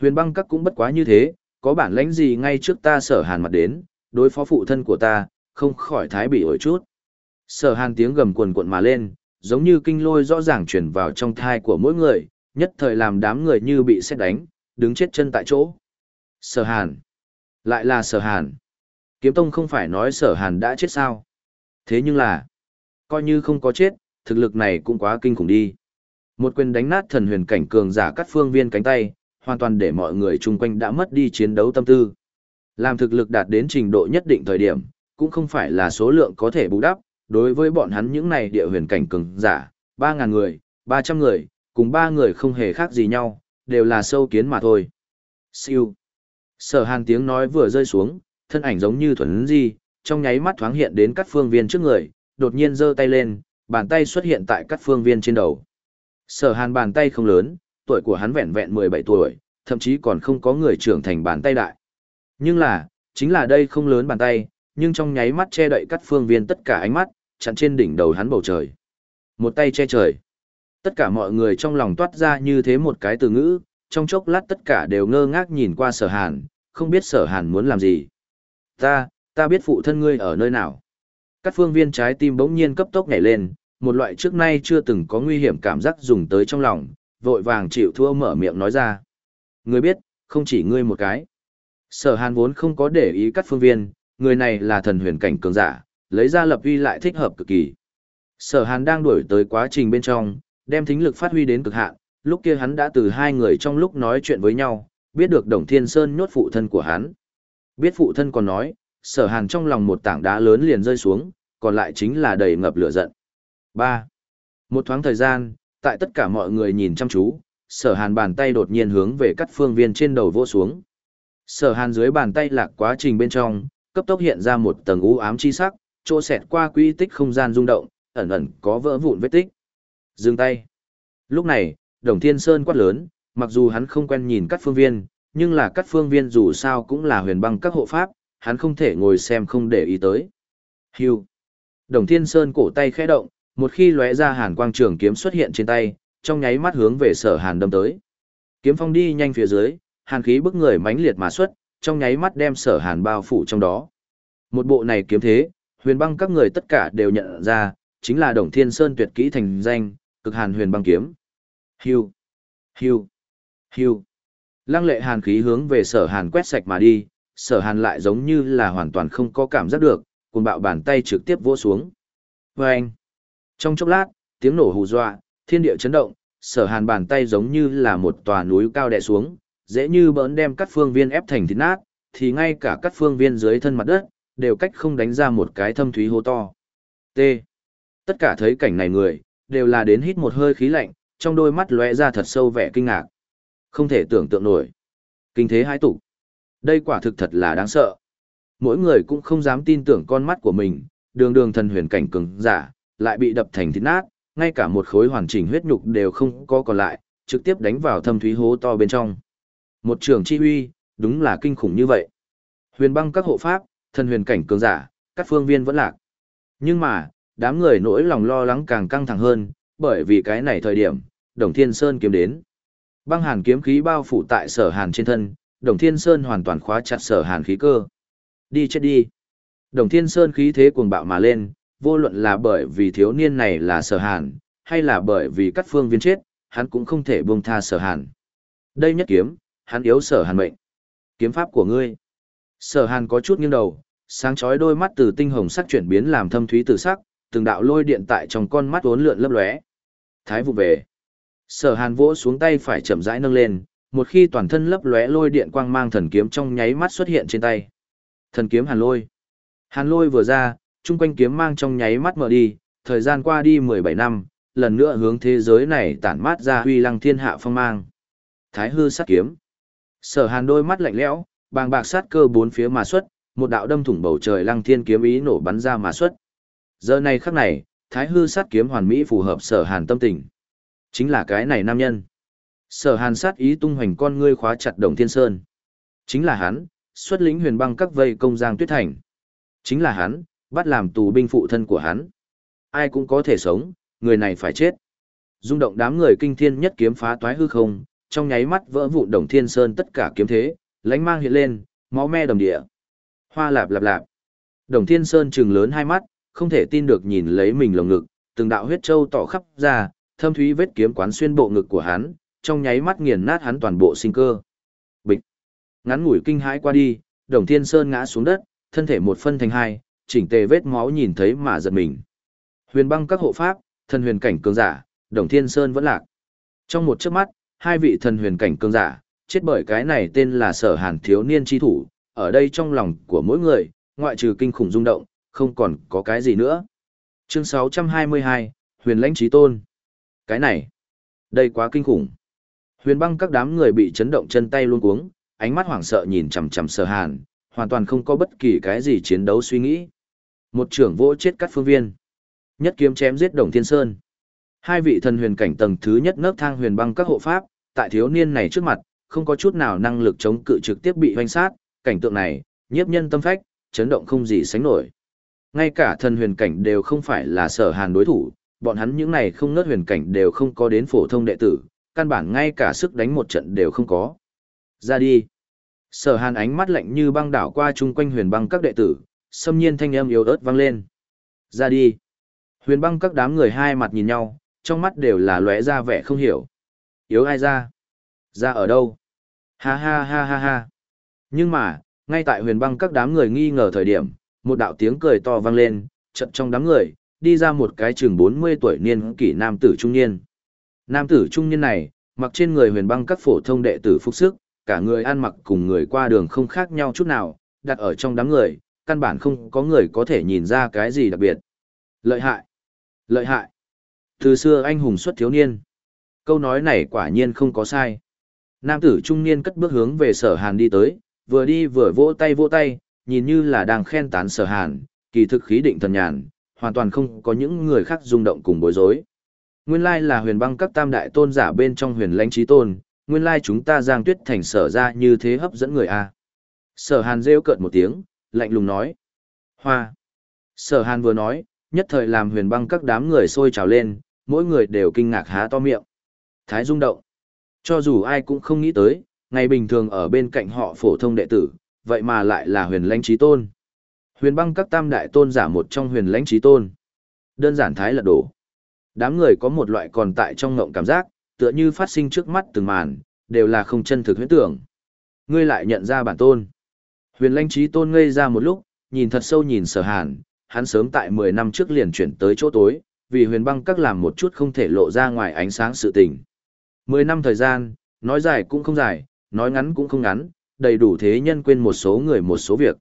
Huyền băng các cũng bất quá như thế, có bản lãnh gì ngay trước ta sở hàn mặt đến, đối phó phụ thân của ta, không khỏi thái bị ổi chút. Sở hàn tiếng gầm quần cuộn mà lên, giống như kinh lôi rõ ràng chuyển vào trong thai của mỗi người, nhất thời làm đám người như bị xét đánh, đứng chết chân tại chỗ. Sở hàn. Lại là sở hàn. Kiếm tông không phải nói sở hàn đã chết sao. Thế nhưng là, coi như không có chết, thực lực này cũng quá kinh khủng đi. Một quyền đánh nát thần huyền cảnh cường giả cắt phương viên cánh tay, hoàn toàn để mọi người chung quanh đã mất đi chiến đấu tâm tư. Làm thực lực đạt đến trình độ nhất định thời điểm, cũng không phải là số lượng có thể bù đắp, đối với bọn hắn những này địa huyền cảnh cường giả, 3.000 người, 300 người, cùng ba người không hề khác gì nhau, đều là sâu kiến mà thôi. Siêu. Sở hàn tiếng nói vừa rơi xuống, thân ảnh giống như thuần di, trong nháy mắt thoáng hiện đến các phương viên trước người, đột nhiên giơ tay lên, bàn tay xuất hiện tại các phương viên trên đầu. Sở hàn bàn tay không lớn, tuổi của hắn vẹn vẹn 17 tuổi, thậm chí còn không có người trưởng thành bàn tay đại. Nhưng là, chính là đây không lớn bàn tay, nhưng trong nháy mắt che đậy các phương viên tất cả ánh mắt, chặn trên đỉnh đầu hắn bầu trời. Một tay che trời. Tất cả mọi người trong lòng toát ra như thế một cái từ ngữ, trong chốc lát tất cả đều ngơ ngác nhìn qua sở hàn, không biết sở hàn muốn làm gì. Ta, ta biết phụ thân ngươi ở nơi nào. Các phương viên trái tim bỗng nhiên cấp tốc nhảy lên, một loại trước nay chưa từng có nguy hiểm cảm giác dùng tới trong lòng, vội vàng chịu thua mở miệng nói ra. Ngươi biết, không chỉ ngươi một cái. Sở hàn vốn không có để ý các phương viên, người này là thần huyền cảnh cường giả, lấy ra lập uy lại thích hợp cực kỳ. Sở hàn đang đuổi tới quá trình bên trong, đem thính lực phát huy đến cực hạn, lúc kia hắn đã từ hai người trong lúc nói chuyện với nhau, biết được Đồng Thiên Sơn nhốt phụ thân của hắn. Biết phụ thân còn nói, sở hàn trong lòng một tảng đá lớn liền rơi xuống, còn lại chính là đầy ngập lửa giận. 3. Một thoáng thời gian, tại tất cả mọi người nhìn chăm chú, sở hàn bàn tay đột nhiên hướng về cắt phương viên trên đầu vỗ xuống. Sở hàn dưới bàn tay lạc quá trình bên trong, cấp tốc hiện ra một tầng u ám chi sắc, chỗ xẹt qua quy tích không gian rung động, ẩn ẩn có vỡ vụn vết tích. Dừng tay. Lúc này, Đồng Thiên Sơn quát lớn, mặc dù hắn không quen nhìn các phương viên, nhưng là các phương viên dù sao cũng là huyền băng các hộ pháp, hắn không thể ngồi xem không để ý tới. Hưu. Đồng Thiên Sơn cổ tay khẽ động, một khi lóe ra hàn quang trường kiếm xuất hiện trên tay, trong nháy mắt hướng về sở hàn đâm tới. Kiếm phong đi nhanh phía dưới, hàn khí bức người mãnh liệt mà xuất, trong nháy mắt đem sở hàn bao phủ trong đó. Một bộ này kiếm thế, huyền băng các người tất cả đều nhận ra, chính là Đồng Thiên Sơn tuyệt kỹ thành danh, cực hàn huyền băng kiếm. Hưu, hưu, hưu. Lăng lệ hàn khí hướng về sở hàn quét sạch mà đi, sở hàn lại giống như là hoàn toàn không có cảm giác được, cùng bạo bàn tay trực tiếp vỗ xuống. Vâng! Trong chốc lát, tiếng nổ hù dọa, thiên địa chấn động, sở hàn bàn tay giống như là một tòa núi cao đè xuống, dễ như bỡn đem các phương viên ép thành thịt nát, thì ngay cả các phương viên dưới thân mặt đất, đều cách không đánh ra một cái thâm thúy hô to. T. Tất cả thấy cảnh này người, đều là đến hít một hơi khí lạnh, trong đôi mắt lóe ra thật sâu vẻ kinh ngạc. Không thể tưởng tượng nổi. Kinh thế hai tụ. Đây quả thực thật là đáng sợ. Mỗi người cũng không dám tin tưởng con mắt của mình, đường đường thần huyền cảnh cứng, giả, lại bị đập thành thịt nát, ngay cả một khối hoàn chỉnh huyết nhục đều không có còn lại, trực tiếp đánh vào thâm thúy hố to bên trong. Một trường chi huy, đúng là kinh khủng như vậy. Huyền băng các hộ pháp, thần huyền cảnh cường giả, các phương viên vẫn lạc. Nhưng mà, đám người nỗi lòng lo lắng càng căng thẳng hơn, bởi vì cái này thời điểm, Đồng Thiên Sơn kiếm đến. Băng hàn kiếm khí bao phủ tại sở hàn trên thân, Đồng Thiên Sơn hoàn toàn khóa chặt sở hàn khí cơ. Đi chết đi. Đồng Thiên Sơn khí thế cuồng bạo mà lên, vô luận là bởi vì thiếu niên này là sở hàn, hay là bởi vì các phương viên chết, hắn cũng không thể buông tha sở hàn. Đây nhất kiếm, hắn yếu sở hàn mệnh. Kiếm pháp của ngươi. Sở hàn có chút nghiêng đầu, sáng chói đôi mắt từ tinh hồng sắc chuyển biến làm thâm thúy tử sắc, từng đạo lôi điện tại trong con mắt uốn lượn lấp lóe. Thái vụ về. Sở Hàn vỗ xuống tay phải chậm rãi nâng lên, một khi toàn thân lấp lóe lôi điện quang mang thần kiếm trong nháy mắt xuất hiện trên tay. Thần kiếm Hàn Lôi. Hàn Lôi vừa ra, trung quanh kiếm mang trong nháy mắt mở đi, thời gian qua đi 17 năm, lần nữa hướng thế giới này tản mát ra huy lăng thiên hạ phong mang. Thái hư sát kiếm. Sở Hàn đôi mắt lạnh lẽo, bàng bạc sát cơ bốn phía mà xuất, một đạo đâm thủng bầu trời lăng thiên kiếm ý nổ bắn ra mà xuất. Giờ này khắc này, Thái hư sát kiếm hoàn mỹ phù hợp Sở Hàn tâm tình. Chính là cái này nam nhân. Sở Hàn sát ý tung hoành con ngươi khóa chặt Đồng Thiên Sơn. Chính là hắn, xuất lĩnh huyền băng các vây công Giang Tuyết Thành. Chính là hắn, bắt làm tù binh phụ thân của hắn. Ai cũng có thể sống, người này phải chết. Dung động đám người kinh thiên nhất kiếm phá toái hư không, trong nháy mắt vỡ vụn Đồng Thiên Sơn tất cả kiếm thế, lánh mang hiện lên, máu me đầm địa. Hoa lạp lạp lạp. Đồng Thiên Sơn trừng lớn hai mắt, không thể tin được nhìn lấy mình lồng ngực, từng đạo huyết châu tỏ khắp ra, thâm thúy vết kiếm quán xuyên bộ ngực của hắn, trong nháy mắt nghiền nát hắn toàn bộ sinh cơ. Bịch. Ngắn ngủi kinh hãi qua đi, Đồng Thiên Sơn ngã xuống đất, thân thể một phân thành hai, chỉnh tề vết máu nhìn thấy mà giật mình. Huyền băng các hộ pháp, thần huyền cảnh cường giả, Đồng Thiên Sơn vẫn lạc. Trong một chớp mắt, hai vị thần huyền cảnh cường giả, chết bởi cái này tên là Sở Hàn thiếu niên chi thủ, ở đây trong lòng của mỗi người, ngoại trừ kinh khủng rung động, không còn có cái gì nữa. Chương 622, Huyền lãnh trí tôn. Cái này, đây quá kinh khủng. Huyền băng các đám người bị chấn động chân tay luôn cuống, ánh mắt hoảng sợ nhìn chằm chằm sở hàn, hoàn toàn không có bất kỳ cái gì chiến đấu suy nghĩ. Một trưởng vỗ chết cắt phương viên. Nhất kiếm chém giết Đồng Thiên Sơn. Hai vị thần huyền cảnh tầng thứ nhất nấc thang huyền băng các hộ pháp, tại thiếu niên này trước mặt, không có chút nào năng lực chống cự trực tiếp bị hoanh sát, cảnh tượng này, nhiếp nhân tâm phách, chấn động không gì sánh nổi. Ngay cả thần huyền cảnh đều không phải là sở hàn đối thủ, bọn hắn những này không nớt huyền cảnh đều không có đến phổ thông đệ tử, căn bản ngay cả sức đánh một trận đều không có. Ra đi. Sở hàn ánh mắt lạnh như băng đảo qua chung quanh huyền băng các đệ tử, xâm nhiên thanh âm yếu ớt vang lên. Ra đi. Huyền băng các đám người hai mặt nhìn nhau, trong mắt đều là lóe ra vẻ không hiểu. Yếu ai ra? Ra ở đâu? Ha ha ha ha ha. Nhưng mà, ngay tại huyền băng các đám người nghi ngờ thời điểm, một đạo tiếng cười to vang lên, chợt trong đám người, đi ra một cái chừng 40 tuổi niên kỷ nam tử trung niên. Nam tử trung niên này, mặc trên người huyền băng các phổ thông đệ tử phục sức, cả người ăn mặc cùng người qua đường không khác nhau chút nào, đặt ở trong đám người, căn bản không có người có thể nhìn ra cái gì đặc biệt. Lợi hại! Lợi hại! Từ xưa anh hùng xuất thiếu niên. Câu nói này quả nhiên không có sai. Nam tử trung niên cất bước hướng về sở hàn đi tới, vừa đi vừa vỗ tay vỗ tay, nhìn như là đang khen tán sở hàn, kỳ thực khí định thần nhàn, hoàn toàn không có những người khác rung động cùng bối rối. Nguyên lai là huyền băng các tam đại tôn giả bên trong huyền lãnh trí tôn, nguyên lai chúng ta giang tuyết thành sở ra như thế hấp dẫn người a. Sở hàn rêu cợt một tiếng, lạnh lùng nói. Hoa. Sở hàn vừa nói, nhất thời làm huyền băng các đám người sôi trào lên, mỗi người đều kinh ngạc há to miệng. Thái rung động. Cho dù ai cũng không nghĩ tới, ngày bình thường ở bên cạnh họ phổ thông đệ tử, vậy mà lại là huyền lãnh trí tôn. Huyền băng các tam đại tôn giả một trong huyền lãnh trí tôn. Đơn giản thái lật đổ. Đám người có một loại còn tại trong ngộng cảm giác, tựa như phát sinh trước mắt từng màn, đều là không chân thực huyễn tưởng. Ngươi lại nhận ra bản tôn. Huyền lãnh trí tôn ngây ra một lúc, nhìn thật sâu nhìn sở hàn, hắn sớm tại 10 năm trước liền chuyển tới chỗ tối, vì huyền băng các làm một chút không thể lộ ra ngoài ánh sáng sự tình. 10 năm thời gian, nói dài cũng không dài, nói ngắn cũng không ngắn, đầy đủ thế nhân quên một số người một số việc.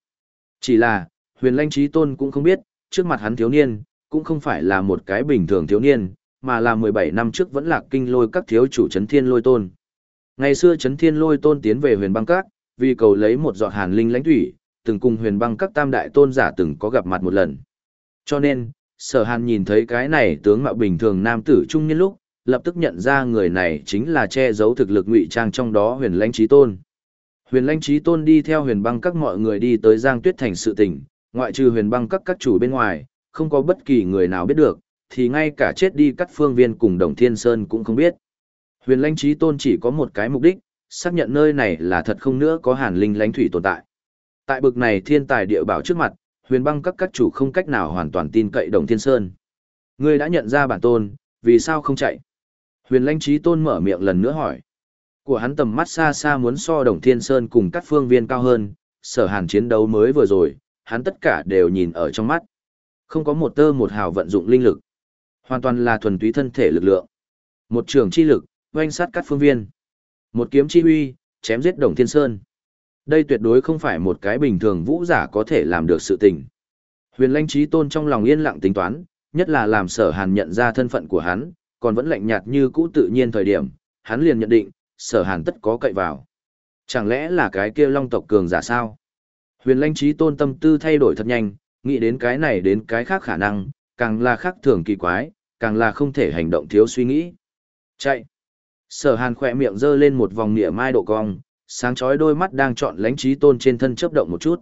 Chỉ là, huyền Lanh trí tôn cũng không biết, trước mặt hắn thiếu niên, cũng không phải là một cái bình thường thiếu niên, mà là 17 năm trước vẫn là kinh lôi các thiếu chủ chấn thiên lôi tôn. Ngày xưa chấn thiên lôi tôn tiến về huyền băng các, vì cầu lấy một giọt hàn linh lãnh thủy, từng cùng huyền băng các tam đại tôn giả từng có gặp mặt một lần. Cho nên, sở hàn nhìn thấy cái này tướng mạo bình thường nam tử trung niên lúc, lập tức nhận ra người này chính là che giấu thực lực ngụy trang trong đó huyền lãnh trí tôn. Huyền lãnh trí tôn đi theo huyền băng các mọi người đi tới Giang Tuyết thành sự tỉnh, ngoại trừ huyền băng các các chủ bên ngoài, không có bất kỳ người nào biết được, thì ngay cả chết đi các phương viên cùng Đồng Thiên Sơn cũng không biết. Huyền lãnh trí tôn chỉ có một cái mục đích, xác nhận nơi này là thật không nữa có hàn linh lãnh thủy tồn tại. Tại bực này thiên tài địa bảo trước mặt, huyền băng các các chủ không cách nào hoàn toàn tin cậy Đồng Thiên Sơn. Ngươi đã nhận ra bản tôn, vì sao không chạy? Huyền lãnh trí tôn mở miệng lần nữa hỏi. Của hắn tầm mắt xa xa muốn so Đồng Thiên Sơn cùng các phương viên cao hơn, sở hàn chiến đấu mới vừa rồi, hắn tất cả đều nhìn ở trong mắt. Không có một tơ một hào vận dụng linh lực. Hoàn toàn là thuần túy thân thể lực lượng. Một trường chi lực, oanh sát các phương viên. Một kiếm chi huy, chém giết đồng thiên sơn. Đây tuyệt đối không phải một cái bình thường vũ giả có thể làm được sự tình. Huyền lãnh trí tôn trong lòng yên lặng tính toán, nhất là làm sở hàn nhận ra thân phận của hắn, còn vẫn lạnh nhạt như cũ tự nhiên thời điểm, hắn liền nhận định, sở hàn tất có cậy vào. Chẳng lẽ là cái kia long tộc cường giả sao? Huyền lãnh trí tôn tâm tư thay đổi thật nhanh, nghĩ đến cái này đến cái khác khả năng, càng là khác thường kỳ quái, càng là không thể hành động thiếu suy nghĩ. Chạy! Sở hàn khỏe miệng giơ lên một vòng nịa mai độ cong, sáng chói đôi mắt đang chọn lãnh trí tôn trên thân chớp động một chút.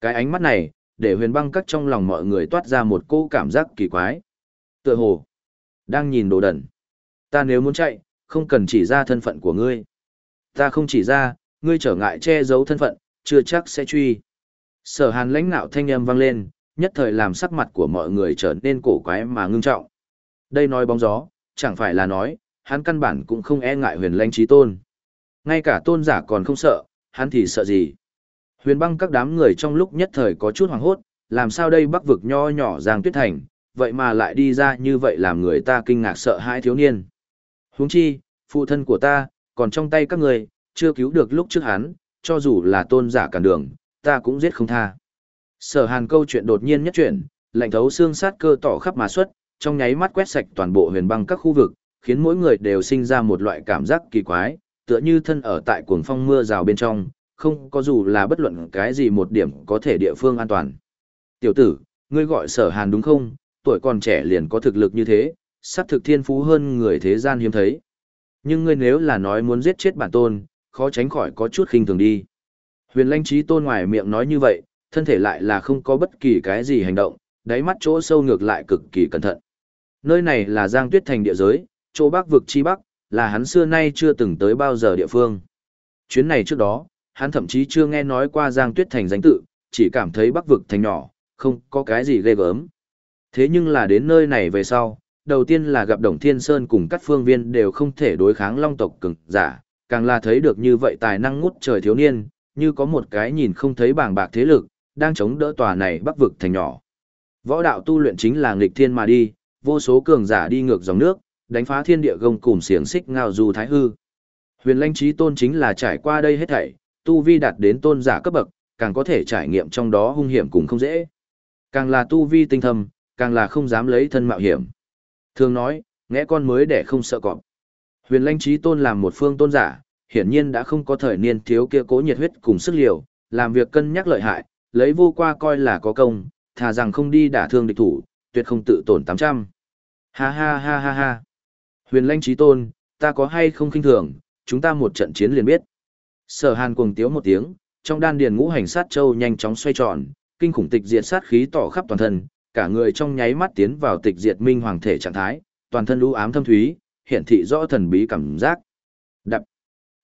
Cái ánh mắt này, để huyền băng cắt trong lòng mọi người toát ra một cô cảm giác kỳ quái. Tựa hồ, đang nhìn đồ đẩn. Ta nếu muốn chạy, không cần chỉ ra thân phận của ngươi. Ta không chỉ ra, ngươi trở ngại che giấu thân phận, chưa chắc sẽ truy. Sở hàn lãnh nạo thanh âm vang lên, nhất thời làm sắc mặt của mọi người trở nên cổ quái mà ngưng trọng. Đây nói bóng gió, chẳng phải là nói, hắn căn bản cũng không e ngại huyền lãnh trí tôn. Ngay cả tôn giả còn không sợ, hắn thì sợ gì? Huyền băng các đám người trong lúc nhất thời có chút hoảng hốt, làm sao đây bắc vực nho nhỏ giang tuyết thành, vậy mà lại đi ra như vậy làm người ta kinh ngạc sợ hãi thiếu niên. Huống chi, phụ thân của ta, còn trong tay các người, chưa cứu được lúc trước hắn, cho dù là tôn giả cản đường, ta cũng giết không tha. Sở hàn câu chuyện đột nhiên nhất chuyển, lạnh thấu xương sát cơ tỏ khắp mà xuất, trong nháy mắt quét sạch toàn bộ huyền băng các khu vực, khiến mỗi người đều sinh ra một loại cảm giác kỳ quái, tựa như thân ở tại cuồng phong mưa rào bên trong, không có dù là bất luận cái gì một điểm có thể địa phương an toàn. Tiểu tử, ngươi gọi sở hàn đúng không, tuổi còn trẻ liền có thực lực như thế, sắp thực thiên phú hơn người thế gian hiếm thấy. Nhưng ngươi nếu là nói muốn giết chết bản tôn, khó tránh khỏi có chút khinh thường đi. Huyền lãnh trí tôn ngoài miệng nói như vậy, thân thể lại là không có bất kỳ cái gì hành động, đáy mắt chỗ sâu ngược lại cực kỳ cẩn thận. Nơi này là Giang Tuyết Thành địa giới, chỗ bắc vực chi bắc, là hắn xưa nay chưa từng tới bao giờ địa phương. Chuyến này trước đó, hắn thậm chí chưa nghe nói qua Giang Tuyết Thành danh tự, chỉ cảm thấy bắc vực thành nhỏ, không có cái gì ghê gớm. Thế nhưng là đến nơi này về sau, đầu tiên là gặp Đồng Thiên Sơn cùng các phương viên đều không thể đối kháng long tộc cường giả, càng là thấy được như vậy tài năng ngút trời thiếu niên, như có một cái nhìn không thấy bảng bạc thế lực, đang chống đỡ tòa này bắc vực thành nhỏ. Võ đạo tu luyện chính là nghịch thiên mà đi, vô số cường giả đi ngược dòng nước, đánh phá thiên địa gông cùng xiềng xích ngao du thái hư. Huyền Lanh Chí Tôn chính là trải qua đây hết thảy, tu vi đạt đến tôn giả cấp bậc, càng có thể trải nghiệm trong đó hung hiểm cùng không dễ. Càng là tu vi tinh thâm, càng là không dám lấy thân mạo hiểm. Thường nói, ngẽ con mới để không sợ cọp. Huyền Lanh Chí Tôn làm một phương tôn giả, hiển nhiên đã không có thời niên thiếu kia cố nhiệt huyết cùng sức liều, làm việc cân nhắc lợi hại, lấy vô qua coi là có công, thà rằng không đi đả thương địch thủ, tuyệt không tự tổn 800. Ha ha ha ha ha. Huyền Lanh Chí Tôn, ta có hay không khinh thường, chúng ta một trận chiến liền biết. Sở Hàn cuồng tiếu một tiếng, trong đan điền ngũ hành sát châu nhanh chóng xoay tròn, kinh khủng tịch diệt sát khí tỏ khắp toàn thân, cả người trong nháy mắt tiến vào tịch diệt minh hoàng thể trạng thái, toàn thân u ám thâm thúy, hiện thị rõ thần bí cảm giác. Đập.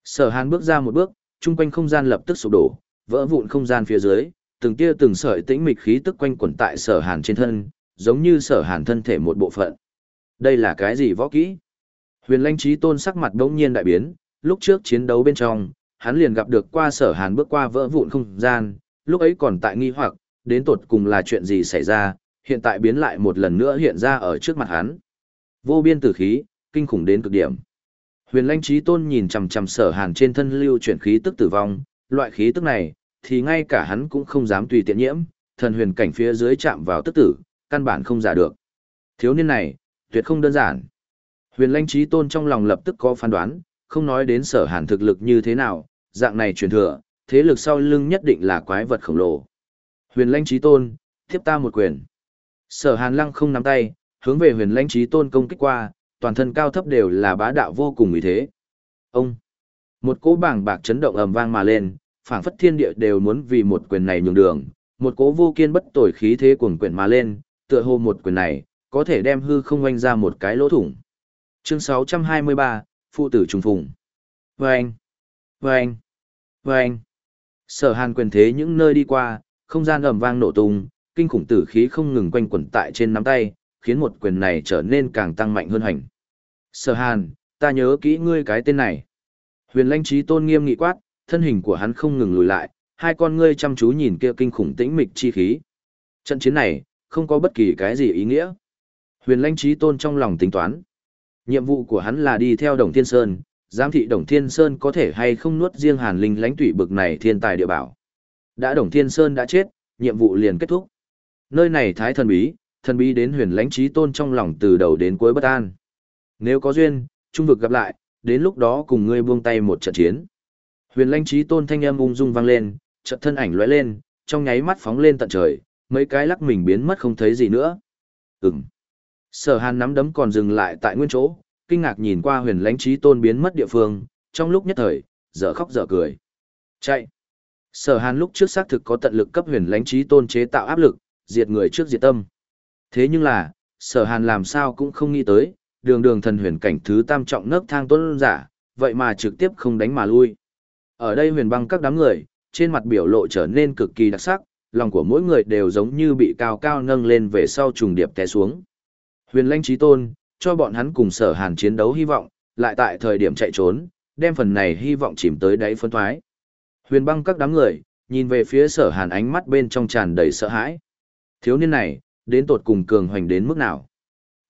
Sở Hàn bước ra một bước, trung quanh không gian lập tức sụp đổ, vỡ vụn không gian phía dưới, từng tia từng sợi tĩnh mịch khí tức quanh quẩn tại Sở Hàn trên thân, giống như Sở Hàn thân thể một bộ phận. Đây là cái gì võ kỹ? Huyền Lanh Chí Tôn sắc mặt bỗng nhiên đại biến, lúc trước chiến đấu bên trong, hắn liền gặp được qua Sở Hàn bước qua vỡ vụn không gian, lúc ấy còn tại nghi hoặc, đến tột cùng là chuyện gì xảy ra, hiện tại biến lại một lần nữa hiện ra ở trước mặt hắn. Vô biên tử khí, kinh khủng đến cực điểm. Huyền Lanh Chí Tôn nhìn chằm chằm Sở Hàn trên thân lưu chuyển khí tức tử vong, loại khí tức này, thì ngay cả hắn cũng không dám tùy tiện nhiễm, thần huyền cảnh phía dưới chạm vào tức tử, căn bản không giả được. Thiếu niên này, tuyệt không đơn giản. Huyền Lanh Chí Tôn trong lòng lập tức có phán đoán, không nói đến Sở Hàn thực lực như thế nào, dạng này truyền thừa, thế lực sau lưng nhất định là quái vật khổng lồ. Huyền Lanh Chí Tôn, tiếp ta một quyền. Sở Hàn Lăng không nắm tay, hướng về Huyền lãnh Chí Tôn công kích qua, toàn thân cao thấp đều là bá đạo vô cùng ý thế. Ông, một cỗ bảng bạc chấn động ầm vang mà lên, phảng phất thiên địa đều muốn vì một quyền này nhường đường, một cỗ vô kiên bất tồi khí thế cuồng quyển mà lên, tựa hồ một quyền này có thể đem hư không oanh ra một cái lỗ thủng. Chương 623, phụ tử trùng phùng. Vâng, vâng, vâng. Sở Hàn quyền thế những nơi đi qua, không gian ầm vang nổ tung, kinh khủng tử khí không ngừng quanh quẩn tại trên nắm tay, khiến một quyền này trở nên càng tăng mạnh hơn hành. Sở Hàn, ta nhớ kỹ ngươi cái tên này. Huyền Lãnh Chí Tôn nghiêm nghị quát, thân hình của hắn không ngừng lùi lại, hai con ngươi chăm chú nhìn kia kinh khủng tĩnh mịch chi khí. Trận chiến này, không có bất kỳ cái gì ý nghĩa. Huyền lãnh Chí tôn trong lòng tính toán. Nhiệm vụ của hắn là đi theo Đồng Thiên Sơn, giám thị Đồng Thiên Sơn có thể hay không nuốt riêng hàn linh lãnh tụy bực này thiên tài địa bảo. Đã Đồng Thiên Sơn đã chết, nhiệm vụ liền kết thúc. Nơi này thái thần bí, thần bí đến huyền lãnh trí tôn trong lòng từ đầu đến cuối bất an. Nếu có duyên, trung vực gặp lại, đến lúc đó cùng ngươi buông tay một trận chiến. Huyền lãnh trí tôn thanh âm ung dung vang lên, chợt thân ảnh lóe lên, trong nháy mắt phóng lên tận trời, mấy cái lắc mình biến mất không thấy gì nữa. Ừm. Sở Hàn nắm đấm còn dừng lại tại nguyên chỗ, kinh ngạc nhìn qua huyền lãnh trí tôn biến mất địa phương, trong lúc nhất thời, dở khóc dở cười. Chạy. Sở Hàn lúc trước xác thực có tận lực cấp huyền lãnh trí tôn chế tạo áp lực, diệt người trước diệt tâm. Thế nhưng là, Sở Hàn làm sao cũng không nghĩ tới, đường đường thần huyền cảnh thứ tam trọng nấc thang tuân giả, vậy mà trực tiếp không đánh mà lui. Ở đây huyền băng các đám người, trên mặt biểu lộ trở nên cực kỳ đặc sắc, lòng của mỗi người đều giống như bị cao cao nâng lên về sau trùng điệp té xuống. Huyền lãnh trí tôn, cho bọn hắn cùng sở hàn chiến đấu hy vọng, lại tại thời điểm chạy trốn, đem phần này hy vọng chìm tới đáy phân thoái. Huyền băng các đám người, nhìn về phía sở hàn ánh mắt bên trong tràn đầy sợ hãi. Thiếu niên này, đến tột cùng cường hoành đến mức nào?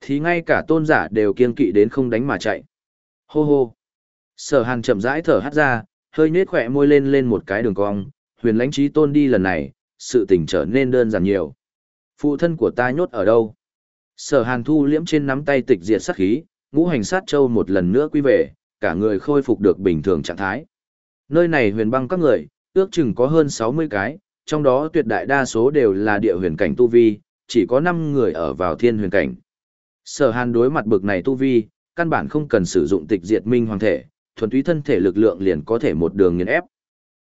Thì ngay cả tôn giả đều kiên kỵ đến không đánh mà chạy. Hô hô. Sở hàn chậm rãi thở hắt ra, hơi nết khỏe môi lên lên một cái đường cong, huyền lãnh trí tôn đi lần này, sự tình trở nên đơn giản nhiều. Phụ thân của ta nhốt ở đâu? Sở hàn thu liễm trên nắm tay tịch diệt sát khí, ngũ hành sát châu một lần nữa quy về, cả người khôi phục được bình thường trạng thái. Nơi này huyền băng các người, ước chừng có hơn 60 cái, trong đó tuyệt đại đa số đều là địa huyền cảnh tu vi, chỉ có 5 người ở vào thiên huyền cảnh. Sở hàn đối mặt bực này tu vi, căn bản không cần sử dụng tịch diệt minh hoàng thể, thuần túy thân thể lực lượng liền có thể một đường nghiền ép.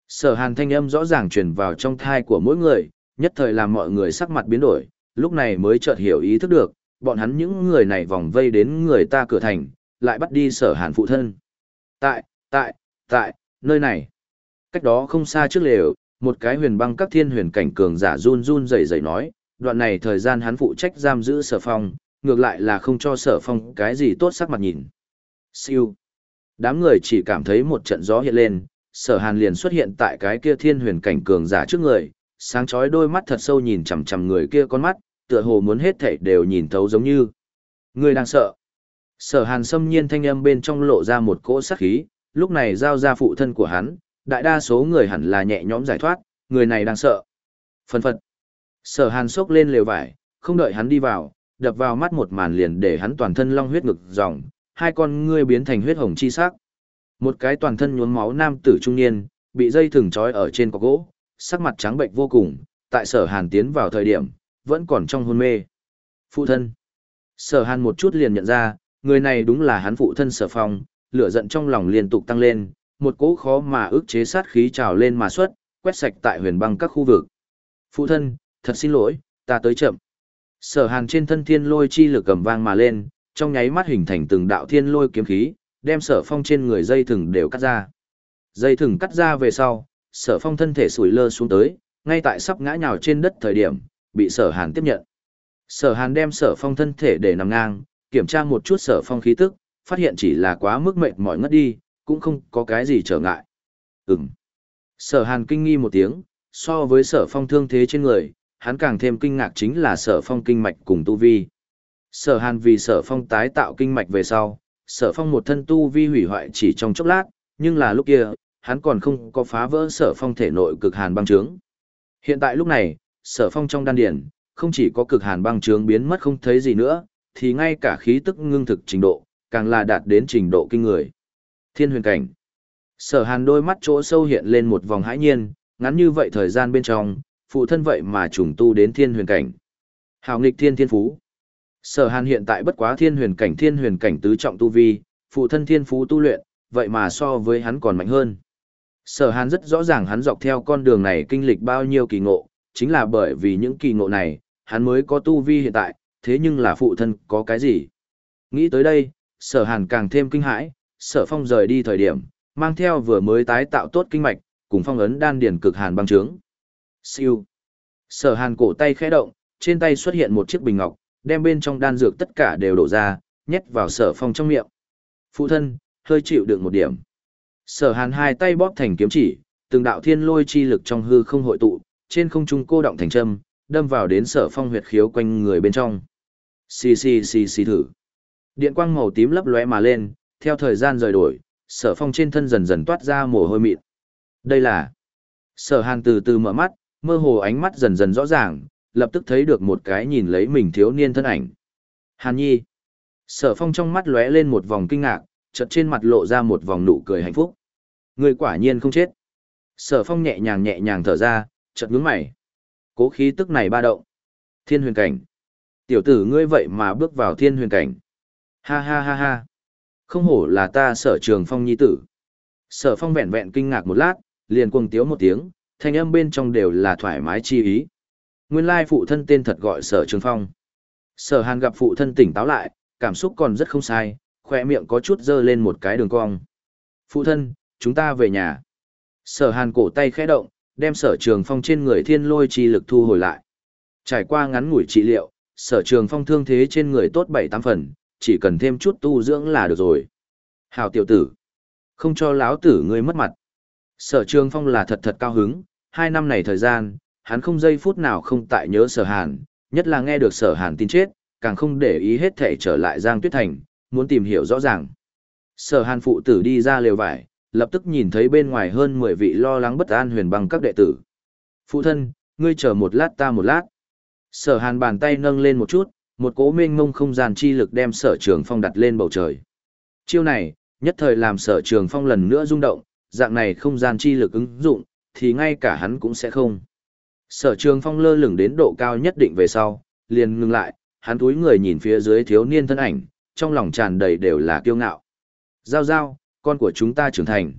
Sở hàn thanh âm rõ ràng truyền vào trong thai của mỗi người, nhất thời làm mọi người sắc mặt biến đổi, lúc này mới chợt hiểu ý thức được, bọn hắn những người này vòng vây đến người ta cửa thành, lại bắt đi sở hàn phụ thân. Tại, tại, tại, nơi này. Cách đó không xa trước lều, một cái huyền băng các thiên huyền cảnh cường giả run run rẩy rẩy nói, đoạn này thời gian hắn phụ trách giam giữ sở phong, ngược lại là không cho sở phong cái gì tốt sắc mặt nhìn. Siêu. Đám người chỉ cảm thấy một trận gió hiện lên, sở hàn liền xuất hiện tại cái kia thiên huyền cảnh cường giả trước người, sáng chói đôi mắt thật sâu nhìn chằm chằm người kia con mắt, tựa hồ muốn hết thảy đều nhìn thấu giống như. Người đang sợ. Sở hàn xâm nhiên thanh âm bên trong lộ ra một cỗ sát khí, lúc này giao ra phụ thân của hắn, đại đa số người hẳn là nhẹ nhõm giải thoát, người này đang sợ. Phần phật. Sở hàn sốc lên lều vải, không đợi hắn đi vào, đập vào mắt một màn liền để hắn toàn thân long huyết ngực dòng, hai con ngươi biến thành huyết hồng chi sắc. Một cái toàn thân nhuốm máu nam tử trung niên, bị dây thừng trói ở trên cọc gỗ, sắc mặt trắng bệnh vô cùng, tại sở hàn tiến vào thời điểm, vẫn còn trong hôn mê. Phụ thân. Sở hàn một chút liền nhận ra, người này đúng là hắn phụ thân sở phong, lửa giận trong lòng liên tục tăng lên, một cỗ khó mà ức chế sát khí trào lên mà xuất, quét sạch tại huyền băng các khu vực. Phụ thân, thật xin lỗi, ta tới chậm. Sở hàn trên thân thiên lôi chi lực cầm vang mà lên, trong nháy mắt hình thành từng đạo thiên lôi kiếm khí, đem sở phong trên người dây thừng đều cắt ra. Dây thừng cắt ra về sau, sở phong thân thể sủi lơ xuống tới, ngay tại sắp ngã nhào trên đất thời điểm, bị sở hàn tiếp nhận. Sở hàn đem sở phong thân thể để nằm ngang, kiểm tra một chút sở phong khí tức, phát hiện chỉ là quá mức mệt mỏi ngất đi, cũng không có cái gì trở ngại. Ừm. Sở hàn kinh nghi một tiếng, so với sở phong thương thế trên người, hắn càng thêm kinh ngạc chính là sở phong kinh mạch cùng tu vi. Sở hàn vì sở phong tái tạo kinh mạch về sau, sở phong một thân tu vi hủy hoại chỉ trong chốc lát, nhưng là lúc kia, hắn còn không có phá vỡ sở phong thể nội cực hàn băng trướng. Hiện tại lúc này, sở phong trong đan điển, không chỉ có cực hàn băng trướng biến mất không thấy gì nữa, thì ngay cả khí tức ngưng thực trình độ, càng là đạt đến trình độ kinh người. Thiên huyền cảnh. Sở hàn đôi mắt chỗ sâu hiện lên một vòng hãi nhiên, ngắn như vậy thời gian bên trong, phụ thân vậy mà trùng tu đến thiên huyền cảnh. Hào nghịch thiên thiên phú. Sở hàn hiện tại bất quá thiên huyền cảnh thiên huyền cảnh tứ trọng tu vi, phụ thân thiên phú tu luyện, vậy mà so với hắn còn mạnh hơn. Sở hàn rất rõ ràng hắn dọc theo con đường này kinh lịch bao nhiêu kỳ ngộ, chính là bởi vì những kỳ ngộ này, hắn mới có tu vi hiện tại, thế nhưng là phụ thân có cái gì? Nghĩ tới đây, sở hàn càng thêm kinh hãi, sở phong rời đi thời điểm, mang theo vừa mới tái tạo tốt kinh mạch, cùng phong ấn đan điển cực hàn băng trướng. Siêu. Sở hàn cổ tay khẽ động, trên tay xuất hiện một chiếc bình ngọc, đem bên trong đan dược tất cả đều đổ ra, nhét vào sở phong trong miệng. Phụ thân, hơi chịu được một điểm. Sở hàn hai tay bóp thành kiếm chỉ, từng đạo thiên lôi chi lực trong hư không hội tụ, trên không trung cô động thành châm, đâm vào đến sở phong huyệt khiếu quanh người bên trong. Xì xì xì xì thử. Điện quang màu tím lấp lóe mà lên, theo thời gian rời đổi, sở phong trên thân dần dần toát ra mồ hôi mịn. Đây là... Sở hàn từ từ mở mắt, mơ hồ ánh mắt dần dần rõ ràng, lập tức thấy được một cái nhìn lấy mình thiếu niên thân ảnh. Hàn nhi. Sở phong trong mắt lóe lên một vòng kinh ngạc, chợt trên mặt lộ ra một vòng nụ cười hạnh phúc. Người quả nhiên không chết. Sở phong nhẹ nhàng nhẹ nhàng thở ra, chợt nhướng mày. Cố khí tức này ba động. Thiên huyền cảnh. Tiểu tử ngươi vậy mà bước vào thiên huyền cảnh. Ha ha ha ha. Không hổ là ta sở trường phong nhi tử. Sở phong vẹn vẹn kinh ngạc một lát, liền cuồng tiếu một tiếng, thanh âm bên trong đều là thoải mái chi ý. Nguyên lai phụ thân tên thật gọi sở trường phong. Sở hàn gặp phụ thân tỉnh táo lại, cảm xúc còn rất không sai, khoe miệng có chút dơ lên một cái đường cong. Phụ thân, chúng ta về nhà. Sở hàn cổ tay khẽ động, đem sở trường phong trên người thiên lôi chi lực thu hồi lại. Trải qua ngắn ngủi trị liệu, sở trường phong thương thế trên người tốt bảy tám phần, chỉ cần thêm chút tu dưỡng là được rồi. Hào tiểu tử, không cho lão tử ngươi mất mặt. Sở trường phong là thật thật cao hứng, hai năm này thời gian, hắn không giây phút nào không tại nhớ sở hàn, nhất là nghe được sở hàn tin chết, càng không để ý hết thể trở lại Giang Tuyết Thành, muốn tìm hiểu rõ ràng. Sở hàn phụ tử đi ra lều vải, lập tức nhìn thấy bên ngoài hơn 10 vị lo lắng bất an huyền băng các đệ tử. Phụ thân, ngươi chờ một lát ta một lát. Sở hàn bàn tay nâng lên một chút, một cỗ mênh mông không gian chi lực đem sở trường phong đặt lên bầu trời. Chiêu này, nhất thời làm sở trường phong lần nữa rung động, dạng này không gian chi lực ứng dụng, thì ngay cả hắn cũng sẽ không. Sở trường phong lơ lửng đến độ cao nhất định về sau, liền ngừng lại, hắn túi người nhìn phía dưới thiếu niên thân ảnh, trong lòng tràn đầy đều là kiêu ngạo. Giao giao, con của chúng ta trưởng thành.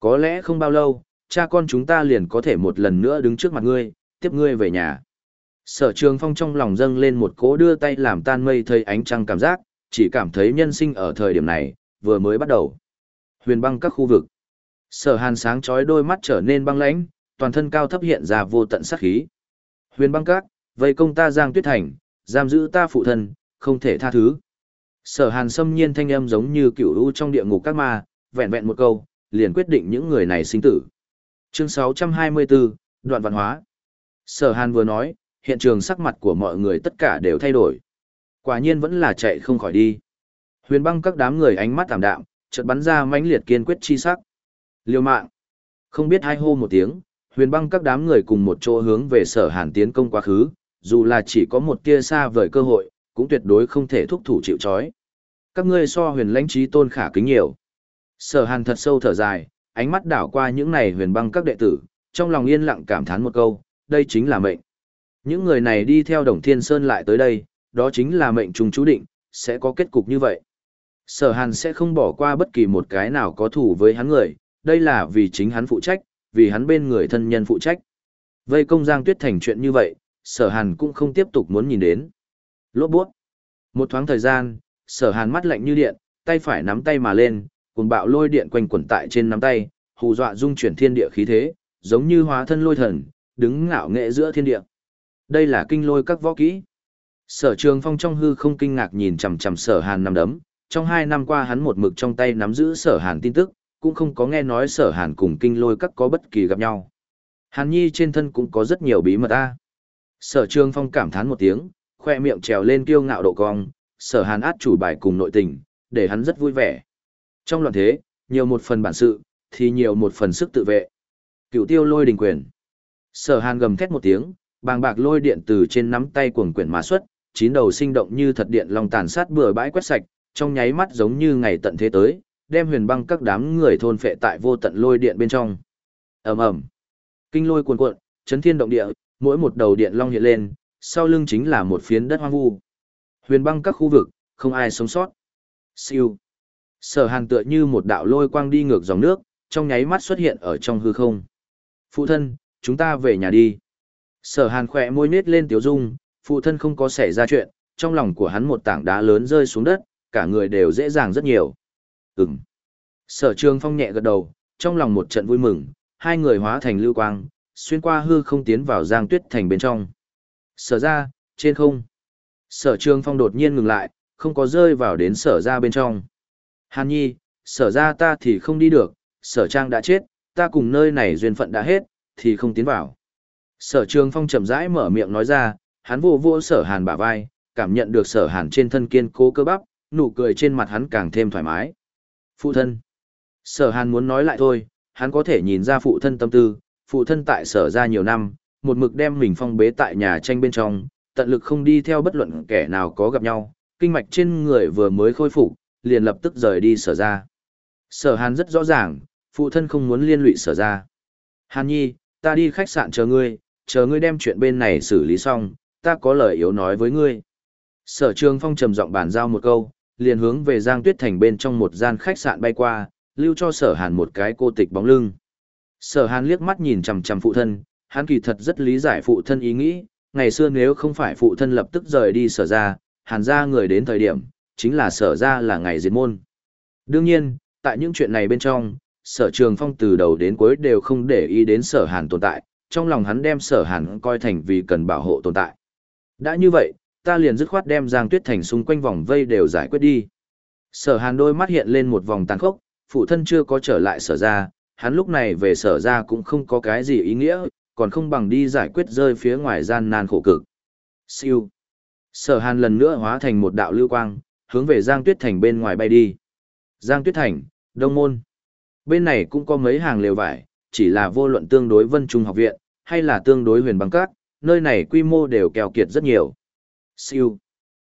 Có lẽ không bao lâu, cha con chúng ta liền có thể một lần nữa đứng trước mặt ngươi, tiếp ngươi về nhà. Sở trường phong trong lòng dâng lên một cố đưa tay làm tan mây thấy ánh trăng cảm giác, chỉ cảm thấy nhân sinh ở thời điểm này, vừa mới bắt đầu. Huyền băng các khu vực. Sở hàn sáng chói đôi mắt trở nên băng lãnh, toàn thân cao thấp hiện ra vô tận sát khí. Huyền băng các, vây công ta giang tuyết thành, giam giữ ta phụ thân, không thể tha thứ. Sở hàn xâm nhiên thanh âm giống như cửu u trong địa ngục các ma, vẹn vẹn một câu, liền quyết định những người này sinh tử. Chương 624, đoạn văn hóa. Sở hàn vừa nói, hiện trường sắc mặt của mọi người tất cả đều thay đổi. Quả nhiên vẫn là chạy không khỏi đi. Huyền băng các đám người ánh mắt tạm đạm, chợt bắn ra mãnh liệt kiên quyết chi sắc. Liêu mạng. Không biết hai hô một tiếng, huyền băng các đám người cùng một chỗ hướng về sở hàn tiến công quá khứ, dù là chỉ có một tia xa vời cơ hội, cũng tuyệt đối không thể thúc thủ chịu chói. Các ngươi so huyền lãnh trí tôn khả kính nhiều. Sở hàn thật sâu thở dài, ánh mắt đảo qua những này huyền băng các đệ tử, trong lòng yên lặng cảm thán một câu, đây chính là mệnh. Những người này đi theo Đồng Thiên Sơn lại tới đây, đó chính là mệnh trùng chú định, sẽ có kết cục như vậy. Sở Hàn sẽ không bỏ qua bất kỳ một cái nào có thủ với hắn người, đây là vì chính hắn phụ trách, vì hắn bên người thân nhân phụ trách. Vây công Giang Tuyết thành chuyện như vậy, Sở Hàn cũng không tiếp tục muốn nhìn đến. Lốt buốt. Một thoáng thời gian, Sở Hàn mắt lạnh như điện, tay phải nắm tay mà lên, cuồng bạo lôi điện quanh quẩn tại trên nắm tay, hù dọa dung chuyển thiên địa khí thế, giống như hóa thân lôi thần, đứng ngạo nghệ giữa thiên địa. Đây là kinh lôi các võ kỹ. Sở Trường Phong trong hư không kinh ngạc nhìn chằm chằm Sở Hàn nằm đấm, trong hai năm qua hắn một mực trong tay nắm giữ Sở Hàn tin tức, cũng không có nghe nói Sở Hàn cùng kinh lôi các có bất kỳ gặp nhau. Hàn Nhi trên thân cũng có rất nhiều bí mật a. Sở Trường Phong cảm thán một tiếng, khoe miệng trèo lên kiêu ngạo độ cong, Sở Hàn át chủ bài cùng nội tình, để hắn rất vui vẻ. Trong loạn thế, nhiều một phần bản sự, thì nhiều một phần sức tự vệ. Cựu tiêu lôi đình quyền. Sở Hàn gầm thét một tiếng, bàng bạc lôi điện từ trên nắm tay cuồng quyển mà xuất, chín đầu sinh động như thật điện long tàn sát bừa bãi quét sạch, trong nháy mắt giống như ngày tận thế tới, đem huyền băng các đám người thôn phệ tại vô tận lôi điện bên trong. Ầm ầm. Kinh lôi cuồn cuộn, chấn thiên động địa, mỗi một đầu điện long hiện lên, sau lưng chính là một phiến đất hoang vu. Huyền băng các khu vực, không ai sống sót. Siêu. Sở Hàn tựa như một đạo lôi quang đi ngược dòng nước, trong nháy mắt xuất hiện ở trong hư không. Phụ thân, chúng ta về nhà đi. Sở hàn khỏe môi nết lên tiếu dung, phụ thân không có xảy ra chuyện, trong lòng của hắn một tảng đá lớn rơi xuống đất, cả người đều dễ dàng rất nhiều. Ừm. Sở trường phong nhẹ gật đầu, trong lòng một trận vui mừng, hai người hóa thành lưu quang, xuyên qua hư không tiến vào giang tuyết thành bên trong. Sở ra, trên không. Sở trường phong đột nhiên ngừng lại, không có rơi vào đến sở ra bên trong. Hàn nhi, sở ra ta thì không đi được, sở trang đã chết, ta cùng nơi này duyên phận đã hết, thì không tiến vào. Sở trường phong chậm rãi mở miệng nói ra, hắn vô vô sở hàn bả vai, cảm nhận được sở hàn trên thân kiên cố cơ bắp, nụ cười trên mặt hắn càng thêm thoải mái. Phụ thân. Sở hàn muốn nói lại thôi, hắn có thể nhìn ra phụ thân tâm tư, phụ thân tại sở ra nhiều năm, một mực đem mình phong bế tại nhà tranh bên trong, tận lực không đi theo bất luận kẻ nào có gặp nhau, kinh mạch trên người vừa mới khôi phục, liền lập tức rời đi sở ra. Sở hàn rất rõ ràng, phụ thân không muốn liên lụy sở ra. Hàn nhi, ta đi khách sạn chờ ngươi, chờ ngươi đem chuyện bên này xử lý xong, ta có lời yếu nói với ngươi. Sở trường phong trầm giọng bàn giao một câu, liền hướng về Giang Tuyết Thành bên trong một gian khách sạn bay qua, lưu cho sở hàn một cái cô tịch bóng lưng. Sở hàn liếc mắt nhìn chằm chằm phụ thân, hắn kỳ thật rất lý giải phụ thân ý nghĩ, ngày xưa nếu không phải phụ thân lập tức rời đi sở ra, hàn ra người đến thời điểm, chính là sở ra là ngày diệt môn. Đương nhiên, tại những chuyện này bên trong, sở trường phong từ đầu đến cuối đều không để ý đến sở hàn tồn tại, trong lòng hắn đem sở hàn coi thành vì cần bảo hộ tồn tại. Đã như vậy, ta liền dứt khoát đem Giang Tuyết Thành xung quanh vòng vây đều giải quyết đi. Sở hàn đôi mắt hiện lên một vòng tàn khốc, phụ thân chưa có trở lại sở ra, hắn lúc này về sở ra cũng không có cái gì ý nghĩa, còn không bằng đi giải quyết rơi phía ngoài gian nan khổ cực. Siêu. Sở hàn lần nữa hóa thành một đạo lưu quang, hướng về Giang Tuyết Thành bên ngoài bay đi. Giang Tuyết Thành, Đông Môn. Bên này cũng có mấy hàng lều vải, chỉ là vô luận tương đối vân trung học viện, hay là tương đối huyền băng cát, nơi này quy mô đều kèo kiệt rất nhiều. Siêu.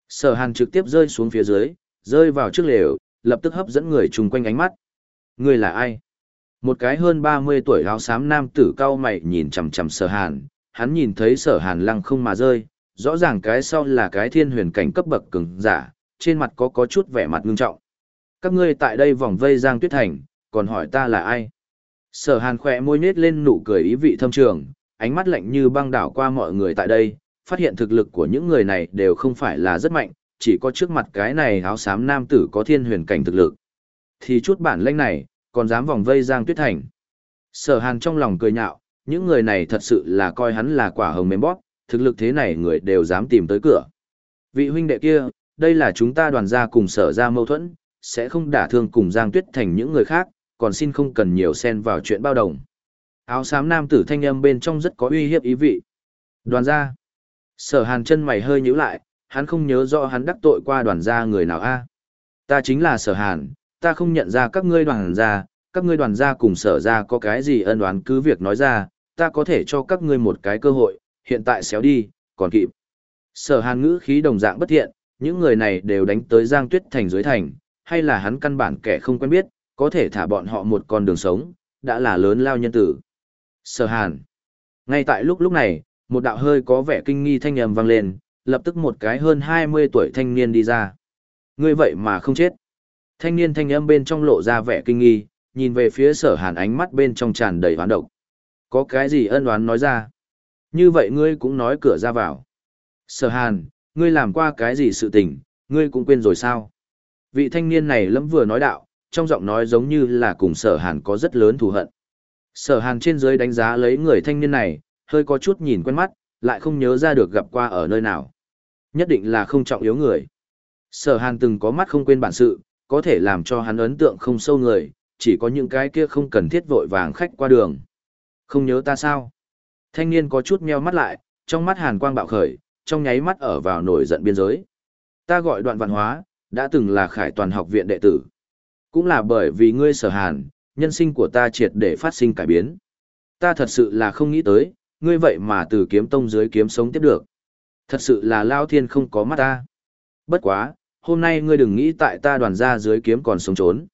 Sở hàn trực tiếp rơi xuống phía dưới, rơi vào trước lều, lập tức hấp dẫn người chung quanh ánh mắt. Người là ai? Một cái hơn 30 tuổi áo xám nam tử cao mày nhìn chằm chằm sở hàn, hắn nhìn thấy sở hàn lăng không mà rơi, rõ ràng cái sau là cái thiên huyền cảnh cấp bậc cường giả, trên mặt có có chút vẻ mặt ngưng trọng. Các ngươi tại đây vòng vây giang tuyết thành, còn hỏi ta là ai? Sở hàn khỏe môi nết lên nụ cười ý vị thâm trường, ánh mắt lạnh như băng đảo qua mọi người tại đây, phát hiện thực lực của những người này đều không phải là rất mạnh, chỉ có trước mặt cái này áo xám nam tử có thiên huyền cảnh thực lực. Thì chút bản lĩnh này, còn dám vòng vây Giang Tuyết Thành. Sở Hàn trong lòng cười nhạo, những người này thật sự là coi hắn là quả hồng mềm bóp, thực lực thế này người đều dám tìm tới cửa. Vị huynh đệ kia, đây là chúng ta đoàn gia cùng sở ra mâu thuẫn, sẽ không đả thương cùng Giang Tuyết Thành những người khác, còn xin không cần nhiều xen vào chuyện bao đồng. Áo xám nam tử thanh âm bên trong rất có uy hiếp ý vị. Đoàn gia. Sở Hàn chân mày hơi nhíu lại, hắn không nhớ rõ hắn đắc tội qua đoàn gia người nào a. Ta chính là Sở Hàn, ta không nhận ra các ngươi đoàn gia, các ngươi đoàn gia cùng sở gia có cái gì ân oán cứ việc nói ra, ta có thể cho các ngươi một cái cơ hội, hiện tại xéo đi, còn kịp. Sở hàn ngữ khí đồng dạng bất thiện, những người này đều đánh tới Giang Tuyết Thành dưới thành, hay là hắn căn bản kẻ không quen biết, có thể thả bọn họ một con đường sống, đã là lớn lao nhân tử. Sở hàn. Ngay tại lúc lúc này, một đạo hơi có vẻ kinh nghi thanh âm vang lên, lập tức một cái hơn 20 tuổi thanh niên đi ra. Ngươi vậy mà không chết. Thanh niên thanh âm bên trong lộ ra vẻ kinh nghi, nhìn về phía sở hàn ánh mắt bên trong tràn đầy hoán độc. Có cái gì ân oán nói ra? Như vậy ngươi cũng nói cửa ra vào. Sở hàn, ngươi làm qua cái gì sự tình, ngươi cũng quên rồi sao? Vị thanh niên này lẫm vừa nói đạo, trong giọng nói giống như là cùng sở hàn có rất lớn thù hận. Sở hàn trên dưới đánh giá lấy người thanh niên này, hơi có chút nhìn quen mắt, lại không nhớ ra được gặp qua ở nơi nào. Nhất định là không trọng yếu người. Sở hàn từng có mắt không quên bản sự, có thể làm cho hắn ấn tượng không sâu người, chỉ có những cái kia không cần thiết vội vàng khách qua đường. Không nhớ ta sao? Thanh niên có chút meo mắt lại, trong mắt hàn quang bạo khởi, trong nháy mắt ở vào nổi giận biên giới. Ta gọi đoạn văn hóa, đã từng là khải toàn học viện đệ tử. Cũng là bởi vì ngươi sở hàn, nhân sinh của ta triệt để phát sinh cải biến. Ta thật sự là không nghĩ tới, ngươi vậy mà từ kiếm tông dưới kiếm sống tiếp được. Thật sự là lao thiên không có mắt ta. Bất quá, hôm nay ngươi đừng nghĩ tại ta đoàn ra dưới kiếm còn sống trốn.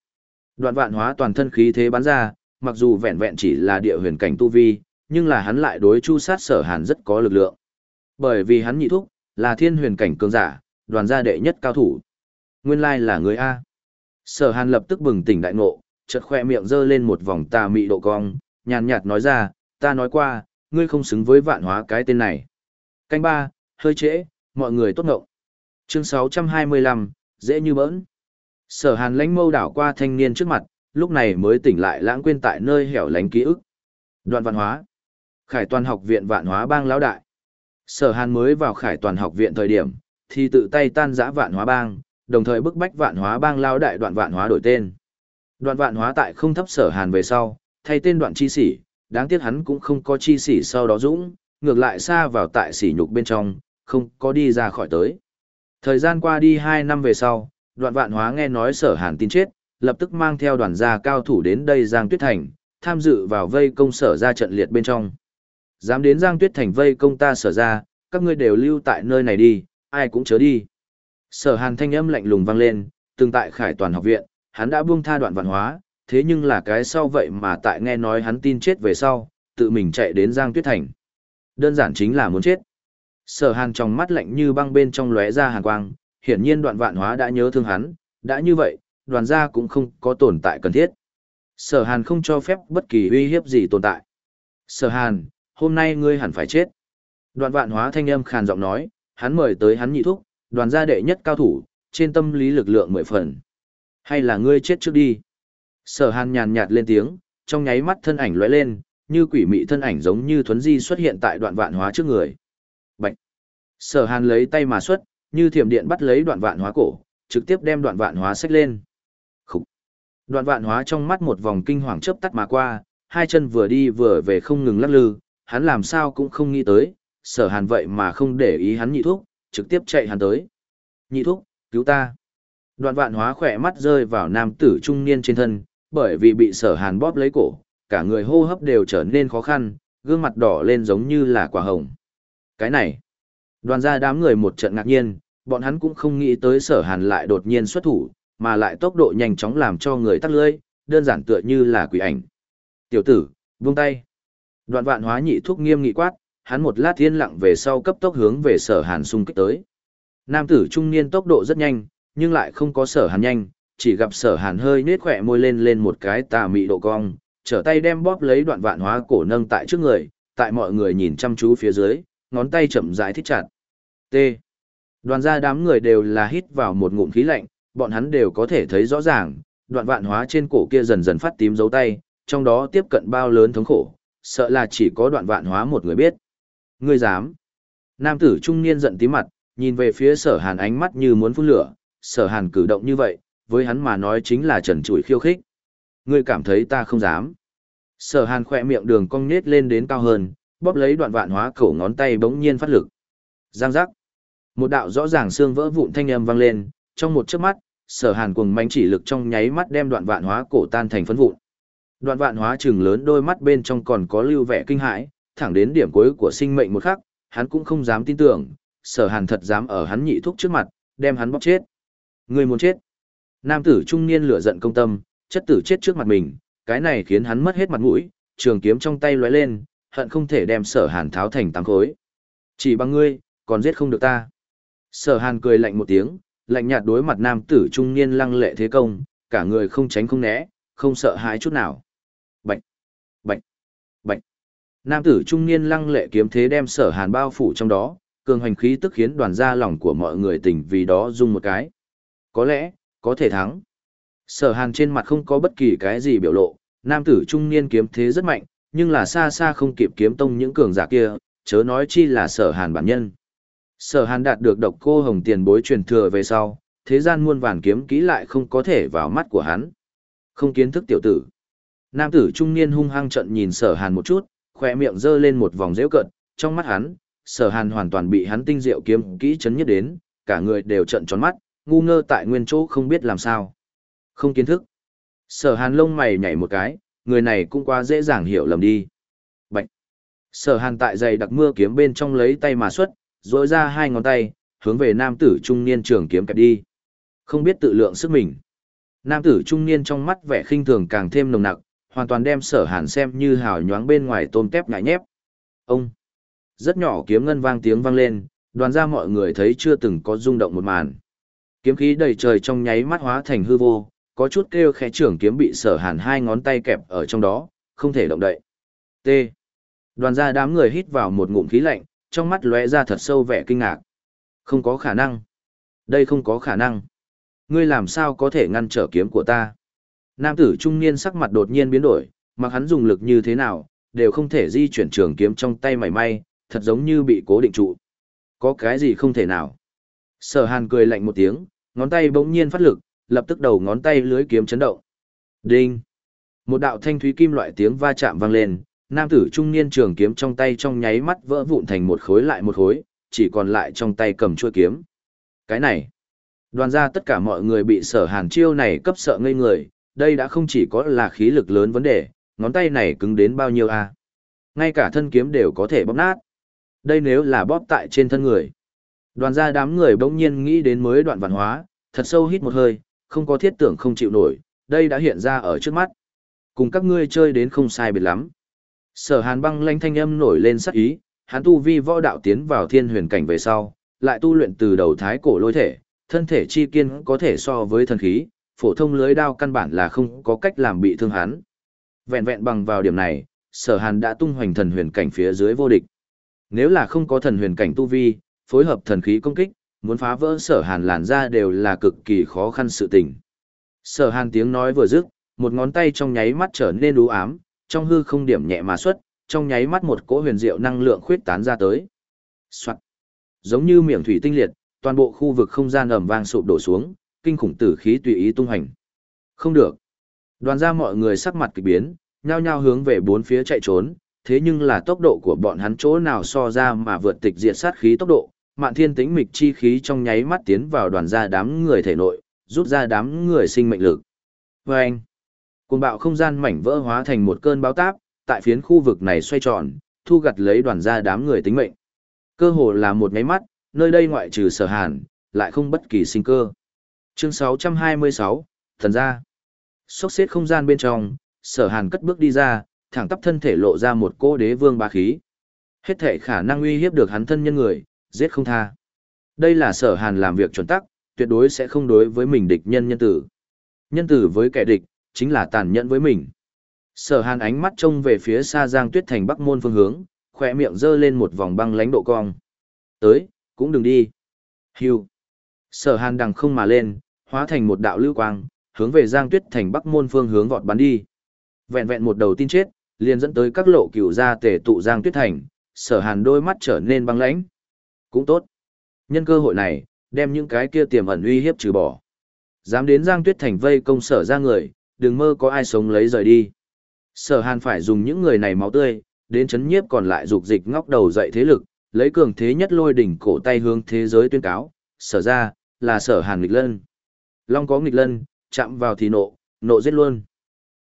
Đoạn vạn hóa toàn thân khí thế bắn ra, mặc dù vẹn vẹn chỉ là địa huyền cảnh tu vi, nhưng là hắn lại đối chu sát sở hàn rất có lực lượng. Bởi vì hắn nhị thúc, là thiên huyền cảnh cường giả, đoàn gia đệ nhất cao thủ. Nguyên lai là người A. Sở hàn lập tức bừng tỉnh đại ngộ, chợt khoe miệng giơ lên một vòng tà mị độ cong, nhàn nhạt nói ra, ta nói qua, ngươi không xứng với vạn hóa cái tên này. Canh ba, hơi trễ, mọi người tốt ngộng. Chương 625, dễ như bỡn. Sở hàn lánh mâu đảo qua thanh niên trước mặt, lúc này mới tỉnh lại lãng quên tại nơi hẻo lánh ký ức. Đoạn văn hóa. Khải toàn học viện vạn hóa bang lão đại. Sở hàn mới vào khải toàn học viện thời điểm, thì tự tay tan giã vạn hóa bang, đồng thời bức bách vạn hóa bang lão đại đoạn vạn hóa đổi tên. Đoạn vạn hóa tại không thấp sở hàn về sau, thay tên đoạn chi Sỉ, đáng tiếc hắn cũng không có chi Sỉ sau đó dũng, ngược lại xa vào tại sỉ nhục bên trong, không có đi ra khỏi tới. Thời gian qua đi 2 năm về sau, đoạn vạn hóa nghe nói sở hàn tin chết, lập tức mang theo đoàn gia cao thủ đến đây Giang Tuyết Thành, tham dự vào vây công sở ra trận liệt bên trong. Dám đến Giang Tuyết Thành vây công ta sở ra, các ngươi đều lưu tại nơi này đi, ai cũng chớ đi. Sở hàn thanh âm lạnh lùng vang lên, từng tại khải toàn học viện, hắn đã buông tha đoạn vạn hóa, thế nhưng là cái sau vậy mà tại nghe nói hắn tin chết về sau, tự mình chạy đến Giang Tuyết Thành. Đơn giản chính là muốn chết. Sở hàn trong mắt lạnh như băng bên trong lóe ra hàn quang, hiển nhiên đoạn vạn hóa đã nhớ thương hắn, đã như vậy, đoàn gia cũng không có tồn tại cần thiết. Sở hàn không cho phép bất kỳ uy hiếp gì tồn tại. Sở hàn, hôm nay ngươi hẳn phải chết. Đoạn vạn hóa thanh âm khàn giọng nói, hắn mời tới hắn nhị thúc, đoàn gia đệ nhất cao thủ, trên tâm lý lực lượng mười phần. Hay là ngươi chết trước đi. Sở hàn nhàn nhạt lên tiếng, trong nháy mắt thân ảnh lóe lên, như quỷ mị thân ảnh giống như thuấn di xuất hiện tại đoạn vạn hóa trước người. Bạch! Sở hàn lấy tay mà xuất, như thiểm điện bắt lấy đoạn vạn hóa cổ, trực tiếp đem đoạn vạn hóa xách lên. Khúc! Đoạn vạn hóa trong mắt một vòng kinh hoàng chớp tắt mà qua, hai chân vừa đi vừa về không ngừng lắc lư, hắn làm sao cũng không nghĩ tới, sở hàn vậy mà không để ý hắn nhị thuốc, trực tiếp chạy hắn tới. Nhị thuốc, cứu ta! Đoạn vạn hóa khỏe mắt rơi vào nam tử trung niên trên thân, bởi vì bị sở hàn bóp lấy cổ, cả người hô hấp đều trở nên khó khăn, gương mặt đỏ lên giống như là quả hồng. Cái này, đoàn ra đám người một trận ngạc nhiên, bọn hắn cũng không nghĩ tới sở hàn lại đột nhiên xuất thủ, mà lại tốc độ nhanh chóng làm cho người tắt lưỡi, đơn giản tựa như là quỷ ảnh. Tiểu tử, buông tay. Đoạn vạn hóa nhị thuốc nghiêm nghị quát, hắn một lát thiên lặng về sau cấp tốc hướng về sở hàn xung kích tới. Nam tử trung niên tốc độ rất nhanh, nhưng lại không có sở hàn nhanh, chỉ gặp sở hàn hơi nết khỏe môi lên lên một cái tà mị độ cong, trở tay đem bóp lấy đoạn vạn hóa cổ nâng tại trước người, tại mọi người nhìn chăm chú phía dưới, ngón tay chậm rãi thích chặt. T. Đoàn gia đám người đều là hít vào một ngụm khí lạnh, bọn hắn đều có thể thấy rõ ràng, đoạn vạn hóa trên cổ kia dần dần phát tím dấu tay, trong đó tiếp cận bao lớn thống khổ, sợ là chỉ có đoạn vạn hóa một người biết. Ngươi dám. Nam tử trung niên giận tím mặt, nhìn về phía sở hàn ánh mắt như muốn phun lửa, sở hàn cử động như vậy, với hắn mà nói chính là trần trụi khiêu khích. Ngươi cảm thấy ta không dám. Sở hàn khỏe miệng đường cong nết lên đến cao hơn, bóp lấy đoạn vạn hóa cổ ngón tay bỗng nhiên phát lực. Giang giác. Một đạo rõ ràng xương vỡ vụn thanh âm vang lên, trong một chớp mắt, sở hàn cuồng manh chỉ lực trong nháy mắt đem đoạn vạn hóa cổ tan thành phấn vụn. Đoạn vạn hóa trừng lớn đôi mắt bên trong còn có lưu vẻ kinh hãi, thẳng đến điểm cuối của sinh mệnh một khắc, hắn cũng không dám tin tưởng, sở hàn thật dám ở hắn nhị thúc trước mặt, đem hắn bóp chết. Người muốn chết. Nam tử trung niên lửa giận công tâm, chất tử chết trước mặt mình, cái này khiến hắn mất hết mặt mũi, trường kiếm trong tay lóe lên, hận không thể đem sở hàn tháo thành tám khối. Chỉ bằng ngươi, còn giết không được ta. Sở hàn cười lạnh một tiếng, lạnh nhạt đối mặt nam tử trung niên lăng lệ thế công, cả người không tránh không né, không sợ hãi chút nào. Bệnh, bệnh, bệnh. Nam tử trung niên lăng lệ kiếm thế đem sở hàn bao phủ trong đó, cường hành khí tức khiến đoàn gia lòng của mọi người tỉnh vì đó rung một cái. Có lẽ, có thể thắng. Sở hàn trên mặt không có bất kỳ cái gì biểu lộ, nam tử trung niên kiếm thế rất mạnh, nhưng là xa xa không kịp kiếm tông những cường giả kia, chớ nói chi là sở hàn bản nhân. Sở hàn đạt được độc cô hồng tiền bối truyền thừa về sau, thế gian muôn vàn kiếm kỹ lại không có thể vào mắt của hắn. Không kiến thức tiểu tử. Nam tử trung niên hung hăng trận nhìn sở hàn một chút, khỏe miệng giơ lên một vòng dễu cận, trong mắt hắn, sở hàn hoàn toàn bị hắn tinh diệu kiếm kỹ chấn nhất đến, cả người đều trận tròn mắt, ngu ngơ tại nguyên chỗ không biết làm sao. Không kiến thức. Sở hàn lông mày nhảy một cái, người này cũng quá dễ dàng hiểu lầm đi. Bạch. Sở hàn tại giày đặc mưa kiếm bên trong lấy tay mà xuất, rỗi ra hai ngón tay, hướng về nam tử trung niên trường kiếm kẹp đi. Không biết tự lượng sức mình. Nam tử trung niên trong mắt vẻ khinh thường càng thêm nồng nặc, hoàn toàn đem sở hàn xem như hào nhoáng bên ngoài tôm tép ngại nhép. Ông! Rất nhỏ kiếm ngân vang tiếng vang lên, đoàn ra mọi người thấy chưa từng có rung động một màn. Kiếm khí đầy trời trong nháy mắt hóa thành hư vô, có chút kêu khẽ trưởng kiếm bị sở hàn hai ngón tay kẹp ở trong đó, không thể động đậy. T. Đoàn ra đám người hít vào một ngụm khí lạnh, trong mắt lóe ra thật sâu vẻ kinh ngạc. Không có khả năng. Đây không có khả năng. Ngươi làm sao có thể ngăn trở kiếm của ta? Nam tử trung niên sắc mặt đột nhiên biến đổi, mặc hắn dùng lực như thế nào, đều không thể di chuyển trường kiếm trong tay mảy may, thật giống như bị cố định trụ. Có cái gì không thể nào? Sở hàn cười lạnh một tiếng, ngón tay bỗng nhiên phát lực, lập tức đầu ngón tay lưới kiếm chấn động. Đinh! Một đạo thanh thúy kim loại tiếng va chạm vang lên, nam tử trung niên trường kiếm trong tay trong nháy mắt vỡ vụn thành một khối lại một khối, chỉ còn lại trong tay cầm chuôi kiếm. Cái này, đoàn ra tất cả mọi người bị sở hàn chiêu này cấp sợ ngây người, đây đã không chỉ có là khí lực lớn vấn đề, ngón tay này cứng đến bao nhiêu a à? Ngay cả thân kiếm đều có thể bóp nát. Đây nếu là bóp tại trên thân người. Đoàn gia đám người bỗng nhiên nghĩ đến mới đoạn văn hóa, thật sâu hít một hơi, không có thiết tưởng không chịu nổi, đây đã hiện ra ở trước mắt. Cùng các ngươi chơi đến không sai biệt lắm. Sở hàn băng lanh thanh âm nổi lên sắc ý, hắn tu vi võ đạo tiến vào thiên huyền cảnh về sau, lại tu luyện từ đầu thái cổ lôi thể, thân thể chi kiên có thể so với thần khí, phổ thông lưới đao căn bản là không có cách làm bị thương hắn. Vẹn vẹn bằng vào điểm này, sở hàn đã tung hoành thần huyền cảnh phía dưới vô địch. Nếu là không có thần huyền cảnh tu vi, phối hợp thần khí công kích, muốn phá vỡ sở hàn làn ra đều là cực kỳ khó khăn sự tình. Sở hàn tiếng nói vừa dứt, một ngón tay trong nháy mắt trở nên đú ám, trong hư không điểm nhẹ mà xuất, trong nháy mắt một cỗ huyền diệu năng lượng khuyết tán ra tới. Soạn. Giống như miệng thủy tinh liệt, toàn bộ khu vực không gian ầm vang sụp đổ xuống, kinh khủng tử khí tùy ý tung hành. Không được. Đoàn ra mọi người sắc mặt kỳ biến, nhao nhao hướng về bốn phía chạy trốn, thế nhưng là tốc độ của bọn hắn chỗ nào so ra mà vượt tịch diệt sát khí tốc độ, mạn thiên tĩnh mịch chi khí trong nháy mắt tiến vào đoàn ra đám người thể nội, rút ra đám người sinh mệnh lực. Và anh, cuồng bạo không gian mảnh vỡ hóa thành một cơn báo táp, tại phiến khu vực này xoay tròn, thu gặt lấy đoàn ra đám người tính mệnh. Cơ hồ là một nháy mắt, nơi đây ngoại trừ sở hàn, lại không bất kỳ sinh cơ. Chương 626, thần ra. Sốc xếp không gian bên trong, sở hàn cất bước đi ra, thẳng tắp thân thể lộ ra một cô đế vương bá khí. Hết thể khả năng uy hiếp được hắn thân nhân người, giết không tha. Đây là sở hàn làm việc chuẩn tắc, tuyệt đối sẽ không đối với mình địch nhân nhân tử. Nhân tử với kẻ địch, chính là tàn nhẫn với mình. Sở hàn ánh mắt trông về phía xa giang tuyết thành bắc môn phương hướng, khỏe miệng giơ lên một vòng băng lánh độ cong. Tới, cũng đừng đi. Hưu. Sở hàn đằng không mà lên, hóa thành một đạo lưu quang, hướng về giang tuyết thành bắc môn phương hướng vọt bắn đi. Vẹn vẹn một đầu tin chết, liền dẫn tới các lộ cửu gia tề tụ giang tuyết thành, sở hàn đôi mắt trở nên băng lãnh. Cũng tốt. Nhân cơ hội này, đem những cái kia tiềm ẩn uy hiếp trừ bỏ. Dám đến giang tuyết thành vây công sở ra người, đừng mơ có ai sống lấy rời đi. Sở hàn phải dùng những người này máu tươi, đến chấn nhiếp còn lại dục dịch ngóc đầu dậy thế lực, lấy cường thế nhất lôi đỉnh cổ tay hướng thế giới tuyên cáo, sở ra, là sở hàn nghịch lân. Long có nghịch lân, chạm vào thì nộ, nộ giết luôn.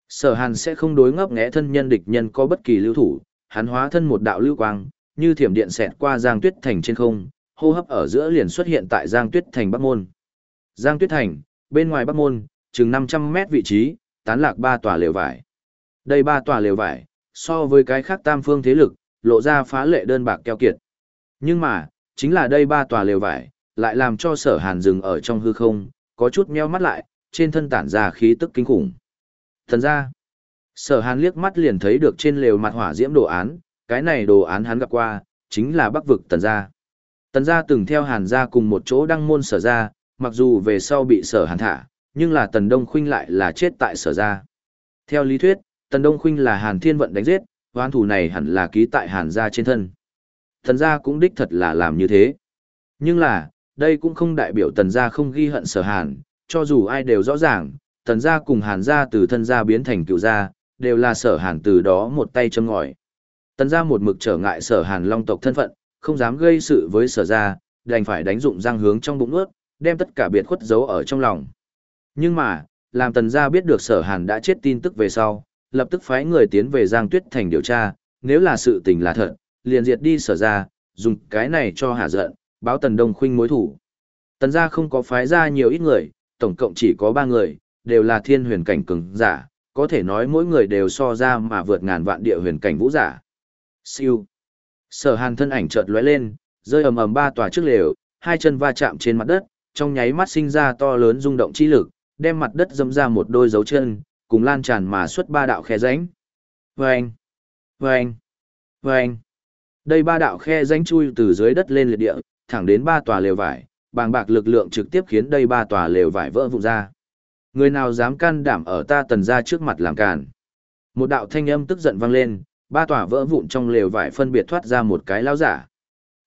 Sở hàn sẽ không đối ngấp nghẽ thân nhân địch nhân có bất kỳ lưu thủ, hắn hóa thân một đạo lưu quang, như thiểm điện xẹt qua Giang Tuyết Thành trên không, hô hấp ở giữa liền xuất hiện tại Giang Tuyết Thành Bắc Môn. Giang Tuyết Thành, bên ngoài Bắc Môn, chừng 500 mét vị trí, tán lạc ba tòa lều vải. Đây ba tòa lều vải, so với cái khác tam phương thế lực, lộ ra phá lệ đơn bạc keo kiệt. Nhưng mà, chính là đây ba tòa lều vải, lại làm cho sở hàn dừng ở trong hư không, có chút meo mắt lại, trên thân tản ra khí tức kinh khủng. Thần ra, sở hàn liếc mắt liền thấy được trên lều mặt hỏa diễm đồ án, cái này đồ án hắn gặp qua, chính là bắc vực tần gia. Tần gia từng theo hàn gia cùng một chỗ đăng môn sở gia, mặc dù về sau bị sở hàn thả, nhưng là tần đông khuynh lại là chết tại sở gia. Theo lý thuyết, tần đông khuynh là hàn thiên vận đánh giết, oan thủ này hẳn là ký tại hàn gia trên thân. Tần gia cũng đích thật là làm như thế. Nhưng là, đây cũng không đại biểu tần gia không ghi hận sở hàn, cho dù ai đều rõ ràng, tần gia cùng hàn gia từ thân gia biến thành cựu gia, đều là sở hàn từ đó một tay châm ngòi. Tần gia một mực trở ngại sở hàn long tộc thân phận, không dám gây sự với sở gia, đành phải đánh dụng răng hướng trong bụng ướt, đem tất cả biệt khuất giấu ở trong lòng. Nhưng mà, làm tần gia biết được sở hàn đã chết tin tức về sau, lập tức phái người tiến về Giang Tuyết Thành điều tra, nếu là sự tình là thật, liền diệt đi sở gia, dùng cái này cho hạ giận, báo tần đông khuynh mối thủ. Tần gia không có phái ra nhiều ít người, tổng cộng chỉ có ba người, đều là thiên huyền cảnh cường giả, có thể nói mỗi người đều so ra mà vượt ngàn vạn địa huyền cảnh vũ giả. Siêu. Sở hàn thân ảnh chợt lóe lên, rơi ầm ầm ba tòa trước lều, hai chân va chạm trên mặt đất, trong nháy mắt sinh ra to lớn rung động chi lực, đem mặt đất dẫm ra một đôi dấu chân, cùng lan tràn mà xuất ba đạo khe rãnh. Veng, veng, veng. Đây ba đạo khe rãnh chui từ dưới đất lên liệt địa, thẳng đến ba tòa lều vải, bàng bạc lực lượng trực tiếp khiến đây ba tòa lều vải vỡ vụn ra. Người nào dám can đảm ở ta tần ra trước mặt làm càn. Một đạo thanh âm tức giận vang lên, ba tòa vỡ vụn trong lều vải phân biệt thoát ra một cái lão giả.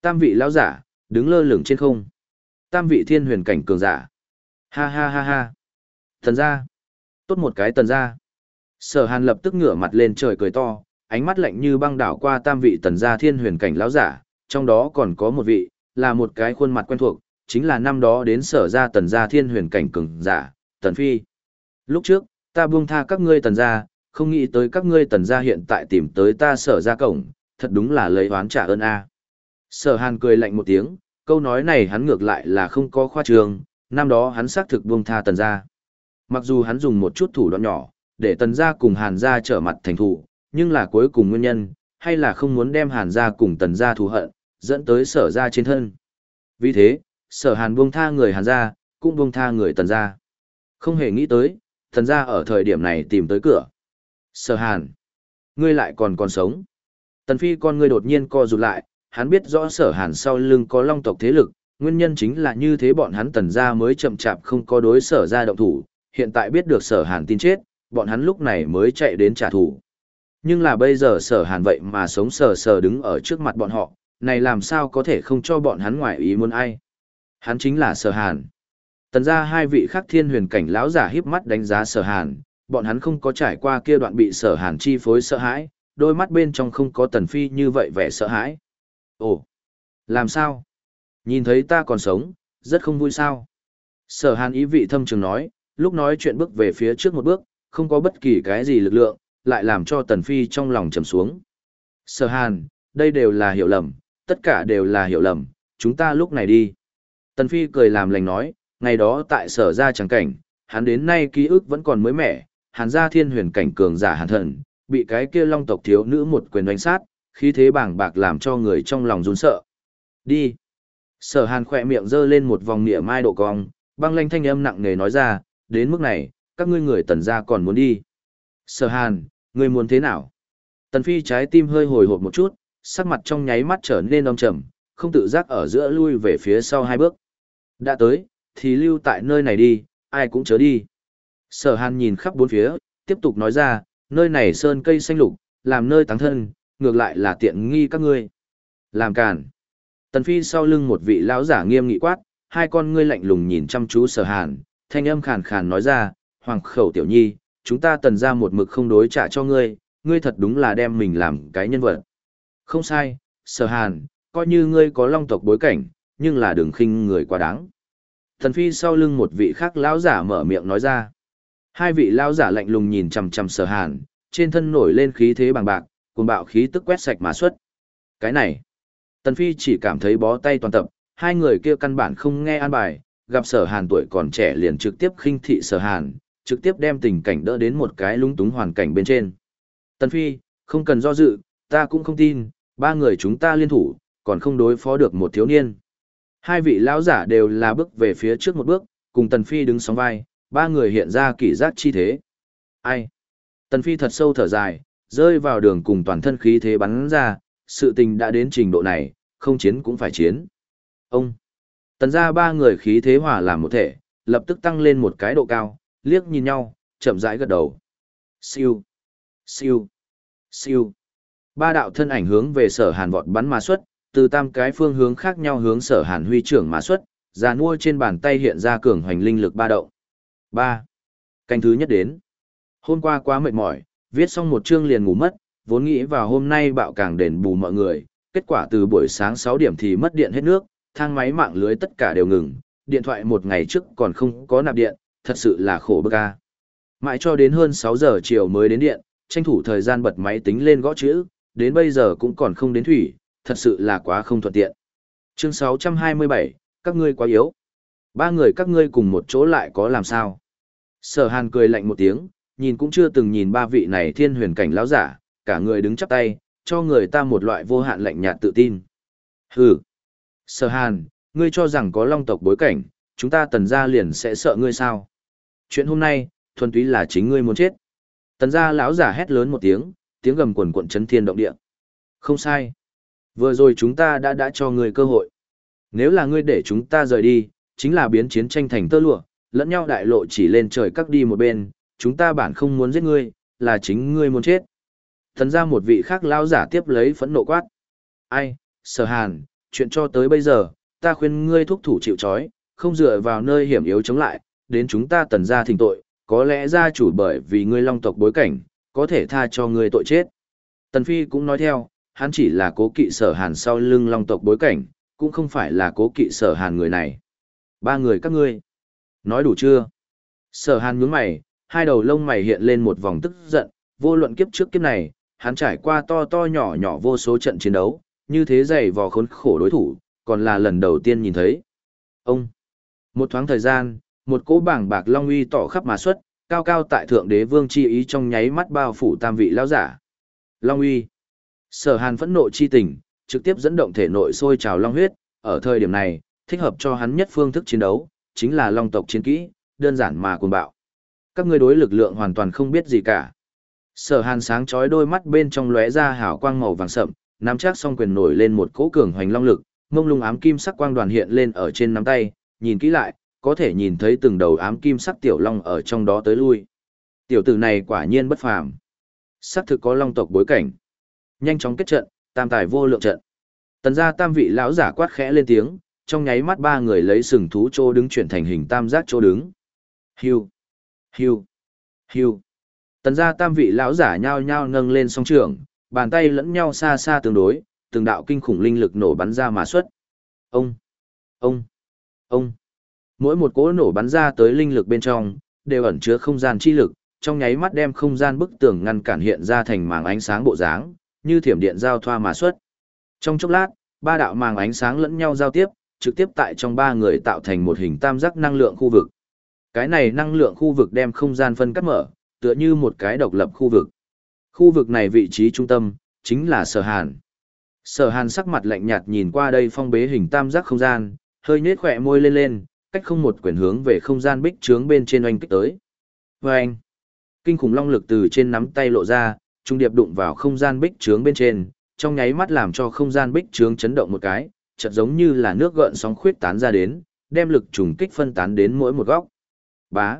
Tam vị lão giả, đứng lơ lửng trên không. Tam vị thiên huyền cảnh cường giả. Ha ha ha ha. Tần ra. Tốt một cái tần ra. Sở hàn lập tức ngửa mặt lên trời cười to, ánh mắt lạnh như băng đảo qua tam vị tần gia thiên huyền cảnh lão giả, trong đó còn có một vị, là một cái khuôn mặt quen thuộc, chính là năm đó đến sở gia tần gia thiên huyền cảnh cường giả, tần phi. Lúc trước, ta buông tha các ngươi tần gia, không nghĩ tới các ngươi tần gia hiện tại tìm tới ta sở ra cổng, thật đúng là lấy oán trả ơn a. Sở hàn cười lạnh một tiếng, câu nói này hắn ngược lại là không có khoa trương, năm đó hắn xác thực buông tha tần gia. Mặc dù hắn dùng một chút thủ đoạn nhỏ, để tần gia cùng hàn gia trở mặt thành thủ, nhưng là cuối cùng nguyên nhân, hay là không muốn đem hàn gia cùng tần gia thù hận, dẫn tới sở gia trên thân. Vì thế, sở hàn buông tha người hàn gia, cũng buông tha người tần gia. Không hề nghĩ tới, tần gia ở thời điểm này tìm tới cửa. Sở hàn, ngươi lại còn còn sống. Tần phi con ngươi đột nhiên co rụt lại, hắn biết rõ sở hàn sau lưng có long tộc thế lực, nguyên nhân chính là như thế bọn hắn tần gia mới chậm chạp không có đối sở gia động thủ, hiện tại biết được sở hàn tin chết, bọn hắn lúc này mới chạy đến trả thù. Nhưng là bây giờ sở hàn vậy mà sống sờ sờ đứng ở trước mặt bọn họ, này làm sao có thể không cho bọn hắn ngoại ý muốn ai. Hắn chính là sở hàn. Tần ra hai vị khắc thiên huyền cảnh lão giả híp mắt đánh giá sở hàn, bọn hắn không có trải qua kia đoạn bị sở hàn chi phối sợ hãi, đôi mắt bên trong không có tần phi như vậy vẻ sợ hãi. Ồ, làm sao? Nhìn thấy ta còn sống, rất không vui sao? Sở hàn ý vị thâm trường nói, lúc nói chuyện bước về phía trước một bước, không có bất kỳ cái gì lực lượng, lại làm cho Tần Phi trong lòng trầm xuống. Sở Hàn, đây đều là hiểu lầm, tất cả đều là hiểu lầm, chúng ta lúc này đi. Tần Phi cười làm lành nói, ngày đó tại sở gia chẳng cảnh, hắn đến nay ký ức vẫn còn mới mẻ, hàn gia thiên huyền cảnh cường giả hàn thần, bị cái kia long tộc thiếu nữ một quyền đánh sát, khí thế bảng bạc làm cho người trong lòng run sợ. Đi. Sở hàn khỏe miệng giơ lên một vòng nịa mai độ cong, băng lanh thanh âm nặng nề nói ra, đến mức này, các ngươi người tần gia còn muốn đi. Sở hàn, ngươi muốn thế nào? Tần phi trái tim hơi hồi hộp một chút, sắc mặt trong nháy mắt trở nên đông trầm, không tự giác ở giữa lui về phía sau hai bước. Đã tới, thì lưu tại nơi này đi, ai cũng chớ đi. Sở hàn nhìn khắp bốn phía, tiếp tục nói ra, nơi này sơn cây xanh lục, làm nơi táng thân, ngược lại là tiện nghi các ngươi. Làm càn. Tần phi sau lưng một vị lão giả nghiêm nghị quát, hai con ngươi lạnh lùng nhìn chăm chú sở hàn, thanh âm khàn khàn nói ra, hoàng khẩu tiểu nhi, chúng ta tần ra một mực không đối trả cho ngươi, ngươi thật đúng là đem mình làm cái nhân vật. Không sai, sở hàn, coi như ngươi có long tộc bối cảnh, nhưng là đường khinh người quá đáng. Thần phi sau lưng một vị khác lão giả mở miệng nói ra. Hai vị lão giả lạnh lùng nhìn chằm chằm sở hàn, trên thân nổi lên khí thế bằng bạc, cùng bạo khí tức quét sạch mà xuất. Cái này, Tần Phi chỉ cảm thấy bó tay toàn tập, hai người kia căn bản không nghe an bài, gặp sở hàn tuổi còn trẻ liền trực tiếp khinh thị sở hàn, trực tiếp đem tình cảnh đỡ đến một cái lúng túng hoàn cảnh bên trên. Tần Phi, không cần do dự, ta cũng không tin, ba người chúng ta liên thủ, còn không đối phó được một thiếu niên. Hai vị lão giả đều là bước về phía trước một bước, cùng Tần Phi đứng sóng vai, ba người hiện ra kỷ giác chi thế. Ai? Tần Phi thật sâu thở dài, rơi vào đường cùng toàn thân khí thế bắn ra, sự tình đã đến trình độ này, không chiến cũng phải chiến. Ông! Tần ra ba người khí thế hòa làm một thể, lập tức tăng lên một cái độ cao, liếc nhìn nhau, chậm rãi gật đầu. Siêu, siêu, siêu. Ba đạo thân ảnh hướng về sở hàn vọt bắn mà xuất, từ tam cái phương hướng khác nhau hướng sở hàn huy trưởng mà xuất, già nuôi trên bàn tay hiện ra cường hoành linh lực ba động. Ba. Canh thứ nhất đến. Hôm qua quá mệt mỏi, viết xong một chương liền ngủ mất, vốn nghĩ vào hôm nay bạo càng đền bù mọi người, kết quả từ buổi sáng 6 điểm thì mất điện hết nước, thang máy mạng lưới tất cả đều ngừng, điện thoại một ngày trước còn không có nạp điện, thật sự là khổ bức ca. Mãi cho đến hơn 6 giờ chiều mới đến điện, tranh thủ thời gian bật máy tính lên gõ chữ, đến bây giờ cũng còn không đến thủy, thật sự là quá không thuận tiện. Chương 627, các ngươi quá yếu. Ba người các ngươi cùng một chỗ lại có làm sao? Sở Hàn cười lạnh một tiếng, nhìn cũng chưa từng nhìn ba vị này thiên huyền cảnh lão giả, cả người đứng chắp tay, cho người ta một loại vô hạn lạnh nhạt tự tin. Hừ. Sở Hàn, ngươi cho rằng có long tộc bối cảnh, chúng ta tần gia liền sẽ sợ ngươi sao? Chuyện hôm nay, thuần túy là chính ngươi muốn chết. Tần gia lão giả hét lớn một tiếng, tiếng gầm quần quận chấn thiên động địa. Không sai. Vừa rồi chúng ta đã đã cho ngươi cơ hội. Nếu là ngươi để chúng ta rời đi, chính là biến chiến tranh thành tơ lụa, lẫn nhau đại lộ chỉ lên trời cắt đi một bên, chúng ta bản không muốn giết ngươi, là chính ngươi muốn chết. Thần ra một vị khác lão giả tiếp lấy phẫn nộ quát. Ai, sở hàn, chuyện cho tới bây giờ, ta khuyên ngươi thúc thủ chịu chói không dựa vào nơi hiểm yếu chống lại, đến chúng ta tần gia thỉnh tội, có lẽ gia chủ bởi vì ngươi long tộc bối cảnh, có thể tha cho ngươi tội chết. Tần Phi cũng nói theo, hắn chỉ là cố kỵ sở hàn sau lưng long tộc bối cảnh, cũng không phải là cố kỵ sở hàn người này. Ba người các ngươi. Nói đủ chưa? Sở hàn nhướng mày, hai đầu lông mày hiện lên một vòng tức giận, vô luận kiếp trước kiếp này, hắn trải qua to to nhỏ nhỏ vô số trận chiến đấu, như thế dày vò khốn khổ đối thủ, còn là lần đầu tiên nhìn thấy. Ông, một thoáng thời gian, một cỗ bảng bạc long uy tỏ khắp mà xuất, cao cao tại thượng đế vương chi ý trong nháy mắt bao phủ tam vị lão giả. Long uy. Sở Hàn phẫn nộ chi tình, trực tiếp dẫn động thể nội sôi trào long huyết, ở thời điểm này, thích hợp cho hắn nhất phương thức chiến đấu, chính là long tộc chiến kỹ, đơn giản mà cuồng bạo. Các ngươi đối lực lượng hoàn toàn không biết gì cả. Sở Hàn sáng chói đôi mắt bên trong lóe ra hào quang màu vàng sậm, nắm chắc song quyền nổi lên một cỗ cường hoành long lực, mông lung ám kim sắc quang đoàn hiện lên ở trên nắm tay, nhìn kỹ lại, có thể nhìn thấy từng đầu ám kim sắc tiểu long ở trong đó tới lui. Tiểu tử này quả nhiên bất phàm. Sắc thực có long tộc bối cảnh. Nhanh chóng kết trận, tam tài vô lượng trận. Tần gia tam vị lão giả quát khẽ lên tiếng, trong nháy mắt ba người lấy sừng thú trô đứng chuyển thành hình tam giác trô đứng. Hiu, hiu, hiu. Tần gia tam vị lão giả nhao nhao nâng lên song trường, bàn tay lẫn nhau xa xa tương đối, từng đạo kinh khủng linh lực nổ bắn ra mà xuất. Ông, ông, ông. Mỗi một cỗ nổ bắn ra tới linh lực bên trong, đều ẩn chứa không gian chi lực, trong nháy mắt đem không gian bức tường ngăn cản hiện ra thành màng ánh sáng bộ dáng, như thiểm điện giao thoa mà xuất. Trong chốc lát, ba đạo màng ánh sáng lẫn nhau giao tiếp, trực tiếp tại trong ba người tạo thành một hình tam giác năng lượng khu vực. Cái này năng lượng khu vực đem không gian phân cắt mở, tựa như một cái độc lập khu vực. Khu vực này vị trí trung tâm, chính là Sở Hàn. Sở Hàn sắc mặt lạnh nhạt nhìn qua đây phong bế hình tam giác không gian, hơi nhếch khỏe môi lên lên, cách không một quyển hướng về không gian bích trướng bên trên oanh kích tới. Và anh, kinh khủng long lực từ trên nắm tay lộ ra, trung điệp đụng vào không gian bích trướng bên trên, trong nháy mắt làm cho không gian bích trướng chấn động một cái, chợt giống như là nước gợn sóng khuyết tán ra đến, đem lực trùng kích phân tán đến mỗi một góc. Bá.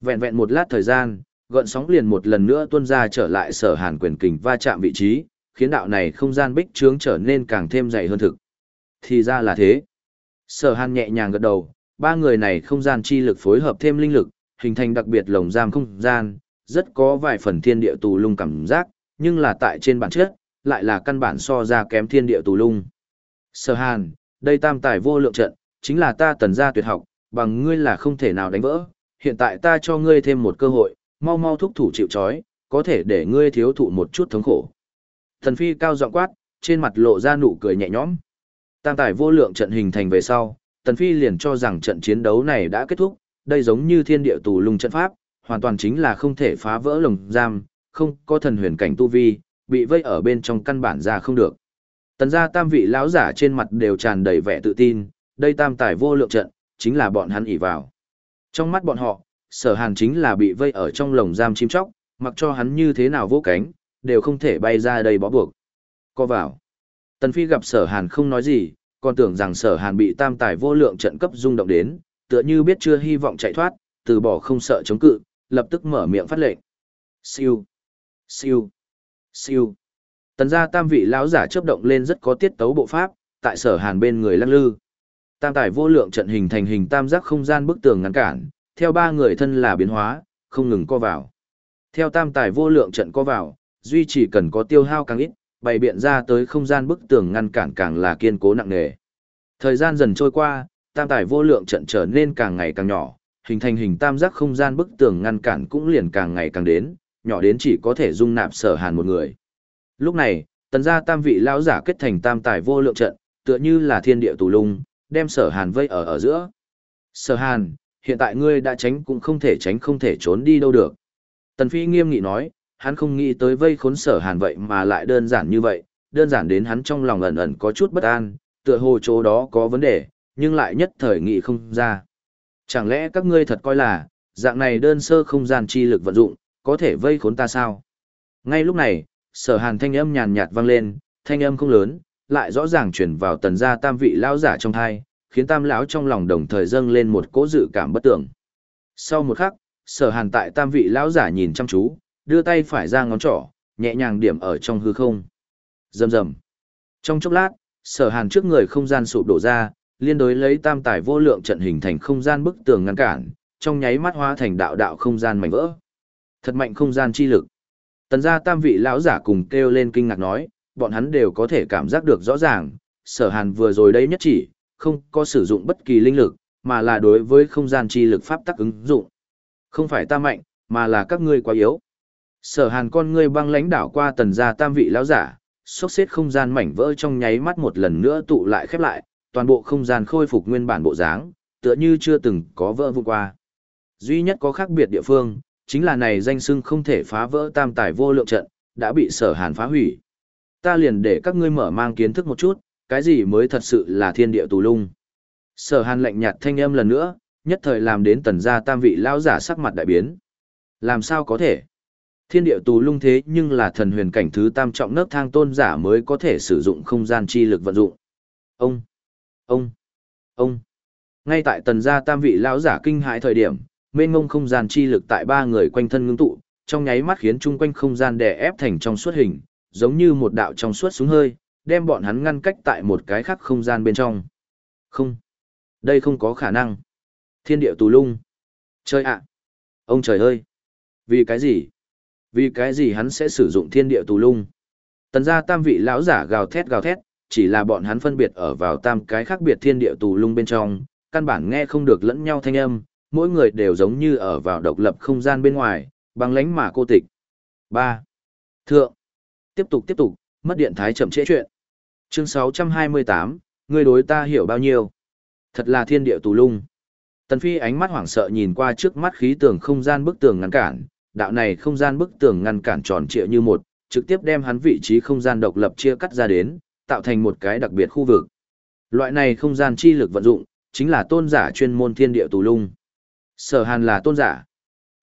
Vẹn vẹn một lát thời gian, gợn sóng liền một lần nữa tuôn ra trở lại sở hàn quyền kình va chạm vị trí, khiến đạo này không gian bích trướng trở nên càng thêm dày hơn thực. Thì ra là thế. Sở hàn nhẹ nhàng gật đầu, ba người này không gian chi lực phối hợp thêm linh lực, hình thành đặc biệt lồng giam không gian, rất có vài phần thiên địa tù lung cảm giác, nhưng là tại trên bản chất, lại là căn bản so ra kém thiên địa tù lung. Sở hàn, đây tam tài vô lượng trận, chính là ta tần gia tuyệt học, bằng ngươi là không thể nào đánh vỡ, hiện tại ta cho ngươi thêm một cơ hội, mau mau thúc thủ chịu trói, có thể để ngươi thiếu thụ một chút thống khổ. Thần phi cao giọng quát, trên mặt lộ ra nụ cười nhẹ nhõm. Tam tài vô lượng trận hình thành về sau, Tần Phi liền cho rằng trận chiến đấu này đã kết thúc, đây giống như thiên địa tù lung trận pháp, hoàn toàn chính là không thể phá vỡ lồng giam, không có thần huyền cảnh tu vi, bị vây ở bên trong căn bản ra không được. Tần gia tam vị lão giả trên mặt đều tràn đầy vẻ tự tin, đây tam tài vô lượng trận, chính là bọn hắn ỷ vào. Trong mắt bọn họ, sở hàn chính là bị vây ở trong lồng giam chim chóc, mặc cho hắn như thế nào vô cánh, đều không thể bay ra đây bó buộc. Co vào. Tần Phi gặp sở hàn không nói gì, còn tưởng rằng sở hàn bị tam tài vô lượng trận cấp rung động đến, tựa như biết chưa hy vọng chạy thoát, từ bỏ không sợ chống cự, lập tức mở miệng phát lệnh. Siêu, siêu, siêu. Tần gia tam vị lão giả chớp động lên rất có tiết tấu bộ pháp, tại sở hàn bên người lắc lư. Tam tải vô lượng trận hình thành hình tam giác không gian bức tường ngăn cản, theo ba người thân là biến hóa, không ngừng co vào. Theo tam tải vô lượng trận co vào, duy chỉ cần có tiêu hao càng ít, bày biện ra tới không gian bức tường ngăn cản càng là kiên cố nặng nề. Thời gian dần trôi qua, tam tải vô lượng trận trở nên càng ngày càng nhỏ, hình thành hình tam giác không gian bức tường ngăn cản cũng liền càng ngày càng đến, nhỏ đến chỉ có thể dung nạp sở hàn một người. Lúc này, tần gia tam vị lão giả kết thành tam tài vô lượng trận, tựa như là thiên địa tù lung, đem sở hàn vây ở ở giữa. Sở hàn, hiện tại ngươi đã tránh cũng không thể tránh không thể trốn đi đâu được. Tần Phi nghiêm nghị nói, hắn không nghĩ tới vây khốn sở hàn vậy mà lại đơn giản như vậy, đơn giản đến hắn trong lòng ẩn ẩn có chút bất an, tựa hồ chỗ đó có vấn đề, nhưng lại nhất thời nghị không ra. Chẳng lẽ các ngươi thật coi là, dạng này đơn sơ không gian chi lực vận dụng, có thể vây khốn ta sao? Ngay lúc này, sở hàn thanh âm nhàn nhạt vang lên, thanh âm không lớn, lại rõ ràng chuyển vào tần gia tam vị lão giả trong thai, khiến tam lão trong lòng đồng thời dâng lên một cỗ dự cảm bất tưởng. Sau một khắc, sở hàn tại tam vị lão giả nhìn chăm chú, đưa tay phải ra ngón trỏ, nhẹ nhàng điểm ở trong hư không. Rầm rầm. Trong chốc lát, sở hàn trước người không gian sụp đổ ra, liên đối lấy tam tài vô lượng trận hình thành không gian bức tường ngăn cản, trong nháy mắt hóa thành đạo đạo không gian mảnh vỡ. Thật mạnh không gian chi lực. Tần gia tam vị lão giả cùng kêu lên kinh ngạc nói, bọn hắn đều có thể cảm giác được rõ ràng, sở hàn vừa rồi đây nhất chỉ, không có sử dụng bất kỳ linh lực, mà là đối với không gian chi lực pháp tắc ứng dụng. Không phải ta mạnh, mà là các ngươi quá yếu. Sở hàn con ngươi băng lãnh đảo qua tần gia tam vị lão giả, xốc xếp không gian mảnh vỡ trong nháy mắt một lần nữa tụ lại khép lại, toàn bộ không gian khôi phục nguyên bản bộ dáng, tựa như chưa từng có vỡ vụn qua. Duy nhất có khác biệt địa phương, chính là này danh xưng không thể phá vỡ tam tài vô lượng trận, đã bị sở hàn phá hủy. Ta liền để các ngươi mở mang kiến thức một chút, cái gì mới thật sự là thiên địa tù lung. Sở hàn lạnh nhạt thanh âm lần nữa, nhất thời làm đến tần gia tam vị lão giả sắc mặt đại biến. Làm sao có thể? Thiên địa tù lung thế nhưng là thần huyền cảnh thứ tam trọng nấc thang tôn giả mới có thể sử dụng không gian chi lực vận dụng. Ông, ông, ông. Ngay tại tần gia tam vị lão giả kinh hãi thời điểm, mênh mông không gian chi lực tại ba người quanh thân ngưng tụ, trong nháy mắt khiến chung quanh không gian đè ép thành trong suốt hình, giống như một đạo trong suốt súng hơi, đem bọn hắn ngăn cách tại một cái khác không gian bên trong. Không, đây không có khả năng. Thiên địa tù lung. Chơi ạ. Ông trời ơi. Vì cái gì? Vì cái gì hắn sẽ sử dụng thiên địa tù lung? Tần gia tam vị lão giả gào thét gào thét, chỉ là bọn hắn phân biệt ở vào tam cái khác biệt thiên địa tù lung bên trong, căn bản nghe không được lẫn nhau thanh âm, mỗi người đều giống như ở vào độc lập không gian bên ngoài, băng lánh mà cô tịch. 3. Thượng. Tiếp tục tiếp tục, mất điện thái chậm trễ chuyện. Chương 628, người đối ta hiểu bao nhiêu? Thật là thiên địa tù lung. Tần Phi ánh mắt hoảng sợ nhìn qua trước mắt khí tường không gian bức tường ngăn cản, đạo này không gian bức tường ngăn cản tròn trịa như một, trực tiếp đem hắn vị trí không gian độc lập chia cắt ra đến, tạo thành một cái đặc biệt khu vực. Loại này không gian chi lực vận dụng, chính là tôn giả chuyên môn thiên địa tù lung. Sở Hàn là tôn giả.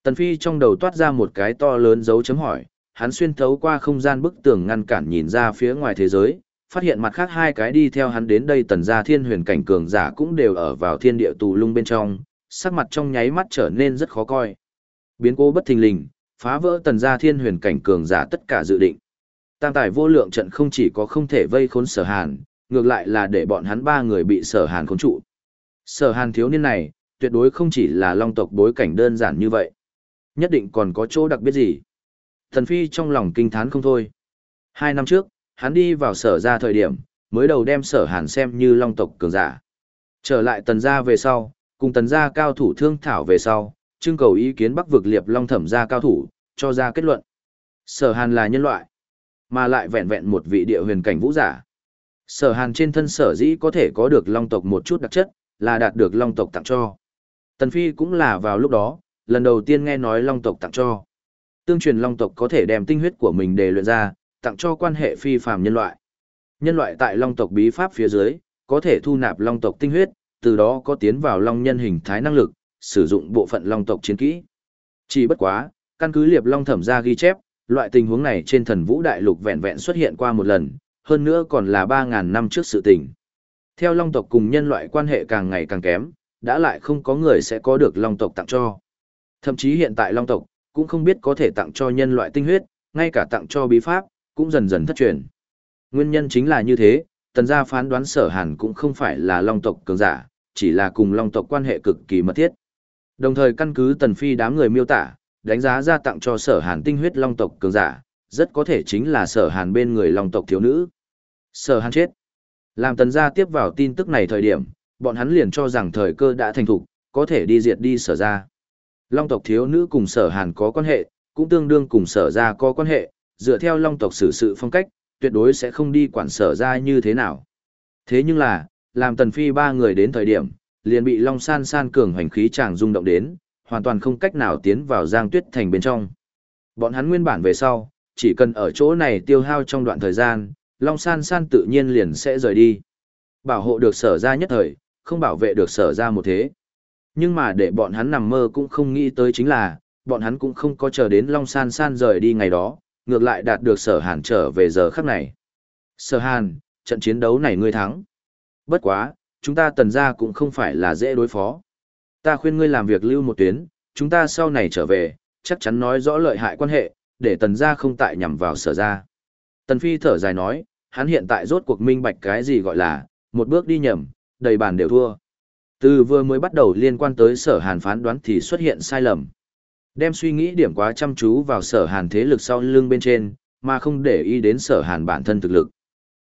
Tần Phi trong đầu toát ra một cái to lớn dấu chấm hỏi, hắn xuyên thấu qua không gian bức tường ngăn cản nhìn ra phía ngoài thế giới, phát hiện mặt khác hai cái đi theo hắn đến đây tần gia thiên huyền cảnh cường giả cũng đều ở vào thiên địa tù lung bên trong, sắc mặt trong nháy mắt trở nên rất khó coi. Biến cố bất thình lình, phá vỡ tần gia thiên huyền cảnh cường giả tất cả dự định. Tam tài vô lượng trận không chỉ có không thể vây khốn sở hàn, ngược lại là để bọn hắn ba người bị sở hàn khốn trụ. Sở hàn thiếu niên này, tuyệt đối không chỉ là long tộc bối cảnh đơn giản như vậy. Nhất định còn có chỗ đặc biệt gì. Thần Phi trong lòng kinh thán không thôi. Hai năm trước, hắn đi vào sở ra thời điểm, mới đầu đem sở hàn xem như long tộc cường giả. Trở lại tần gia về sau, cùng tần gia cao thủ thương thảo về sau, trưng cầu ý kiến bắc vực liệp long thẩm gia cao thủ, cho ra kết luận. Sở hàn là nhân loại, mà lại vẹn vẹn một vị địa huyền cảnh vũ giả. Sở hàn trên thân sở dĩ có thể có được long tộc một chút đặc chất, là đạt được long tộc tặng cho. Tần Phi cũng là vào lúc đó, lần đầu tiên nghe nói long tộc tặng cho. Tương truyền long tộc có thể đem tinh huyết của mình để luyện ra, tặng cho quan hệ phi phàm nhân loại. Nhân loại tại long tộc bí pháp phía dưới, có thể thu nạp long tộc tinh huyết, từ đó có tiến vào long nhân hình thái năng lực, sử dụng bộ phận long tộc chiến kỹ. Chỉ bất quá, căn cứ liệp long thẩm ra ghi chép, loại tình huống này trên thần vũ đại lục vẹn vẹn xuất hiện qua một lần, hơn nữa còn là 3000 năm trước sự tình. Theo long tộc cùng nhân loại quan hệ càng ngày càng kém, đã lại không có người sẽ có được long tộc tặng cho. Thậm chí hiện tại long tộc, cũng không biết có thể tặng cho nhân loại tinh huyết, ngay cả tặng cho bí pháp, cũng dần dần thất truyền. Nguyên nhân chính là như thế, tần gia phán đoán sở hàn cũng không phải là long tộc cường giả, chỉ là cùng long tộc quan hệ cực kỳ mật thiết. Đồng thời căn cứ tần phi đám người miêu tả, đánh giá ra tặng cho sở hàn tinh huyết long tộc cường giả, rất có thể chính là sở hàn bên người long tộc thiếu nữ. Sở hàn chết. Làm tần gia tiếp vào tin tức này thời điểm, bọn hắn liền cho rằng thời cơ đã thành thục, có thể đi diệt đi sở ra. Long tộc thiếu nữ cùng sở hàn có quan hệ, cũng tương đương cùng sở ra có quan hệ, dựa theo long tộc xử sự phong cách, tuyệt đối sẽ không đi quản sở ra như thế nào. Thế nhưng là, làm tần phi ba người đến thời điểm, liền bị long san san cường hoành khí chàng rung động đến, hoàn toàn không cách nào tiến vào giang tuyết thành bên trong. Bọn hắn nguyên bản về sau, chỉ cần ở chỗ này tiêu hao trong đoạn thời gian, long san san tự nhiên liền sẽ rời đi. Bảo hộ được sở ra nhất thời, không bảo vệ được sở ra một thế. Nhưng mà để bọn hắn nằm mơ cũng không nghĩ tới chính là, bọn hắn cũng không có chờ đến Long San San rời đi ngày đó, ngược lại đạt được sở hàn trở về giờ khắc này. Sở hàn, trận chiến đấu này ngươi thắng. Bất quá, chúng ta tần ra cũng không phải là dễ đối phó. Ta khuyên ngươi làm việc lưu một tuyến, chúng ta sau này trở về, chắc chắn nói rõ lợi hại quan hệ, để tần ra không tại nhằm vào sở ra. Tần Phi thở dài nói, hắn hiện tại rốt cuộc minh bạch cái gì gọi là, một bước đi nhầm, đầy bàn đều thua. Từ vừa mới bắt đầu liên quan tới sở hàn phán đoán thì xuất hiện sai lầm. Đem suy nghĩ điểm quá chăm chú vào sở hàn thế lực sau lưng bên trên, mà không để ý đến sở hàn bản thân thực lực.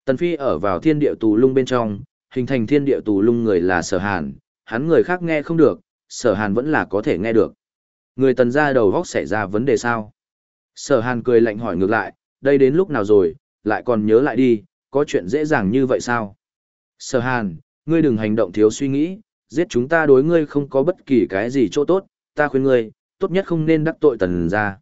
Tần Phi ở vào thiên địa tù lung bên trong, hình thành thiên địa tù lung người là sở hàn, hắn người khác nghe không được, sở hàn vẫn là có thể nghe được. Người tần ra đầu góc xảy ra vấn đề sao? Sở hàn cười lạnh hỏi ngược lại, đây đến lúc nào rồi, lại còn nhớ lại đi, có chuyện dễ dàng như vậy sao? Sở hàn, ngươi đừng hành động thiếu suy nghĩ, giết chúng ta đối ngươi không có bất kỳ cái gì chỗ tốt, ta khuyên ngươi, tốt nhất không nên đắc tội tần ra.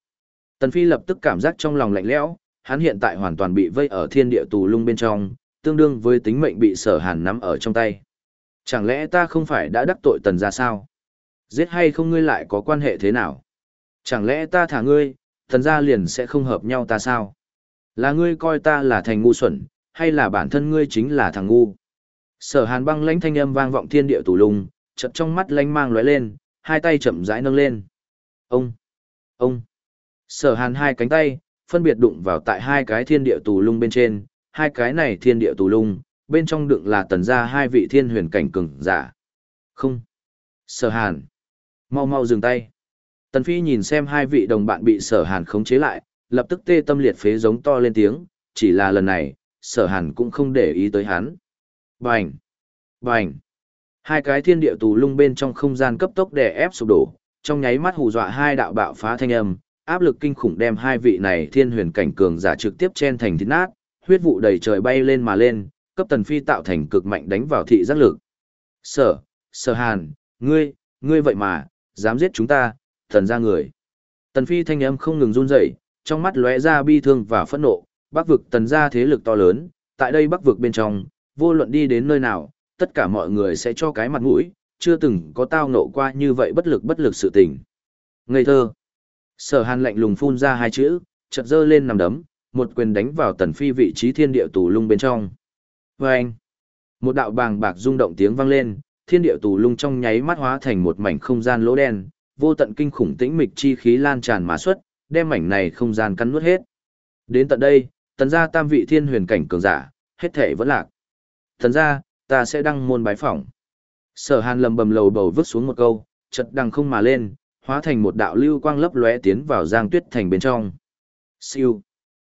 Tần Phi lập tức cảm giác trong lòng lạnh lẽo, hắn hiện tại hoàn toàn bị vây ở thiên địa tù lung bên trong, tương đương với tính mệnh bị sở hàn nắm ở trong tay. Chẳng lẽ ta không phải đã đắc tội tần ra sao? Giết hay không ngươi lại có quan hệ thế nào? Chẳng lẽ ta thả ngươi, tần ra liền sẽ không hợp nhau ta sao? Là ngươi coi ta là thành ngu xuẩn, hay là bản thân ngươi chính là thằng ngu? Sở hàn băng lãnh thanh âm vang vọng thiên địa tù lùng, chợt trong mắt lanh mang lóe lên, hai tay chậm rãi nâng lên. Ông! Ông! Sở hàn hai cánh tay, phân biệt đụng vào tại hai cái thiên địa tù lung bên trên, hai cái này thiên địa tù lung, bên trong đựng là tần gia hai vị thiên huyền cảnh cường giả. Không. Sở hàn. Mau mau dừng tay. Tần Phi nhìn xem hai vị đồng bạn bị sở hàn khống chế lại, lập tức tê tâm liệt phế giống to lên tiếng, chỉ là lần này, sở hàn cũng không để ý tới hắn. Bành! Bành! Hai cái thiên địa tù lung bên trong không gian cấp tốc đè ép sụp đổ, trong nháy mắt hù dọa hai đạo bạo phá thanh âm, áp lực kinh khủng đem hai vị này thiên huyền cảnh cường giả trực tiếp chen thành thịt nát, huyết vụ đầy trời bay lên mà lên, cấp tần phi tạo thành cực mạnh đánh vào thị giác lực. Sở, sở hàn, ngươi, ngươi vậy mà, dám giết chúng ta, thần ra người. Tần phi thanh âm không ngừng run rẩy, trong mắt lóe ra bi thương và phẫn nộ, bắc vực tần ra thế lực to lớn, tại đây bắc vực bên trong, vô luận đi đến nơi nào, tất cả mọi người sẽ cho cái mặt mũi, chưa từng có tao ngộ qua như vậy bất lực bất lực sự tình. Ngây thơ. Sở hàn lạnh lùng phun ra hai chữ, chợt giơ lên nằm đấm, một quyền đánh vào tần phi vị trí thiên địa tù lung bên trong. Và anh, một đạo bàng bạc rung động tiếng vang lên, thiên địa tù lung trong nháy mắt hóa thành một mảnh không gian lỗ đen, vô tận kinh khủng tĩnh mịch chi khí lan tràn mà xuất, đem mảnh này không gian cắn nuốt hết. Đến tận đây, tần gia tam vị thiên huyền cảnh cường giả, hết thể vẫn lạc thần gia, ta sẽ đăng môn bái phỏng. Sở hàn lầm bầm lầu bầu vứt xuống một câu, chật đằng không mà lên, hóa thành một đạo lưu quang lấp lóe tiến vào giang tuyết thành bên trong. Siêu.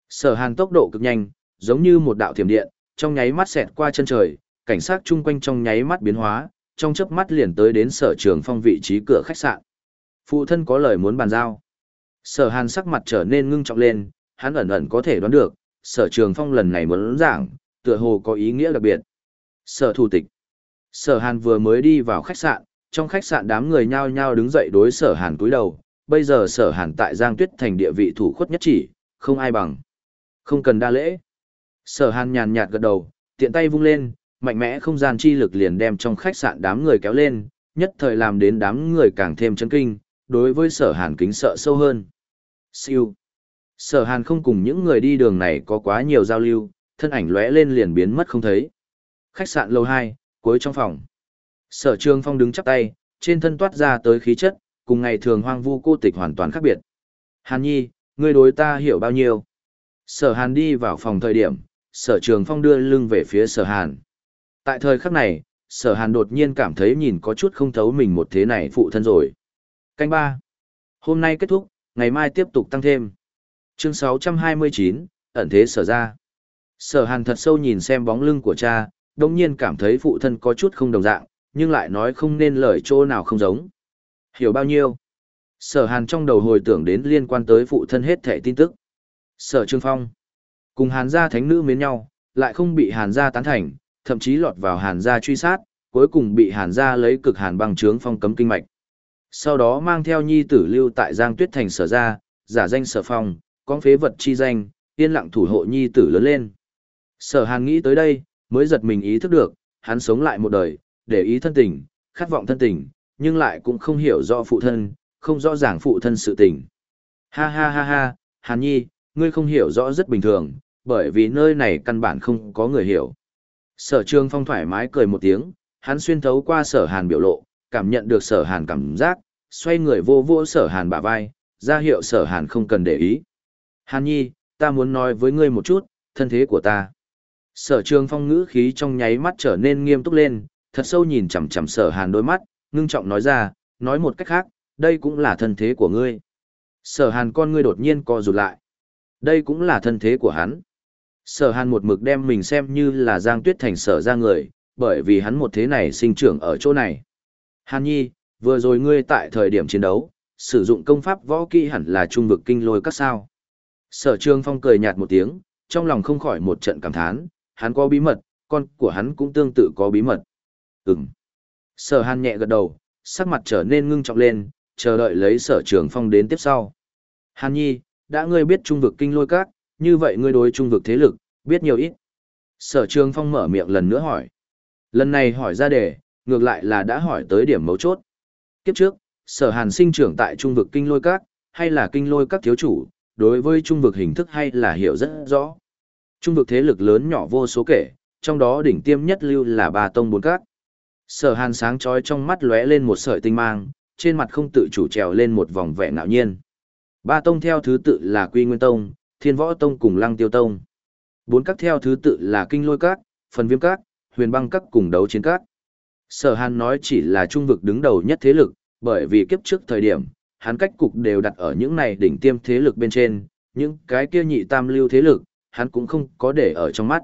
Sở hàn tốc độ cực nhanh, giống như một đạo thiểm điện, trong nháy mắt xẹt qua chân trời, cảnh sát chung quanh trong nháy mắt biến hóa, trong chớp mắt liền tới đến sở trường phong vị trí cửa khách sạn. Phụ thân có lời muốn bàn giao. Sở hàn sắc mặt trở nên ngưng trọng lên, hắn ẩn ẩn có thể đoán được, sở trường phong lần này muốn giảng, tựa hồ có ý nghĩa đặc biệt. Sở thủ tịch. Sở hàn vừa mới đi vào khách sạn, trong khách sạn đám người nhao nhao đứng dậy đối sở hàn cúi đầu, bây giờ sở hàn tại Giang Tuyết thành địa vị thủ khuất nhất chỉ, không ai bằng. Không cần đa lễ. Sở hàn nhàn nhạt gật đầu, tiện tay vung lên, mạnh mẽ không gian chi lực liền đem trong khách sạn đám người kéo lên, nhất thời làm đến đám người càng thêm chấn kinh, đối với sở hàn kính sợ sâu hơn. Siêu. Sở hàn không cùng những người đi đường này có quá nhiều giao lưu, thân ảnh lóe lên liền biến mất không thấy. Khách sạn lầu 2, cuối trong phòng. Sở Trường Phong đứng chắp tay, trên thân toát ra tới khí chất, cùng ngày thường hoang vu cô tịch hoàn toàn khác biệt. Hàn Nhi, ngươi đối ta hiểu bao nhiêu? Sở Hàn đi vào phòng thời điểm, Sở Trường Phong đưa lưng về phía Sở Hàn. Tại thời khắc này, Sở Hàn đột nhiên cảm thấy nhìn có chút không thấu mình một thế này phụ thân rồi. Canh ba. Hôm nay kết thúc, ngày mai tiếp tục tăng thêm. Chương 629, ẩn thế sở ra. Sở Hàn thật sâu nhìn xem bóng lưng của cha, đông nhiên cảm thấy phụ thân có chút không đồng dạng, nhưng lại nói không nên lời chỗ nào không giống. Hiểu bao nhiêu? Sở Hàn trong đầu hồi tưởng đến liên quan tới phụ thân hết thẻ tin tức. Sở Trương Phong. Cùng Hàn gia thánh nữ mến nhau, lại không bị Hàn gia tán thành, thậm chí lọt vào Hàn gia truy sát, cuối cùng bị Hàn gia lấy cực Hàn băng trướng phong cấm kinh mạch. Sau đó mang theo nhi tử lưu tại Giang Tuyết Thành sở gia, giả danh sở phong, con phế vật chi danh, yên lặng thủ hộ nhi tử lớn lên. Sở Hàn nghĩ tới đây, mới giật mình ý thức được, hắn sống lại một đời, để ý thân tình, khát vọng thân tình, nhưng lại cũng không hiểu rõ phụ thân, không rõ ràng phụ thân sự tình. Ha ha ha ha, Hàn Nhi, ngươi không hiểu rõ rất bình thường, bởi vì nơi này căn bản không có người hiểu. Sở Trương Phong thoải mái cười một tiếng, hắn xuyên thấu qua sở hàn biểu lộ, cảm nhận được sở hàn cảm giác, xoay người vô vô sở hàn bả vai, ra hiệu sở hàn không cần để ý. Hàn Nhi, ta muốn nói với ngươi một chút, thân thế của ta. Sở Trường Phong ngữ khí trong nháy mắt trở nên nghiêm túc lên, thật sâu nhìn chằm chằm sở hàn đôi mắt, ngưng trọng nói ra, nói một cách khác, đây cũng là thân thế của ngươi. Sở hàn con ngươi đột nhiên co rụt lại. Đây cũng là thân thế của hắn. Sở hàn một mực đem mình xem như là Giang Tuyết Thành sở ra người, bởi vì hắn một thế này sinh trưởng ở chỗ này. Hàn nhi, vừa rồi ngươi tại thời điểm chiến đấu, sử dụng công pháp võ kỹ hẳn là trung vực kinh lôi các sao. Sở Trường Phong cười nhạt một tiếng, trong lòng không khỏi một trận cảm thán, hắn có bí mật, con của hắn cũng tương tự có bí mật. Ừm. Sở Hàn nhẹ gật đầu, sắc mặt trở nên ngưng trọng lên, chờ đợi lấy Sở Trường Phong đến tiếp sau. Hàn Nhi, đã ngươi biết trung vực kinh lôi các, như vậy ngươi đối trung vực thế lực, biết nhiều ít. Sở Trường Phong mở miệng lần nữa hỏi. Lần này hỏi ra đề, ngược lại là đã hỏi tới điểm mấu chốt. Kiếp trước, Sở Hàn sinh trưởng tại trung vực kinh lôi các, hay là kinh lôi các thiếu chủ, đối với trung vực hình thức hay là hiểu rất rõ. Trung vực thế lực lớn nhỏ vô số kể, trong đó đỉnh tiêm nhất lưu là ba tông bốn các. Sở hàn sáng trói trong mắt lóe lên một sợi tinh mang, trên mặt không tự chủ trèo lên một vòng vẻ ngạo nhiên. Ba tông theo thứ tự là Quy Nguyên Tông, Thiên Võ Tông cùng Lăng Tiêu Tông. Bốn các theo thứ tự là Kinh Lôi Các, Phần Viêm Các, Huyền Băng Các cùng Đấu Chiến Các. Sở Hàn nói chỉ là trung vực đứng đầu nhất thế lực, bởi vì kiếp trước thời điểm, hắn cách cục đều đặt ở những này đỉnh tiêm thế lực bên trên, những cái kia nhị tam lưu thế lực, hắn cũng không có để ở trong mắt.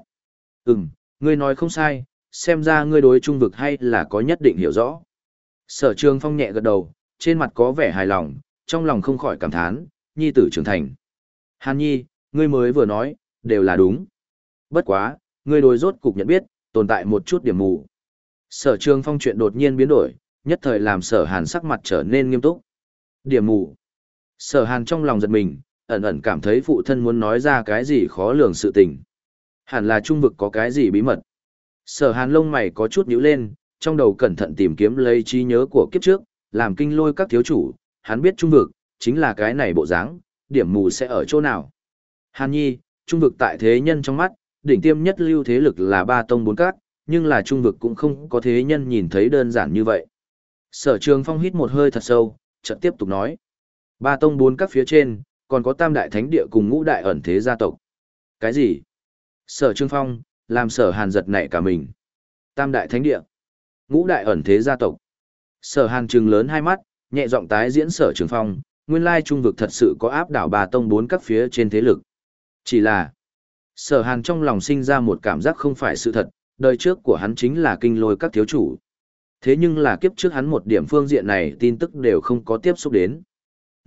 Ừm, ngươi nói không sai, xem ra ngươi đối trung vực hay là có nhất định hiểu rõ. Sở trường phong nhẹ gật đầu, trên mặt có vẻ hài lòng, trong lòng không khỏi cảm thán, nhi tử trưởng thành. Hàn nhi, ngươi mới vừa nói, đều là đúng. Bất quá, ngươi đối rốt cục nhận biết, tồn tại một chút điểm mù. Sở trường phong chuyện đột nhiên biến đổi, nhất thời làm sở hàn sắc mặt trở nên nghiêm túc. Điểm mù. Sở hàn trong lòng giật mình, ẩn ẩn cảm thấy phụ thân muốn nói ra cái gì khó lường sự tình. Hẳn là trung vực có cái gì bí mật. Sở hàn lông mày có chút nhíu lên, trong đầu cẩn thận tìm kiếm lấy trí nhớ của kiếp trước, làm kinh lôi các thiếu chủ, hắn biết trung vực, chính là cái này bộ dáng, điểm mù sẽ ở chỗ nào. Hàn nhi, trung vực tại thế nhân trong mắt, đỉnh tiêm nhất lưu thế lực là ba tông bốn cát, nhưng là trung vực cũng không có thế nhân nhìn thấy đơn giản như vậy. Sở trường phong hít một hơi thật sâu, chợt tiếp tục nói. Ba tông bốn các phía trên, còn có tam đại thánh địa cùng ngũ đại ẩn thế gia tộc. Cái gì? Sở Trương Phong, làm sở hàn giật nảy cả mình. Tam đại thánh địa, ngũ đại ẩn thế gia tộc. Sở hàn trừng lớn hai mắt, nhẹ giọng tái diễn sở Trương Phong, nguyên lai trung vực thật sự có áp đảo bà tông bốn các phía trên thế lực. Chỉ là, sở hàn trong lòng sinh ra một cảm giác không phải sự thật, đời trước của hắn chính là kinh lôi các thiếu chủ. Thế nhưng là kiếp trước hắn một điểm phương diện này tin tức đều không có tiếp xúc đến.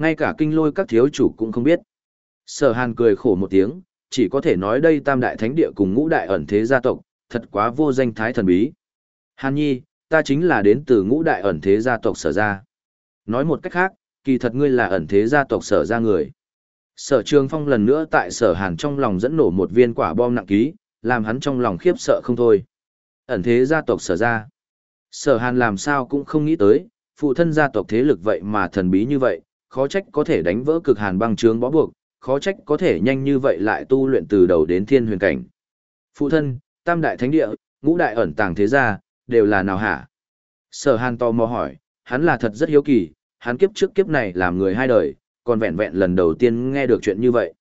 Ngay cả kinh lôi các thiếu chủ cũng không biết. Sở hàn cười khổ một tiếng, chỉ có thể nói đây tam đại thánh địa cùng ngũ đại ẩn thế gia tộc, thật quá vô danh thái thần bí. Hàn nhi, ta chính là đến từ ngũ đại ẩn thế gia tộc sở ra. Nói một cách khác, kỳ thật ngươi là ẩn thế gia tộc sở ra người. Sở trường phong lần nữa tại sở hàn trong lòng dẫn nổ một viên quả bom nặng ký, làm hắn trong lòng khiếp sợ không thôi. Ẩn thế gia tộc sở ra. Sở hàn làm sao cũng không nghĩ tới, phụ thân gia tộc thế lực vậy mà thần bí như vậy, khó trách có thể đánh vỡ cực hàn băng trướng bó buộc, khó trách có thể nhanh như vậy lại tu luyện từ đầu đến thiên huyền cảnh. Phụ thân, tam đại thánh địa, ngũ đại ẩn tàng thế gia, đều là nào hả? Sở hàn to mò hỏi, hắn là thật rất hiếu kỳ, hắn kiếp trước kiếp này làm người hai đời, còn vẹn vẹn lần đầu tiên nghe được chuyện như vậy.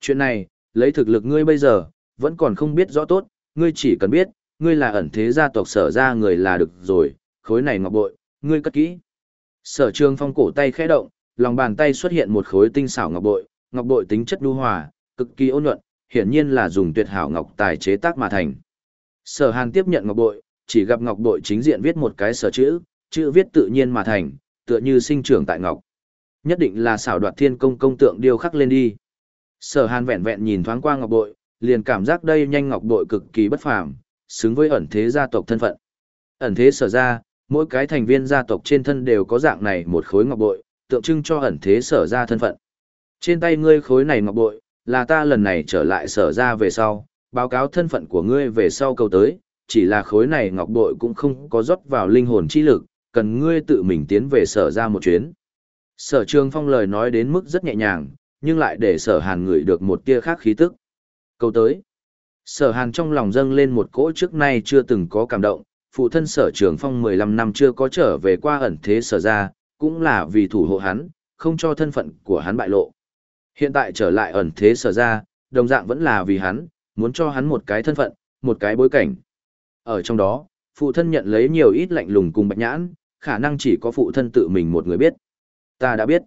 Chuyện này, lấy thực lực ngươi bây giờ, vẫn còn không biết rõ tốt, ngươi chỉ cần biết, ngươi là ẩn thế gia tộc sở ra người là được rồi, khối này ngọc bội, ngươi cất kỹ. Sở trường phong cổ tay khẽ động, lòng bàn tay xuất hiện một khối tinh xảo ngọc bội, ngọc bội tính chất nhu hòa, cực kỳ ôn nhuận, hiển nhiên là dùng tuyệt hảo ngọc tài chế tác mà thành. Sở Hàn tiếp nhận ngọc bội, chỉ gặp ngọc bội chính diện viết một cái sở chữ, chữ viết tự nhiên mà thành, tựa như sinh trưởng tại ngọc. Nhất định là xảo đoạt thiên công công tượng điêu khắc lên đi. Sở Hàn vẹn vẹn nhìn thoáng qua ngọc bội, liền cảm giác đây nhanh ngọc bội cực kỳ bất phàm, xứng với ẩn thế gia tộc thân phận. Ẩn thế sở ra, mỗi cái thành viên gia tộc trên thân đều có dạng này một khối ngọc bội, tượng trưng cho ẩn thế sở ra thân phận. Trên tay ngươi khối này ngọc bội, là ta lần này trở lại sở ra về sau, báo cáo thân phận của ngươi về sau cầu tới, chỉ là khối này ngọc bội cũng không có rót vào linh hồn chi lực, cần ngươi tự mình tiến về sở ra một chuyến. Sở trường phong lời nói đến mức rất nhẹ nhàng, nhưng lại để sở hàn ngửi được một tia khác khí tức. Câu tới. Sở hàn trong lòng dâng lên một cỗ trước nay chưa từng có cảm động, phụ thân sở trường phong 15 năm chưa có trở về qua ẩn thế sở ra, cũng là vì thủ hộ hắn, không cho thân phận của hắn bại lộ. Hiện tại trở lại ẩn thế sở ra, đồng dạng vẫn là vì hắn, muốn cho hắn một cái thân phận, một cái bối cảnh. Ở trong đó, phụ thân nhận lấy nhiều ít lạnh lùng cùng bạch nhãn, khả năng chỉ có phụ thân tự mình một người biết. Ta đã biết.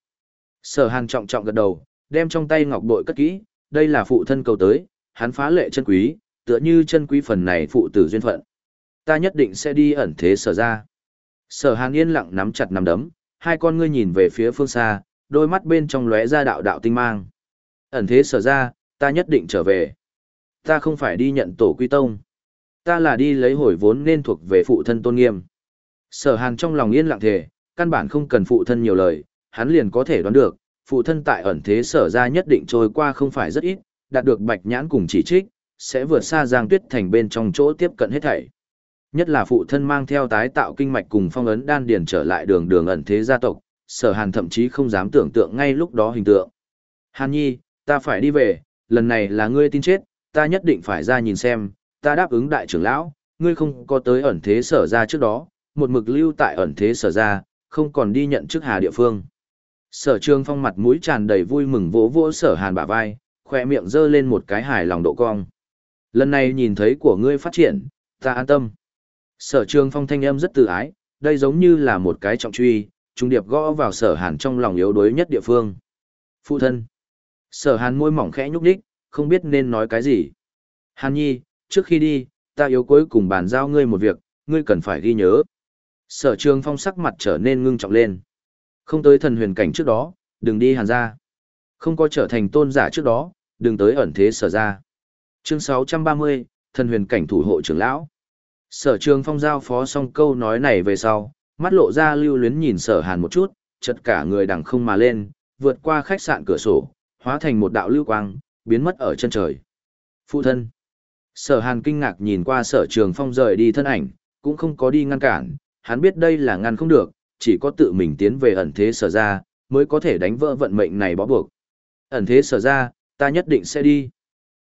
Sở hàn trọng trọng gật đầu, đem trong tay ngọc bội cất kỹ, đây là phụ thân cầu tới, hắn phá lệ chân quý, tựa như chân quý phần này phụ tử duyên phận. Ta nhất định sẽ đi ẩn thế sở ra. Sở hàn yên lặng nắm chặt nắm đấm, hai con ngươi nhìn về phía phương xa, đôi mắt bên trong lóe ra đạo đạo tinh mang. Ẩn thế sở ra, ta nhất định trở về. Ta không phải đi nhận tổ quy tông. Ta là đi lấy hồi vốn nên thuộc về phụ thân tôn nghiêm. Sở hàn trong lòng yên lặng thề, căn bản không cần phụ thân nhiều lời, hắn liền có thể đoán được, phụ thân tại ẩn thế sở ra nhất định trôi qua không phải rất ít, đạt được bạch nhãn cùng chỉ trích, sẽ vượt xa Giang Tuyết Thành bên trong chỗ tiếp cận hết thảy. Nhất là phụ thân mang theo tái tạo kinh mạch cùng phong ấn đan điền trở lại đường đường ẩn thế gia tộc, sở hàn thậm chí không dám tưởng tượng ngay lúc đó hình tượng. Hàn nhi, ta phải đi về, lần này là ngươi tin chết, ta nhất định phải ra nhìn xem, ta đáp ứng đại trưởng lão, ngươi không có tới ẩn thế sở ra trước đó, một mực lưu tại ẩn thế sở ra, không còn đi nhận chức hà địa phương. Sở trường phong mặt mũi tràn đầy vui mừng vỗ vỗ sở hàn bả vai, khoe miệng giơ lên một cái hài lòng độ cong. Lần này nhìn thấy của ngươi phát triển, ta an tâm. Sở trường phong thanh âm rất tự ái, đây giống như là một cái trọng truy, trung điệp gõ vào sở hàn trong lòng yếu đuối nhất địa phương. Phụ thân. Sở hàn môi mỏng khẽ nhúc đích, không biết nên nói cái gì. Hàn nhi, trước khi đi, ta yếu cuối cùng bàn giao ngươi một việc, ngươi cần phải ghi nhớ. Sở trường phong sắc mặt trở nên ngưng trọng lên. Không tới thần huyền cảnh trước đó, đừng đi hàn ra. Không có trở thành tôn giả trước đó, đừng tới ẩn thế sở ra. Chương 630, thần huyền cảnh thủ hộ trưởng lão. Sở trường phong giao phó xong câu nói này về sau, mắt lộ ra lưu luyến nhìn sở hàn một chút, chật cả người đằng không mà lên, vượt qua khách sạn cửa sổ, hóa thành một đạo lưu quang, biến mất ở chân trời. Phụ thân. Sở hàn kinh ngạc nhìn qua sở trường phong rời đi thân ảnh, cũng không có đi ngăn cản, hắn biết đây là ngăn không được, chỉ có tự mình tiến về ẩn thế sở ra, mới có thể đánh vỡ vận mệnh này bó buộc. Ẩn thế sở ra, ta nhất định sẽ đi.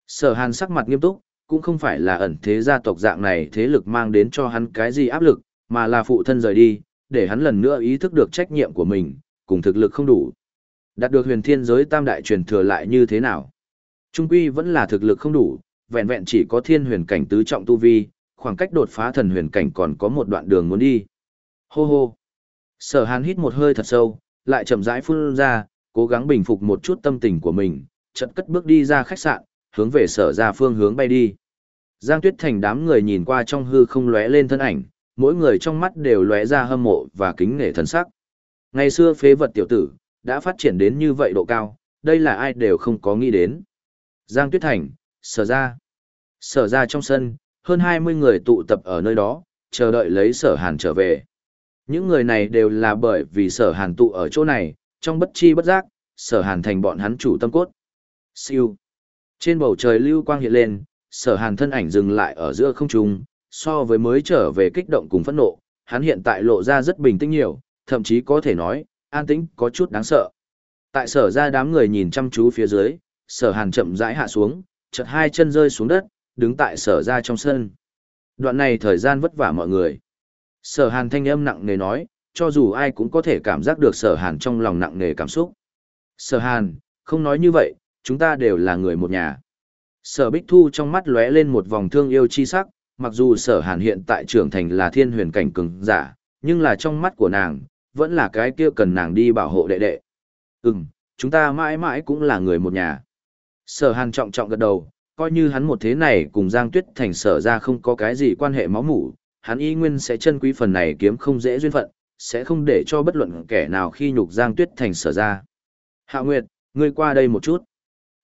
Sở hàn sắc mặt nghiêm túc, cũng không phải là ẩn thế gia tộc dạng này thế lực mang đến cho hắn cái gì áp lực, mà là phụ thân rời đi, để hắn lần nữa ý thức được trách nhiệm của mình, cùng thực lực không đủ. Đạt được huyền thiên giới tam đại truyền thừa lại như thế nào? Trung quy vẫn là thực lực không đủ, vẹn vẹn chỉ có thiên huyền cảnh tứ trọng tu vi, khoảng cách đột phá thần huyền cảnh còn có một đoạn đường muốn đi. Hô hô. Sở hàn hít một hơi thật sâu, lại chậm rãi phun ra, cố gắng bình phục một chút tâm tình của mình, chợt cất bước đi ra khách sạn, hướng về sở ra phương hướng bay đi. Giang Tuyết Thành đám người nhìn qua trong hư không lóe lên thân ảnh, mỗi người trong mắt đều lóe ra hâm mộ và kính nể thần sắc. Ngày xưa phế vật tiểu tử, đã phát triển đến như vậy độ cao, đây là ai đều không có nghĩ đến. Giang Tuyết Thành, sở ra. Sở ra trong sân, hơn 20 người tụ tập ở nơi đó, chờ đợi lấy sở hàn trở về. Những người này đều là bởi vì sở hàn tụ ở chỗ này, trong bất chi bất giác, sở hàn thành bọn hắn chủ tâm cốt. Siêu. Trên bầu trời lưu quang hiện lên, sở hàn thân ảnh dừng lại ở giữa không trung, so với mới trở về kích động cùng phẫn nộ, hắn hiện tại lộ ra rất bình tĩnh nhiều, thậm chí có thể nói, an tĩnh có chút đáng sợ. Tại sở ra đám người nhìn chăm chú phía dưới, sở hàn chậm rãi hạ xuống, chật hai chân rơi xuống đất, đứng tại sở ra trong sân. Đoạn này thời gian vất vả mọi người. Sở hàn thanh âm nặng nề nói, cho dù ai cũng có thể cảm giác được sở hàn trong lòng nặng nề cảm xúc. Sở hàn, không nói như vậy, chúng ta đều là người một nhà. Sở Bích Thu trong mắt lóe lên một vòng thương yêu chi sắc, mặc dù sở hàn hiện tại trưởng thành là thiên huyền cảnh cường giả, nhưng là trong mắt của nàng, vẫn là cái kia cần nàng đi bảo hộ đệ đệ. Ừm, chúng ta mãi mãi cũng là người một nhà. Sở hàn trọng trọng gật đầu, coi như hắn một thế này cùng Giang Tuyết Thành sở ra không có cái gì quan hệ máu mủ, hắn y nguyên sẽ chân quý phần này kiếm không dễ duyên phận, sẽ không để cho bất luận kẻ nào khi nhục Giang Tuyết Thành sở ra. Hạ Nguyệt, ngươi qua đây một chút.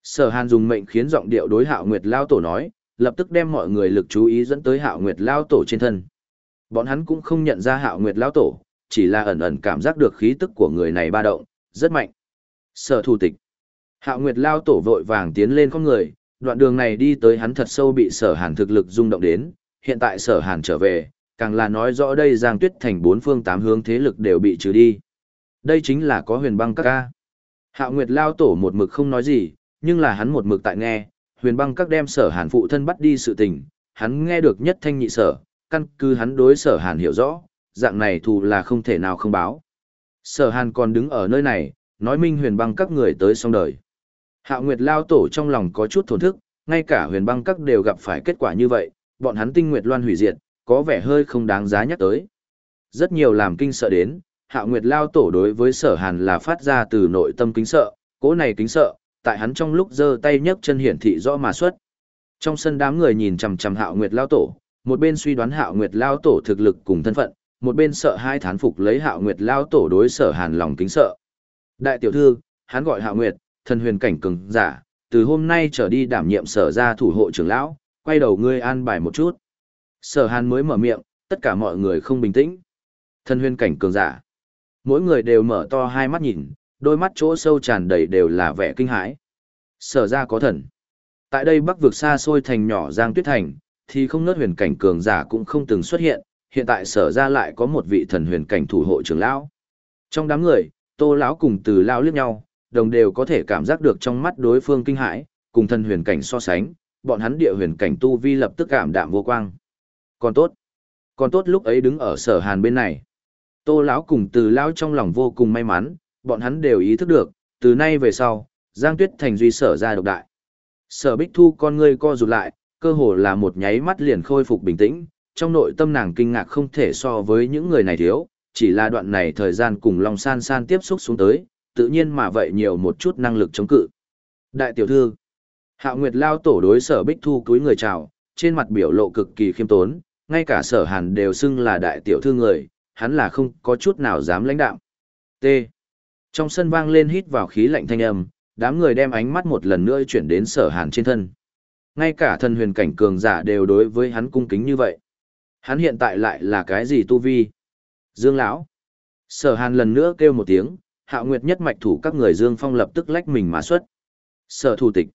Sở Hàn dùng mệnh khiến giọng điệu đối Hạo Nguyệt Lao Tổ nói, lập tức đem mọi người lực chú ý dẫn tới Hạo Nguyệt Lao Tổ trên thân. Bọn hắn cũng không nhận ra Hạo Nguyệt Lao Tổ, chỉ là ẩn ẩn cảm giác được khí tức của người này ba động, rất mạnh. Sở thủ tịch. Hạo Nguyệt Lao Tổ vội vàng tiến lên con người, đoạn đường này đi tới hắn thật sâu bị sở hàn thực lực rung động đến, hiện tại sở hàn trở về, càng là nói rõ đây Giang Tuyết thành bốn phương tám hướng thế lực đều bị trừ đi. Đây chính là có huyền băng các ca. Hạo Nguyệt Lao Tổ một mực không nói gì, nhưng là hắn một mực tại nghe, huyền băng các đem sở hàn phụ thân bắt đi sự tình, hắn nghe được nhất thanh nhị sở, căn cứ hắn đối sở hàn hiểu rõ, dạng này thù là không thể nào không báo. Sở hàn còn đứng ở nơi này, nói minh huyền băng các người tới xong đời. Hạo Nguyệt Lao Tổ trong lòng có chút thổn thức, ngay cả huyền băng các đều gặp phải kết quả như vậy, bọn hắn tinh nguyệt loan hủy diệt, có vẻ hơi không đáng giá nhắc tới. Rất nhiều làm kinh sợ đến, Hạo Nguyệt Lao Tổ đối với sở hàn là phát ra từ nội tâm kính sợ, cố này kính sợ, tại hắn trong lúc giơ tay nhấc chân hiển thị rõ mà xuất. Trong sân đám người nhìn chằm chằm Hạo Nguyệt Lão Tổ, một bên suy đoán Hạo Nguyệt Lão Tổ thực lực cùng thân phận, một bên sợ hai thán phục lấy Hạo Nguyệt Lão Tổ đối sở hàn lòng kính sợ. Đại tiểu thư, hắn gọi Hạo Nguyệt, thần huyền cảnh cường giả, từ hôm nay trở đi đảm nhiệm sở gia thủ hộ trưởng lão, quay đầu ngươi an bài một chút. Sở hàn mới mở miệng, tất cả mọi người không bình tĩnh. Thần huyền cảnh cường giả. Mỗi người đều mở to hai mắt nhìn, đôi mắt chỗ sâu tràn đầy đều là vẻ kinh hãi. Sở ra có thần. Tại đây bắc vực xa xôi thành nhỏ Giang Tuyết Thành, thì không nớt huyền cảnh cường giả cũng không từng xuất hiện, hiện tại sở ra lại có một vị thần huyền cảnh thủ hộ trưởng lão. Trong đám người, tô lão cùng từ lão liếc nhau, đồng đều có thể cảm giác được trong mắt đối phương kinh hãi, cùng thần huyền cảnh so sánh, bọn hắn địa huyền cảnh tu vi lập tức cảm đạm vô quang. Còn tốt. Còn tốt lúc ấy đứng ở sở hàn bên này. Tô lão cùng từ lão trong lòng vô cùng may mắn, bọn hắn đều ý thức được, từ nay về sau, Giang Tuyết Thành duy sở ra độc đại. Sở Bích Thu con ngươi co rụt lại, cơ hồ là một nháy mắt liền khôi phục bình tĩnh, trong nội tâm nàng kinh ngạc không thể so với những người này thiếu, chỉ là đoạn này thời gian cùng Long San San tiếp xúc xuống tới, tự nhiên mà vậy nhiều một chút năng lực chống cự. Đại tiểu thư, Hạo Nguyệt lao tổ đối Sở Bích Thu cúi người chào, trên mặt biểu lộ cực kỳ khiêm tốn, ngay cả Sở Hàn đều xưng là đại tiểu thư người, hắn là không có chút nào dám lãnh đạo. T. Trong sân vang lên hít vào khí lạnh thanh âm, đám người đem ánh mắt một lần nữa chuyển đến sở hàn trên thân. Ngay cả thần huyền cảnh cường giả đều đối với hắn cung kính như vậy. Hắn hiện tại lại là cái gì tu vi? Dương lão. Sở hàn lần nữa kêu một tiếng, hạo nguyệt nhất mạch thủ các người Dương Phong lập tức lách mình mà xuất. Sở thủ tịch.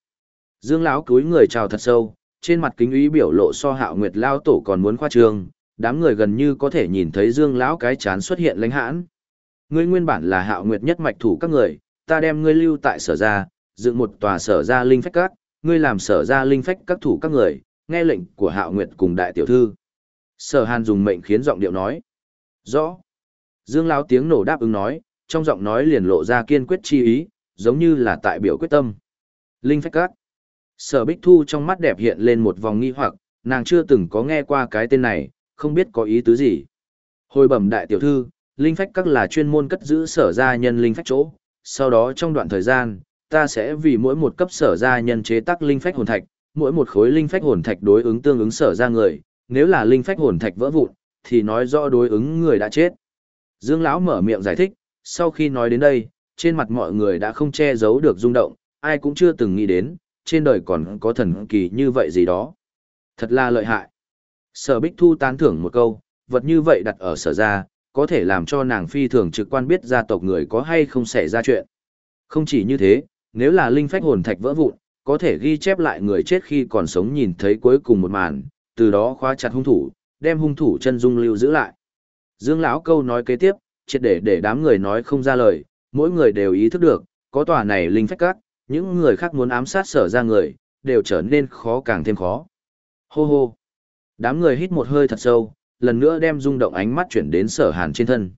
Dương lão cúi người chào thật sâu, trên mặt kính ý biểu lộ so hạo nguyệt lao tổ còn muốn khoa trương, đám người gần như có thể nhìn thấy Dương lão cái chán xuất hiện lãnh hãn. Ngươi nguyên bản là hạo nguyệt nhất mạch thủ các người, ta đem ngươi lưu tại sở gia, dựng một tòa sở gia linh phách các, ngươi làm sở gia linh phách các thủ các người, nghe lệnh của hạo nguyệt cùng đại tiểu thư. Sở hàn dùng mệnh khiến giọng điệu nói. Rõ. Dương lão tiếng nổ đáp ứng nói, trong giọng nói liền lộ ra kiên quyết chi ý, giống như là tại biểu quyết tâm. Linh phách các. Sở Bích Thu trong mắt đẹp hiện lên một vòng nghi hoặc, nàng chưa từng có nghe qua cái tên này, không biết có ý tứ gì. Hồi bẩm đại tiểu thư, linh phách các là chuyên môn cất giữ sở gia nhân linh phách chỗ, sau đó trong đoạn thời gian, ta sẽ vì mỗi một cấp sở gia nhân chế tác linh phách hồn thạch, mỗi một khối linh phách hồn thạch đối ứng tương ứng sở gia người, nếu là linh phách hồn thạch vỡ vụn, thì nói rõ đối ứng người đã chết. Dương lão mở miệng giải thích, sau khi nói đến đây, trên mặt mọi người đã không che giấu được rung động, ai cũng chưa từng nghĩ đến, trên đời còn có thần kỳ như vậy gì đó. Thật là lợi hại. Sở Bích Thu tán thưởng một câu, vật như vậy đặt ở sở gia, có thể làm cho nàng phi thường trực quan biết gia tộc người có hay không xảy ra chuyện. Không chỉ như thế, nếu là linh phách hồn thạch vỡ vụn, có thể ghi chép lại người chết khi còn sống nhìn thấy cuối cùng một màn, từ đó khóa chặt hung thủ, đem hung thủ chân dung lưu giữ lại. Dương lão câu nói kế tiếp, triệt để để đám người nói không ra lời, mỗi người đều ý thức được, có tòa này linh phách các, những người khác muốn ám sát sở ra người, đều trở nên khó càng thêm khó. Hô hô. Đám người hít một hơi thật sâu, lần nữa đem rung động ánh mắt chuyển đến sở hàn trên thân.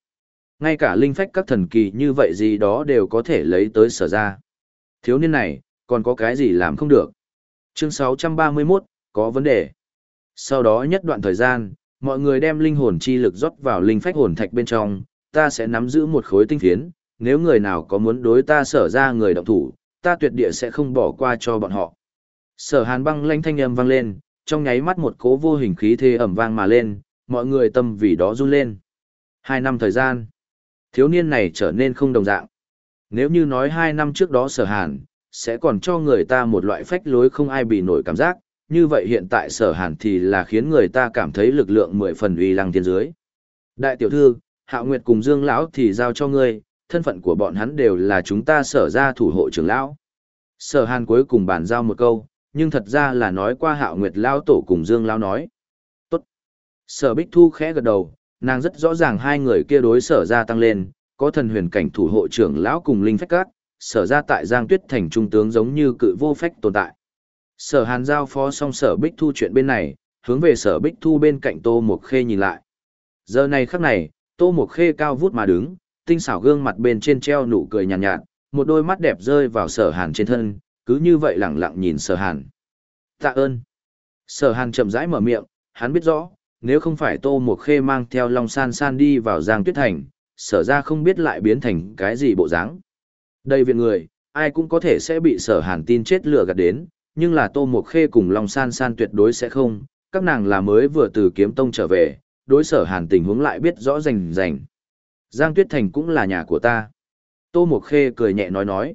Ngay cả linh phách các thần kỳ như vậy gì đó đều có thể lấy tới sở ra. Thiếu niên này, còn có cái gì làm không được. Chương 631, có vấn đề. Sau đó nhất đoạn thời gian, mọi người đem linh hồn chi lực rót vào linh phách hồn thạch bên trong, ta sẽ nắm giữ một khối tinh phiến, nếu người nào có muốn đối ta sở ra người động thủ, ta tuyệt địa sẽ không bỏ qua cho bọn họ. Sở hàn băng lanh thanh âm vang lên, trong nháy mắt một cố vô hình khí thế ẩm vang mà lên, mọi người tâm vì đó run lên. Hai năm thời gian, thiếu niên này trở nên không đồng dạng. Nếu như nói hai năm trước đó sở hàn, sẽ còn cho người ta một loại phách lối không ai bị nổi cảm giác, như vậy hiện tại sở hàn thì là khiến người ta cảm thấy lực lượng mười phần uy lăng thiên dưới. Đại tiểu thư, Hạo Nguyệt cùng Dương lão thì giao cho ngươi, thân phận của bọn hắn đều là chúng ta sở ra thủ hộ trưởng lão. Sở Hàn cuối cùng bàn giao một câu, nhưng thật ra là nói qua Hạo Nguyệt lão tổ cùng Dương lão nói. Sở Bích Thu khẽ gật đầu, nàng rất rõ ràng hai người kia đối sở ra tăng lên, có thần huyền cảnh thủ hộ trưởng lão cùng linh phách các, sở ra tại Giang Tuyết thành trung tướng giống như cự vô phách tồn tại. Sở Hàn giao phó xong Sở Bích Thu chuyện bên này, hướng về Sở Bích Thu bên cạnh Tô Mộc Khê nhìn lại. Giờ này khắc này, Tô Mộc Khê cao vút mà đứng, tinh xảo gương mặt bên trên treo nụ cười nhàn nhạt, nhạt, một đôi mắt đẹp rơi vào Sở Hàn trên thân, cứ như vậy lặng lặng nhìn Sở Hàn. Tạ ơn. Sở Hàn chậm rãi mở miệng, hắn biết rõ, nếu không phải Tô Mộc Khê mang theo Long San San đi vào Giang Tuyết Thành, sở ra không biết lại biến thành cái gì bộ dáng. Đây viện người, ai cũng có thể sẽ bị sở hàn tin chết lừa gạt đến, nhưng là Tô Mộc Khê cùng Long San San tuyệt đối sẽ không, các nàng là mới vừa từ kiếm tông trở về, đối sở hàn tình huống lại biết rõ rành rành. Giang Tuyết Thành cũng là nhà của ta. Tô Mộc Khê cười nhẹ nói nói.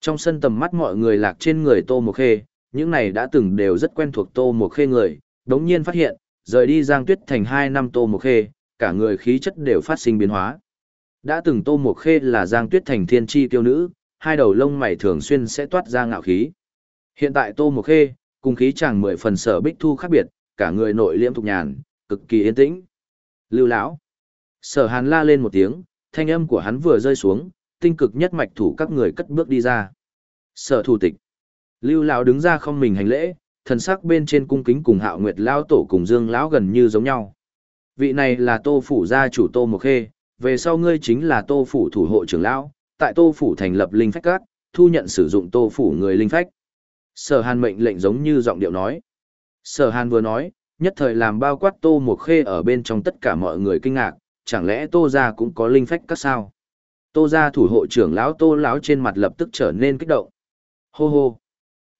Trong sân tầm mắt mọi người lạc trên người Tô Mộc Khê, những này đã từng đều rất quen thuộc Tô Mộc Khê người, đống nhiên phát hiện, rời đi Giang Tuyết Thành 2 năm Tô Mộc Khê, cả người khí chất đều phát sinh biến hóa. Đã từng Tô Mộc Khê là Giang Tuyết Thành thiên chi tiêu nữ, hai đầu lông mày thường xuyên sẽ toát ra ngạo khí. Hiện tại Tô Mộc Khê, cùng khí chàng mười phần sở bích thu khác biệt, cả người nội liễm thục nhàn, cực kỳ yên tĩnh. Lưu lão. Sở Hàn la lên một tiếng, thanh âm của hắn vừa rơi xuống, tinh cực nhất mạch thủ các người cất bước đi ra. Sở thủ tịch. Lưu lão đứng ra không mình hành lễ, thần sắc bên trên cung kính cùng Hạo Nguyệt lão tổ cùng Dương lão gần như giống nhau. Vị này là Tô phủ gia chủ Tô Mộc Khê, về sau ngươi chính là Tô phủ thủ hộ trưởng lão, tại Tô phủ thành lập linh phách cát thu nhận sử dụng Tô phủ người linh phách. Sở Hàn mệnh lệnh giống như giọng điệu nói. Sở Hàn vừa nói, nhất thời làm bao quát Tô Mộc Khê ở bên trong tất cả mọi người kinh ngạc, chẳng lẽ Tô gia cũng có linh phách các sao? Tô gia thủ hộ trưởng lão Tô lão trên mặt lập tức trở nên kích động. Hô hô.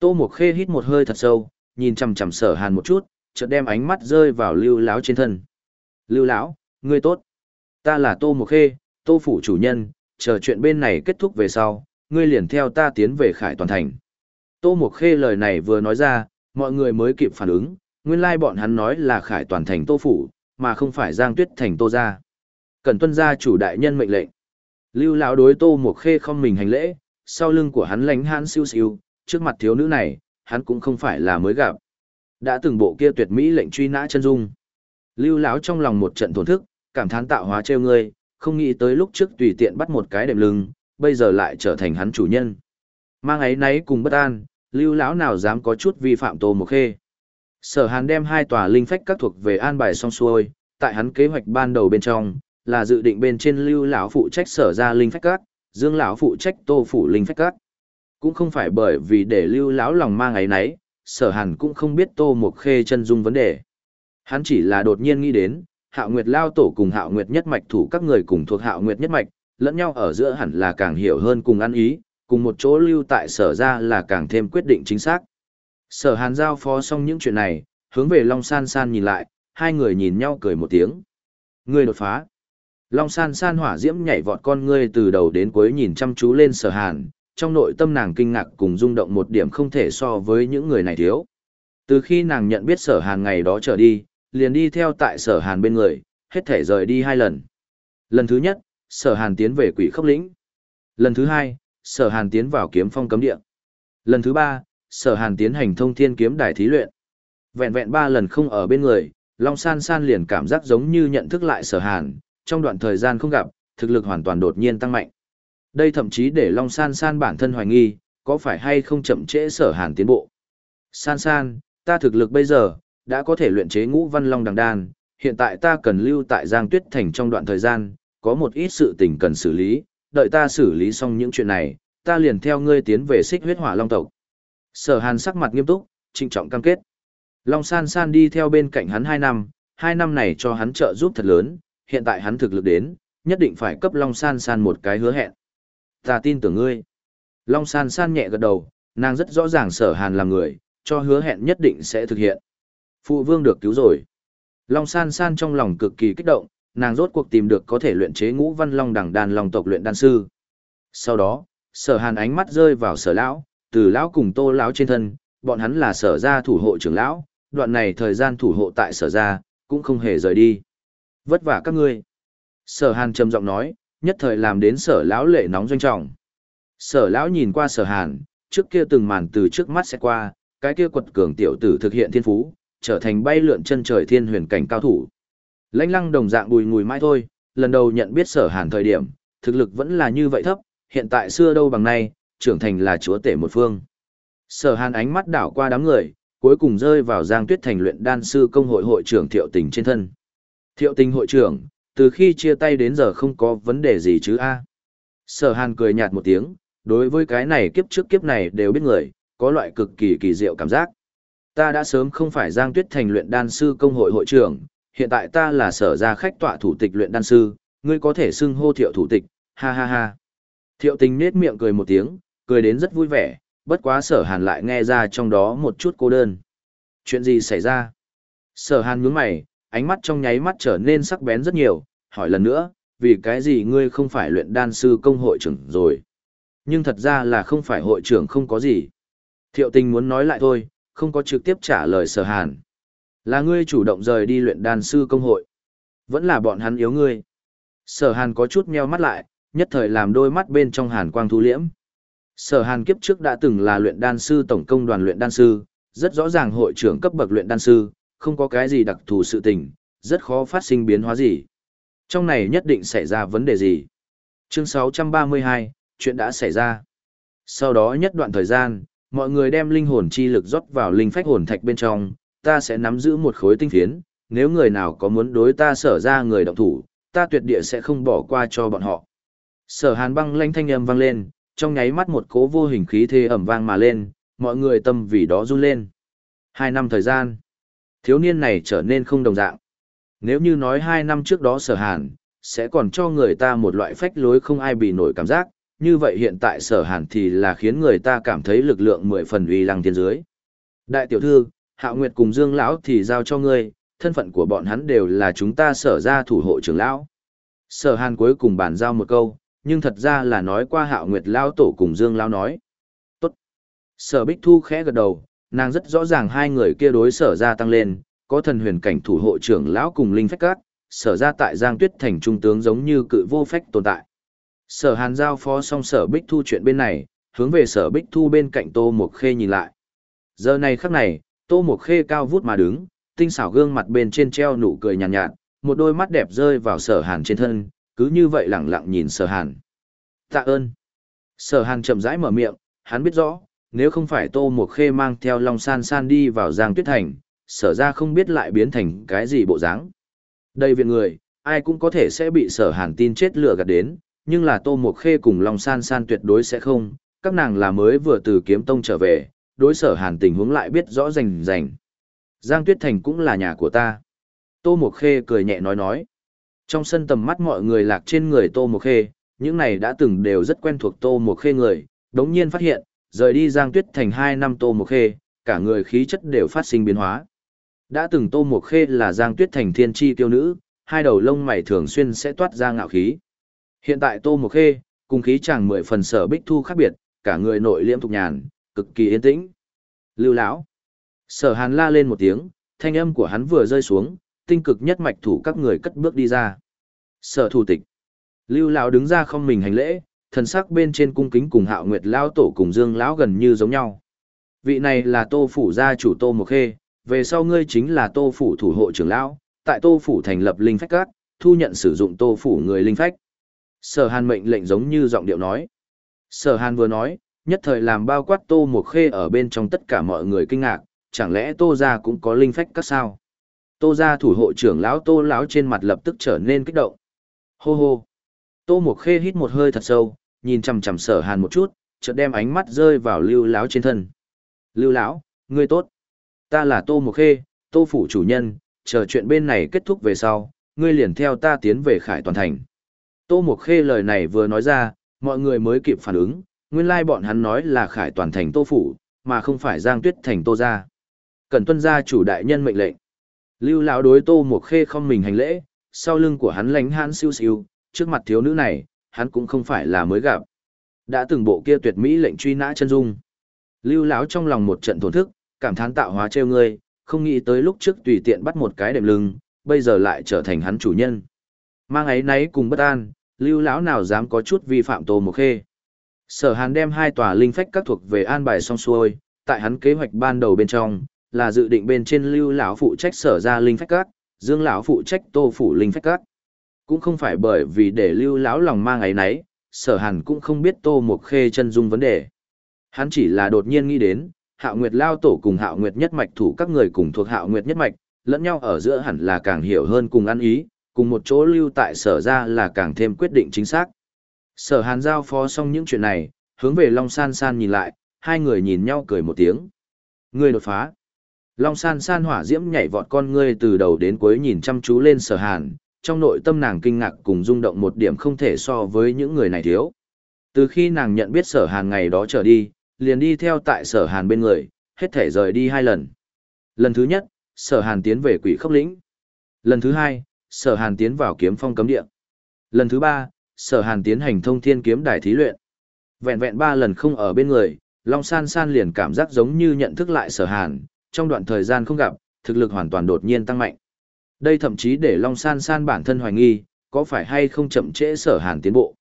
Tô Mộc Khê hít một hơi thật sâu, nhìn chằm chằm Sở Hàn một chút, chợt đem ánh mắt rơi vào Lưu lão trên thân. Lưu lão, ngươi tốt. Ta là Tô Mộc Khê, Tô phủ chủ nhân, chờ chuyện bên này kết thúc về sau, ngươi liền theo ta tiến về Khải Toàn thành. Tô Mộc Khê lời này vừa nói ra, mọi người mới kịp phản ứng, nguyên lai bọn hắn nói là Khải Toàn thành Tô phủ, mà không phải Giang Tuyết thành Tô gia. Cần tuân gia chủ đại nhân mệnh lệnh. Lưu lão đối Tô Mộc Khê không mình hành lễ, sau lưng của hắn lánh hãn siêu siêu, trước mặt thiếu nữ này, hắn cũng không phải là mới gặp. Đã từng bộ kia tuyệt mỹ lệnh truy nã chân dung. Lưu lão trong lòng một trận thổn thức, cảm thán tạo hóa trêu ngươi, không nghĩ tới lúc trước tùy tiện bắt một cái đệm lưng, bây giờ lại trở thành hắn chủ nhân. Mang ấy nấy cùng bất an, lưu lão nào dám có chút vi phạm Tô Mộc Khê. Sở Hàn đem hai tòa linh phách các thuộc về an bài xong xuôi, tại hắn kế hoạch ban đầu bên trong, là dự định bên trên lưu lão phụ trách sở ra linh phách các, dương lão phụ trách tô phủ linh phách các. Cũng không phải bởi vì để lưu lão lòng mang ấy nấy, sở hàn cũng không biết tô một khê chân dung vấn đề. Hắn chỉ là đột nhiên nghĩ đến, hạo nguyệt lao tổ cùng hạo nguyệt nhất mạch thủ các người cùng thuộc hạo nguyệt nhất mạch, lẫn nhau ở giữa hẳn là càng hiểu hơn cùng ăn ý, cùng một chỗ lưu tại sở ra là càng thêm quyết định chính xác. Sở hàn giao phó xong những chuyện này, hướng về Long San San nhìn lại, hai người nhìn nhau cười một tiếng. Người đột phá. Long San San hỏa diễm nhảy vọt con ngươi từ đầu đến cuối nhìn chăm chú lên sở hàn, trong nội tâm nàng kinh ngạc cùng rung động một điểm không thể so với những người này thiếu. Từ khi nàng nhận biết sở hàn ngày đó trở đi, liền đi theo tại sở hàn bên người, hết thể rời đi hai lần. Lần thứ nhất, sở hàn tiến về quỷ khốc lĩnh. Lần thứ hai, sở hàn tiến vào kiếm phong cấm địa. Lần thứ ba, sở hàn tiến hành thông thiên kiếm đài thí luyện. Vẹn vẹn ba lần không ở bên người, Long San San liền cảm giác giống như nhận thức lại sở hàn, trong đoạn thời gian không gặp, thực lực hoàn toàn đột nhiên tăng mạnh. Đây thậm chí để Long San San bản thân hoài nghi, có phải hay không chậm trễ sở hàn tiến bộ. San San, ta thực lực bây giờ, đã có thể luyện chế ngũ văn long đằng đan, hiện tại ta cần lưu tại Giang Tuyết Thành trong đoạn thời gian, có một ít sự tình cần xử lý, đợi ta xử lý xong những chuyện này, ta liền theo ngươi tiến về xích huyết hỏa long tộc. Sở hàn sắc mặt nghiêm túc, trịnh trọng cam kết. Long san san đi theo bên cạnh hắn 2 năm, 2 năm này cho hắn trợ giúp thật lớn, hiện tại hắn thực lực đến, nhất định phải cấp Long san san một cái hứa hẹn. Ta tin tưởng ngươi. Long san san nhẹ gật đầu, nàng rất rõ ràng sở hàn là người, cho hứa hẹn nhất định sẽ thực hiện. Phụ vương được cứu rồi. Long san san trong lòng cực kỳ kích động, nàng rốt cuộc tìm được có thể luyện chế ngũ văn long đẳng đàn long tộc luyện đan sư. Sau đó, sở hàn ánh mắt rơi vào sở lão, từ lão cùng tô lão trên thân, bọn hắn là sở gia thủ hộ trưởng lão, đoạn này thời gian thủ hộ tại sở gia, cũng không hề rời đi. Vất vả các ngươi. Sở hàn trầm giọng nói, nhất thời làm đến sở lão lệ nóng doanh trọng. Sở lão nhìn qua sở hàn, trước kia từng màn từ trước mắt sẽ qua, cái kia quật cường tiểu tử thực hiện thiên phú, trở thành bay lượn chân trời thiên huyền cảnh cao thủ. Lãnh lăng đồng dạng bùi ngùi mãi thôi, lần đầu nhận biết sở hàn thời điểm, thực lực vẫn là như vậy thấp, hiện tại xưa đâu bằng nay, trưởng thành là chúa tể một phương. Sở hàn ánh mắt đảo qua đám người, cuối cùng rơi vào giang tuyết thành luyện đan sư công hội hội trưởng thiệu tình trên thân. Thiệu tình hội trưởng, từ khi chia tay đến giờ không có vấn đề gì chứ a Sở hàn cười nhạt một tiếng, đối với cái này kiếp trước kiếp này đều biết người, có loại cực kỳ kỳ diệu cảm giác. Ta đã sớm không phải giang tuyết thành luyện đan sư công hội hội trưởng, hiện tại ta là sở gia khách tọa thủ tịch luyện đan sư, ngươi có thể xưng hô thiệu thủ tịch, ha ha ha. Thiệu tình nết miệng cười một tiếng, cười đến rất vui vẻ, bất quá sở hàn lại nghe ra trong đó một chút cô đơn. Chuyện gì xảy ra? Sở hàn nhướng mày, ánh mắt trong nháy mắt trở nên sắc bén rất nhiều, hỏi lần nữa, vì cái gì ngươi không phải luyện đan sư công hội trưởng rồi? Nhưng thật ra là không phải hội trưởng không có gì. Thiệu tình muốn nói lại thôi, không có trực tiếp trả lời sở hàn. Là ngươi chủ động rời đi luyện đan sư công hội. Vẫn là bọn hắn yếu ngươi. Sở hàn có chút meo mắt lại, nhất thời làm đôi mắt bên trong hàn quang thu liễm. Sở hàn kiếp trước đã từng là luyện đan sư tổng công đoàn luyện đan sư, rất rõ ràng hội trưởng cấp bậc luyện đan sư, không có cái gì đặc thù sự tình, rất khó phát sinh biến hóa gì. Trong này nhất định xảy ra vấn đề gì. Chương 632, chuyện đã xảy ra. Sau đó nhất đoạn thời gian, mọi người đem linh hồn chi lực rót vào linh phách hồn thạch bên trong, ta sẽ nắm giữ một khối tinh phiến, nếu người nào có muốn đối ta sở ra người động thủ, ta tuyệt địa sẽ không bỏ qua cho bọn họ. Sở hàn băng lanh thanh âm vang lên, trong nháy mắt một cố vô hình khí thế ẩm vang mà lên, mọi người tâm vì đó run lên. Hai năm thời gian, thiếu niên này trở nên không đồng dạng. Nếu như nói hai năm trước đó sở hàn, sẽ còn cho người ta một loại phách lối không ai bị nổi cảm giác, như vậy hiện tại sở hàn thì là khiến người ta cảm thấy lực lượng mười phần uy lăng thiên dưới. Đại tiểu thư, Hạo Nguyệt cùng Dương lão thì giao cho ngươi, thân phận của bọn hắn đều là chúng ta sở ra thủ hộ trưởng lão. Sở Hàn cuối cùng bàn giao một câu, nhưng thật ra là nói qua Hạo Nguyệt lão tổ cùng Dương lão nói. Tốt. Sở Bích Thu khẽ gật đầu, nàng rất rõ ràng hai người kia đối sở ra tăng lên, có thần huyền cảnh thủ hộ trưởng lão cùng linh phách cát, sở ra tại Giang Tuyết thành trung tướng giống như cự vô phách tồn tại. Sở Hàn giao phó xong sở Bích Thu chuyện bên này, hướng về sở Bích Thu bên cạnh Tô Mộc Khê nhìn lại. Giờ này khắc này, Tô Mộc Khê cao vút mà đứng, tinh xảo gương mặt bên trên treo nụ cười nhàn nhạt, nhạt, một đôi mắt đẹp rơi vào sở hàn trên thân, cứ như vậy lẳng lặng nhìn sở hàn. Tạ ơn. Sở hàn chậm rãi mở miệng, hắn biết rõ, nếu không phải Tô Mộc Khê mang theo Long San San đi vào Giang Tuyết Thành, sở ra không biết lại biến thành cái gì bộ dáng. Đây viện người, ai cũng có thể sẽ bị sở hàn tin chết lừa gạt đến, nhưng là Tô Mộc Khê cùng Long San San tuyệt đối sẽ không, các nàng là mới vừa từ kiếm tông trở về, đối sở hàn tình huống lại biết rõ rành rành. Giang Tuyết Thành cũng là nhà của ta. Tô Mộc Khê cười nhẹ nói nói. Trong sân tầm mắt mọi người lạc trên người Tô Mộc Khê, những này đã từng đều rất quen thuộc Tô Mộc Khê người, đống nhiên phát hiện, rời đi Giang Tuyết Thành 2 năm Tô Mộc Khê, cả người khí chất đều phát sinh biến hóa. Đã từng Tô Mộc Khê là Giang Tuyết Thành thiên tri tiêu nữ, hai đầu lông mày thường xuyên sẽ toát ra ngạo khí. Hiện tại Tô Mộc Khê, cùng khí chàng mười phần sở bích thu khác biệt, cả người nội liễm thục nhàn, cực kỳ yên tĩnh. Lưu lão. Sở Hàn la lên một tiếng, thanh âm của hắn vừa rơi xuống, tinh cực nhất mạch thủ các người cất bước đi ra. Sở thủ tịch. Lưu lão đứng ra không mình hành lễ, thần sắc bên trên cung kính cùng Hạo Nguyệt lão tổ cùng Dương lão gần như giống nhau. Vị này là Tô phủ gia chủ Tô Mộc Khê, về sau ngươi chính là Tô phủ thủ hộ trưởng lão, tại Tô phủ thành lập linh phách các, thu nhận sử dụng Tô phủ người linh phách. Sở Hàn mệnh lệnh giống như giọng điệu nói. Sở Hàn vừa nói, nhất thời làm bao quát Tô Mộc Khê ở bên trong tất cả mọi người kinh ngạc, chẳng lẽ Tô gia cũng có linh phách các sao? Tô gia thủ hộ trưởng lão Tô lão trên mặt lập tức trở nên kích động. Hô hô. Tô Mộc Khê hít một hơi thật sâu, nhìn chằm chằm Sở Hàn một chút, chợt đem ánh mắt rơi vào Lưu lão trên thân. Lưu lão, ngươi tốt. Ta là Tô Mộc Khê, Tô phủ chủ nhân, chờ chuyện bên này kết thúc về sau, ngươi liền theo ta tiến về Khải Toàn thành. Tô Mộc Khê lời này vừa nói ra, mọi người mới kịp phản ứng, nguyên lai bọn hắn nói là khải toàn thành tô phủ, mà không phải giang tuyết thành tô gia. Cần tuân gia chủ đại nhân mệnh lệnh. Lưu lão đối tô Mộc khê không mình hành lễ, sau lưng của hắn lánh hãn siêu siêu, trước mặt thiếu nữ này, hắn cũng không phải là mới gặp. Đã từng bộ kia tuyệt mỹ lệnh truy nã chân dung. Lưu lão trong lòng một trận thổn thức, cảm thán tạo hóa trêu ngươi, không nghĩ tới lúc trước tùy tiện bắt một cái đệm lưng, bây giờ lại trở thành hắn chủ nhân. Mang ấy nấy cùng bất an, lưu lão nào dám có chút vi phạm tô một khê. Sở Hàn đem hai tòa linh phách các thuộc về an bài xong xuôi, tại hắn kế hoạch ban đầu bên trong, là dự định bên trên Lưu lão phụ trách sở ra linh phách các, Dương lão phụ trách Tô phủ linh phách các. Cũng không phải bởi vì để Lưu lão lòng mang ấy nấy, Sở Hàn cũng không biết Tô Mộc Khê chân dung vấn đề. Hắn chỉ là đột nhiên nghĩ đến, Hạo Nguyệt lao tổ cùng Hạo Nguyệt nhất mạch thủ các người cùng thuộc Hạo Nguyệt nhất mạch, lẫn nhau ở giữa hẳn là càng hiểu hơn cùng ăn ý, cùng một chỗ lưu tại sở ra là càng thêm quyết định chính xác. Sở hàn giao phó xong những chuyện này, hướng về Long San San nhìn lại, hai người nhìn nhau cười một tiếng. Ngươi đột phá. Long San San hỏa diễm nhảy vọt con ngươi từ đầu đến cuối nhìn chăm chú lên sở hàn, trong nội tâm nàng kinh ngạc cùng rung động một điểm không thể so với những người này thiếu. Từ khi nàng nhận biết sở hàn ngày đó trở đi, liền đi theo tại sở hàn bên người, hết thể rời đi hai lần. Lần thứ nhất, sở hàn tiến về quỷ khốc lĩnh. Lần thứ hai, sở hàn tiến vào kiếm phong cấm địa. Lần thứ ba, sở hàn tiến hành thông thiên kiếm đài thí luyện. Vẹn vẹn ba lần không ở bên người, Long San San liền cảm giác giống như nhận thức lại sở hàn, trong đoạn thời gian không gặp, thực lực hoàn toàn đột nhiên tăng mạnh. Đây thậm chí để Long San San bản thân hoài nghi, có phải hay không chậm trễ sở hàn tiến bộ.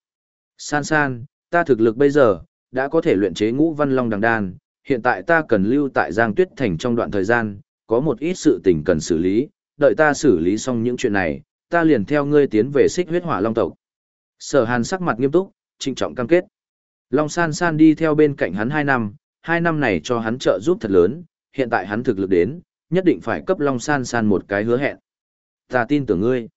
San San, ta thực lực bây giờ, đã có thể luyện chế ngũ văn long đằng đan, hiện tại ta cần lưu tại Giang Tuyết Thành trong đoạn thời gian, có một ít sự tình cần xử lý, đợi ta xử lý xong những chuyện này, ta liền theo ngươi tiến về xích huyết hỏa long tộc. Sở hàn sắc mặt nghiêm túc, trịnh trọng cam kết. Long san san đi theo bên cạnh hắn 2 năm, 2 năm này cho hắn trợ giúp thật lớn, hiện tại hắn thực lực đến, nhất định phải cấp Long san san một cái hứa hẹn. Ta tin tưởng ngươi.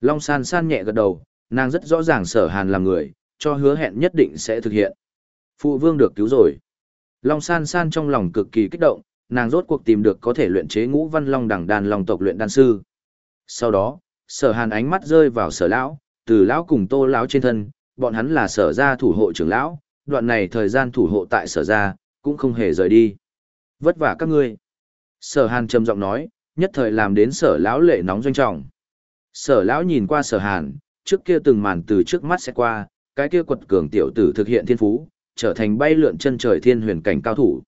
Long san san nhẹ gật đầu, nàng rất rõ ràng sở hàn là người, cho hứa hẹn nhất định sẽ thực hiện. Phụ vương được cứu rồi. Long san san trong lòng cực kỳ kích động, nàng rốt cuộc tìm được có thể luyện chế ngũ văn long đẳng đàn long tộc luyện đan sư. Sau đó, sở hàn ánh mắt rơi vào sở lão, từ lão cùng tô lão trên thân, bọn hắn là sở gia thủ hộ trưởng lão, đoạn này thời gian thủ hộ tại sở gia, cũng không hề rời đi. Vất vả các ngươi. Sở hàn trầm giọng nói, nhất thời làm đến sở lão lệ nóng doanh trọng. Sở lão nhìn qua sở hàn, trước kia từng màn từ trước mắt sẽ qua, cái kia quật cường tiểu tử thực hiện thiên phú, trở thành bay lượn chân trời thiên huyền cảnh cao thủ.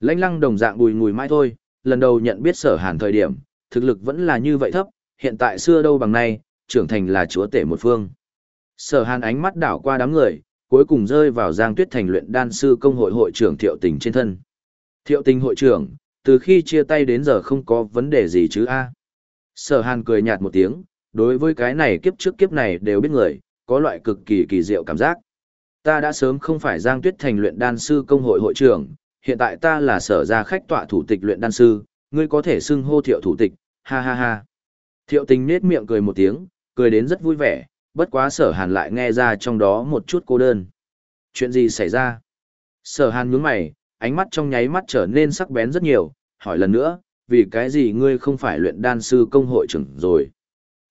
Lãnh lăng đồng dạng bùi ngùi mãi thôi, lần đầu nhận biết sở hàn thời điểm, thực lực vẫn là như vậy thấp, hiện tại xưa đâu bằng nay, trưởng thành là chúa tể một phương. Sở hàn ánh mắt đảo qua đám người, cuối cùng rơi vào giang tuyết thành luyện đan sư công hội hội trưởng thiệu tình trên thân. Thiệu tình hội trưởng, từ khi chia tay đến giờ không có vấn đề gì chứ a Sở hàn cười nhạt một tiếng, đối với cái này kiếp trước kiếp này đều biết người, có loại cực kỳ kỳ diệu cảm giác. Ta đã sớm không phải giang tuyết thành luyện đan sư công hội hội trưởng, hiện tại ta là sở gia khách tọa thủ tịch luyện đan sư, ngươi có thể xưng hô thiệu thủ tịch, ha ha ha. Thiệu tình nết miệng cười một tiếng, cười đến rất vui vẻ, bất quá sở hàn lại nghe ra trong đó một chút cô đơn. Chuyện gì xảy ra? Sở hàn nhướng mày, ánh mắt trong nháy mắt trở nên sắc bén rất nhiều, hỏi lần nữa, vì cái gì ngươi không phải luyện đan sư công hội trưởng rồi?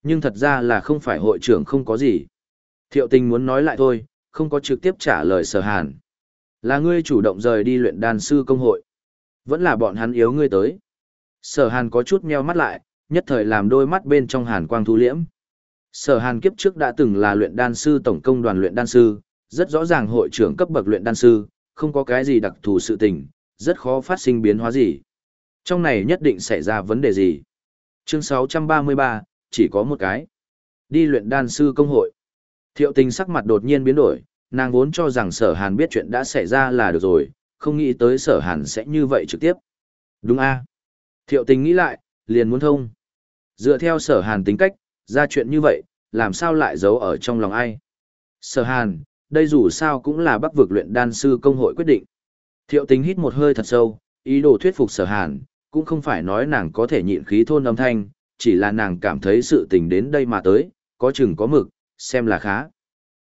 Nhưng thật ra là không phải hội trưởng không có gì. Thiệu tình muốn nói lại thôi, không có trực tiếp trả lời sở hàn. Là ngươi chủ động rời đi luyện đan sư công hội. Vẫn là bọn hắn yếu ngươi tới. Sở hàn có chút meo mắt lại, nhất thời làm đôi mắt bên trong hàn quang thu liễm. Sở hàn kiếp trước đã từng là luyện đan sư tổng công đoàn luyện đan sư, rất rõ ràng hội trưởng cấp bậc luyện đan sư, không có cái gì đặc thù sự tình, rất khó phát sinh biến hóa gì. Trong này nhất định xảy ra vấn đề gì. Chương 633, chỉ có một cái. Đi luyện đan sư công hội. Thiệu tình sắc mặt đột nhiên biến đổi, nàng vốn cho rằng sở hàn biết chuyện đã xảy ra là được rồi, không nghĩ tới sở hàn sẽ như vậy trực tiếp. Đúng a Thiệu tình nghĩ lại, liền muốn thông. Dựa theo sở hàn tính cách, ra chuyện như vậy, làm sao lại giấu ở trong lòng ai? Sở hàn, đây dù sao cũng là bắc vực luyện đan sư công hội quyết định. Thiệu tình hít một hơi thật sâu, ý đồ thuyết phục sở hàn, cũng không phải nói nàng có thể nhịn khí thôn âm thanh, chỉ là nàng cảm thấy sự tình đến đây mà tới, có chừng có mực, xem là khá.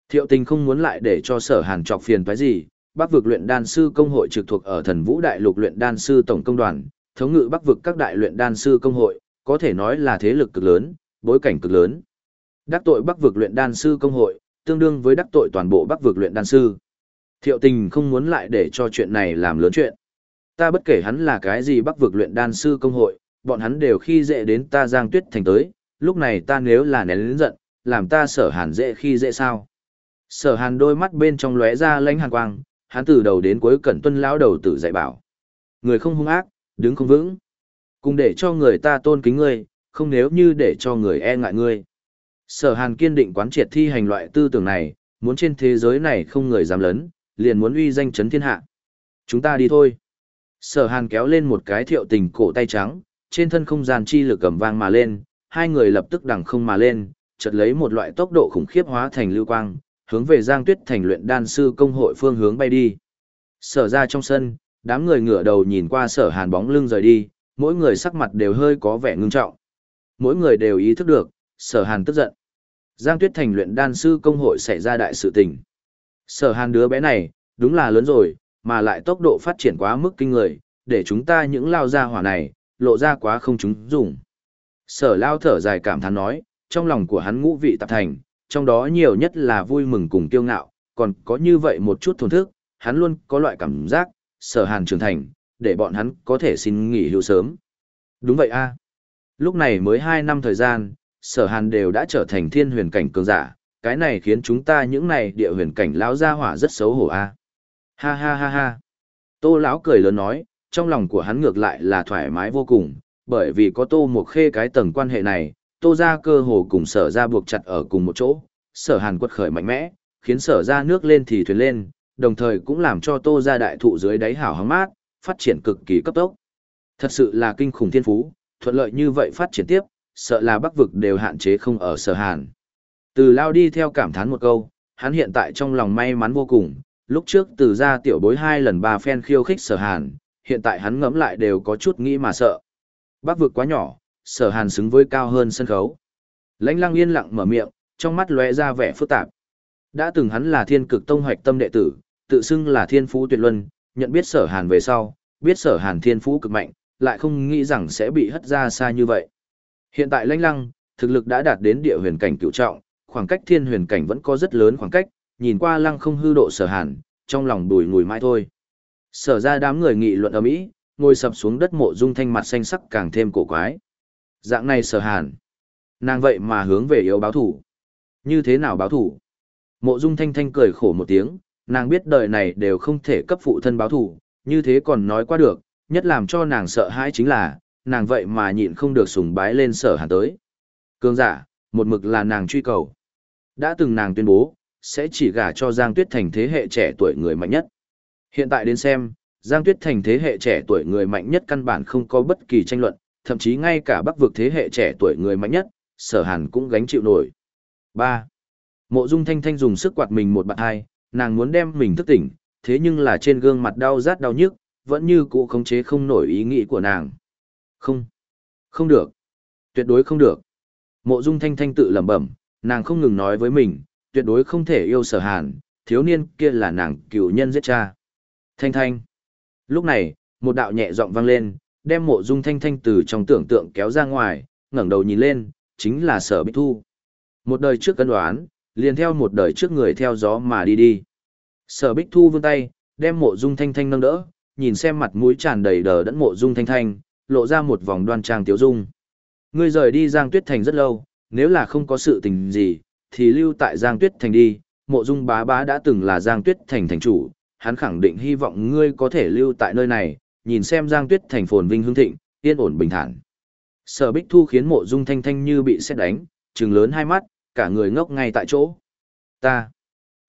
Thiệu tình không muốn lại để cho sở hàn trọc phiền phải gì, bắc vực luyện đan sư công hội trực thuộc ở thần vũ đại lục luyện đan sư tổng công đoàn, thống ngự bắc vực các đại luyện đan sư công hội, có thể nói là thế lực cực lớn, bối cảnh cực lớn. Đắc tội bắc vực luyện đan sư công hội, tương đương với đắc tội toàn bộ bắc vực luyện đan sư. Thiệu tình không muốn lại để cho chuyện này làm lớn chuyện. Ta bất kể hắn là cái gì bắc vực luyện đan sư công hội, bọn hắn đều khi dễ đến ta giang tuyết thành tới, lúc này ta nếu là nén lớn giận, làm ta sở hàn dễ khi dễ sao. Sở hàn đôi mắt bên trong lóe ra lãnh hàn quang, hắn từ đầu đến cuối cẩn tuân lão đầu tử dạy bảo. Người không hung ác, đứng không vững. Cùng để cho người ta tôn kính ngươi, không nếu như để cho người e ngại ngươi. Sở hàn kiên định quán triệt thi hành loại tư tưởng này, muốn trên thế giới này không người dám lấn, liền muốn uy danh chấn thiên hạ. Chúng ta đi thôi. Sở hàn kéo lên một cái thiệu tình cổ tay trắng, trên thân không gian chi lực cầm vang mà lên, hai người lập tức đằng không mà lên, chợt lấy một loại tốc độ khủng khiếp hóa thành lưu quang, hướng về Giang Tuyết thành luyện đan sư công hội phương hướng bay đi. Sở ra trong sân, đám người ngửa đầu nhìn qua sở hàn bóng lưng rời đi, mỗi người sắc mặt đều hơi có vẻ ngưng trọng. Mỗi người đều ý thức được, sở hàn tức giận. Giang Tuyết thành luyện đan sư công hội xảy ra đại sự tình. Sở hàn đứa bé này, đúng là lớn rồi, mà lại tốc độ phát triển quá mức kinh người, để chúng ta những lao ra hỏa này, lộ ra quá không chúng dùng. Sở lao thở dài cảm thán nói, trong lòng của hắn ngũ vị tạp thành, trong đó nhiều nhất là vui mừng cùng kiêu ngạo, còn có như vậy một chút thổn thức, hắn luôn có loại cảm giác, sở hàn trưởng thành, để bọn hắn có thể xin nghỉ hưu sớm. Đúng vậy a Lúc này mới 2 năm thời gian, sở hàn đều đã trở thành thiên huyền cảnh cường giả, cái này khiến chúng ta những này địa huyền cảnh lão gia hỏa rất xấu hổ a Ha ha ha ha. Tô lão cười lớn nói, trong lòng của hắn ngược lại là thoải mái vô cùng, bởi vì có tô một khê cái tầng quan hệ này, tô ra cơ hồ cùng sở ra buộc chặt ở cùng một chỗ, sở hàn quật khởi mạnh mẽ, khiến sở ra nước lên thì thuyền lên, đồng thời cũng làm cho tô ra đại thụ dưới đáy hảo hóng mát, phát triển cực kỳ cấp tốc. Thật sự là kinh khủng thiên phú, thuận lợi như vậy phát triển tiếp, sợ là bắc vực đều hạn chế không ở sở hàn. Từ lao đi theo cảm thán một câu, hắn hiện tại trong lòng may mắn vô cùng, lúc trước từ ra tiểu bối hai lần ba phen khiêu khích sở hàn, hiện tại hắn ngẫm lại đều có chút nghĩ mà sợ. Bắc vực quá nhỏ, sở hàn xứng với cao hơn sân khấu. Lãnh lăng yên lặng mở miệng, trong mắt lóe ra vẻ phức tạp. Đã từng hắn là thiên cực tông hoạch tâm đệ tử, tự xưng là thiên phú tuyệt luân, nhận biết sở hàn về sau, biết sở hàn thiên phú cực mạnh, lại không nghĩ rằng sẽ bị hất ra xa như vậy. Hiện tại lãnh lăng, thực lực đã đạt đến địa huyền cảnh cựu trọng, khoảng cách thiên huyền cảnh vẫn có rất lớn khoảng cách, nhìn qua lăng không hư độ sở hàn, trong lòng đùi ngùi mãi thôi. Sở ra đám người nghị luận ở mỹ, ngồi sập xuống đất mộ dung thanh mặt xanh sắc càng thêm cổ quái. Dạng này sở hàn. Nàng vậy mà hướng về yếu báo thủ. Như thế nào báo thủ? Mộ dung thanh thanh cười khổ một tiếng, nàng biết đời này đều không thể cấp phụ thân báo thủ, như thế còn nói qua được, nhất làm cho nàng sợ hãi chính là, nàng vậy mà nhịn không được sùng bái lên sở hàn tới. Cương giả, một mực là nàng truy cầu. Đã từng nàng tuyên bố, sẽ chỉ gả cho Giang Tuyết Thành thế hệ trẻ tuổi người mạnh nhất. Hiện tại đến xem, Giang Tuyết Thành thế hệ trẻ tuổi người mạnh nhất căn bản không có bất kỳ tranh luận, thậm chí ngay cả bắc vực thế hệ trẻ tuổi người mạnh nhất, sở hàn cũng gánh chịu nổi. 3. Mộ Dung Thanh Thanh dùng sức quạt mình một bạn hai, nàng muốn đem mình thức tỉnh, thế nhưng là trên gương mặt đau rát đau nhức, vẫn như cũ khống chế không nổi ý nghĩ của nàng. Không, không được, tuyệt đối không được. Mộ Dung Thanh Thanh tự lẩm bẩm, nàng không ngừng nói với mình, tuyệt đối không thể yêu sở hàn, thiếu niên kia là nàng cựu nhân giết cha. Thanh Thanh. Lúc này, một đạo nhẹ giọng vang lên, đem mộ dung thanh thanh từ trong tưởng tượng kéo ra ngoài, ngẩng đầu nhìn lên, chính là sở bích thu. Một đời trước cân đoán, liền theo một đời trước người theo gió mà đi đi. Sở bích thu vươn tay, đem mộ dung thanh thanh nâng đỡ, nhìn xem mặt mũi tràn đầy đờ đẫn mộ dung thanh thanh, lộ ra một vòng đoan trang tiếu dung. Ngươi rời đi Giang Tuyết Thành rất lâu, nếu là không có sự tình gì, thì lưu tại Giang Tuyết Thành đi, mộ dung bá bá đã từng là Giang Tuyết Thành thành chủ, hắn khẳng định hy vọng ngươi có thể lưu tại nơi này, nhìn xem Giang Tuyết Thành phồn vinh hương thịnh, yên ổn bình thản. Sở Bích Thu khiến mộ dung thanh thanh như bị xét đánh, trừng lớn hai mắt, cả người ngốc ngay tại chỗ. Ta.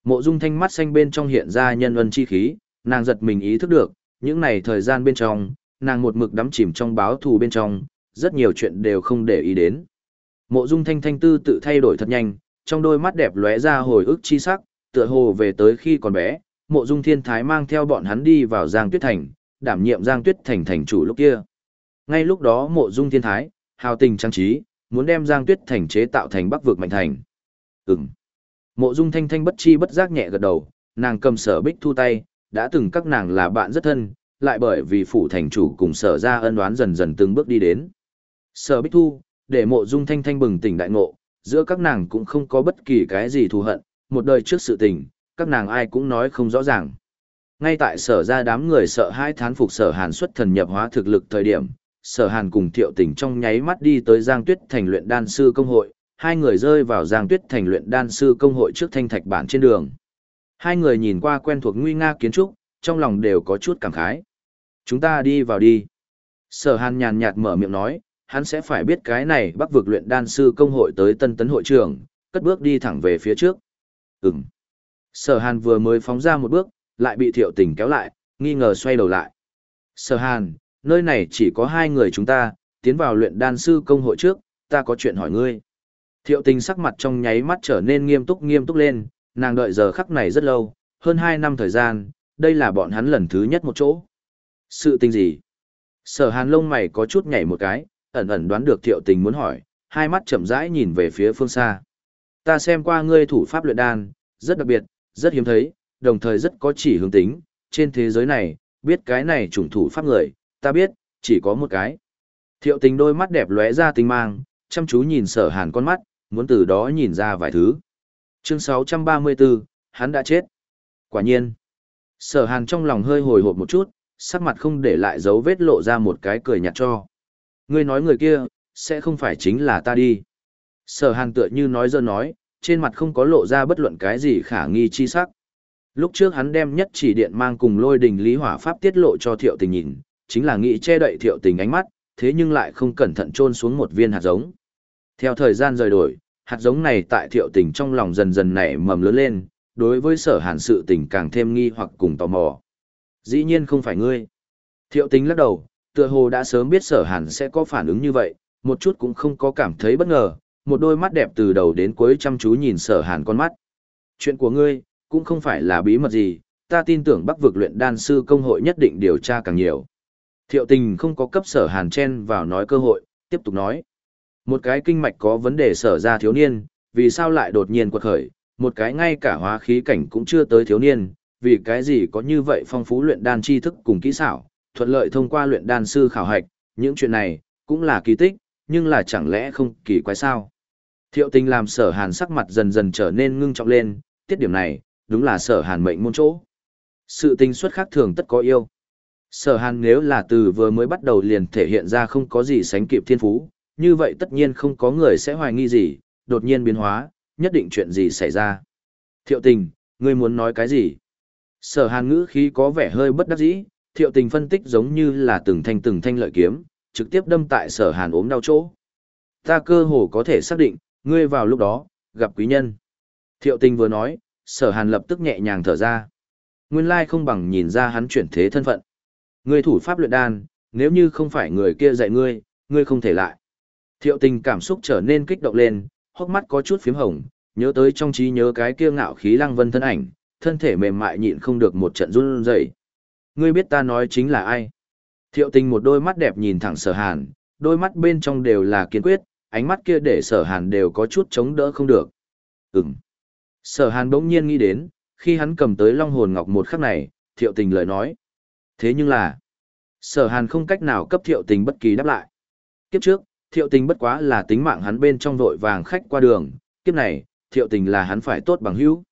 Mộ dung thanh mắt xanh bên trong hiện ra nhân ân chi khí, nàng giật mình ý thức được, những này thời gian bên trong, nàng một mực đắm chìm trong báo thù bên trong, rất nhiều chuyện đều không để ý đến. Mộ dung thanh thanh tư tự thay đổi thật nhanh, trong đôi mắt đẹp lóe ra hồi ức chi sắc, tựa hồ về tới khi còn bé, mộ dung thiên thái mang theo bọn hắn đi vào Giang Tuyết Thành, đảm nhiệm Giang Tuyết Thành thành chủ lúc kia. Ngay lúc đó mộ dung thiên thái, hào tình trang trí, muốn đem Giang Tuyết Thành chế tạo thành bắc vực mạnh thành. Ừm. Mộ dung thanh thanh bất chi bất giác nhẹ gật đầu, nàng cầm sở bích thu tay, đã từng các nàng là bạn rất thân, lại bởi vì phủ thành chủ cùng sở ra ân đoán dần dần từng bước đi đến. Sở bích thu, để mộ dung thanh thanh bừng tỉnh đại ngộ, giữa các nàng cũng không có bất kỳ cái gì thù hận, một đời trước sự tình, các nàng ai cũng nói không rõ ràng. Ngay tại sở ra đám người sợ hai thán phục sở hàn xuất thần nhập hóa thực lực thời điểm, sở hàn cùng thiệu tình trong nháy mắt đi tới Giang Tuyết thành luyện đan sư công hội, hai người rơi vào Giang Tuyết thành luyện đan sư công hội trước thanh thạch bản trên đường. Hai người nhìn qua quen thuộc nguy nga kiến trúc, trong lòng đều có chút cảm khái. Chúng ta đi vào đi. Sở hàn nhàn nhạt mở miệng nói, hắn sẽ phải biết cái này bắc vực luyện đan sư công hội tới tân tấn hội trường, cất bước đi thẳng về phía trước. Ừm. Sở hàn vừa mới phóng ra một bước, lại bị thiệu tình kéo lại, nghi ngờ xoay đầu lại. Sở hàn, nơi này chỉ có hai người chúng ta, tiến vào luyện đan sư công hội trước, ta có chuyện hỏi ngươi. Thiệu tình sắc mặt trong nháy mắt trở nên nghiêm túc nghiêm túc lên, nàng đợi giờ khắc này rất lâu, hơn hai năm thời gian, đây là bọn hắn lần thứ nhất một chỗ. Sự tình gì? Sở hàn lông mày có chút nhảy một cái, ẩn ẩn đoán được thiệu tình muốn hỏi, hai mắt chậm rãi nhìn về phía phương xa. Ta xem qua ngươi thủ pháp luyện đan, rất đặc biệt, rất hiếm thấy, đồng thời rất có chỉ hướng tính, trên thế giới này, biết cái này chủng thủ pháp người, ta biết, chỉ có một cái. Thiệu tình đôi mắt đẹp lóe ra tinh mang, chăm chú nhìn sở hàn con mắt, muốn từ đó nhìn ra vài thứ. Chương 634, hắn đã chết. Quả nhiên. Sở hàn trong lòng hơi hồi hộp một chút, sắc mặt không để lại dấu vết lộ ra một cái cười nhạt cho. Ngươi nói người kia, sẽ không phải chính là ta đi. Sở hàn tựa như nói dơ nói, trên mặt không có lộ ra bất luận cái gì khả nghi chi sắc. Lúc trước hắn đem nhất chỉ điện mang cùng lôi đình lý hỏa pháp tiết lộ cho thiệu tình nhìn, chính là nghĩ che đậy thiệu tình ánh mắt, thế nhưng lại không cẩn thận trôn xuống một viên hạt giống. Theo thời gian rời đổi, hạt giống này tại thiệu tình trong lòng dần dần nảy mầm lớn lên, đối với sở hàn sự tình càng thêm nghi hoặc cùng tò mò. Dĩ nhiên không phải ngươi. Thiệu tình lắc đầu, tựa hồ đã sớm biết sở hàn sẽ có phản ứng như vậy, một chút cũng không có cảm thấy bất ngờ, một đôi mắt đẹp từ đầu đến cuối chăm chú nhìn sở hàn con mắt. Chuyện của ngươi, cũng không phải là bí mật gì, ta tin tưởng bắc vực luyện đan sư công hội nhất định điều tra càng nhiều. Thiệu tình không có cấp sở hàn chen vào nói cơ hội, tiếp tục nói. Một cái kinh mạch có vấn đề sở ra thiếu niên, vì sao lại đột nhiên quật khởi, một cái ngay cả hóa khí cảnh cũng chưa tới thiếu niên, vì cái gì có như vậy phong phú luyện đan tri thức cùng kỹ xảo, thuận lợi thông qua luyện đan sư khảo hạch, những chuyện này, cũng là kỳ tích, nhưng là chẳng lẽ không kỳ quái sao? Thiệu tình làm sở hàn sắc mặt dần dần trở nên ngưng trọng lên, tiết điểm này, đúng là sở hàn mệnh môn chỗ. Sự tình xuất khác thường tất có yêu. Sở hàn nếu là từ vừa mới bắt đầu liền thể hiện ra không có gì sánh kịp thiên phú, như vậy tất nhiên không có người sẽ hoài nghi gì, đột nhiên biến hóa, nhất định chuyện gì xảy ra. Thiệu tình, ngươi muốn nói cái gì? Sở hàn ngữ khí có vẻ hơi bất đắc dĩ, thiệu tình phân tích giống như là từng thanh từng thanh lợi kiếm, trực tiếp đâm tại sở hàn ốm đau chỗ. Ta cơ hồ có thể xác định, ngươi vào lúc đó, gặp quý nhân. Thiệu tình vừa nói, sở hàn lập tức nhẹ nhàng thở ra. Nguyên lai không bằng nhìn ra hắn chuyển thế thân phận. Ngươi thủ pháp luyện đan, nếu như không phải người kia dạy ngươi, ngươi không thể lại. Thiệu tình cảm xúc trở nên kích động lên, hốc mắt có chút phím hồng, nhớ tới trong trí nhớ cái kia ngạo khí lăng vân thân ảnh, thân thể mềm mại nhịn không được một trận run rẩy. Ngươi biết ta nói chính là ai? Thiệu tình một đôi mắt đẹp nhìn thẳng sở hàn, đôi mắt bên trong đều là kiên quyết, ánh mắt kia để sở hàn đều có chút chống đỡ không được. ừng Sở hàn bỗng nhiên nghĩ đến, khi hắn cầm tới long hồn ngọc một khắc này, thiệu tình lời nói. Thế nhưng là, sở hàn không cách nào cấp thiệu tình bất kỳ đáp lại. Kiếp trước, thiệu tình bất quá là tính mạng hắn bên trong vội vàng khách qua đường, kiếp này, thiệu tình là hắn phải tốt bằng hữu.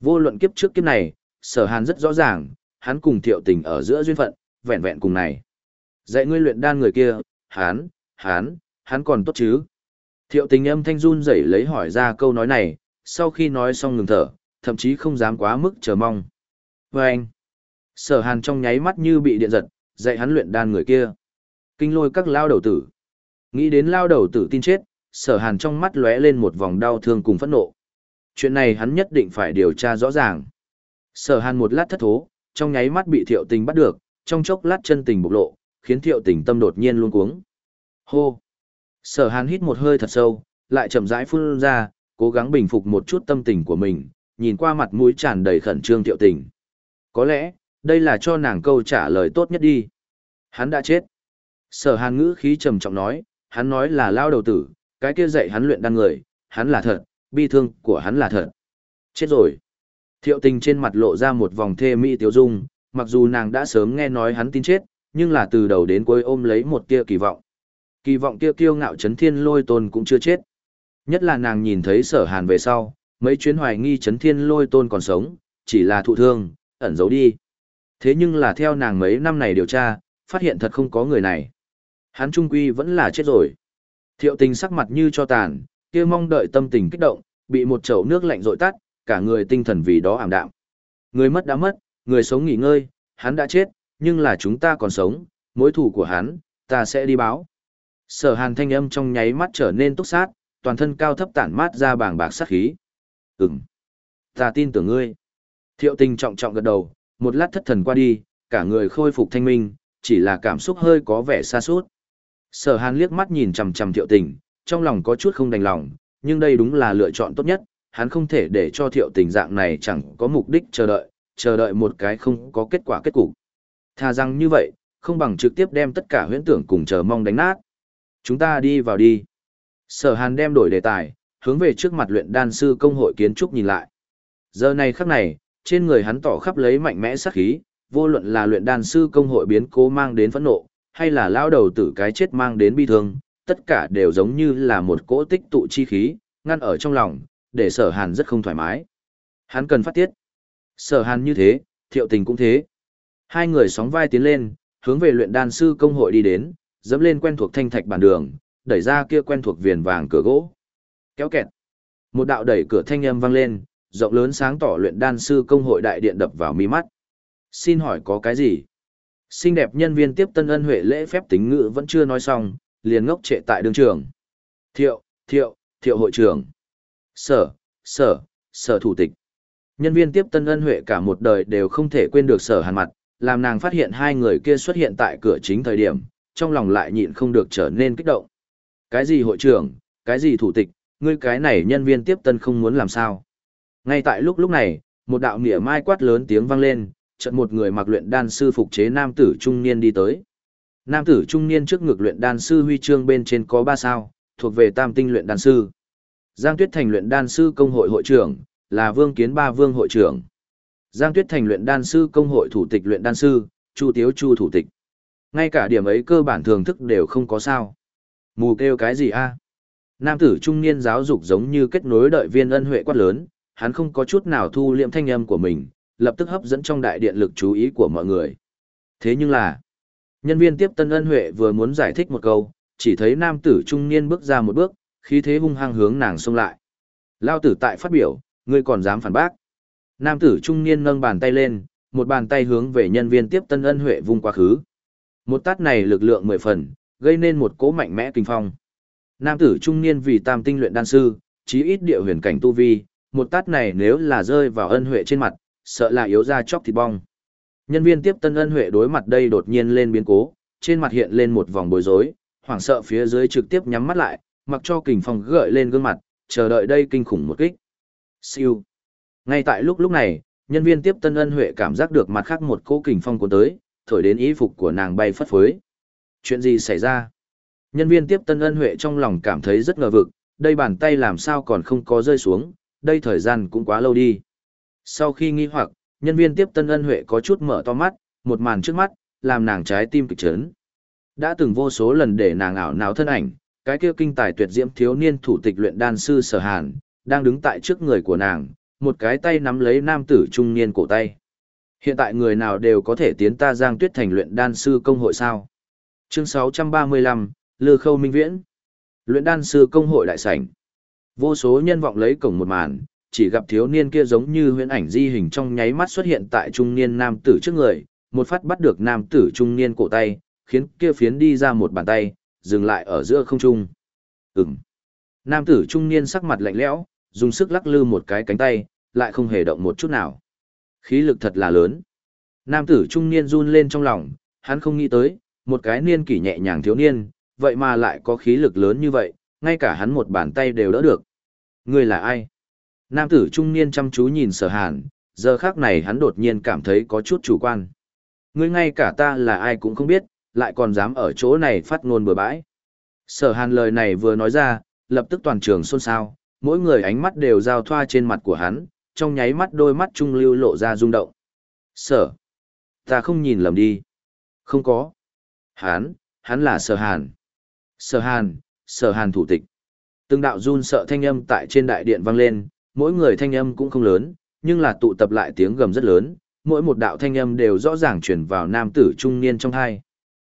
Vô luận kiếp trước kiếp này, sở hàn rất rõ ràng, hắn cùng thiệu tình ở giữa duyên phận, vẹn vẹn cùng này. Dạy ngươi luyện đan người kia, hắn, hắn, hắn còn tốt chứ. Thiệu tình âm thanh run rẩy lấy hỏi ra câu nói này, sau khi nói xong ngừng thở, thậm chí không dám quá mức chờ mong. Và anh, sở hàn trong nháy mắt như bị điện giật, dạy hắn luyện đan người kia. Kinh lôi các lao đầu tử. Nghĩ đến lao đầu tử tin chết, sở hàn trong mắt lóe lên một vòng đau thương cùng phẫn nộ. Chuyện này hắn nhất định phải điều tra rõ ràng. Sở hàn một lát thất thố, trong nháy mắt bị thiệu tình bắt được, trong chốc lát chân tình bộc lộ, khiến thiệu tình tâm đột nhiên luôn cuống. Hô! Sở hàn hít một hơi thật sâu, lại chậm rãi phun ra, cố gắng bình phục một chút tâm tình của mình, nhìn qua mặt mũi tràn đầy khẩn trương thiệu tình. Có lẽ, đây là cho nàng câu trả lời tốt nhất đi. Hắn đã chết. Sở hàn ngữ khí trầm trọng nói, hắn nói là lao đầu tử, cái kia dạy hắn luyện đan người, hắn là thật, bi thương của hắn là thật. Chết rồi. Thiệu tình trên mặt lộ ra một vòng thê mỹ tiếu dung, mặc dù nàng đã sớm nghe nói hắn tin chết, nhưng là từ đầu đến cuối ôm lấy một tia kỳ vọng. Kỳ vọng kia kiêu ngạo chấn thiên lôi tôn cũng chưa chết. Nhất là nàng nhìn thấy sở hàn về sau, mấy chuyến hoài nghi chấn thiên lôi tôn còn sống, chỉ là thụ thương, ẩn giấu đi. Thế nhưng là theo nàng mấy năm này điều tra, phát hiện thật không có người này. Hắn trung quy vẫn là chết rồi. Thiệu tình sắc mặt như cho tàn, kia mong đợi tâm tình kích động, bị một chậu nước lạnh rội tắt, cả người tinh thần vì đó ảm đạm. Người mất đã mất, người sống nghỉ ngơi, hắn đã chết, nhưng là chúng ta còn sống, mối thù của hắn, ta sẽ đi báo. Sở hàn thanh âm trong nháy mắt trở nên túc sát, toàn thân cao thấp tản mát ra bàng bạc sát khí. Ừm, ta tin tưởng ngươi. Thiệu tình trọng trọng gật đầu, một lát thất thần qua đi, cả người khôi phục thanh minh, chỉ là cảm xúc hơi có vẻ xa suốt. Sở hàn liếc mắt nhìn chằm chằm thiệu tình, trong lòng có chút không đành lòng, nhưng đây đúng là lựa chọn tốt nhất, hắn không thể để cho thiệu tình dạng này chẳng có mục đích chờ đợi, chờ đợi một cái không có kết quả kết cục. Thà rằng như vậy, không bằng trực tiếp đem tất cả huyễn tưởng cùng chờ mong đánh nát. Chúng ta đi vào đi. Sở hàn đem đổi đề tài, hướng về trước mặt luyện đan sư công hội kiến trúc nhìn lại. Giờ này khắc này, trên người hắn tỏ khắp lấy mạnh mẽ sát khí, vô luận là luyện đan sư công hội biến cố mang đến phẫn nộ, hay là lao đầu tử cái chết mang đến bi thương, tất cả đều giống như là một cỗ tích tụ chi khí, ngăn ở trong lòng, để sở hàn rất không thoải mái. Hắn cần phát tiết. Sở hàn như thế, thiệu tình cũng thế. Hai người sóng vai tiến lên, hướng về luyện đan sư công hội đi đến, dẫm lên quen thuộc thanh thạch bản đường, đẩy ra kia quen thuộc viền vàng cửa gỗ. Kéo kẹt. Một đạo đẩy cửa thanh âm vang lên, rộng lớn sáng tỏ luyện đan sư công hội đại điện đập vào mi mắt. Xin hỏi có cái gì? Xinh đẹp nhân viên tiếp tân ân huệ lễ phép tính ngữ vẫn chưa nói xong, liền ngốc trệ tại đường trường. Thiệu, thiệu, thiệu hội trưởng. Sở, sở, sở thủ tịch. Nhân viên tiếp tân ân huệ cả một đời đều không thể quên được sở hàn mặt, làm nàng phát hiện hai người kia xuất hiện tại cửa chính thời điểm, trong lòng lại nhịn không được trở nên kích động. Cái gì hội trưởng, cái gì thủ tịch, ngươi cái này nhân viên tiếp tân không muốn làm sao. Ngay tại lúc lúc này, một đạo nỉa mai quát lớn tiếng vang lên, chợt một người mặc luyện đan sư phục chế nam tử trung niên đi tới. Nam tử trung niên trước ngực luyện đan sư huy chương bên trên có ba sao, thuộc về tam tinh luyện đan sư. Giang Tuyết Thành luyện đan sư công hội hội trưởng, là Vương Kiến Ba Vương hội trưởng. Giang Tuyết Thành luyện đan sư công hội thủ tịch luyện đan sư, Chu Tiếu Chu thủ tịch. Ngay cả điểm ấy cơ bản thường thức đều không có sao. Mù kêu cái gì a? Nam tử trung niên giáo dục giống như kết nối đợi viên ân huệ quát lớn, hắn không có chút nào thu liệm thanh âm của mình, lập tức hấp dẫn trong đại điện lực chú ý của mọi người. Thế nhưng là, nhân viên tiếp tân ân huệ vừa muốn giải thích một câu, chỉ thấy nam tử trung niên bước ra một bước, khí thế hung hăng hướng nàng xông lại. Lao tử tại phát biểu, ngươi còn dám phản bác. Nam tử trung niên nâng bàn tay lên, một bàn tay hướng về nhân viên tiếp tân ân huệ vung quá khứ. Một tát này lực lượng mười phần, gây nên một cỗ mạnh mẽ kinh phong. Nam tử trung niên vì tam tinh luyện đan sư, chí ít địa huyền cảnh tu vi, một tát này nếu là rơi vào ân huệ trên mặt, sợ là yếu ra chóc thịt bong. Nhân viên tiếp tân ân huệ đối mặt đây đột nhiên lên biến cố, trên mặt hiện lên một vòng bối rối, hoảng sợ phía dưới trực tiếp nhắm mắt lại, mặc cho kình phong gợi lên gương mặt, chờ đợi đây kinh khủng một kích. Siêu. Ngay tại lúc lúc này, nhân viên tiếp tân ân huệ cảm giác được mặt khác một cỗ kình phong cuốn tới, thổi đến y phục của nàng bay phất phới. Chuyện gì xảy ra? Nhân viên tiếp tân ân huệ trong lòng cảm thấy rất ngờ vực, đây bàn tay làm sao còn không có rơi xuống, đây thời gian cũng quá lâu đi. Sau khi nghi hoặc, nhân viên tiếp tân ân huệ có chút mở to mắt, một màn trước mắt, làm nàng trái tim kịch chấn. Đã từng vô số lần để nàng ảo não thân ảnh, cái kia kinh tài tuyệt diễm thiếu niên thủ tịch luyện đan sư sở hàn, đang đứng tại trước người của nàng, một cái tay nắm lấy nam tử trung niên cổ tay. Hiện tại người nào đều có thể tiến ta giang tuyết thành luyện đan sư công hội sao. Chương 635, Lư Khâu Minh Viễn. Luyện đan sư công hội đại sảnh. Vô số nhân vọng lấy cổng một màn, chỉ gặp thiếu niên kia giống như huyễn ảnh di hình trong nháy mắt xuất hiện tại trung niên nam tử trước người, một phát bắt được nam tử trung niên cổ tay, khiến kia phiến đi ra một bàn tay, dừng lại ở giữa không trung. Ừm. Nam tử trung niên sắc mặt lạnh lẽo, dùng sức lắc lư một cái cánh tay, lại không hề động một chút nào. Khí lực thật là lớn. Nam tử trung niên run lên trong lòng, hắn không nghĩ tới, một cái niên kỷ nhẹ nhàng thiếu niên, vậy mà lại có khí lực lớn như vậy, ngay cả hắn một bàn tay đều đỡ được. Người là ai? Nam tử trung niên chăm chú nhìn sở hàn, giờ khác này hắn đột nhiên cảm thấy có chút chủ quan. Ngươi ngay cả ta là ai cũng không biết, lại còn dám ở chỗ này phát ngôn bừa bãi. Sở hàn lời này vừa nói ra, lập tức toàn trường xôn xao, mỗi người ánh mắt đều giao thoa trên mặt của hắn, trong nháy mắt đôi mắt trung lưu lộ ra rung động. Sở, ta không nhìn lầm đi. Không có. Hán, hắn là sở hàn. Sở hàn, sở hàn thủ tịch. Từng đạo run sợ thanh âm tại trên đại điện vang lên, mỗi người thanh âm cũng không lớn, nhưng là tụ tập lại tiếng gầm rất lớn, mỗi một đạo thanh âm đều rõ ràng truyền vào nam tử trung niên trong hai.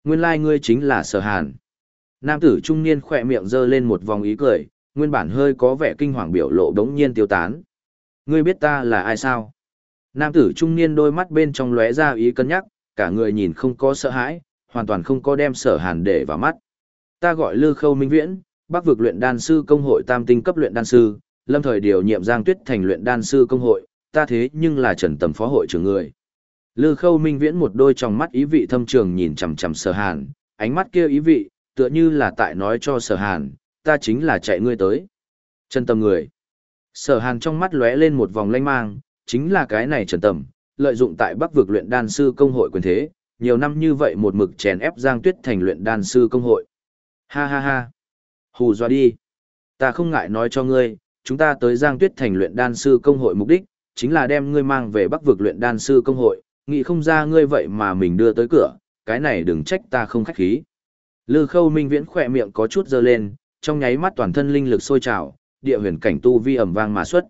Nguyên lai like ngươi chính là sở hàn. Nam tử trung niên khỏe miệng giơ lên một vòng ý cười, nguyên bản hơi có vẻ kinh hoàng biểu lộ đống nhiên tiêu tán. Ngươi biết ta là ai sao? Nam tử trung niên đôi mắt bên trong lóe ra ý cân nhắc, cả người nhìn không có sợ hãi, hoàn toàn không có đem sở hàn để vào mắt. Ta gọi Lư Khâu Minh Viễn, Bắc vực luyện đan sư công hội tam tinh cấp luyện đan sư, lâm thời điều nhiệm Giang Tuyết thành luyện đan sư công hội, ta thế nhưng là Trần Tầm phó hội trưởng người. Lư Khâu Minh Viễn một đôi trong mắt ý vị thâm trường nhìn chằm chằm Sở Hàn, ánh mắt kia ý vị, tựa như là tại nói cho Sở Hàn, ta chính là chạy ngươi tới. Trần Tầm người. Sở Hàn trong mắt lóe lên một vòng lanh mang, chính là cái này Trần Tầm, lợi dụng tại Bắc vực luyện đan sư công hội quyền thế, nhiều năm như vậy một mực chèn ép Giang Tuyết thành luyện đan sư công hội. Ha ha ha. Hù dọa đi. Ta không ngại nói cho ngươi, chúng ta tới Giang Tuyết thành luyện đan sư công hội mục đích, chính là đem ngươi mang về Bắc vực luyện đan sư công hội, nghĩ không ra ngươi vậy mà mình đưa tới cửa, cái này đừng trách ta không khách khí. Lư Khâu Minh Viễn khỏe miệng có chút dơ lên, trong nháy mắt toàn thân linh lực sôi trào, địa huyền cảnh tu vi ầm vang mà xuất.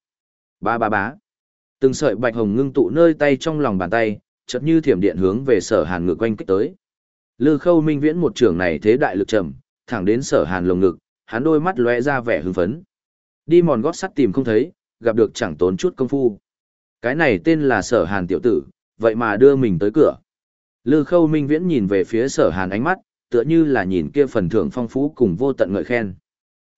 Ba ba bá. Từng sợi bạch hồng ngưng tụ nơi tay trong lòng bàn tay, chợt như thiểm điện hướng về Sở Hàn ngược quanh kích tới. Lư Khâu Minh Viễn một trường này thế đại lực trầm, thẳng đến Sở Hàn lồng ngực, hắn đôi mắt lóe ra vẻ hưng phấn. Đi mòn gót sắt tìm không thấy, gặp được chẳng tốn chút công phu. Cái này tên là Sở Hàn tiểu tử, vậy mà đưa mình tới cửa. Lư Khâu Minh Viễn nhìn về phía Sở Hàn ánh mắt, tựa như là nhìn kia phần thưởng phong phú cùng vô tận ngợi khen.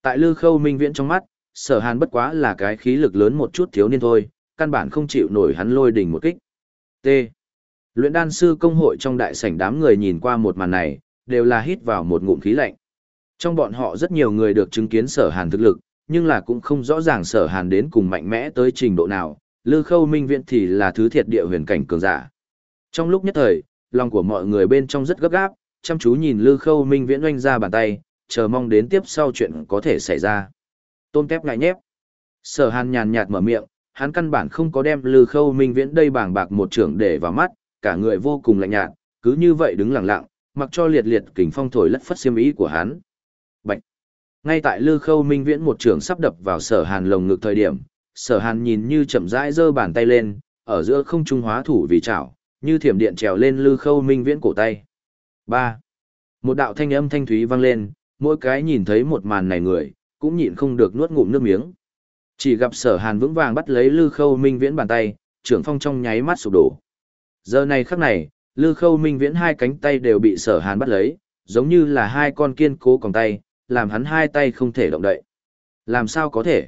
Tại Lư Khâu Minh Viễn trong mắt, Sở Hàn bất quá là cái khí lực lớn một chút thiếu niên thôi, căn bản không chịu nổi hắn lôi đỉnh một kích. T. Luyện đan sư công hội trong đại sảnh đám người nhìn qua một màn này, đều là hít vào một ngụm khí lạnh. Trong bọn họ rất nhiều người được chứng kiến sở hàn thực lực, nhưng là cũng không rõ ràng sở hàn đến cùng mạnh mẽ tới trình độ nào, lư khâu minh viễn thì là thứ thiệt địa huyền cảnh cường giả. Trong lúc nhất thời, lòng của mọi người bên trong rất gấp gáp, chăm chú nhìn lư khâu minh viễn oanh ra bàn tay, chờ mong đến tiếp sau chuyện có thể xảy ra. Tôm tép ngại nhép. Sở hàn nhàn nhạt mở miệng, hắn căn bản không có đem lư khâu minh viễn đây bảng bạc một trưởng để vào mắt, cả người vô cùng lạnh nhạt, cứ như vậy đứng lặng lặng, mặc cho liệt liệt kình phong thổi lất phất xiêm ý của hắn. Bạch. Ngay tại Lư Khâu Minh Viễn một trường sắp đập vào Sở Hàn lồng ngực thời điểm, Sở Hàn nhìn như chậm rãi giơ bàn tay lên, ở giữa không trung hóa thủ vì chảo, như thiểm điện trèo lên Lư Khâu Minh Viễn cổ tay. 3. Một đạo thanh âm thanh thúy vang lên, mỗi cái nhìn thấy một màn này người, cũng nhịn không được nuốt ngụm nước miếng. Chỉ gặp Sở Hàn vững vàng bắt lấy Lư Khâu Minh Viễn bàn tay, trưởng phong trong nháy mắt sụp đổ. Giờ này khắc này, Lư Khâu Minh Viễn hai cánh tay đều bị Sở Hàn bắt lấy, giống như là hai con kiên cố còng tay, làm hắn hai tay không thể động đậy. Làm sao có thể?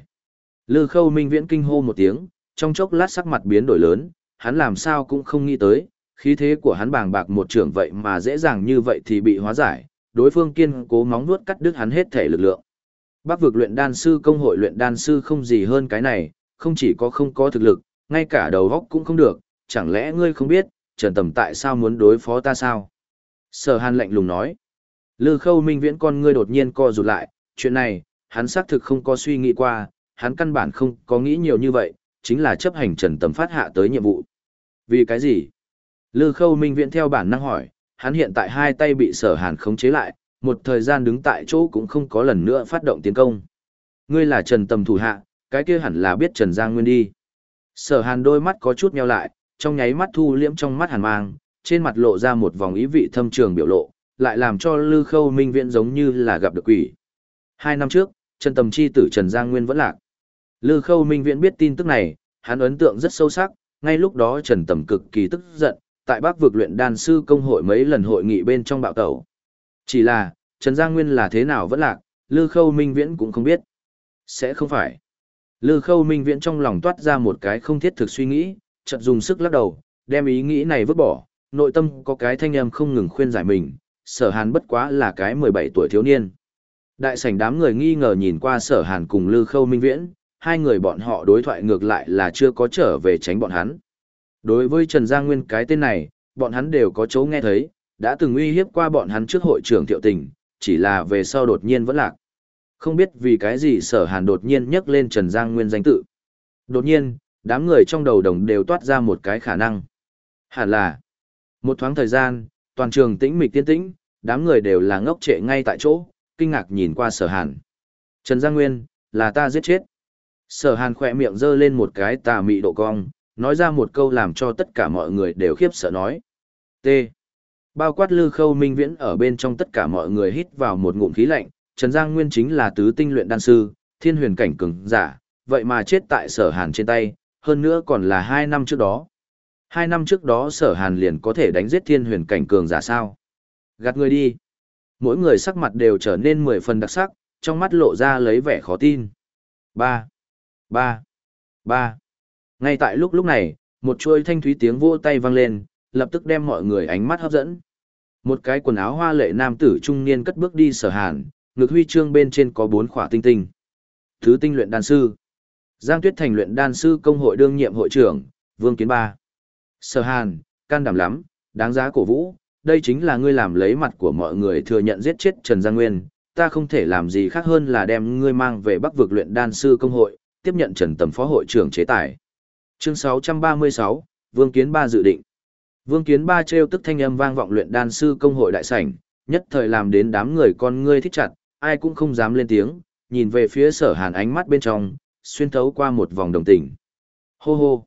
Lư Khâu Minh Viễn kinh hô một tiếng, trong chốc lát sắc mặt biến đổi lớn, hắn làm sao cũng không nghĩ tới, khí thế của hắn bàng bạc một trưởng vậy mà dễ dàng như vậy thì bị hóa giải, đối phương kiên cố móng nuốt cắt đứt hắn hết thể lực lượng. Bắc vực luyện đan sư công hội luyện đan sư không gì hơn cái này, không chỉ có không có thực lực, ngay cả đầu óc cũng không được, chẳng lẽ ngươi không biết, Trần Tầm tại sao muốn đối phó ta sao? Sở Hàn lạnh lùng nói. Lư khâu minh viễn con ngươi đột nhiên co rụt lại, chuyện này, hắn xác thực không có suy nghĩ qua, hắn căn bản không có nghĩ nhiều như vậy, chính là chấp hành Trần Tầm phát hạ tới nhiệm vụ. Vì cái gì? Lư khâu minh viễn theo bản năng hỏi, hắn hiện tại hai tay bị sở hàn khống chế lại, một thời gian đứng tại chỗ cũng không có lần nữa phát động tiến công. Ngươi là Trần Tầm thủ hạ, cái kia hẳn là biết Trần Giang Nguyên đi. Sở hàn đôi mắt có chút nheo lại, trong nháy mắt thu liễm trong mắt hàn mang, trên mặt lộ ra một vòng ý vị thâm trường biểu lộ, lại làm cho Lư Khâu Minh Viễn giống như là gặp được quỷ. Hai năm trước, Trần Tầm Chi tử Trần Giang Nguyên vẫn lạc. Lư Khâu Minh Viễn biết tin tức này, hắn ấn tượng rất sâu sắc, ngay lúc đó Trần Tầm cực kỳ tức giận, tại Bắc vực luyện đan sư công hội mấy lần hội nghị bên trong bạo tẩu. Chỉ là, Trần Giang Nguyên là thế nào vẫn lạc, Lư Khâu Minh Viễn cũng không biết. Sẽ không phải. Lư Khâu Minh Viễn trong lòng toát ra một cái không thiết thực suy nghĩ, chợt dùng sức lắc đầu, đem ý nghĩ này vứt bỏ, nội tâm có cái thanh âm không ngừng khuyên giải mình, sở hàn bất quá là cái 17 tuổi thiếu niên. Đại sảnh đám người nghi ngờ nhìn qua sở hàn cùng Lư Khâu Minh Viễn, hai người bọn họ đối thoại ngược lại là chưa có trở về tránh bọn hắn. Đối với Trần Giang Nguyên cái tên này, bọn hắn đều có chỗ nghe thấy, đã từng uy hiếp qua bọn hắn trước hội trưởng thiệu tình, chỉ là về sau đột nhiên vẫn lạc. Không biết vì cái gì sở hàn đột nhiên nhắc lên Trần Giang Nguyên danh tự. Đột nhiên, đám người trong đầu đồng đều toát ra một cái khả năng. Hẳn là, một thoáng thời gian, toàn trường tĩnh mịch tiên tĩnh, đám người đều là ngốc trệ ngay tại chỗ, kinh ngạc nhìn qua sở hàn. Trần Giang Nguyên, là ta giết chết. Sở hàn khỏe miệng giơ lên một cái tà mị độ cong, nói ra một câu làm cho tất cả mọi người đều khiếp sợ nói. T. Bao quát lư khâu minh viễn ở bên trong tất cả mọi người hít vào một ngụm khí lạnh, Trần Giang Nguyên chính là tứ tinh luyện đan sư, thiên huyền cảnh cường giả, vậy mà chết tại sở hàn trên tay, hơn nữa còn là hai năm trước đó. Hai năm trước đó sở hàn liền có thể đánh giết thiên huyền cảnh cường giả sao. Gạt người đi. Mỗi người sắc mặt đều trở nên mười phần đặc sắc, trong mắt lộ ra lấy vẻ khó tin. Ba, ba, ba. Ngay tại lúc lúc này, một chuôi thanh thúy tiếng vỗ tay vang lên, lập tức đem mọi người ánh mắt hấp dẫn. Một cái quần áo hoa lệ nam tử trung niên cất bước đi sở hàn, ngực huy chương bên trên có bốn khỏa tinh tinh. Thứ tinh luyện đan sư. Giang Tuyết Thành luyện đan sư công hội đương nhiệm hội trưởng, Vương Kiến Ba. Sở Hàn, can đảm lắm, đáng giá cổ vũ, đây chính là ngươi làm lấy mặt của mọi người thừa nhận giết chết Trần Giang Nguyên, ta không thể làm gì khác hơn là đem ngươi mang về Bắc vực luyện đan sư công hội, tiếp nhận Trần Tầm phó hội trưởng chế tài. Chương 636, Vương Kiến Ba dự định. Vương Kiến Ba trêu tức thanh âm vang vọng luyện đan sư công hội đại sảnh, nhất thời làm đến đám người con ngươi thích chặt, ai cũng không dám lên tiếng, nhìn về phía sở hàn ánh mắt bên trong, xuyên thấu qua một vòng đồng tình. Hô hô!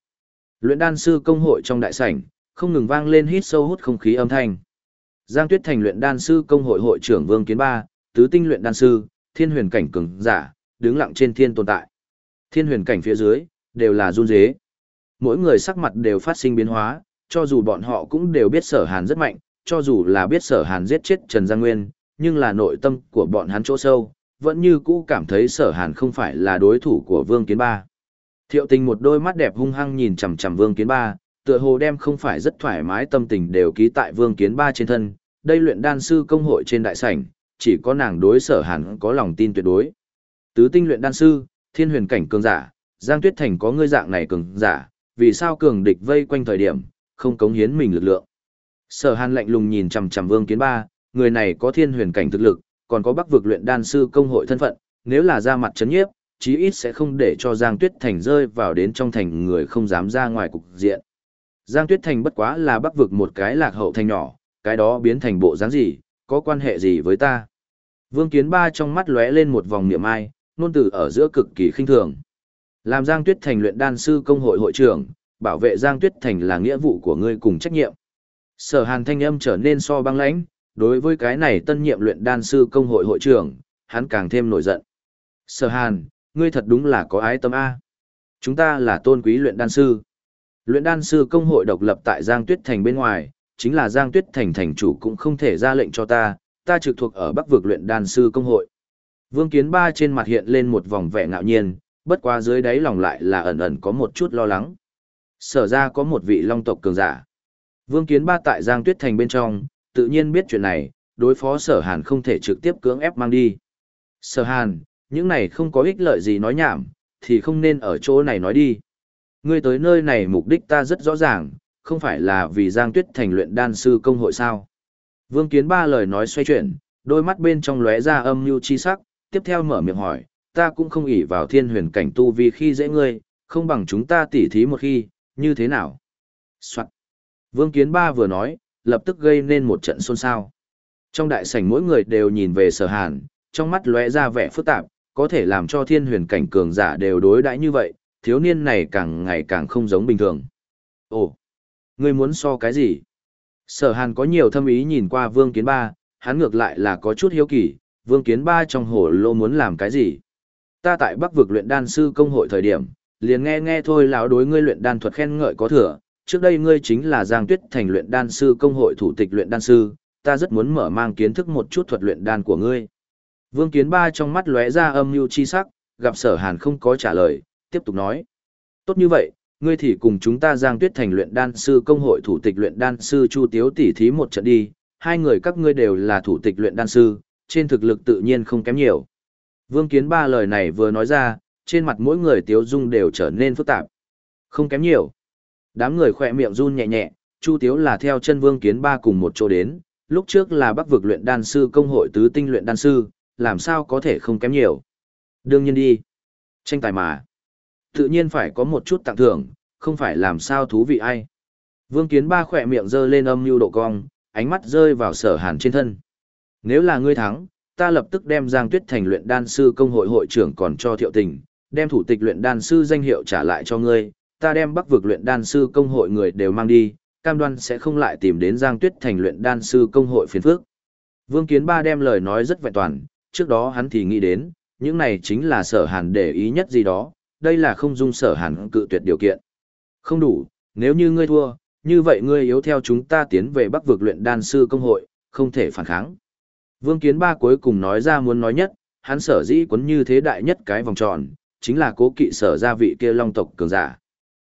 Luyện đan sư công hội trong đại sảnh, không ngừng vang lên hít sâu hút không khí âm thanh. Giang Tuyết Thành luyện đan sư công hội hội trưởng Vương Kiến Ba, tứ tinh luyện đan sư, thiên huyền cảnh cường giả, đứng lặng trên thiên tồn tại. Thiên huyền cảnh phía dưới, đều là run dế. Mỗi người sắc mặt đều phát sinh biến hóa, cho dù bọn họ cũng đều biết sở hàn rất mạnh, cho dù là biết sở hàn giết chết Trần Giang Nguyên, nhưng là nội tâm của bọn hắn chỗ sâu, vẫn như cũ cảm thấy sở hàn không phải là đối thủ của Vương Kiến Ba. Thiệu tình một đôi mắt đẹp hung hăng nhìn chằm chằm Vương Kiến Ba, tựa hồ đem không phải rất thoải mái tâm tình đều ký tại Vương Kiến Ba trên thân, đây luyện đan sư công hội trên đại sảnh, chỉ có nàng đối sở hàn có lòng tin tuyệt đối. Tứ tinh luyện đan sư, thiên huyền cảnh cường giả, Giang Tuyết Thành có ngươi dạng này cường giả, vì sao cường địch vây quanh thời điểm, không cống hiến mình lực lượng. Sở Hàn lạnh lùng nhìn chằm chằm Vương Kiến Ba, người này có thiên huyền cảnh thực lực, còn có Bắc vực luyện đan sư công hội thân phận, nếu là ra mặt chấn nhiếp, chí ít sẽ không để cho Giang Tuyết Thành rơi vào đến trong thành người không dám ra ngoài cục diện. Giang Tuyết Thành bất quá là Bắc vực một cái lạc hậu thành nhỏ, cái đó biến thành bộ dáng gì, có quan hệ gì với ta? Vương Kiến Ba trong mắt lóe lên một vòng niệm ai, nôn tử ở giữa cực kỳ khinh thường. Làm Giang Tuyết Thành luyện đan sư công hội hội trưởng, bảo vệ Giang Tuyết Thành là nghĩa vụ của ngươi cùng trách nhiệm. Sở Hàn thanh âm trở nên so băng lãnh, đối với cái này tân nhiệm luyện đan sư công hội hội trưởng, hắn càng thêm nổi giận. Sở Hàn, ngươi thật đúng là có ái tâm A. Chúng ta là tôn quý luyện đan sư. Luyện đan sư công hội độc lập tại Giang Tuyết Thành bên ngoài, chính là Giang Tuyết Thành thành chủ cũng không thể ra lệnh cho ta, ta trực thuộc ở Bắc vực luyện đan sư công hội. Vương Kiến Ba trên mặt hiện lên một vòng vẻ ngạo nhiên, bất quá dưới đáy lòng lại là ẩn ẩn có một chút lo lắng. Sở ra có một vị long tộc cường giả. Vương Kiến Ba tại Giang Tuyết Thành bên trong, tự nhiên biết chuyện này, đối phó sở hàn không thể trực tiếp cưỡng ép mang đi. Sở hàn, những này không có ích lợi gì nói nhảm, thì không nên ở chỗ này nói đi. Ngươi tới nơi này mục đích ta rất rõ ràng, không phải là vì Giang Tuyết Thành luyện đan sư công hội sao. Vương Kiến Ba lời nói xoay chuyển, đôi mắt bên trong lóe ra âm mưu chi sắc, tiếp theo mở miệng hỏi, ta cũng không ỷ vào thiên huyền cảnh tu vì khi dễ ngươi, không bằng chúng ta tỉ thí một khi, như thế nào? Soạn. Vương Kiến Ba vừa nói, lập tức gây nên một trận xôn xao. Trong đại sảnh mỗi người đều nhìn về sở hàn, trong mắt lóe ra vẻ phức tạp, có thể làm cho thiên huyền cảnh cường giả đều đối đãi như vậy, thiếu niên này càng ngày càng không giống bình thường. Ồ, ngươi muốn so cái gì? Sở hàn có nhiều thâm ý nhìn qua vương kiến ba, hắn ngược lại là có chút hiếu kỳ, vương kiến ba trong hồ lô muốn làm cái gì? Ta tại bắc vực luyện đan sư công hội thời điểm, liền nghe nghe thôi lão đối ngươi luyện đan thuật khen ngợi có thừa, trước đây ngươi chính là Giang Tuyết thành luyện đan sư công hội thủ tịch luyện đan sư, ta rất muốn mở mang kiến thức một chút thuật luyện đan của ngươi. Vương Kiến Ba trong mắt lóe ra âm mưu chi sắc, gặp Sở Hàn không có trả lời, tiếp tục nói: "Tốt như vậy, ngươi thì cùng chúng ta Giang Tuyết thành luyện đan sư công hội thủ tịch luyện đan sư Chu Tiếu tỷ thí một trận đi, hai người các ngươi đều là thủ tịch luyện đan sư, trên thực lực tự nhiên không kém nhiều." Vương Kiến Ba lời này vừa nói ra, trên mặt mỗi người tiếu dung đều trở nên phức tạp. Không kém nhiều. Đám người khỏe miệng run nhẹ nhẹ, Chu Tiếu là theo chân Vương Kiến Ba cùng một chỗ đến, lúc trước là Bắc vực luyện đan sư công hội tứ tinh luyện đan sư, làm sao có thể không kém nhiều. Đương nhiên đi. Tranh tài mà. Tự nhiên phải có một chút tặng thưởng, không phải làm sao thú vị ai. Vương Kiến Ba khỏe miệng giơ lên âm mưu độ cong, ánh mắt rơi vào sở hàn trên thân. Nếu là ngươi thắng, ta lập tức đem Giang Tuyết thành luyện đan sư công hội hội trưởng còn cho thiệu tình, đem thủ tịch luyện đan sư danh hiệu trả lại cho ngươi, ta đem bắc vực luyện đan sư công hội người đều mang đi, cam đoan sẽ không lại tìm đến Giang Tuyết thành luyện đan sư công hội phiền phước. Vương Kiến Ba đem lời nói rất vẹn toàn, trước đó hắn thì nghĩ đến, những này chính là sở hàn để ý nhất gì đó, đây là không dung sở hàn cự tuyệt điều kiện. Không đủ, nếu như ngươi thua, như vậy ngươi yếu theo chúng ta tiến về bắc vực luyện đan sư công hội, không thể phản kháng. Vương Kiến Ba cuối cùng nói ra muốn nói nhất, hắn sở dĩ quấn như thế đại nhất cái vòng tròn, chính là cố kỵ sở gia vị kia long tộc cường giả.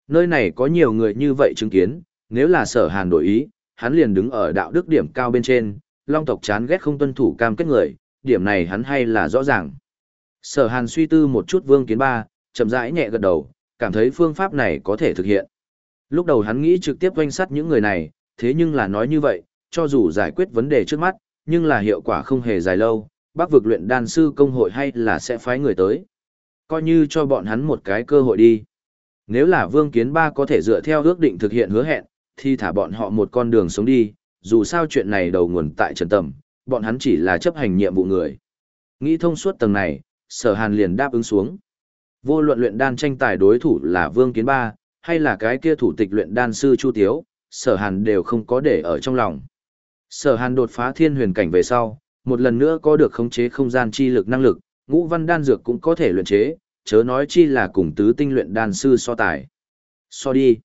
Nơi này có nhiều người như vậy chứng kiến, nếu là sở hàn đổi ý, hắn liền đứng ở đạo đức điểm cao bên trên, long tộc chán ghét không tuân thủ cam kết người, điểm này hắn hay là rõ ràng. Sở hàn suy tư một chút vương kiến ba, chậm rãi nhẹ gật đầu, cảm thấy phương pháp này có thể thực hiện. Lúc đầu hắn nghĩ trực tiếp quanh sát những người này, thế nhưng là nói như vậy, cho dù giải quyết vấn đề trước mắt, nhưng là hiệu quả không hề dài lâu, bác vực luyện đan sư công hội hay là sẽ phái người tới. Coi như cho bọn hắn một cái cơ hội đi. Nếu là Vương Kiến Ba có thể dựa theo ước định thực hiện hứa hẹn, thì thả bọn họ một con đường sống đi, dù sao chuyện này đầu nguồn tại Trần Tầm, bọn hắn chỉ là chấp hành nhiệm vụ người. Nghĩ thông suốt tầng này, sở hàn liền đáp ứng xuống. Vô luận luyện đan tranh tài đối thủ là Vương Kiến Ba, hay là cái kia thủ tịch luyện đan sư Chu Tiếu, sở hàn đều không có để ở trong lòng. Sở hàn đột phá thiên huyền cảnh về sau, một lần nữa có được khống chế không gian chi lực năng lực, ngũ văn đan dược cũng có thể luyện chế, chớ nói chi là cùng tứ tinh luyện đan sư so tài. So đi.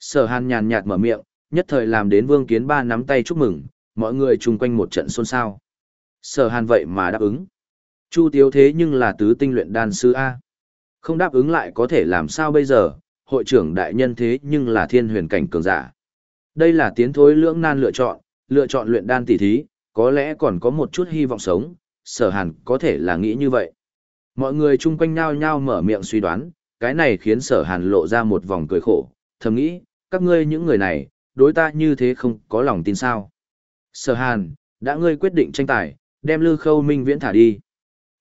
Sở hàn nhàn nhạt mở miệng, nhất thời làm đến vương kiến ba nắm tay chúc mừng, mọi người chung quanh một trận xôn xao. Sở hàn vậy mà đáp ứng. Chu tiếu thế nhưng là tứ tinh luyện đan sư A. Không đáp ứng lại có thể làm sao bây giờ, hội trưởng đại nhân thế nhưng là thiên huyền cảnh cường giả. Đây là tiến thối lưỡng nan lựa chọn, lựa chọn luyện đan tỷ thí, có lẽ còn có một chút hy vọng sống, sở hàn có thể là nghĩ như vậy. Mọi người chung quanh nhao nhao mở miệng suy đoán, cái này khiến sở hàn lộ ra một vòng cười khổ, thầm nghĩ, các ngươi những người này, đối ta như thế không có lòng tin sao. Sở hàn, đã ngươi quyết định tranh tài, đem lư khâu minh viễn thả đi.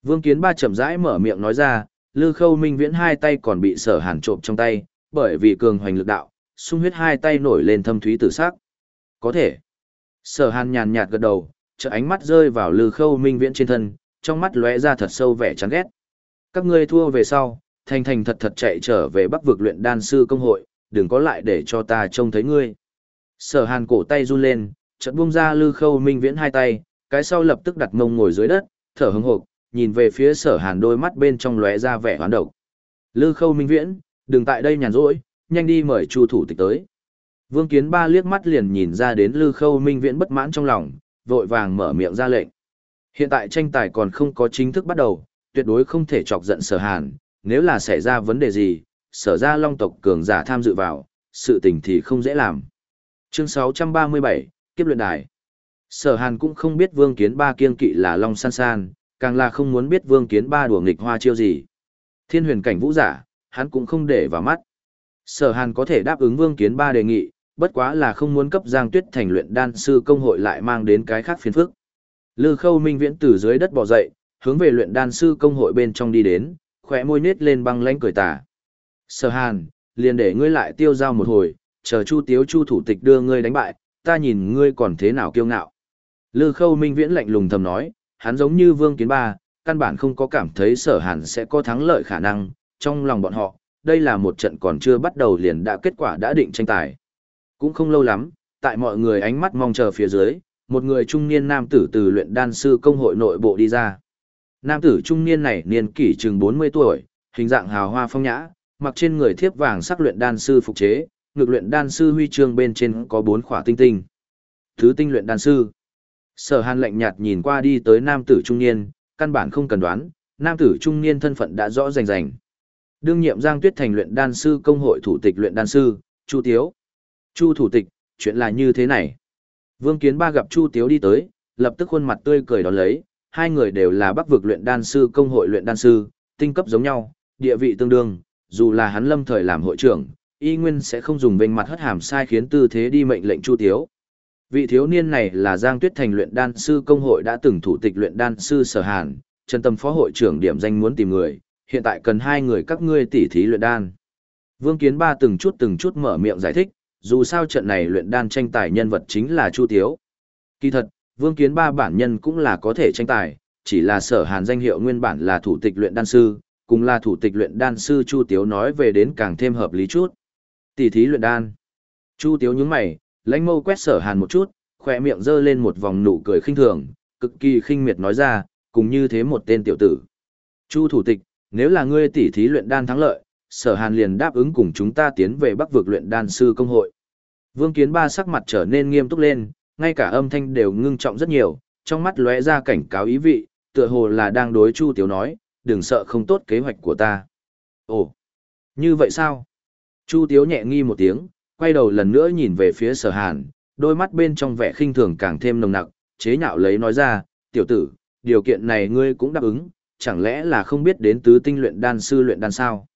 Vương kiến ba chậm rãi mở miệng nói ra, lư khâu minh viễn hai tay còn bị sở hàn trộm trong tay, bởi vì cường hoành lực đạo, sung huyết hai tay nổi lên thâm thúy tử sắc. Có thể. Sở hàn nhàn nhạt gật đầu, chợ ánh mắt rơi vào lư khâu minh viễn trên thân, trong mắt lóe ra thật sâu vẻ chán ghét. Các ngươi thua về sau, thành thành thật thật chạy trở về bắc vực luyện đan sư công hội, đừng có lại để cho ta trông thấy ngươi. Sở hàn cổ tay run lên, chợt buông ra lư khâu minh viễn hai tay, cái sau lập tức đặt mông ngồi dưới đất, thở hững hộp, nhìn về phía sở hàn đôi mắt bên trong lóe ra vẻ hoán độc. Lư khâu minh viễn, đừng tại đây nhàn rỗi, nhanh đi mời chu thủ tịch tới. Vương Kiến Ba liếc mắt liền nhìn ra đến Lư Khâu Minh Viễn bất mãn trong lòng, vội vàng mở miệng ra lệnh. Hiện tại tranh tài còn không có chính thức bắt đầu, tuyệt đối không thể chọc giận sở hàn, nếu là xảy ra vấn đề gì, sở ra long tộc cường giả tham dự vào, sự tình thì không dễ làm. Chương 637, Kiếp luyện đài. Sở hàn cũng không biết Vương Kiến Ba kiên kỵ là Long San San, càng là không muốn biết Vương Kiến Ba đùa nghịch hoa chiêu gì. Thiên huyền cảnh vũ giả, hắn cũng không để vào mắt. Sở hàn có thể đáp ứng Vương Kiến Ba đề nghị, bất quá là không muốn cấp Giang Tuyết thành luyện đan sư công hội lại mang đến cái khác phiền phức. Lư Khâu Minh Viễn từ dưới đất bò dậy, hướng về luyện đan sư công hội bên trong đi đến, khỏe môi nết lên băng lãnh cười tà. Sở Hàn, liền để ngươi lại tiêu giao một hồi, chờ Chu Tiếu Chu thủ tịch đưa ngươi đánh bại, ta nhìn ngươi còn thế nào kiêu ngạo. Lư Khâu Minh Viễn lạnh lùng thầm nói, hắn giống như Vương Kiến Ba, căn bản không có cảm thấy Sở Hàn sẽ có thắng lợi khả năng, trong lòng bọn họ, đây là một trận còn chưa bắt đầu liền đã kết quả đã định tranh tài. Cũng không lâu lắm, tại mọi người ánh mắt mong chờ phía dưới, một người trung niên nam tử từ luyện đan sư công hội nội bộ đi ra. Nam tử trung niên này niên kỷ chừng 40 tuổi, hình dạng hào hoa phong nhã, mặc trên người thiếp vàng sắc luyện đan sư phục chế, ngực luyện đan sư huy chương bên trên có bốn khỏa tinh tinh. Thứ tinh luyện đan sư. Sở Hàn lạnh nhạt nhìn qua đi tới nam tử trung niên, căn bản không cần đoán, nam tử trung niên thân phận đã rõ rành rành. Đương nhiệm Giang Tuyết thành luyện đan sư công hội thủ tịch luyện đan sư, Chu Tiếu. Chu thủ tịch, chuyện là như thế này. Vương Kiến Ba gặp Chu Tiếu đi tới, lập tức khuôn mặt tươi cười đón lấy, hai người đều là bắc vực luyện đan sư công hội luyện đan sư, tinh cấp giống nhau, địa vị tương đương, dù là hắn lâm thời làm hội trưởng, y nguyên sẽ không dùng vinh mặt hất hàm sai khiến tư thế đi mệnh lệnh Chu Tiếu. Vị thiếu niên này là Giang Tuyết Thành luyện đan sư công hội đã từng thủ tịch luyện đan sư Sở Hàn, Trần Tâm phó hội trưởng điểm danh muốn tìm người, hiện tại cần hai người các ngươi tỉ thí luyện đan. Vương Kiến Ba từng chút từng chút mở miệng giải thích, dù sao trận này luyện đan tranh tài nhân vật chính là Chu Tiếu. Kỳ thật, Vương Kiến Ba bản nhân cũng là có thể tranh tài, chỉ là sở hàn danh hiệu nguyên bản là thủ tịch luyện đan sư, cùng là thủ tịch luyện đan sư Chu Tiếu nói về đến càng thêm hợp lý chút. Tỷ thí luyện đan. Chu Tiếu nhướng mày, lãnh mâu quét sở hàn một chút, khỏe miệng giơ lên một vòng nụ cười khinh thường, cực kỳ khinh miệt nói ra, cùng như thế một tên tiểu tử. Chu thủ tịch, nếu là ngươi tỷ thí luyện đan thắng lợi, sở hàn liền đáp ứng cùng chúng ta tiến về bắc vực luyện đan sư công hội. Vương Kiến Ba sắc mặt trở nên nghiêm túc lên, ngay cả âm thanh đều ngưng trọng rất nhiều, trong mắt lóe ra cảnh cáo ý vị, tựa hồ là đang đối Chu Tiếu nói, đừng sợ không tốt kế hoạch của ta. Ồ, như vậy sao? Chu Tiếu nhẹ nghi một tiếng, quay đầu lần nữa nhìn về phía sở hàn, đôi mắt bên trong vẻ khinh thường càng thêm nồng nặc, chế nhạo lấy nói ra, tiểu tử, điều kiện này ngươi cũng đáp ứng, chẳng lẽ là không biết đến tứ tinh luyện đan sư luyện đan sao?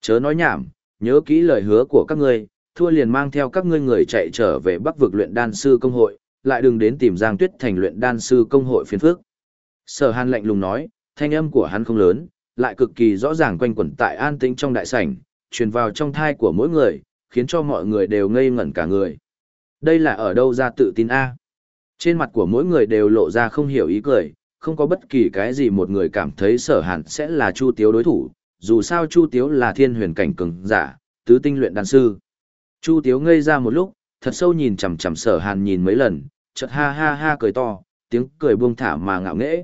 Chớ nói nhảm, nhớ kỹ lời hứa của các ngươi, thua liền mang theo các ngươi người chạy trở về bắc vực luyện đan sư công hội, lại đừng đến tìm Giang Tuyết thành luyện đan sư công hội phiền phước. Sở Hàn lạnh lùng nói, thanh âm của hắn không lớn, lại cực kỳ rõ ràng quanh quẩn tại an tĩnh trong đại sảnh, truyền vào trong thai của mỗi người, khiến cho mọi người đều ngây ngẩn cả người. Đây là ở đâu ra tự tin A? Trên mặt của mỗi người đều lộ ra không hiểu ý cười, không có bất kỳ cái gì một người cảm thấy sở hàn sẽ là Chu Tiếu đối thủ, dù sao Chu Tiếu là thiên huyền cảnh cường giả, tứ tinh luyện đan sư. Chu Tiếu ngây ra một lúc, thật sâu nhìn chằm chằm sở hàn nhìn mấy lần, chợt ha ha ha cười to, tiếng cười buông thả mà ngạo nghễ.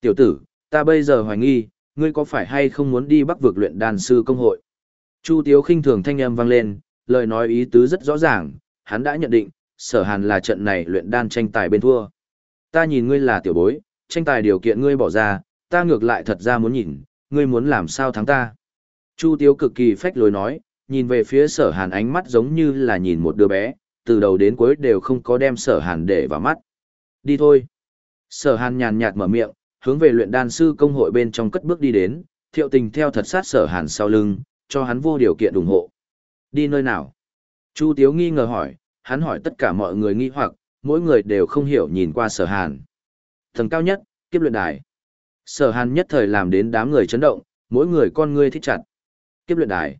Tiểu tử, ta bây giờ hoài nghi, ngươi có phải hay không muốn đi bắc vực luyện đan sư công hội? Chu Tiếu khinh thường thanh âm vang lên, lời nói ý tứ rất rõ ràng, hắn đã nhận định, sở hàn là trận này luyện đan tranh tài bên thua. Ta nhìn ngươi là tiểu bối, tranh tài điều kiện ngươi bỏ ra, ta ngược lại thật ra muốn nhìn, ngươi muốn làm sao thắng ta. Chu Tiếu cực kỳ phách lối nói, nhìn về phía sở hàn ánh mắt giống như là nhìn một đứa bé, từ đầu đến cuối đều không có đem sở hàn để vào mắt. Đi thôi. Sở hàn nhàn nhạt mở miệng, hướng về luyện đan sư công hội bên trong cất bước đi đến, thiệu tình theo thật sát sở hàn sau lưng, cho hắn vô điều kiện ủng hộ. Đi nơi nào? Chu Tiếu nghi ngờ hỏi, hắn hỏi tất cả mọi người nghi hoặc, mỗi người đều không hiểu nhìn qua sở hàn. Thần cao nhất, kiếp luyện đài. Sở hàn nhất thời làm đến đám người chấn động, mỗi người con ngươi thích chặt. Kiếp luyện đài.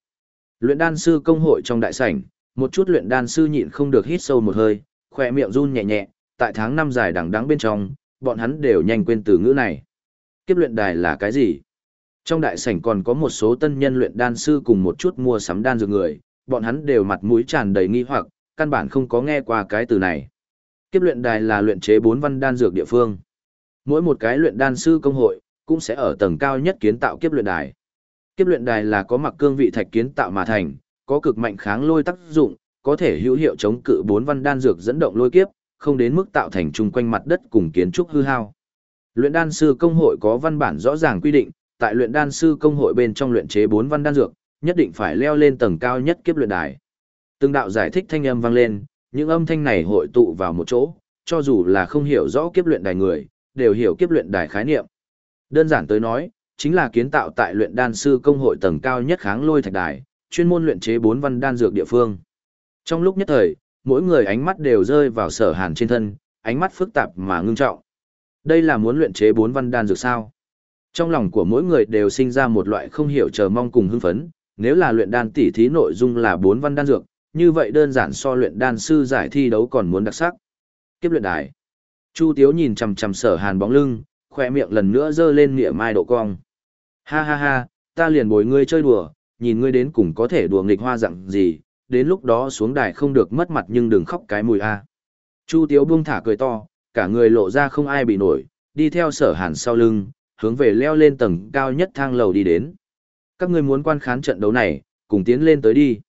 Luyện đan sư công hội trong đại sảnh, một chút luyện đan sư nhịn không được hít sâu một hơi, khỏe miệng run nhẹ nhẹ, tại tháng năm dài đằng đắng bên trong, bọn hắn đều nhanh quên từ ngữ này. Kiếp luyện đài là cái gì? Trong đại sảnh còn có một số tân nhân luyện đan sư cùng một chút mua sắm đan dược người, bọn hắn đều mặt mũi tràn đầy nghi hoặc, căn bản không có nghe qua cái từ này. Kiếp luyện đài là luyện chế bốn văn đan dược địa phương. Mỗi một cái luyện đan sư công hội cũng sẽ ở tầng cao nhất kiến tạo kiếp luyện đài. Kiếp luyện đài là có mặc cương vị thạch kiến tạo mà thành, có cực mạnh kháng lôi tác dụng, có thể hữu hiệu chống cự bốn văn đan dược dẫn động lôi kiếp, không đến mức tạo thành chung quanh mặt đất cùng kiến trúc hư hao. Luyện đan sư công hội có văn bản rõ ràng quy định, tại luyện đan sư công hội bên trong luyện chế bốn văn đan dược, nhất định phải leo lên tầng cao nhất kiếp luyện đài. Từng đạo giải thích thanh âm vang lên, những âm thanh này hội tụ vào một chỗ, cho dù là không hiểu rõ kiếp luyện đài người, đều hiểu kiếp luyện đài khái niệm. Đơn giản tới nói, chính là kiến tạo tại luyện đan sư công hội tầng cao nhất kháng lôi thạch đài, chuyên môn luyện chế bốn văn đan dược địa phương. Trong lúc nhất thời, mỗi người ánh mắt đều rơi vào sở hàn trên thân, ánh mắt phức tạp mà ngưng trọng. Đây là muốn luyện chế bốn văn đan dược sao? Trong lòng của mỗi người đều sinh ra một loại không hiểu chờ mong cùng hưng phấn, nếu là luyện đan tỉ thí nội dung là bốn văn đan dược, như vậy đơn giản so luyện đan sư giải thi đấu còn muốn đặc sắc. Kiếp luyện đài. Chu Tiếu nhìn chằm chằm Sở Hàn bóng lưng, khỏe miệng lần nữa giơ lên nghĩa mai độ cong. Ha ha ha, ta liền bồi ngươi chơi đùa, nhìn ngươi đến cùng có thể đùa nghịch hoa dạng gì, đến lúc đó xuống đài không được mất mặt nhưng đừng khóc cái mùi a. Chu Tiếu buông thả cười to, cả người lộ ra không ai bị nổi, đi theo Sở Hàn sau lưng, hướng về leo lên tầng cao nhất thang lầu đi đến. Các ngươi muốn quan khán trận đấu này, cùng tiến lên tới đi.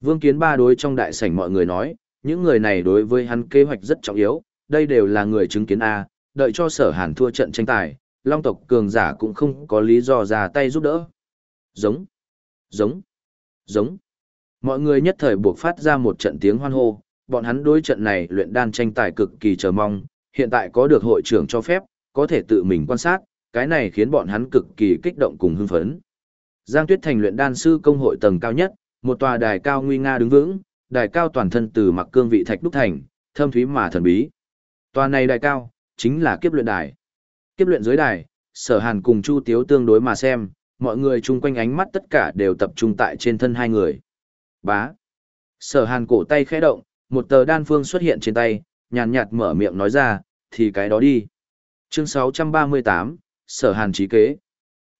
Vương Kiến Ba đối trong đại sảnh mọi người nói, những người này đối với hắn kế hoạch rất trọng yếu, đây đều là người chứng kiến A, đợi cho sở hàn thua trận tranh tài, long tộc cường giả cũng không có lý do ra tay giúp đỡ. Giống, giống, giống. Mọi người nhất thời buộc phát ra một trận tiếng hoan hô, bọn hắn đối trận này luyện đan tranh tài cực kỳ chờ mong, hiện tại có được hội trưởng cho phép, có thể tự mình quan sát, cái này khiến bọn hắn cực kỳ kích động cùng hưng phấn. Giang Tuyết Thành luyện đan sư công hội tầng cao nhất, một tòa đài cao nguy nga đứng vững, đài cao toàn thân từ mặc cương vị thạch đúc thành, thâm thúy mà thần bí. Tòa này đài cao, chính là kiếp luyện đài. Kiếp luyện dưới đài, sở hàn cùng Chu Tiếu tương đối mà xem, mọi người chung quanh ánh mắt tất cả đều tập trung tại trên thân hai người. Bá. Sở hàn cổ tay khẽ động, một tờ đan phương xuất hiện trên tay, nhàn nhạt mở miệng nói ra, thì cái đó đi. Chương 638, Sở hàn trí kế.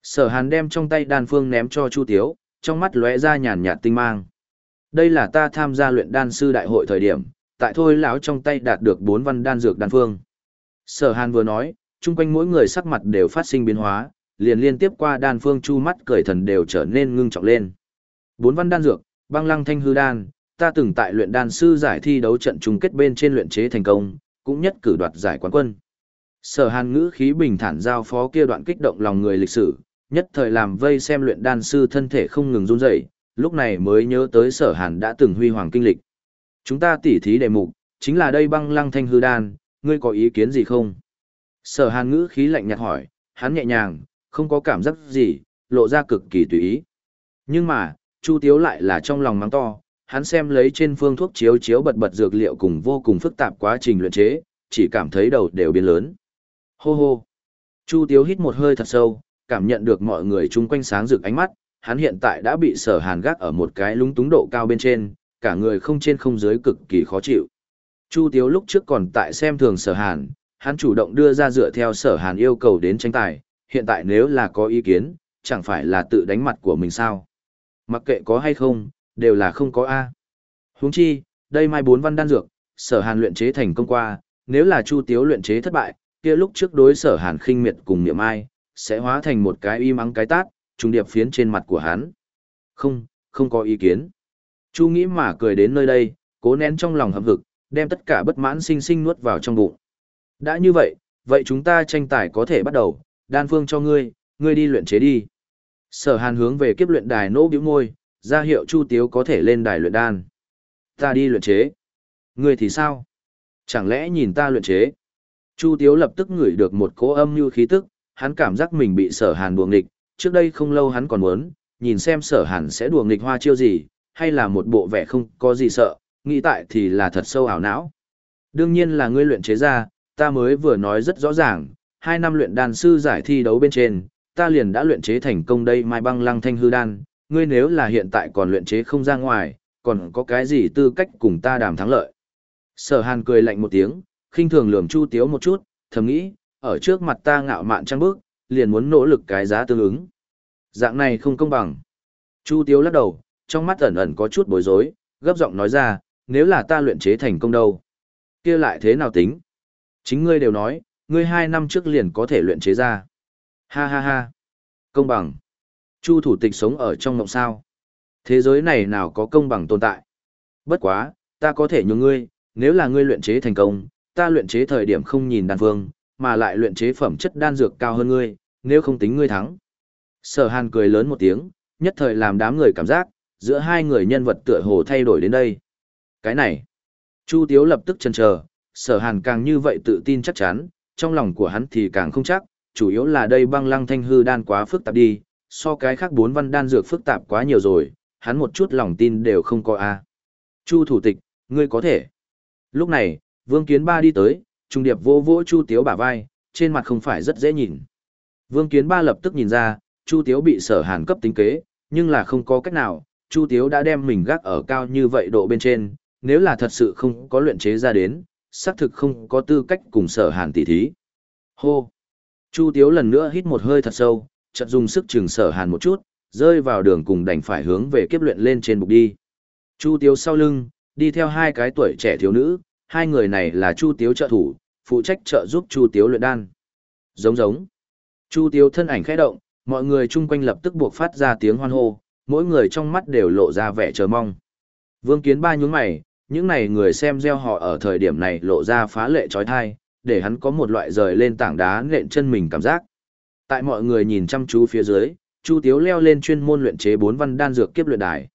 Sở hàn đem trong tay đan phương ném cho Chu Tiếu, trong mắt lóe ra nhàn nhạt tinh mang. Đây là ta tham gia luyện đan sư đại hội thời điểm, tại thôi lão trong tay đạt được bốn văn đan dược đan phương. Sở Hàn vừa nói, chung quanh mỗi người sắc mặt đều phát sinh biến hóa, liền liên tiếp qua đan phương chu mắt cười thần đều trở nên ngưng trọng lên. Bốn văn đan dược, băng lăng thanh hư đan, ta từng tại luyện đan sư giải thi đấu trận chung kết bên trên luyện chế thành công, cũng nhất cử đoạt giải quán quân. Sở Hàn ngữ khí bình thản giao phó kia đoạn kích động lòng người lịch sử, nhất thời làm vây xem luyện đan sư thân thể không ngừng run rẩy, lúc này mới nhớ tới Sở Hàn đã từng huy hoàng kinh lịch. Chúng ta tỉ thí đề mục, chính là đây băng lăng thanh hư đan, ngươi có ý kiến gì không? Sở hàn ngữ khí lạnh nhạt hỏi, hắn nhẹ nhàng, không có cảm giác gì, lộ ra cực kỳ tùy ý. Nhưng mà, Chu Tiếu lại là trong lòng mắng to, hắn xem lấy trên phương thuốc chiếu chiếu bật bật dược liệu cùng vô cùng phức tạp quá trình luyện chế, chỉ cảm thấy đầu đều biến lớn. Hô hô. Chu Tiếu hít một hơi thật sâu, cảm nhận được mọi người chung quanh sáng rực ánh mắt, hắn hiện tại đã bị sở hàn gác ở một cái lúng túng độ cao bên trên, cả người không trên không dưới cực kỳ khó chịu. Chu Tiếu lúc trước còn tại xem thường sở hàn, hắn chủ động đưa ra dựa theo sở hàn yêu cầu đến tranh tài, hiện tại nếu là có ý kiến, chẳng phải là tự đánh mặt của mình sao. Mặc kệ có hay không, đều là không có A. Huống chi, đây mai bốn văn đan dược, sở hàn luyện chế thành công qua, nếu là chu tiếu luyện chế thất bại, kia lúc trước đối sở hàn khinh miệt cùng niệm ai, sẽ hóa thành một cái y mắng cái tát, trùng điệp phiến trên mặt của hắn. Không, không có ý kiến. Chu nghĩ mà cười đến nơi đây, cố nén trong lòng hậm hực, đem tất cả bất mãn sinh sinh nuốt vào trong bụng. Đã như vậy, vậy chúng ta tranh tài có thể bắt đầu, đan phương cho ngươi, ngươi đi luyện chế đi. Sở hàn hướng về kiếp luyện đài nỗ biểu môi, ra hiệu Chu Tiếu có thể lên đài luyện đan. Ta đi luyện chế. Ngươi thì sao? Chẳng lẽ nhìn ta luyện chế? Chu Tiếu lập tức ngửi được một cỗ âm như khí tức, hắn cảm giác mình bị sở hàn đuồng nghịch, trước đây không lâu hắn còn muốn, nhìn xem sở hàn sẽ đùa nghịch hoa chiêu gì, hay là một bộ vẻ không có gì sợ, nghĩ tại thì là thật sâu ảo não. Đương nhiên là ngươi luyện chế ra, ta mới vừa nói rất rõ ràng, hai năm luyện đan sư giải thi đấu bên trên, ta liền đã luyện chế thành công đây mai băng lăng thanh hư đan, ngươi nếu là hiện tại còn luyện chế không ra ngoài, còn có cái gì tư cách cùng ta đàm thắng lợi. Sở hàn cười lạnh một tiếng, khinh thường lườm chu tiếu một chút, thầm nghĩ, ở trước mặt ta ngạo mạn trăng bước, liền muốn nỗ lực cái giá tương ứng. Dạng này không công bằng. Chu tiếu lắc đầu, trong mắt ẩn ẩn có chút bối rối, gấp giọng nói ra, nếu là ta luyện chế thành công đâu. kia lại thế nào tính? Chính ngươi đều nói, ngươi hai năm trước liền có thể luyện chế ra. Ha ha ha. Công bằng. Chu thủ tịch sống ở trong mộng sao. Thế giới này nào có công bằng tồn tại. Bất quá, ta có thể nhường ngươi, nếu là ngươi luyện chế thành công, ta luyện chế thời điểm không nhìn đan phương, mà lại luyện chế phẩm chất đan dược cao hơn ngươi, nếu không tính ngươi thắng. Sở hàn cười lớn một tiếng, nhất thời làm đám người cảm giác, giữa hai người nhân vật tựa hồ thay đổi đến đây. Cái này, Chu Tiếu lập tức chần chờ, sở hàn càng như vậy tự tin chắc chắn, trong lòng của hắn thì càng không chắc, chủ yếu là đây băng lăng thanh hư đan quá phức tạp đi, so cái khác bốn văn đan dược phức tạp quá nhiều rồi, hắn một chút lòng tin đều không có a. Chu thủ tịch, ngươi có thể. Lúc này, Vương Kiến Ba đi tới, trung điệp vô vỗ Chu Tiếu bả vai, trên mặt không phải rất dễ nhìn. Vương Kiến Ba lập tức nhìn ra, Chu Tiếu bị sở hàn cấp tính kế, nhưng là không có cách nào, Chu Tiếu đã đem mình gác ở cao như vậy độ bên trên, nếu là thật sự không có luyện chế ra đến, xác thực không có tư cách cùng sở hàn tỷ thí. Hô! Chu Tiếu lần nữa hít một hơi thật sâu, chợt dùng sức chừng sở hàn một chút, rơi vào đường cùng đành phải hướng về kiếp luyện lên trên bục đi. Chu Tiếu sau lưng, đi theo hai cái tuổi trẻ thiếu nữ, hai người này là Chu Tiếu trợ thủ, phụ trách trợ giúp Chu Tiếu luyện đan. Giống giống. Chu Tiếu thân ảnh khẽ động, mọi người chung quanh lập tức buộc phát ra tiếng hoan hô, mỗi người trong mắt đều lộ ra vẻ chờ mong. Vương Kiến Ba nhún mày, những này người xem gieo họ ở thời điểm này lộ ra phá lệ trói thai, để hắn có một loại rời lên tảng đá nện chân mình cảm giác. Tại mọi người nhìn chăm chú phía dưới, Chu Tiếu leo lên chuyên môn luyện chế bốn văn đan dược kiếp luyện đài.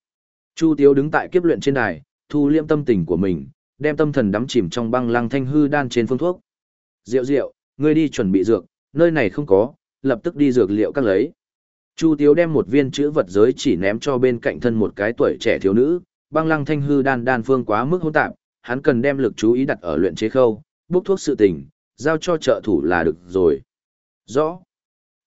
Chu Tiếu đứng tại kiếp luyện trên đài, thu liêm tâm tình của mình, đem tâm thần đắm chìm trong băng lăng thanh hư đan trên phương thuốc. Diệu diệu, ngươi đi chuẩn bị dược, nơi này không có, lập tức đi dược liệu các lấy. Chu Tiếu đem một viên chữ vật giới chỉ ném cho bên cạnh thân một cái tuổi trẻ thiếu nữ, băng lăng thanh hư đan đan phương quá mức hỗn tạp, hắn cần đem lực chú ý đặt ở luyện chế khâu, bốc thuốc sự tình, giao cho trợ thủ là được rồi. Rõ.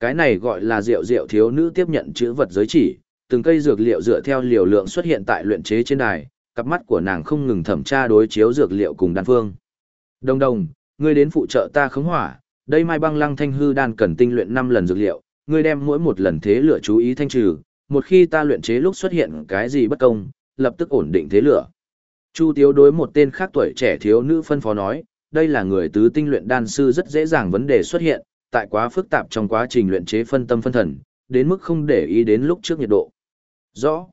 Cái này gọi là rượu rượu thiếu nữ tiếp nhận chữ vật giới chỉ, từng cây dược liệu dựa theo liều lượng xuất hiện tại luyện chế trên đài, cặp mắt của nàng không ngừng thẩm tra đối chiếu dược liệu cùng đan phương. Đồng đồng, ngươi đến phụ trợ ta khống hỏa, đây mai băng lăng thanh hư đan cần tinh luyện 5 lần dược liệu, ngươi đem mỗi một lần thế lửa chú ý thanh trừ, một khi ta luyện chế lúc xuất hiện cái gì bất công, lập tức ổn định thế lửa. Chu Tiếu đối một tên khác tuổi trẻ thiếu nữ phân phó nói, đây là người tứ tinh luyện đan sư rất dễ dàng vấn đề xuất hiện, tại quá phức tạp trong quá trình luyện chế phân tâm phân thần, đến mức không để ý đến lúc trước nhiệt độ. Rõ.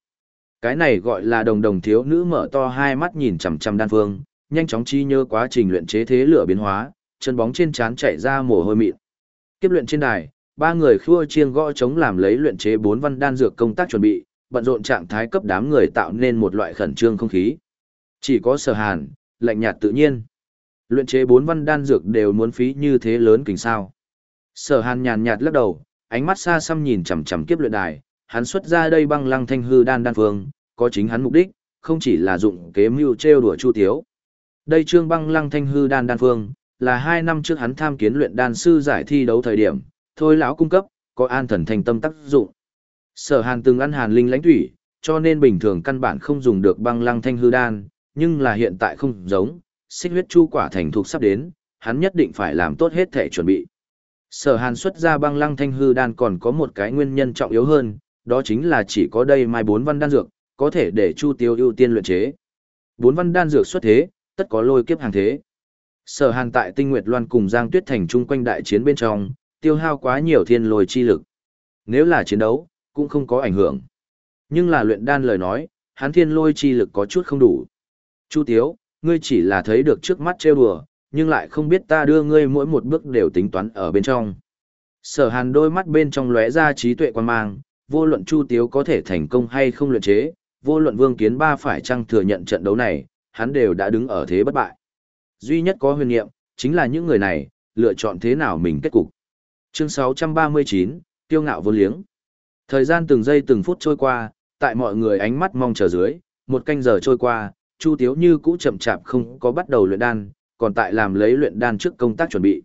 Cái này gọi là đồng đồng thiếu nữ mở to hai mắt nhìn chằm chằm đan phương, nhanh chóng chi nhớ quá trình luyện chế thế lửa biến hóa, chân bóng trên trán chảy ra mồ hôi mịn. Kiếp luyện trên đài, ba người khua chiêng gõ chống làm lấy luyện chế bốn văn đan dược công tác chuẩn bị, bận rộn trạng thái cấp đám người tạo nên một loại khẩn trương không khí. Chỉ có sở hàn, lạnh nhạt tự nhiên. Luyện chế bốn văn đan dược đều muốn phí như thế lớn kính sao. Sở hàn nhàn nhạt lắc đầu, ánh mắt xa xăm nhìn chằm chằm kiếp luyện đài, hắn xuất ra đây băng lăng thanh hư đan đan phương, có chính hắn mục đích, không chỉ là dụng kế mưu trêu đùa chu tiếu. Đây trương băng lăng thanh hư đan đan phương, là hai năm trước hắn tham kiến luyện đan sư giải thi đấu thời điểm, thôi lão cung cấp, có an thần thành tâm tác dụng. Sở hàn từng ăn hàn linh lãnh thủy, cho nên bình thường căn bản không dùng được băng lăng thanh hư đan, nhưng là hiện tại không giống, xích huyết chu quả thành thuộc sắp đến, hắn nhất định phải làm tốt hết thể chuẩn bị. Sở hàn xuất ra băng lăng thanh hư đan còn có một cái nguyên nhân trọng yếu hơn, đó chính là chỉ có đây mai bốn văn đan dược, có thể để Chu Tiêu ưu tiên luyện chế. Bốn văn đan dược xuất thế, tất có lôi kiếp hàng thế. Sở Hàn tại Tinh Nguyệt Loan cùng Giang Tuyết Thành chung quanh đại chiến bên trong, tiêu hao quá nhiều thiên lôi chi lực. Nếu là chiến đấu, cũng không có ảnh hưởng. Nhưng là luyện đan lời nói, hắn thiên lôi chi lực có chút không đủ. Chu Tiếu, ngươi chỉ là thấy được trước mắt trêu đùa, nhưng lại không biết ta đưa ngươi mỗi một bước đều tính toán ở bên trong. Sở Hàn đôi mắt bên trong lóe ra trí tuệ quan mang, vô luận Chu Tiếu có thể thành công hay không luyện chế, vô luận Vương Kiến Ba phải chăng thừa nhận trận đấu này, hắn đều đã đứng ở thế bất bại. Duy nhất có huyền niệm, chính là những người này, lựa chọn thế nào mình kết cục. Chương 639, Tiêu ngạo vô liếng. Thời gian từng giây từng phút trôi qua, tại mọi người ánh mắt mong chờ dưới, một canh giờ trôi qua, Chu Tiếu như cũ chậm chạp không có bắt đầu luyện đan, còn tại làm lấy luyện đan trước công tác chuẩn bị.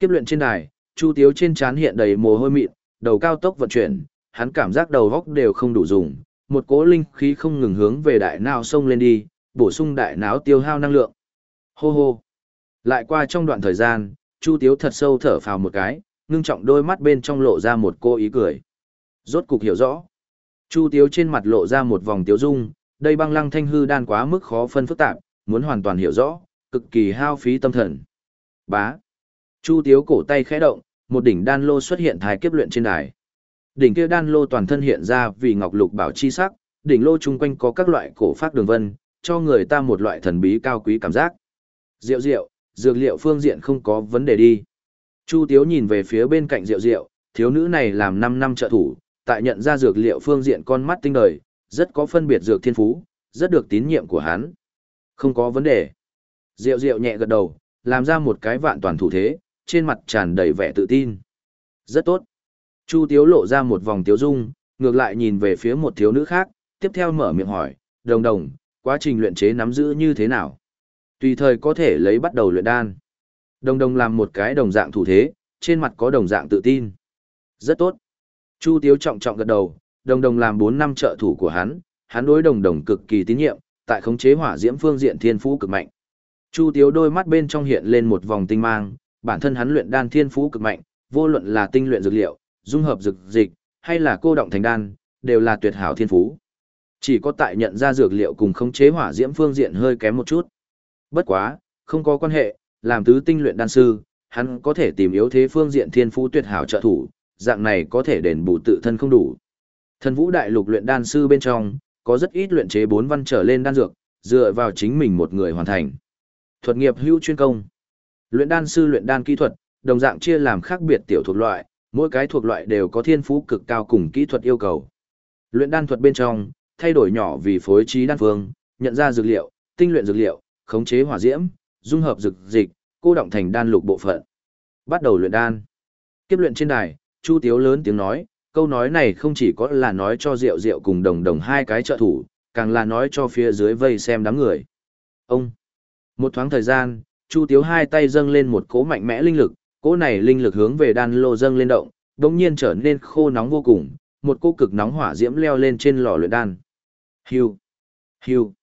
Kiếp luyện trên đài, Chu Tiếu trên trán hiện đầy mồ hôi mịn, đầu cao tốc vận chuyển, hắn cảm giác đầu góc đều không đủ dùng, một cỗ linh khí không ngừng hướng về đại não sông lên đi, bổ sung đại não tiêu hao năng lượng. Hô hô. Lại qua trong đoạn thời gian, Chu Tiếu thật sâu thở phào một cái, ngưng trọng đôi mắt bên trong lộ ra một cô ý cười. Rốt cục hiểu rõ. Chu Tiếu trên mặt lộ ra một vòng tiếu dung, đây băng lăng thanh hư đan quá mức khó phân phức tạp, muốn hoàn toàn hiểu rõ, cực kỳ hao phí tâm thần. Bá. Chu Tiếu cổ tay khẽ động, một đỉnh đan lô xuất hiện thái kiếp luyện trên đài. Đỉnh kia đan lô toàn thân hiện ra vì ngọc lục bảo chi sắc, đỉnh lô chung quanh có các loại cổ phát đường vân, cho người ta một loại thần bí cao quý cảm giác. Diệu diệu, dược liệu phương diện không có vấn đề đi. Chu Tiếu nhìn về phía bên cạnh Diệu Diệu, thiếu nữ này làm 5 năm trợ thủ, tại nhận ra dược liệu phương diện con mắt tinh đời, rất có phân biệt dược thiên phú, rất được tín nhiệm của hắn. Không có vấn đề. Diệu Diệu nhẹ gật đầu, làm ra một cái vạn toàn thủ thế, trên mặt tràn đầy vẻ tự tin. Rất tốt. Chu Tiếu lộ ra một vòng tiếu dung, ngược lại nhìn về phía một thiếu nữ khác, tiếp theo mở miệng hỏi, đồng đồng, quá trình luyện chế nắm giữ như thế nào? Tùy thời có thể lấy bắt đầu luyện đan. Đồng đồng làm một cái đồng dạng thủ thế, trên mặt có đồng dạng tự tin. Rất tốt. Chu Tiếu trọng trọng gật đầu, đồng đồng làm 4 năm trợ thủ của hắn, hắn đối đồng đồng cực kỳ tín nhiệm, tại khống chế hỏa diễm phương diện thiên phú cực mạnh. Chu Tiếu đôi mắt bên trong hiện lên một vòng tinh mang, bản thân hắn luyện đan thiên phú cực mạnh, vô luận là tinh luyện dược liệu, dung hợp dược dịch, hay là cô động thành đan, đều là tuyệt hảo thiên phú. Chỉ có tại nhận ra dược liệu cùng khống chế hỏa diễm phương diện hơi kém một chút. Bất quá, không có quan hệ, làm tứ tinh luyện đan sư, hắn có thể tìm yếu thế phương diện thiên phú tuyệt hảo trợ thủ, dạng này có thể đền bù tự thân không đủ. Thần vũ đại lục luyện đan sư bên trong, có rất ít luyện chế bốn văn trở lên đan dược, dựa vào chính mình một người hoàn thành. Thuật nghiệp hữu chuyên công. Luyện đan sư luyện đan kỹ thuật, đồng dạng chia làm khác biệt tiểu thuộc loại, mỗi cái thuộc loại đều có thiên phú cực cao cùng kỹ thuật yêu cầu. Luyện đan thuật bên trong, thay đổi nhỏ vì phối trí đan phương, nhận ra dược liệu, tinh luyện dược liệu, khống chế hỏa diễm, dung hợp dược dịch, cô động thành đan lục bộ phận. Bắt đầu luyện đan. Kiếp luyện trên đài, Chu Tiếu lớn tiếng nói, câu nói này không chỉ có là nói cho Diệu Diệu cùng Đồng Đồng hai cái trợ thủ, càng là nói cho phía dưới vây xem đám người. Ông. Một thoáng thời gian, Chu Tiếu hai tay dâng lên một cỗ mạnh mẽ linh lực, cỗ này linh lực hướng về đan lô dâng lên động, đột nhiên trở nên khô nóng vô cùng, một cỗ cực nóng hỏa diễm leo lên trên lò luyện đan. Hiu, hiu,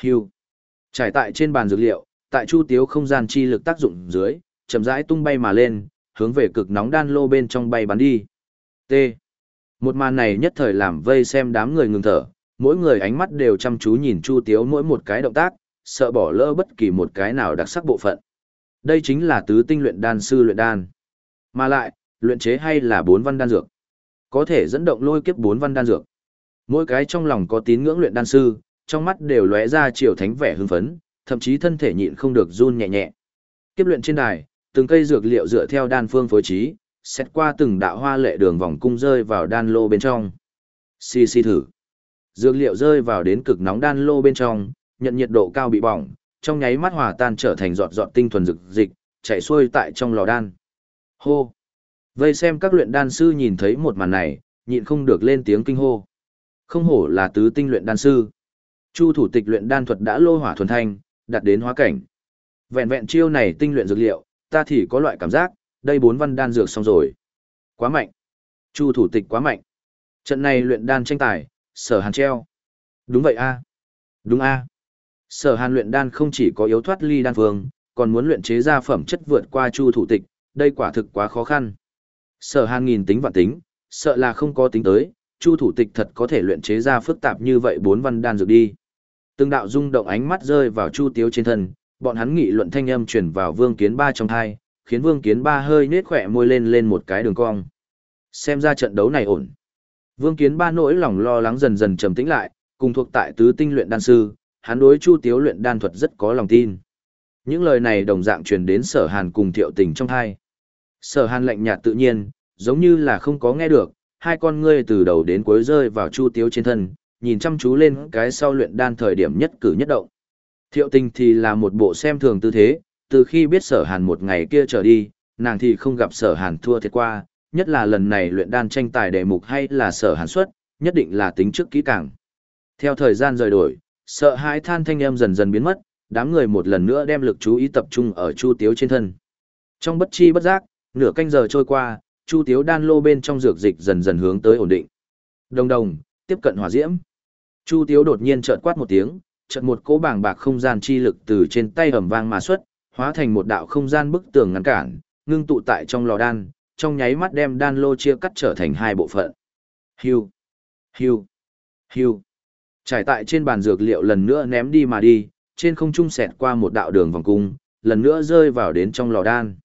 hiu. Trải tại trên bàn dược liệu, tại chu tiếu không gian chi lực tác dụng dưới, chậm rãi tung bay mà lên, hướng về cực nóng đan lô bên trong bay bắn đi. T. Một màn này nhất thời làm vây xem đám người ngừng thở, mỗi người ánh mắt đều chăm chú nhìn chu tiếu mỗi một cái động tác, sợ bỏ lỡ bất kỳ một cái nào đặc sắc bộ phận. Đây chính là tứ tinh luyện đan sư luyện đan. Mà lại, luyện chế hay là bốn văn đan dược. Có thể dẫn động lôi kiếp bốn văn đan dược. Mỗi cái trong lòng có tín ngưỡng luyện đan sư, trong mắt đều lóe ra chiều thánh vẻ hưng phấn, thậm chí thân thể nhịn không được run nhẹ nhẹ. Kiếp luyện trên đài, từng cây dược liệu dựa theo đan phương phối trí, xét qua từng đạo hoa lệ đường vòng cung rơi vào đan lô bên trong. Xì xì thử. Dược liệu rơi vào đến cực nóng đan lô bên trong, nhận nhiệt độ cao bị bỏng, trong nháy mắt hòa tan trở thành giọt giọt tinh thuần dược dịch, chảy xuôi tại trong lò đan. Hô. Vây xem các luyện đan sư nhìn thấy một màn này, nhịn không được lên tiếng kinh hô. Không hổ là tứ tinh luyện đan sư. Chu thủ tịch luyện đan thuật đã lô hỏa thuần thanh, đặt đến hóa cảnh. Vẹn vẹn chiêu này tinh luyện dược liệu, ta thì có loại cảm giác, đây bốn văn đan dược xong rồi. Quá mạnh. Chu thủ tịch quá mạnh. Trận này luyện đan tranh tài, sở hàn treo. Đúng vậy a Đúng a Sở hàn luyện đan không chỉ có yếu thoát ly đan phương, còn muốn luyện chế ra phẩm chất vượt qua chu thủ tịch, đây quả thực quá khó khăn. Sở hàn nghìn tính vạn tính, sợ là không có tính tới, chu thủ tịch thật có thể luyện chế ra phức tạp như vậy bốn văn đan dược đi. Từng đạo rung động ánh mắt rơi vào chu tiếu trên thân, bọn hắn nghị luận thanh âm truyền vào vương kiến ba trong thai, khiến vương kiến ba hơi nết khỏe môi lên lên một cái đường cong. Xem ra trận đấu này ổn. Vương kiến ba nỗi lòng lo lắng dần dần trầm tĩnh lại, cùng thuộc tại tứ tinh luyện đan sư, hắn đối chu tiếu luyện đan thuật rất có lòng tin. Những lời này đồng dạng truyền đến sở hàn cùng thiệu tình trong thai. Sở hàn lạnh nhạt tự nhiên, giống như là không có nghe được, hai con ngươi từ đầu đến cuối rơi vào chu tiếu trên thân, nhìn chăm chú lên cái sau luyện đan thời điểm nhất cử nhất động. Thiệu tình thì là một bộ xem thường tư thế, từ khi biết sở hàn một ngày kia trở đi, nàng thì không gặp sở hàn thua thiệt qua, nhất là lần này luyện đan tranh tài đề mục hay là sở hàn xuất, nhất định là tính trước kỹ càng. Theo thời gian rời đổi, sợ hãi than thanh em dần dần biến mất, đám người một lần nữa đem lực chú ý tập trung ở Chu Tiếu trên thân. Trong bất chi bất giác, nửa canh giờ trôi qua, Chu Tiếu đan lô bên trong dược dịch dần dần hướng tới ổn định. Đồng đồng, tiếp cận hỏa diễm. Chu Tiếu đột nhiên trợn quát một tiếng, chợt một cỗ bảng bạc không gian chi lực từ trên tay ầm vang mà xuất, hóa thành một đạo không gian bức tường ngăn cản, ngưng tụ tại trong lò đan, trong nháy mắt đem đan lô chia cắt trở thành hai bộ phận. Hưu, hưu, hưu. Trải tại trên bàn dược liệu lần nữa ném đi mà đi, trên không trung xẹt qua một đạo đường vòng cung, lần nữa rơi vào đến trong lò đan.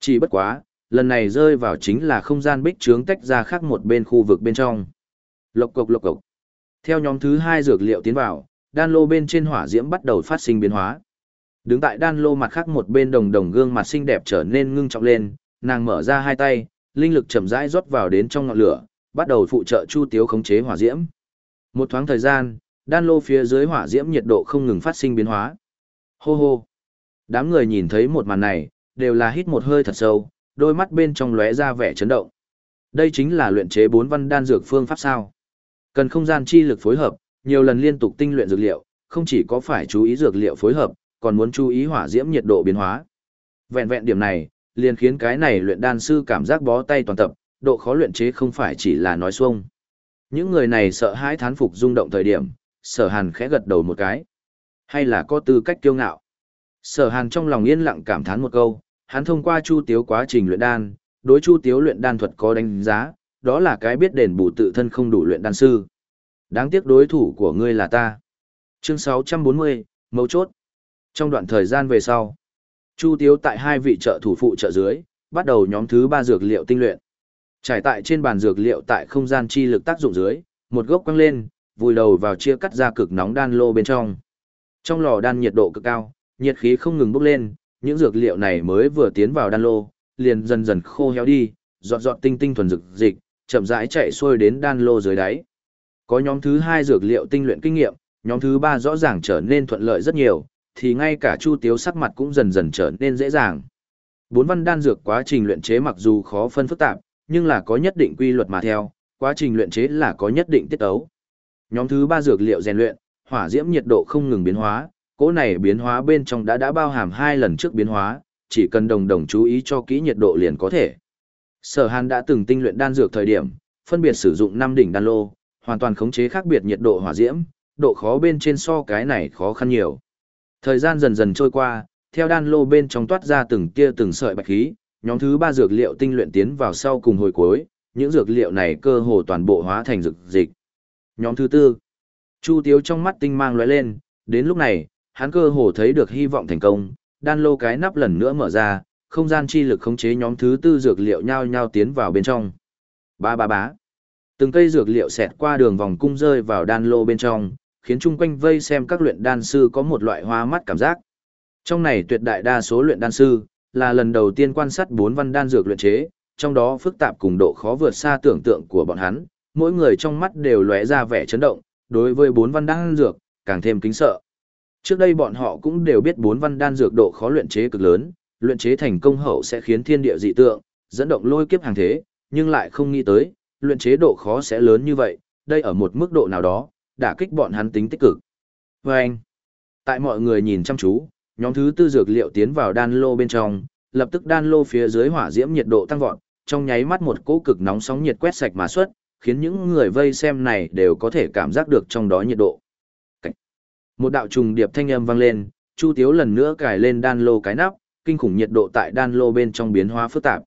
Chỉ bất quá, lần này rơi vào chính là không gian bích trướng tách ra khác một bên khu vực bên trong. Lộc cộc lộc cộc. Theo nhóm thứ hai dược liệu tiến vào, đan lô bên trên hỏa diễm bắt đầu phát sinh biến hóa. Đứng tại đan lô mặt khác một bên đồng đồng gương mặt xinh đẹp trở nên ngưng trọng lên, nàng mở ra hai tay, linh lực chậm rãi rót vào đến trong ngọn lửa, bắt đầu phụ trợ Chu Tiếu khống chế hỏa diễm. Một thoáng thời gian, đan lô phía dưới hỏa diễm nhiệt độ không ngừng phát sinh biến hóa. Hô hô. Đám người nhìn thấy một màn này, đều là hít một hơi thật sâu, đôi mắt bên trong lóe ra vẻ chấn động. Đây chính là luyện chế bốn văn đan dược phương pháp sao? Cần không gian chi lực phối hợp, nhiều lần liên tục tinh luyện dược liệu, không chỉ có phải chú ý dược liệu phối hợp, còn muốn chú ý hỏa diễm nhiệt độ biến hóa. Vẹn vẹn điểm này, liền khiến cái này luyện đan sư cảm giác bó tay toàn tập, độ khó luyện chế không phải chỉ là nói xuông. Những người này sợ hãi thán phục rung động thời điểm, sở hàn khẽ gật đầu một cái. Hay là có tư cách kiêu ngạo. Sở hàn trong lòng yên lặng cảm thán một câu, hắn thông qua chu tiếu quá trình luyện đan, đối chu tiếu luyện đan thuật có đánh giá, đó là cái biết đền bù tự thân không đủ luyện đan sư. Đáng tiếc đối thủ của ngươi là ta. Chương 640, mấu chốt. Trong đoạn thời gian về sau, Chu Tiếu tại hai vị trợ thủ phụ trợ dưới, bắt đầu nhóm thứ ba dược liệu tinh luyện. Trải tại trên bàn dược liệu tại không gian chi lực tác dụng dưới, một gốc quăng lên, vùi đầu vào chia cắt ra cực nóng đan lô bên trong. Trong lò đan nhiệt độ cực cao, nhiệt khí không ngừng bốc lên, những dược liệu này mới vừa tiến vào đan lô, liền dần dần khô héo đi, giọt giọt tinh tinh thuần dược dịch, chậm rãi chạy xuôi đến đan lô dưới đáy. Có nhóm thứ hai dược liệu tinh luyện kinh nghiệm, nhóm thứ ba rõ ràng trở nên thuận lợi rất nhiều, thì ngay cả Chu Tiếu sắc mặt cũng dần dần trở nên dễ dàng. Bốn văn đan dược quá trình luyện chế mặc dù khó phân phức tạp, nhưng là có nhất định quy luật mà theo, quá trình luyện chế là có nhất định tiết ấu. Nhóm thứ ba dược liệu rèn luyện, hỏa diễm nhiệt độ không ngừng biến hóa, cỗ này biến hóa bên trong đã đã bao hàm hai lần trước biến hóa, chỉ cần đồng đồng chú ý cho kỹ nhiệt độ liền có thể. Sở Hàn đã từng tinh luyện đan dược thời điểm, phân biệt sử dụng năm đỉnh đan lô, hoàn toàn khống chế khác biệt nhiệt độ hỏa diễm, độ khó bên trên so cái này khó khăn nhiều. Thời gian dần dần trôi qua, theo đan lô bên trong toát ra từng tia từng sợi bạch khí, nhóm thứ ba dược liệu tinh luyện tiến vào sau cùng hồi cuối, những dược liệu này cơ hồ toàn bộ hóa thành dược dịch. Nhóm thứ tư, Chu Tiếu trong mắt tinh mang lóe lên, đến lúc này, hắn cơ hồ thấy được hy vọng thành công, đan lô cái nắp lần nữa mở ra, không gian chi lực khống chế nhóm thứ tư dược liệu nhau nhau tiến vào bên trong. Ba ba bá. Từng cây dược liệu xẹt qua đường vòng cung rơi vào đan lô bên trong, khiến chung quanh vây xem các luyện đan sư có một loại hoa mắt cảm giác. Trong này tuyệt đại đa số luyện đan sư, là lần đầu tiên quan sát bốn văn đan dược luyện chế, trong đó phức tạp cùng độ khó vượt xa tưởng tượng của bọn hắn, mỗi người trong mắt đều lóe ra vẻ chấn động, đối với bốn văn đan dược, càng thêm kính sợ. Trước đây bọn họ cũng đều biết bốn văn đan dược độ khó luyện chế cực lớn, luyện chế thành công hậu sẽ khiến thiên địa dị tượng, dẫn động lôi kiếp hàng thế, nhưng lại không nghĩ tới, luyện chế độ khó sẽ lớn như vậy, đây ở một mức độ nào đó, đã kích bọn hắn tính tích cực. Và anh, tại mọi người nhìn chăm chú, nhóm thứ tư dược liệu tiến vào đan lô bên trong, lập tức đan lô phía dưới hỏa diễm nhiệt độ tăng vọt, trong nháy mắt một cỗ cực nóng sóng nhiệt quét sạch mà xuất, khiến những người vây xem này đều có thể cảm giác được trong đó nhiệt độ. Một đạo trùng điệp thanh âm vang lên, Chu Tiếu lần nữa cài lên đan lô cái nắp, kinh khủng nhiệt độ tại đan lô bên trong biến hóa phức tạp.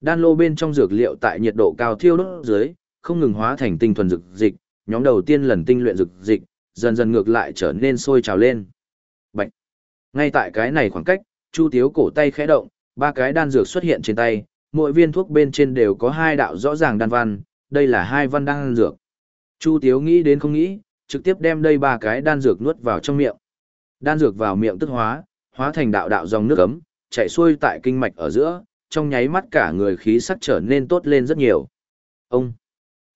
Đan lô bên trong dược liệu tại nhiệt độ cao thiêu đốt dưới, không ngừng hóa thành tinh thuần dược dịch, nhóm đầu tiên lần tinh luyện dược dịch, dần dần ngược lại trở nên sôi trào lên. Bạch. Ngay tại cái này khoảng cách, Chu Tiếu cổ tay khẽ động, ba cái đan dược xuất hiện trên tay, mỗi viên thuốc bên trên đều có hai đạo rõ ràng đan văn, đây là hai văn đan dược. Chu Tiếu nghĩ đến không nghĩ, trực tiếp đem đây ba cái đan dược nuốt vào trong miệng. Đan dược vào miệng tức hóa, hóa thành đạo đạo dòng nước ấm, chạy xuôi tại kinh mạch ở giữa, trong nháy mắt cả người khí sắc trở nên tốt lên rất nhiều. Ông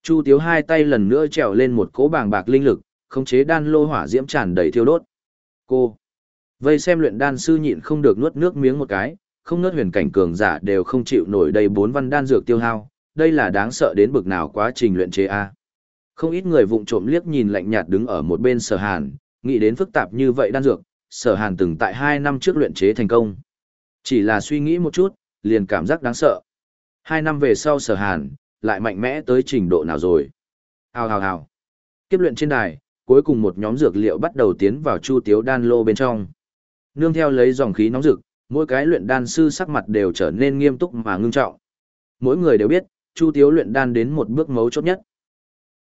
Chu Tiếu hai tay lần nữa trèo lên một cỗ bàng bạc linh lực, khống chế đan lô hỏa diễm tràn đầy thiêu đốt. Cô Vây xem luyện đan sư nhịn không được nuốt nước miếng một cái, không nớt huyền cảnh cường giả đều không chịu nổi đầy bốn văn đan dược tiêu hao, đây là đáng sợ đến bực nào quá trình luyện chế a. Không ít người vụng trộm liếc nhìn lạnh nhạt đứng ở một bên Sở Hàn, nghĩ đến phức tạp như vậy đan dược, Sở Hàn từng tại hai năm trước luyện chế thành công. Chỉ là suy nghĩ một chút, liền cảm giác đáng sợ. Hai năm về sau Sở Hàn, lại mạnh mẽ tới trình độ nào rồi? Hào hào hào. Kiếp luyện trên đài, cuối cùng một nhóm dược liệu bắt đầu tiến vào chu tiếu đan lô bên trong. Nương theo lấy dòng khí nóng rực, mỗi cái luyện đan sư sắc mặt đều trở nên nghiêm túc mà ngưng trọng. Mỗi người đều biết, chu tiếu luyện đan đến một bước mấu chốt nhất.